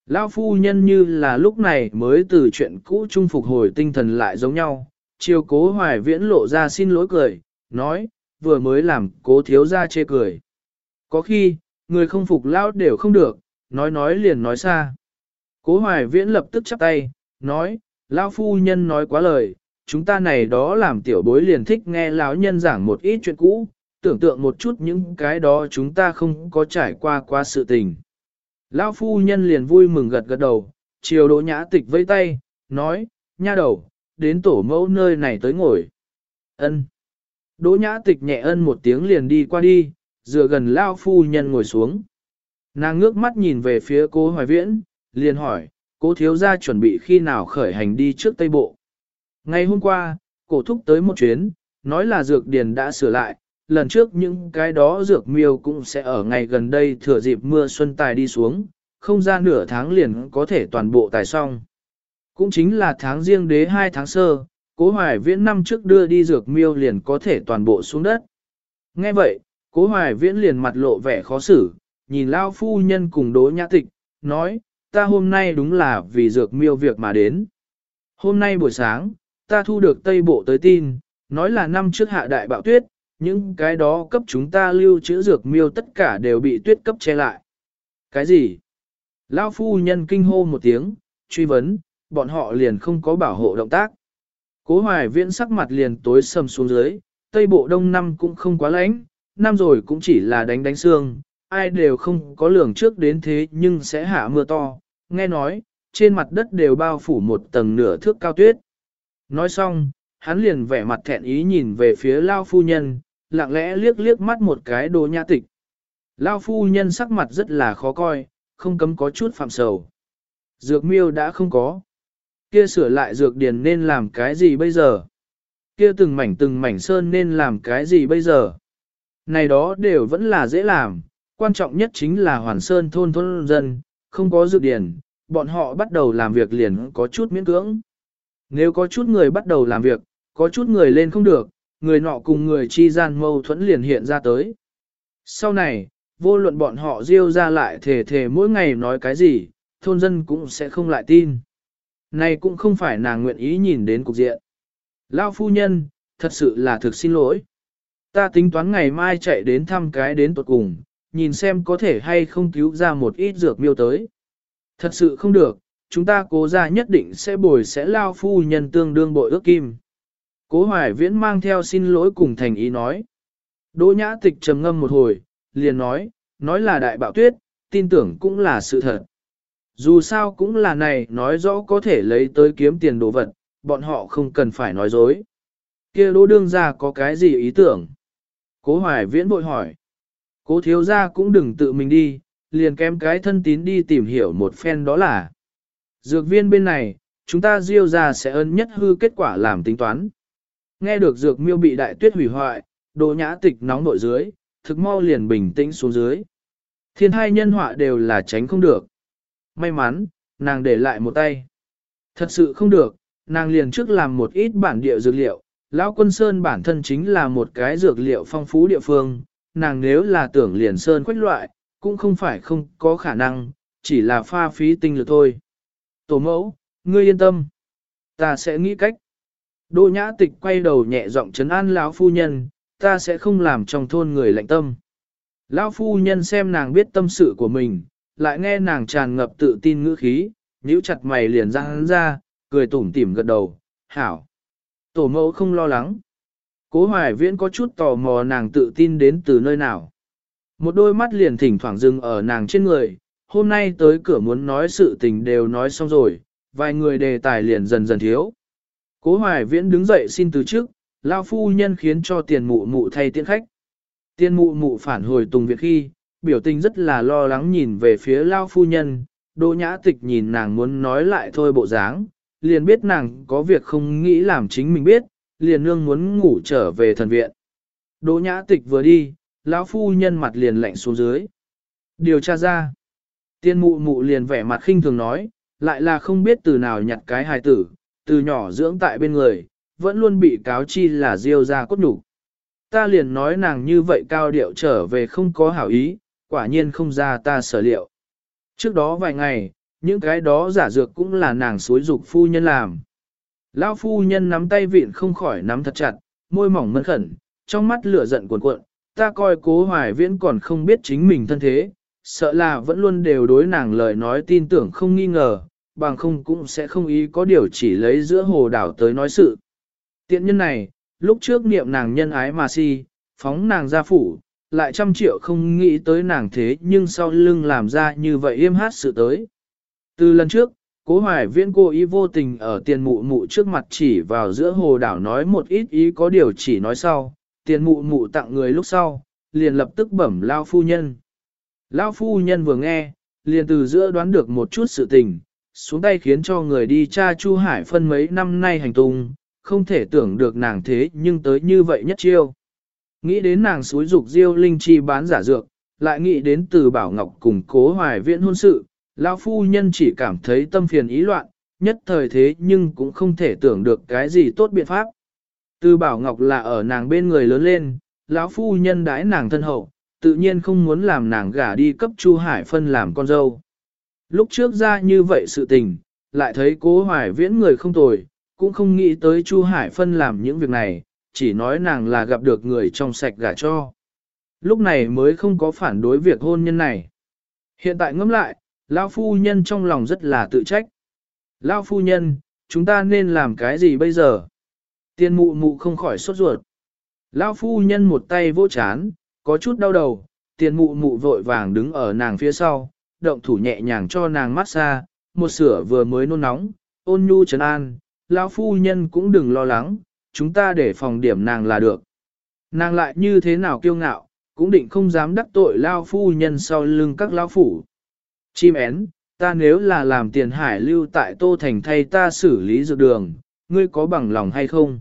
Lao phu nhân như là lúc này mới từ chuyện cũ trung phục hồi tinh thần lại giống nhau, chiều cố hoài viễn lộ ra xin lỗi cười, nói, vừa mới làm cố thiếu ra chê cười. Có khi, người không phục lao đều không được, nói nói liền nói xa. Cố hoài viễn lập tức chắp tay, nói, Lão phu nhân nói quá lời, chúng ta này đó làm tiểu bối liền thích nghe lão nhân giảng một ít chuyện cũ, tưởng tượng một chút những cái đó chúng ta không có trải qua qua sự tình. Lão phu nhân liền vui mừng gật gật đầu, chiều đỗ nhã tịch vẫy tay, nói, nha đầu, đến tổ mẫu nơi này tới ngồi. Ân. Đỗ nhã tịch nhẹ ân một tiếng liền đi qua đi, dựa gần Lão phu nhân ngồi xuống. Nàng ngước mắt nhìn về phía cô Hoài Viễn, liền hỏi, cố thiếu gia chuẩn bị khi nào khởi hành đi trước Tây Bộ. Ngày hôm qua, cổ thúc tới một chuyến, nói là dược điền đã sửa lại, lần trước những cái đó dược miêu cũng sẽ ở ngày gần đây thừa dịp mưa xuân tài đi xuống, không ra nửa tháng liền có thể toàn bộ tài xong. Cũng chính là tháng riêng đế 2 tháng sơ, cố hoài viễn năm trước đưa đi dược miêu liền có thể toàn bộ xuống đất. Nghe vậy, cố hoài viễn liền mặt lộ vẻ khó xử, nhìn lao phu nhân cùng đố nhã tịch, nói, ta hôm nay đúng là vì dược miêu việc mà đến. Hôm nay buổi sáng, ta thu được Tây Bộ tới tin, nói là năm trước hạ đại bạo tuyết, những cái đó cấp chúng ta lưu trữ dược miêu tất cả đều bị tuyết cấp che lại. Cái gì? Lão phu nhân kinh hô một tiếng, truy vấn, bọn họ liền không có bảo hộ động tác. Cố hoài viễn sắc mặt liền tối sầm xuống dưới, tây bộ đông năm cũng không quá lạnh, năm rồi cũng chỉ là đánh đánh xương, ai đều không có lường trước đến thế nhưng sẽ hạ mưa to, nghe nói, trên mặt đất đều bao phủ một tầng nửa thước cao tuyết. Nói xong, hắn liền vẻ mặt thẹn ý nhìn về phía Lao phu nhân, lặng lẽ liếc liếc mắt một cái đồ nhã tịch. Lao phu nhân sắc mặt rất là khó coi, không cấm có chút phạm sầu. Dược miêu đã không có. Kia sửa lại dược điền nên làm cái gì bây giờ? Kia từng mảnh từng mảnh sơn nên làm cái gì bây giờ? Này đó đều vẫn là dễ làm, quan trọng nhất chính là hoàn sơn thôn thôn dân, không có dự điển, bọn họ bắt đầu làm việc liền có chút miễn cưỡng. Nếu có chút người bắt đầu làm việc, có chút người lên không được, người nọ cùng người chi gian mâu thuẫn liền hiện ra tới. Sau này, vô luận bọn họ riêu ra lại thề thề mỗi ngày nói cái gì, thôn dân cũng sẽ không lại tin. Này cũng không phải nàng nguyện ý nhìn đến cục diện. Lao phu nhân, thật sự là thực xin lỗi. Ta tính toán ngày mai chạy đến thăm cái đến tuột cùng, nhìn xem có thể hay không cứu ra một ít dược miêu tới. Thật sự không được, chúng ta cố ra nhất định sẽ bồi sẽ lao phu nhân tương đương bội ước kim. Cố hoài viễn mang theo xin lỗi cùng thành ý nói. Đỗ nhã tịch trầm ngâm một hồi, liền nói, nói là đại bạo tuyết, tin tưởng cũng là sự thật. Dù sao cũng là này nói rõ có thể lấy tới kiếm tiền đồ vật, bọn họ không cần phải nói dối. kia đỗ đương ra có cái gì ý tưởng? Cố hoài viễn bội hỏi. Cố thiếu ra cũng đừng tự mình đi, liền kém cái thân tín đi tìm hiểu một phen đó là. Dược viên bên này, chúng ta diêu ra sẽ ơn nhất hư kết quả làm tính toán. Nghe được dược miêu bị đại tuyết hủy hoại, đồ nhã tịch nóng nội dưới, thực mau liền bình tĩnh xuống dưới. Thiên hai nhân họa đều là tránh không được. May mắn, nàng để lại một tay. Thật sự không được, nàng liền trước làm một ít bản địa dược liệu. Lão quân Sơn bản thân chính là một cái dược liệu phong phú địa phương, nàng nếu là tưởng liền Sơn quách loại, cũng không phải không có khả năng, chỉ là pha phí tinh lực thôi. Tổ mẫu, ngươi yên tâm. Ta sẽ nghĩ cách. Đỗ nhã tịch quay đầu nhẹ giọng trấn an lão phu nhân, ta sẽ không làm trong thôn người lạnh tâm. Lão phu nhân xem nàng biết tâm sự của mình, lại nghe nàng tràn ngập tự tin ngữ khí, nhíu chặt mày liền ra hắn ra, cười tủm tỉm gật đầu, hảo. Tổ mẫu không lo lắng. Cố hoài viễn có chút tò mò nàng tự tin đến từ nơi nào. Một đôi mắt liền thỉnh thoảng dừng ở nàng trên người, hôm nay tới cửa muốn nói sự tình đều nói xong rồi, vài người đề tài liền dần dần thiếu. Cố Hoài Viễn đứng dậy xin từ trước, Lao phu nhân khiến cho tiền mụ mụ thay tiễn khách. Tiền mụ mụ phản hồi tùng việc khi, biểu tình rất là lo lắng nhìn về phía Lao phu nhân, Đỗ nhã tịch nhìn nàng muốn nói lại thôi bộ dáng, liền biết nàng có việc không nghĩ làm chính mình biết, liền nương muốn ngủ trở về thần viện. Đỗ nhã tịch vừa đi, lão phu nhân mặt liền lạnh xuống dưới. Điều tra ra. Tiên mụ mụ liền vẻ mặt khinh thường nói, lại là không biết từ nào nhặt cái hài tử, từ nhỏ dưỡng tại bên người, vẫn luôn bị cáo chi là diêu ra cốt nhục. Ta liền nói nàng như vậy cao điệu trở về không có hảo ý, quả nhiên không ra ta sở liệu. Trước đó vài ngày, những cái đó giả dược cũng là nàng suối dục phu nhân làm. Lão phu nhân nắm tay vịn không khỏi nắm thật chặt, môi mỏng mân khẩn, trong mắt lửa giận cuồn cuộn, ta coi cố hoài viễn còn không biết chính mình thân thế, sợ là vẫn luôn đều đối nàng lời nói tin tưởng không nghi ngờ, bằng không cũng sẽ không ý có điều chỉ lấy giữa hồ đảo tới nói sự. Tiện nhân này, lúc trước niệm nàng nhân ái mà si, phóng nàng ra phủ, lại trăm triệu không nghĩ tới nàng thế nhưng sau lưng làm ra như vậy im hát sự tới. Từ lần trước, cố hoài viễn cô ý vô tình ở tiền mụ mụ trước mặt chỉ vào giữa hồ đảo nói một ít ý có điều chỉ nói sau, tiền mụ mụ tặng người lúc sau, liền lập tức bẩm lao phu nhân. Lao phu nhân vừa nghe, liền từ giữa đoán được một chút sự tình, xuống tay khiến cho người đi tra Chu Hải phân mấy năm nay hành tung, không thể tưởng được nàng thế nhưng tới như vậy nhất chiêu. Nghĩ đến nàng suối dục diêu linh chi bán giả dược, lại nghĩ đến từ Bảo Ngọc cùng cố hoài viễn hôn sự, lão phu nhân chỉ cảm thấy tâm phiền ý loạn, nhất thời thế nhưng cũng không thể tưởng được cái gì tốt biện pháp. Từ Bảo Ngọc là ở nàng bên người lớn lên, lão phu nhân đãi nàng thân hậu, tự nhiên không muốn làm nàng gả đi cấp Chu Hải Phân làm con dâu. Lúc trước ra như vậy sự tình, lại thấy cố hoài viễn người không tồi, cũng không nghĩ tới Chu Hải Phân làm những việc này, chỉ nói nàng là gặp được người trong sạch gả cho. Lúc này mới không có phản đối việc hôn nhân này. Hiện tại ngẫm lại, Lao phu nhân trong lòng rất là tự trách. Lao phu nhân, chúng ta nên làm cái gì bây giờ? Tiên mụ mụ không khỏi sốt ruột. Lao phu nhân một tay vỗ chán, có chút đau đầu, tiền mụ mụ vội vàng đứng ở nàng phía sau, động thủ nhẹ nhàng cho nàng mát xa, một sửa vừa mới nôn nóng, ôn nhu trấn an, lão phu nhân cũng đừng lo lắng, chúng ta để phòng điểm nàng là được. Nàng lại như thế nào kiêu ngạo, cũng định không dám đắc tội lao phu nhân sau lưng các lao phủ. Chim én, ta nếu là làm tiền hải lưu tại Tô Thành thay ta xử lý dược đường, ngươi có bằng lòng hay không?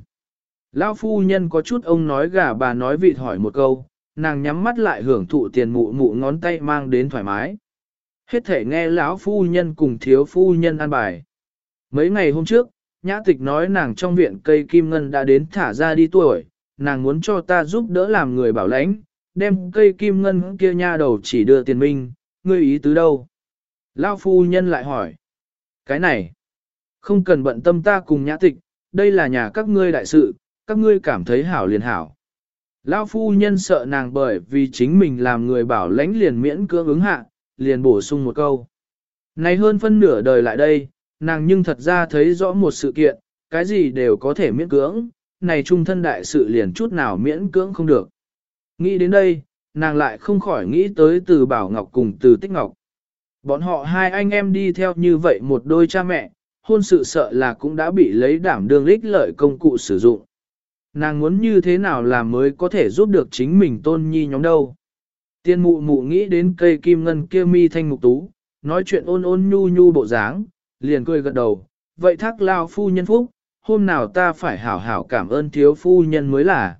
Lão phu nhân có chút ông nói gà bà nói vịt hỏi một câu, nàng nhắm mắt lại hưởng thụ tiền mụ mụ ngón tay mang đến thoải mái. Hết thể nghe lão phu nhân cùng thiếu phu nhân an bài. Mấy ngày hôm trước, nhã tịch nói nàng trong viện cây kim ngân đã đến thả ra đi tuổi, nàng muốn cho ta giúp đỡ làm người bảo lãnh, đem cây kim ngân kia nha đầu chỉ đưa tiền minh, ngươi ý tứ đâu? Lão phu nhân lại hỏi. Cái này, không cần bận tâm ta cùng nhã tịch, đây là nhà các ngươi đại sự, các ngươi cảm thấy hảo liền hảo. Lão phu nhân sợ nàng bởi vì chính mình làm người bảo lãnh liền miễn cưỡng ứng hạ, liền bổ sung một câu. Này hơn phân nửa đời lại đây, nàng nhưng thật ra thấy rõ một sự kiện, cái gì đều có thể miễn cưỡng, này trung thân đại sự liền chút nào miễn cưỡng không được. Nghĩ đến đây, nàng lại không khỏi nghĩ tới từ Bảo Ngọc cùng từ Tích Ngọc. Bọn họ hai anh em đi theo như vậy một đôi cha mẹ, hôn sự sợ là cũng đã bị lấy đảm đương lích lợi công cụ sử dụng. Nàng muốn như thế nào làm mới có thể giúp được chính mình tôn nhi nhóm đâu. Tiên mụ mụ nghĩ đến cây kim ngân kia mi thanh mục tú, nói chuyện ôn ôn nhu nhu bộ dáng, liền cười gật đầu, vậy thác lao phu nhân phúc, hôm nào ta phải hảo hảo cảm ơn thiếu phu nhân mới là.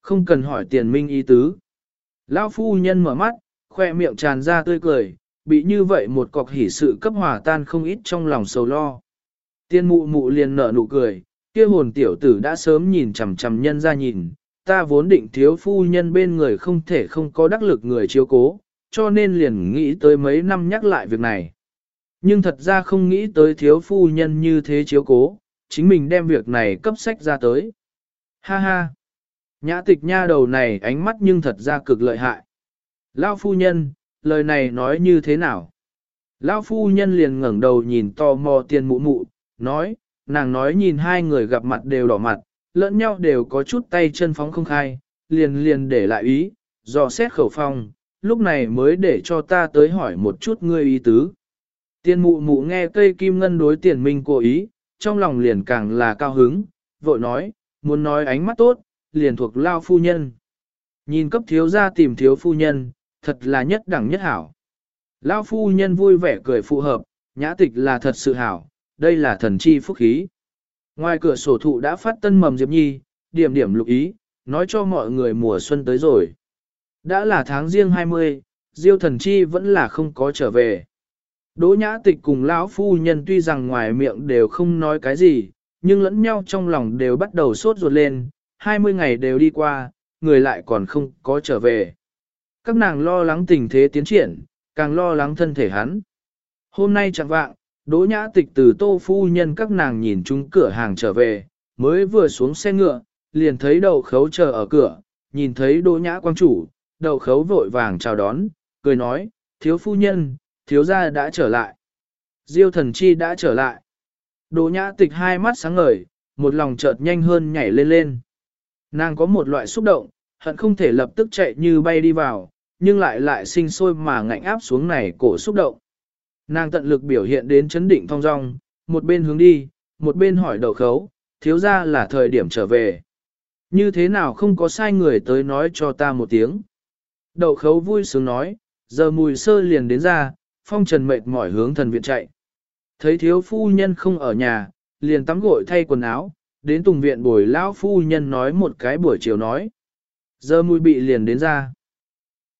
Không cần hỏi tiền minh ý tứ. Lao phu nhân mở mắt, khoe miệng tràn ra tươi cười, bị như vậy một cọc hỉ sự cấp hòa tan không ít trong lòng sầu lo. Tiên mụ mụ liền nở nụ cười, kia hồn tiểu tử đã sớm nhìn chằm chằm nhân ra nhìn, ta vốn định thiếu phu nhân bên người không thể không có đắc lực người chiếu cố, cho nên liền nghĩ tới mấy năm nhắc lại việc này. Nhưng thật ra không nghĩ tới thiếu phu nhân như thế chiếu cố, chính mình đem việc này cấp sách ra tới. Ha ha! Nhã tịch nha đầu này ánh mắt nhưng thật ra cực lợi hại. Lao phu nhân, lời này nói như thế nào? Lão phu nhân liền ngẩng đầu nhìn to mò tiền mụ mụ, nói, nàng nói nhìn hai người gặp mặt đều đỏ mặt, lẫn nhau đều có chút tay chân phóng không khai, liền liền để lại ý, dò xét khẩu phong, lúc này mới để cho ta tới hỏi một chút ngươi ý tứ. Tiền mụ mụ nghe cây kim ngân đối tiền minh cố ý, trong lòng liền càng là cao hứng, vội nói, muốn nói ánh mắt tốt, liền thuộc lao phu nhân. Nhìn cấp thiếu gia tìm thiếu phu nhân, thật là nhất đẳng nhất hảo. Lao phu nhân vui vẻ cười phù hợp, nhã tịch là thật sự hảo, đây là thần chi phúc khí. Ngoài cửa sổ thụ đã phát tân mầm Diệp Nhi, điểm điểm lục ý, nói cho mọi người mùa xuân tới rồi. Đã là tháng riêng 20, Diêu thần chi vẫn là không có trở về. Đỗ nhã tịch cùng lão phu nhân tuy rằng ngoài miệng đều không nói cái gì, nhưng lẫn nhau trong lòng đều bắt đầu sốt ruột lên, 20 ngày đều đi qua, người lại còn không có trở về. Các nàng lo lắng tình thế tiến triển, càng lo lắng thân thể hắn. Hôm nay chẳng vạng, Đỗ nhã tịch từ tô phu nhân các nàng nhìn chúng cửa hàng trở về, mới vừa xuống xe ngựa, liền thấy đậu khấu chờ ở cửa, nhìn thấy đỗ nhã quang chủ, đậu khấu vội vàng chào đón, cười nói, thiếu phu nhân, thiếu gia đã trở lại. Diêu thần chi đã trở lại. Đỗ nhã tịch hai mắt sáng ngời, một lòng chợt nhanh hơn nhảy lên lên. Nàng có một loại xúc động, hận không thể lập tức chạy như bay đi vào, nhưng lại lại sinh sôi mà ngạnh áp xuống này cổ xúc động. Nàng tận lực biểu hiện đến chấn định thong dong, một bên hướng đi, một bên hỏi đầu khấu, thiếu ra là thời điểm trở về. Như thế nào không có sai người tới nói cho ta một tiếng. Đậu khấu vui sướng nói, giờ mùi sơ liền đến ra, phong trần mệt mỏi hướng thần viện chạy. Thấy thiếu phu nhân không ở nhà, liền tắm gội thay quần áo, đến tùng viện bồi lão phu nhân nói một cái buổi chiều nói. Giờ mùi bị liền đến ra.